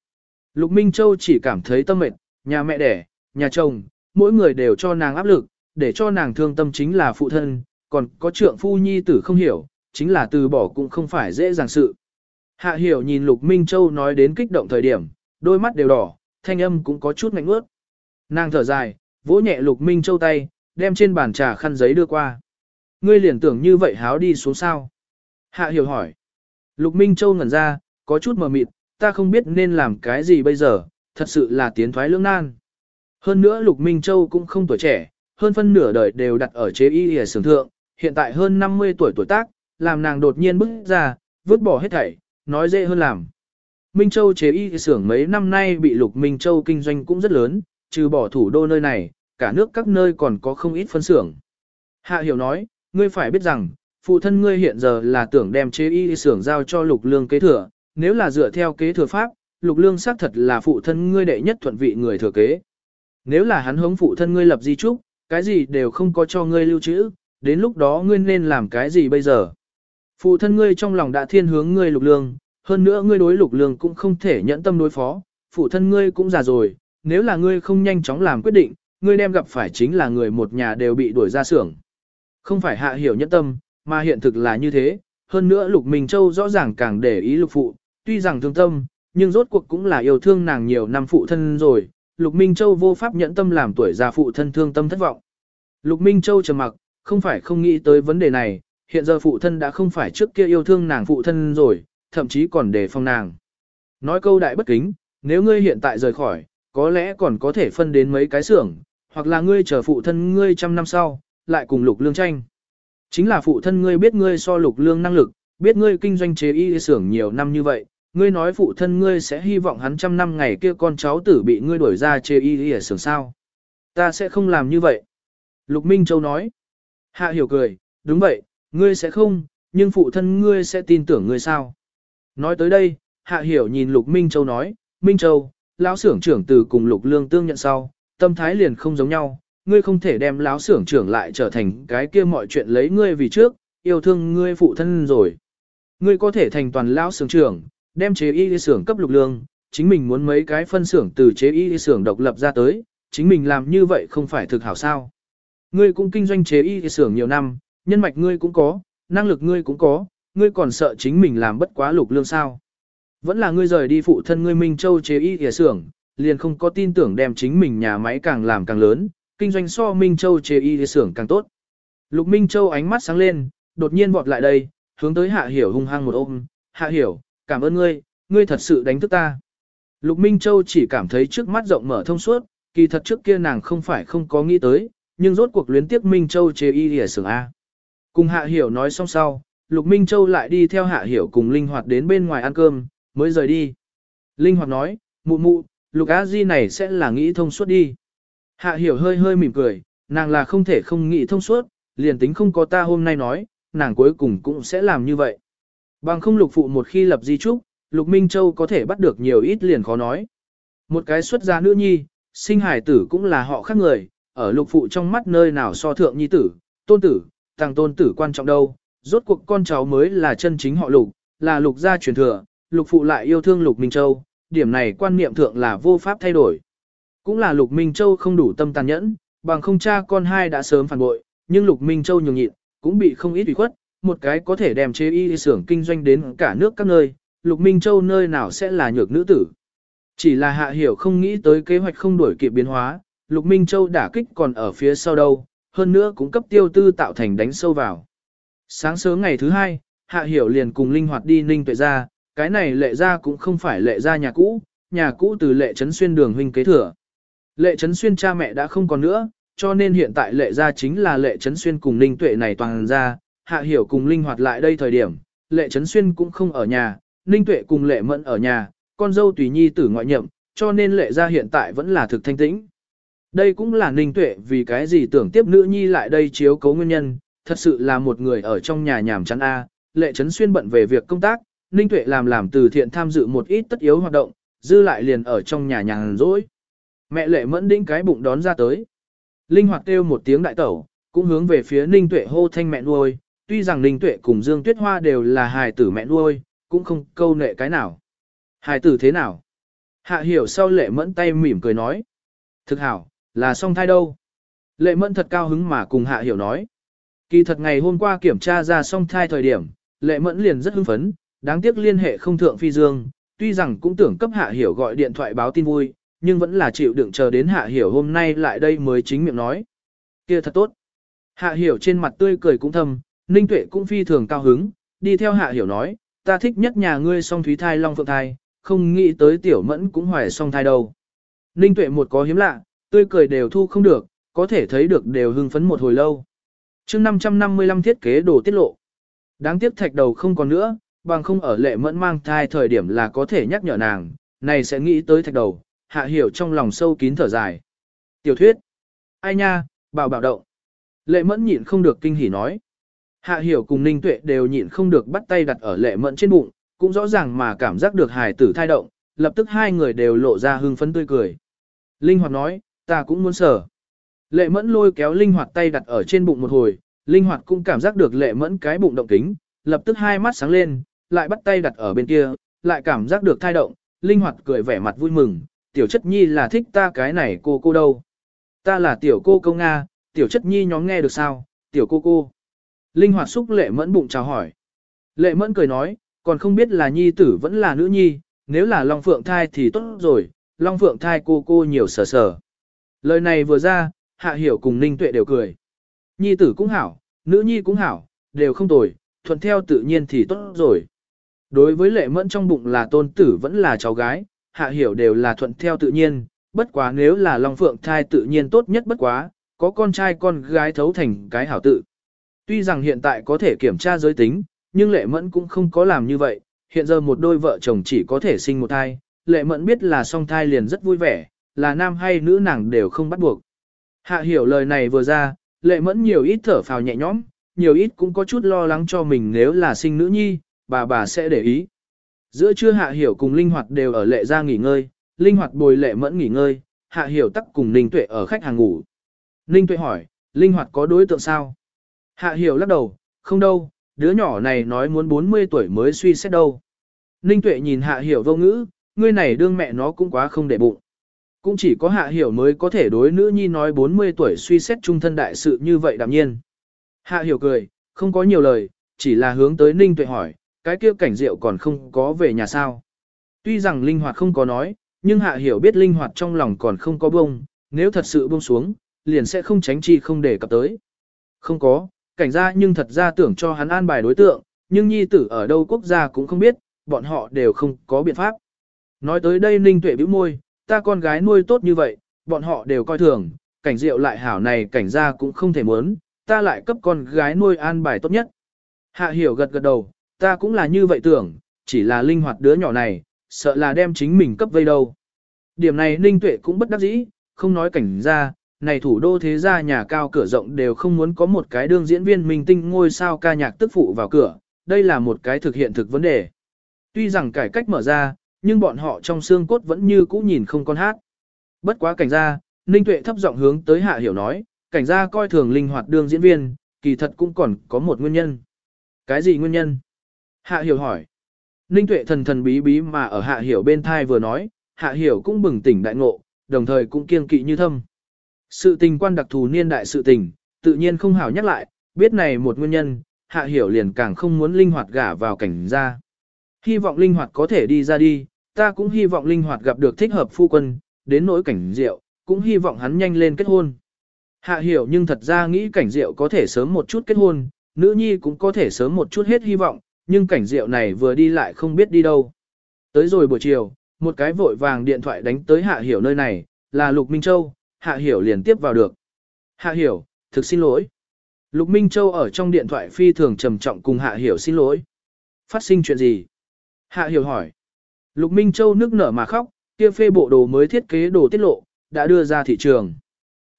A: Lục Minh Châu chỉ cảm thấy tâm mệt, nhà mẹ đẻ, nhà chồng, mỗi người đều cho nàng áp lực, để cho nàng thương tâm chính là phụ thân, còn có trượng phu nhi tử không hiểu, chính là từ bỏ cũng không phải dễ dàng sự. Hạ hiểu nhìn Lục Minh Châu nói đến kích động thời điểm, đôi mắt đều đỏ, thanh âm cũng có chút ngạnh ướt. Nàng thở dài, vỗ nhẹ Lục Minh Châu tay, đem trên bàn trà khăn giấy đưa qua. Ngươi liền tưởng như vậy háo đi xuống sao? Hạ hiểu hỏi. Lục Minh Châu ngẩn ra, có chút mờ mịt, ta không biết nên làm cái gì bây giờ, thật sự là tiến thoái lưỡng nan. Hơn nữa Lục Minh Châu cũng không tuổi trẻ, hơn phân nửa đời đều đặt ở chế y hề sưởng thượng, hiện tại hơn 50 tuổi tuổi tác, làm nàng đột nhiên bứt ra, vứt bỏ hết thảy, nói dễ hơn làm. Minh Châu chế y xưởng mấy năm nay bị Lục Minh Châu kinh doanh cũng rất lớn, trừ bỏ thủ đô nơi này, cả nước các nơi còn có không ít phân xưởng. Hạ Hiểu nói, ngươi phải biết rằng, phụ thân ngươi hiện giờ là tưởng đem chế y xưởng giao cho Lục Lương kế thừa, nếu là dựa theo kế thừa pháp, Lục Lương xác thật là phụ thân ngươi đệ nhất thuận vị người thừa kế. Nếu là hắn hống phụ thân ngươi lập di trúc, cái gì đều không có cho ngươi lưu trữ, đến lúc đó ngươi nên làm cái gì bây giờ? Phụ thân ngươi trong lòng đã thiên hướng ngươi Lục Lương, hơn nữa ngươi đối Lục Lương cũng không thể nhẫn tâm đối phó, phụ thân ngươi cũng già rồi, nếu là ngươi không nhanh chóng làm quyết định, ngươi đem gặp phải chính là người một nhà đều bị đuổi ra xưởng. Không phải hạ hiểu nhẫn tâm, mà hiện thực là như thế, hơn nữa Lục Minh Châu rõ ràng càng để ý Lục Phụ, tuy rằng thương tâm, nhưng rốt cuộc cũng là yêu thương nàng nhiều năm phụ thân rồi, Lục Minh Châu vô pháp nhẫn tâm làm tuổi già phụ thân thương tâm thất vọng. Lục Minh Châu trầm mặc, không phải không nghĩ tới vấn đề này, hiện giờ phụ thân đã không phải trước kia yêu thương nàng phụ thân rồi, thậm chí còn đề phòng nàng. Nói câu đại bất kính, nếu ngươi hiện tại rời khỏi, có lẽ còn có thể phân đến mấy cái xưởng, hoặc là ngươi chờ phụ thân ngươi trăm năm sau, lại cùng lục lương tranh. Chính là phụ thân ngươi biết ngươi so lục lương năng lực, biết ngươi kinh doanh chế y xưởng nhiều năm như vậy, ngươi nói phụ thân ngươi sẽ hy vọng hắn trăm năm ngày kia con cháu tử bị ngươi đuổi ra chế y xưởng sao. Ta sẽ không làm như vậy. Lục Minh Châu nói. Hạ hiểu cười, đúng vậy, ngươi sẽ không, nhưng phụ thân ngươi sẽ tin tưởng ngươi sao. Nói tới đây, Hạ hiểu nhìn Lục Minh Châu nói, Minh Châu, lão xưởng trưởng từ cùng Lục Lương tương nhận sau, tâm thái liền không giống nhau, ngươi không thể đem lão xưởng trưởng lại trở thành cái kia mọi chuyện lấy ngươi vì trước, yêu thương ngươi phụ thân rồi. Ngươi có thể thành toàn lão xưởng trưởng, đem chế y xưởng cấp Lục Lương, chính mình muốn mấy cái phân xưởng từ chế y xưởng độc lập ra tới, chính mình làm như vậy không phải thực hảo sao. Ngươi cũng kinh doanh chế y xưởng nhiều năm, nhân mạch ngươi cũng có, năng lực ngươi cũng có, ngươi còn sợ chính mình làm bất quá lục lương sao. Vẫn là ngươi rời đi phụ thân ngươi Minh Châu chế y thìa xưởng, liền không có tin tưởng đem chính mình nhà máy càng làm càng lớn, kinh doanh so Minh Châu chế y thìa xưởng càng tốt. Lục Minh Châu ánh mắt sáng lên, đột nhiên vọt lại đây, hướng tới Hạ Hiểu hung hăng một ôm, Hạ Hiểu, cảm ơn ngươi, ngươi thật sự đánh thức ta. Lục Minh Châu chỉ cảm thấy trước mắt rộng mở thông suốt, kỳ thật trước kia nàng không phải không có nghĩ tới, nhưng rốt cuộc luyến tiếp Minh Châu chế y lìa xưởng A. Cùng Hạ Hiểu nói xong sau, Lục Minh Châu lại đi theo Hạ Hiểu cùng Linh Hoạt đến bên ngoài ăn cơm, mới rời đi. Linh Hoạt nói, mụ mụ, Lục Á Di này sẽ là nghĩ thông suốt đi. Hạ Hiểu hơi hơi mỉm cười, nàng là không thể không nghĩ thông suốt, liền tính không có ta hôm nay nói, nàng cuối cùng cũng sẽ làm như vậy. Bằng không lục phụ một khi lập di trúc, Lục Minh Châu có thể bắt được nhiều ít liền khó nói. Một cái xuất gia nữ nhi, sinh hải tử cũng là họ khác người, ở lục phụ trong mắt nơi nào so thượng nhi tử, tôn tử, tăng tôn tử quan trọng đâu, rốt cuộc con cháu mới là chân chính họ lục, là lục gia truyền thừa, lục phụ lại yêu thương lục Minh Châu, điểm này quan niệm thượng là vô pháp thay đổi. Cũng là lục Minh Châu không đủ tâm tàn nhẫn, bằng không cha con hai đã sớm phản bội, nhưng lục Minh Châu nhường nhịn, cũng bị không ít ủy khuất, một cái có thể đem chế y xưởng kinh doanh đến cả nước các nơi, lục Minh Châu nơi nào sẽ là nhược nữ tử. Chỉ là hạ hiểu không nghĩ tới kế hoạch không đổi kịp biến hóa, Lục Minh Châu đả kích còn ở phía sau đâu, hơn nữa cũng cấp tiêu tư tạo thành đánh sâu vào. Sáng sớm ngày thứ hai, Hạ Hiểu liền cùng Linh Hoạt đi Ninh Tuệ ra, cái này lệ ra cũng không phải lệ ra nhà cũ, nhà cũ từ lệ trấn xuyên đường huynh kế thừa. Lệ trấn xuyên cha mẹ đã không còn nữa, cho nên hiện tại lệ ra chính là lệ trấn xuyên cùng Ninh Tuệ này toàn ra, Hạ Hiểu cùng Linh Hoạt lại đây thời điểm, lệ trấn xuyên cũng không ở nhà, Ninh Tuệ cùng lệ mẫn ở nhà, con dâu tùy nhi tử ngoại nhậm, cho nên lệ ra hiện tại vẫn là thực thanh tĩnh. Đây cũng là ninh tuệ vì cái gì tưởng tiếp nữ nhi lại đây chiếu cấu nguyên nhân, thật sự là một người ở trong nhà nhàm chán A, lệ trấn xuyên bận về việc công tác, ninh tuệ làm làm từ thiện tham dự một ít tất yếu hoạt động, dư lại liền ở trong nhà nhàn rỗi. Mẹ lệ mẫn đĩnh cái bụng đón ra tới. Linh hoạt kêu một tiếng đại tẩu, cũng hướng về phía ninh tuệ hô thanh mẹ nuôi, tuy rằng ninh tuệ cùng Dương Tuyết Hoa đều là hài tử mẹ nuôi, cũng không câu nệ cái nào. Hài tử thế nào? Hạ hiểu sau lệ mẫn tay mỉm cười nói. Thực hảo, là song thai đâu? Lệ mẫn thật cao hứng mà cùng hạ hiểu nói. Kỳ thật ngày hôm qua kiểm tra ra song thai thời điểm, lệ mẫn liền rất hưng phấn, đáng tiếc liên hệ không thượng phi dương, tuy rằng cũng tưởng cấp hạ hiểu gọi điện thoại báo tin vui, nhưng vẫn là chịu đựng chờ đến hạ hiểu hôm nay lại đây mới chính miệng nói. kia thật tốt. Hạ hiểu trên mặt tươi cười cũng thầm, ninh tuệ cũng phi thường cao hứng, đi theo hạ hiểu nói, ta thích nhất nhà ngươi song thúy thai long phượng thai, không nghĩ tới tiểu mẫn cũng hoài song thai đâu. Ninh tuệ một có hiếm lạ, tươi cười đều thu không được, có thể thấy được đều hưng phấn một hồi lâu. chương 555 thiết kế đồ tiết lộ. Đáng tiếc thạch đầu không còn nữa, bằng không ở lệ mẫn mang thai thời điểm là có thể nhắc nhở nàng, này sẽ nghĩ tới thạch đầu, hạ hiểu trong lòng sâu kín thở dài. Tiểu thuyết. Ai nha, bảo bảo động. Lệ mẫn nhịn không được kinh hỉ nói. Hạ hiểu cùng ninh tuệ đều nhịn không được bắt tay đặt ở lệ mẫn trên bụng, cũng rõ ràng mà cảm giác được hài tử thai động, lập tức hai người đều lộ ra hưng phấn tươi cười. Linh hoạt nói, ta cũng muốn sở. Lệ mẫn lôi kéo linh hoạt tay đặt ở trên bụng một hồi, linh hoạt cũng cảm giác được lệ mẫn cái bụng động kính, lập tức hai mắt sáng lên, lại bắt tay đặt ở bên kia, lại cảm giác được thai động, linh hoạt cười vẻ mặt vui mừng, tiểu chất nhi là thích ta cái này cô cô đâu. Ta là tiểu cô công Nga, tiểu chất nhi nhóm nghe được sao, tiểu cô cô. Linh hoạt xúc lệ mẫn bụng chào hỏi. Lệ mẫn cười nói, còn không biết là nhi tử vẫn là nữ nhi, nếu là Long Phượng thai thì tốt rồi, Long Phượng thai cô cô nhiều sở sở. Lời này vừa ra, Hạ Hiểu cùng Ninh Tuệ đều cười. Nhi tử cũng hảo, nữ nhi cũng hảo, đều không tồi, thuận theo tự nhiên thì tốt rồi. Đối với lệ mẫn trong bụng là tôn tử vẫn là cháu gái, Hạ Hiểu đều là thuận theo tự nhiên, bất quá nếu là Long Phượng thai tự nhiên tốt nhất bất quá, có con trai con gái thấu thành cái hảo tự. Tuy rằng hiện tại có thể kiểm tra giới tính, nhưng lệ mẫn cũng không có làm như vậy, hiện giờ một đôi vợ chồng chỉ có thể sinh một thai, lệ mẫn biết là song thai liền rất vui vẻ, là nam hay nữ nàng đều không bắt buộc. Hạ hiểu lời này vừa ra, lệ mẫn nhiều ít thở phào nhẹ nhõm, nhiều ít cũng có chút lo lắng cho mình nếu là sinh nữ nhi, bà bà sẽ để ý. Giữa trưa hạ hiểu cùng linh hoạt đều ở lệ ra nghỉ ngơi, linh hoạt bồi lệ mẫn nghỉ ngơi, hạ hiểu tắc cùng ninh tuệ ở khách hàng ngủ. Ninh tuệ hỏi, linh hoạt có đối tượng sao? Hạ hiểu lắc đầu, không đâu, đứa nhỏ này nói muốn 40 tuổi mới suy xét đâu. Ninh tuệ nhìn hạ hiểu vô ngữ, ngươi này đương mẹ nó cũng quá không để bụng. Cũng chỉ có hạ hiểu mới có thể đối nữ nhi nói 40 tuổi suy xét trung thân đại sự như vậy đạm nhiên. Hạ hiểu cười, không có nhiều lời, chỉ là hướng tới Ninh tuệ hỏi, cái kia cảnh rượu còn không có về nhà sao. Tuy rằng linh hoạt không có nói, nhưng hạ hiểu biết linh hoạt trong lòng còn không có bông, nếu thật sự buông xuống, liền sẽ không tránh chi không để cập tới. Không có, cảnh ra nhưng thật ra tưởng cho hắn an bài đối tượng, nhưng nhi tử ở đâu quốc gia cũng không biết, bọn họ đều không có biện pháp. Nói tới đây ninh tuệ bĩu môi, ta con gái nuôi tốt như vậy, bọn họ đều coi thường, cảnh rượu lại hảo này cảnh gia cũng không thể muốn, ta lại cấp con gái nuôi an bài tốt nhất. Hạ hiểu gật gật đầu, ta cũng là như vậy tưởng, chỉ là linh hoạt đứa nhỏ này, sợ là đem chính mình cấp vây đâu. Điểm này ninh tuệ cũng bất đắc dĩ, không nói cảnh gia, này thủ đô thế gia nhà cao cửa rộng đều không muốn có một cái đương diễn viên minh tinh ngôi sao ca nhạc tức phụ vào cửa, đây là một cái thực hiện thực vấn đề. Tuy rằng cải cách mở ra, nhưng bọn họ trong xương cốt vẫn như cũ nhìn không con hát. Bất quá cảnh gia, Ninh Tuệ thấp giọng hướng tới Hạ Hiểu nói, cảnh gia coi thường linh hoạt đương diễn viên, kỳ thật cũng còn có một nguyên nhân. Cái gì nguyên nhân? Hạ Hiểu hỏi. Ninh Tuệ thần thần bí bí mà ở Hạ Hiểu bên thai vừa nói, Hạ Hiểu cũng bừng tỉnh đại ngộ, đồng thời cũng kiên kỵ như thâm. Sự tình quan đặc thù niên đại sự tình, tự nhiên không hảo nhắc lại, biết này một nguyên nhân, hạ hiểu liền càng không muốn linh hoạt gả vào cảnh gia. Hy vọng linh hoạt có thể đi ra đi, ta cũng hy vọng linh hoạt gặp được thích hợp phu quân, đến nỗi cảnh diệu, cũng hy vọng hắn nhanh lên kết hôn. Hạ hiểu nhưng thật ra nghĩ cảnh diệu có thể sớm một chút kết hôn, nữ nhi cũng có thể sớm một chút hết hy vọng, nhưng cảnh diệu này vừa đi lại không biết đi đâu. Tới rồi buổi chiều, một cái vội vàng điện thoại đánh tới hạ hiểu nơi này, là Lục Minh Châu, Hạ Hiểu liền tiếp vào được. Hạ Hiểu, thực xin lỗi. Lục Minh Châu ở trong điện thoại phi thường trầm trọng cùng Hạ Hiểu xin lỗi. Phát sinh chuyện gì? Hạ Hiểu hỏi. Lục Minh Châu nước nở mà khóc, kia phê bộ đồ mới thiết kế đồ tiết lộ, đã đưa ra thị trường.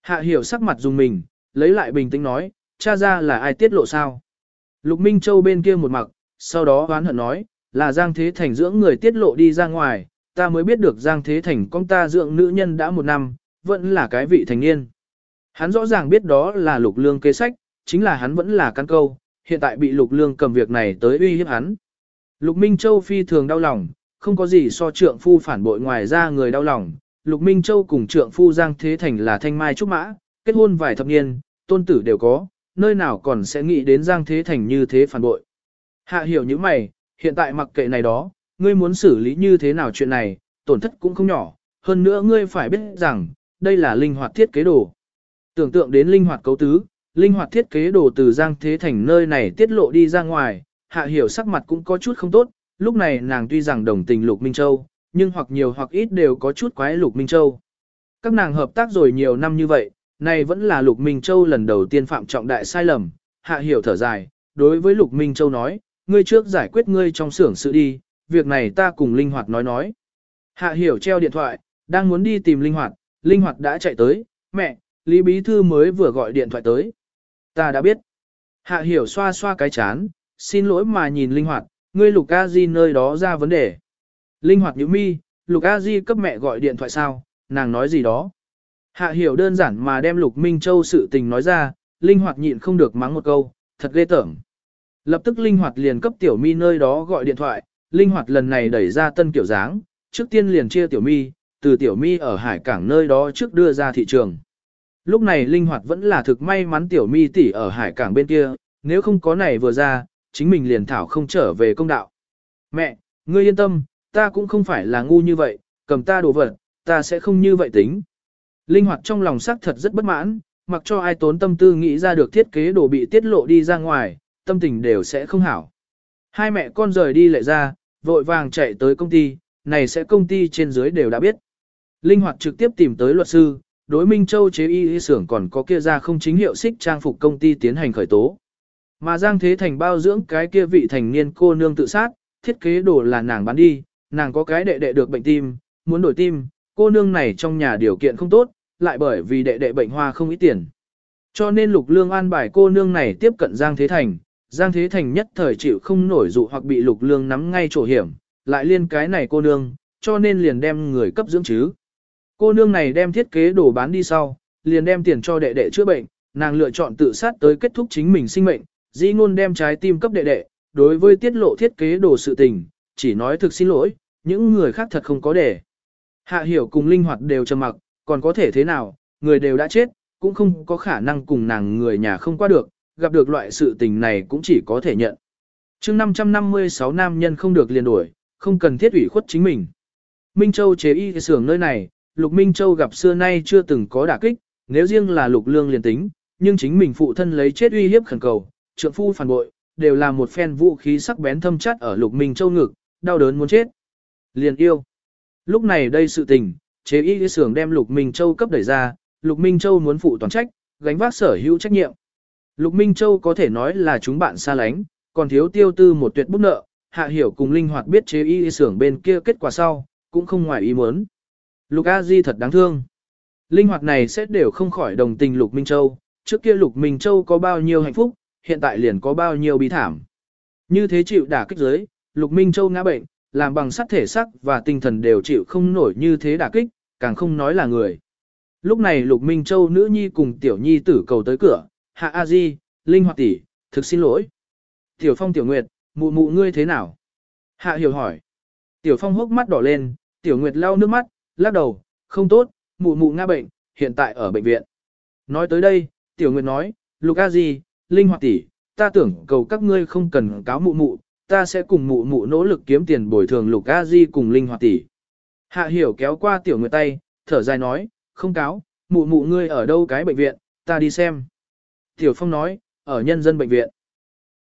A: Hạ Hiểu sắc mặt dùng mình, lấy lại bình tĩnh nói, cha ra là ai tiết lộ sao? Lục Minh Châu bên kia một mặt, sau đó hoán hận nói, là Giang Thế Thành dưỡng người tiết lộ đi ra ngoài, ta mới biết được Giang Thế Thành con ta dưỡng nữ nhân đã một năm, vẫn là cái vị thành niên. Hắn rõ ràng biết đó là lục lương kế sách, chính là hắn vẫn là căn câu, hiện tại bị lục lương cầm việc này tới uy hiếp hắn. Lục Minh Châu phi thường đau lòng, không có gì so trượng phu phản bội ngoài ra người đau lòng. Lục Minh Châu cùng trượng phu Giang Thế Thành là thanh mai trúc mã, kết hôn vài thập niên, tôn tử đều có, nơi nào còn sẽ nghĩ đến Giang Thế Thành như thế phản bội. Hạ hiểu những mày, hiện tại mặc kệ này đó, ngươi muốn xử lý như thế nào chuyện này, tổn thất cũng không nhỏ, hơn nữa ngươi phải biết rằng, đây là linh hoạt thiết kế đồ. Tưởng tượng đến linh hoạt cấu tứ, linh hoạt thiết kế đồ từ Giang Thế Thành nơi này tiết lộ đi ra ngoài, hạ hiểu sắc mặt cũng có chút không tốt, lúc này nàng tuy rằng đồng tình Lục Minh Châu, nhưng hoặc nhiều hoặc ít đều có chút quái Lục Minh Châu. Các nàng hợp tác rồi nhiều năm như vậy, này vẫn là Lục Minh Châu lần đầu tiên phạm trọng đại sai lầm, hạ hiểu thở dài, đối với Lục Minh Châu nói, ngươi trước giải quyết ngươi trong xưởng sự đi, việc này ta cùng Linh Hoạt nói nói. Hạ hiểu treo điện thoại, đang muốn đi tìm Linh Hoạt, Linh Hoạt đã chạy tới, mẹ, Lý Bí Thư mới vừa gọi điện thoại tới. Ta đã biết. Hạ hiểu xoa xoa cái chán, xin lỗi mà nhìn Linh Hoạt, ngươi Lục A Di nơi đó ra vấn đề. Linh Hoạt nhíu mi, Lục A Di cấp mẹ gọi điện thoại sao, nàng nói gì đó. Hạ hiểu đơn giản mà đem Lục Minh Châu sự tình nói ra, Linh Hoạt nhịn không được mắng một câu, thật ghê tởm. Lập tức Linh Hoạt liền cấp Tiểu Mi nơi đó gọi điện thoại, Linh Hoạt lần này đẩy ra tân kiểu dáng, trước tiên liền chia Tiểu Mi, từ Tiểu Mi ở hải cảng nơi đó trước đưa ra thị trường. Lúc này Linh Hoạt vẫn là thực may mắn Tiểu Mi tỷ ở hải cảng bên kia, nếu không có này vừa ra, chính mình liền thảo không trở về công đạo. Mẹ, ngươi yên tâm, ta cũng không phải là ngu như vậy, cầm ta đồ vật, ta sẽ không như vậy tính. Linh hoạt trong lòng sắc thật rất bất mãn, mặc cho ai tốn tâm tư nghĩ ra được thiết kế đồ bị tiết lộ đi ra ngoài, tâm tình đều sẽ không hảo. Hai mẹ con rời đi lệ ra, vội vàng chạy tới công ty, này sẽ công ty trên dưới đều đã biết. Linh hoạt trực tiếp tìm tới luật sư, đối Minh Châu chế y y xưởng còn có kia ra không chính hiệu xích trang phục công ty tiến hành khởi tố. Mà Giang Thế Thành bao dưỡng cái kia vị thành niên cô nương tự sát, thiết kế đồ là nàng bán đi, nàng có cái đệ đệ được bệnh tim, muốn đổi tim, cô nương này trong nhà điều kiện không tốt, lại bởi vì đệ đệ bệnh hoa không ít tiền. Cho nên Lục Lương an bài cô nương này tiếp cận Giang Thế Thành, Giang Thế Thành nhất thời chịu không nổi dụ hoặc bị Lục Lương nắm ngay chỗ hiểm, lại liên cái này cô nương, cho nên liền đem người cấp dưỡng chứ. Cô nương này đem thiết kế đồ bán đi sau, liền đem tiền cho đệ đệ chữa bệnh, nàng lựa chọn tự sát tới kết thúc chính mình sinh mệnh, dĩ ngôn đem trái tim cấp đệ đệ, đối với tiết lộ thiết kế đồ sự tình, chỉ nói thực xin lỗi, những người khác thật không có để. Hạ hiểu cùng linh hoạt đều trầm mặc, còn có thể thế nào, người đều đã chết, cũng không có khả năng cùng nàng người nhà không qua được, gặp được loại sự tình này cũng chỉ có thể nhận. chương 556 nam nhân không được liền đổi, không cần thiết ủy khuất chính mình. Minh Châu chế y xưởng nơi này, Lục Minh Châu gặp xưa nay chưa từng có đả kích, nếu riêng là Lục Lương liền tính, nhưng chính mình phụ thân lấy chết uy hiếp khẩn cầu, trượng phu phản bội, đều là một phen vũ khí sắc bén thâm chắt ở Lục Minh Châu ngực, đau đớn muốn chết. Liền yêu. Lúc này đây sự tình, chế y sưởng đem Lục Minh Châu cấp đẩy ra, Lục Minh Châu muốn phụ toàn trách, gánh vác sở hữu trách nhiệm. Lục Minh Châu có thể nói là chúng bạn xa lánh, còn thiếu tiêu tư một tuyệt bút nợ, hạ hiểu cùng linh hoạt biết chế y sưởng bên kia kết quả sau, cũng không ngoài ý muốn. Lục A Di thật đáng thương. Linh hoạt này sẽ đều không khỏi đồng tình Lục Minh Châu, trước kia Lục Minh Châu có bao nhiêu hạnh phúc, hiện tại liền có bao nhiêu bi thảm. Như thế chịu đả kích giới, Lục Minh Châu ngã bệnh, làm bằng sắt thể sắc và tinh thần đều chịu không nổi như thế đả kích, càng không nói là người. Lúc này Lục Minh Châu nữ nhi cùng tiểu nhi tử cầu tới cửa, hạ a di, linh hoạt tỷ, thực xin lỗi. Tiểu Phong tiểu Nguyệt, mụ mụ ngươi thế nào? Hạ hiểu hỏi. Tiểu Phong hốc mắt đỏ lên, tiểu Nguyệt lau nước mắt, lắc đầu, không tốt, mụ mụ ngã bệnh, hiện tại ở bệnh viện. Nói tới đây, tiểu Nguyệt nói, Lục a di, linh hoạt tỷ, ta tưởng cầu các ngươi không cần cáo mụ mụ, ta sẽ cùng mụ mụ nỗ lực kiếm tiền bồi thường Lục a di cùng linh hoạt tỷ. Hạ hiểu kéo qua tiểu Nguyệt tay, thở dài nói, không cáo, mụ mụ ngươi ở đâu cái bệnh viện, ta đi xem. Tiểu Phong nói, ở nhân dân bệnh viện.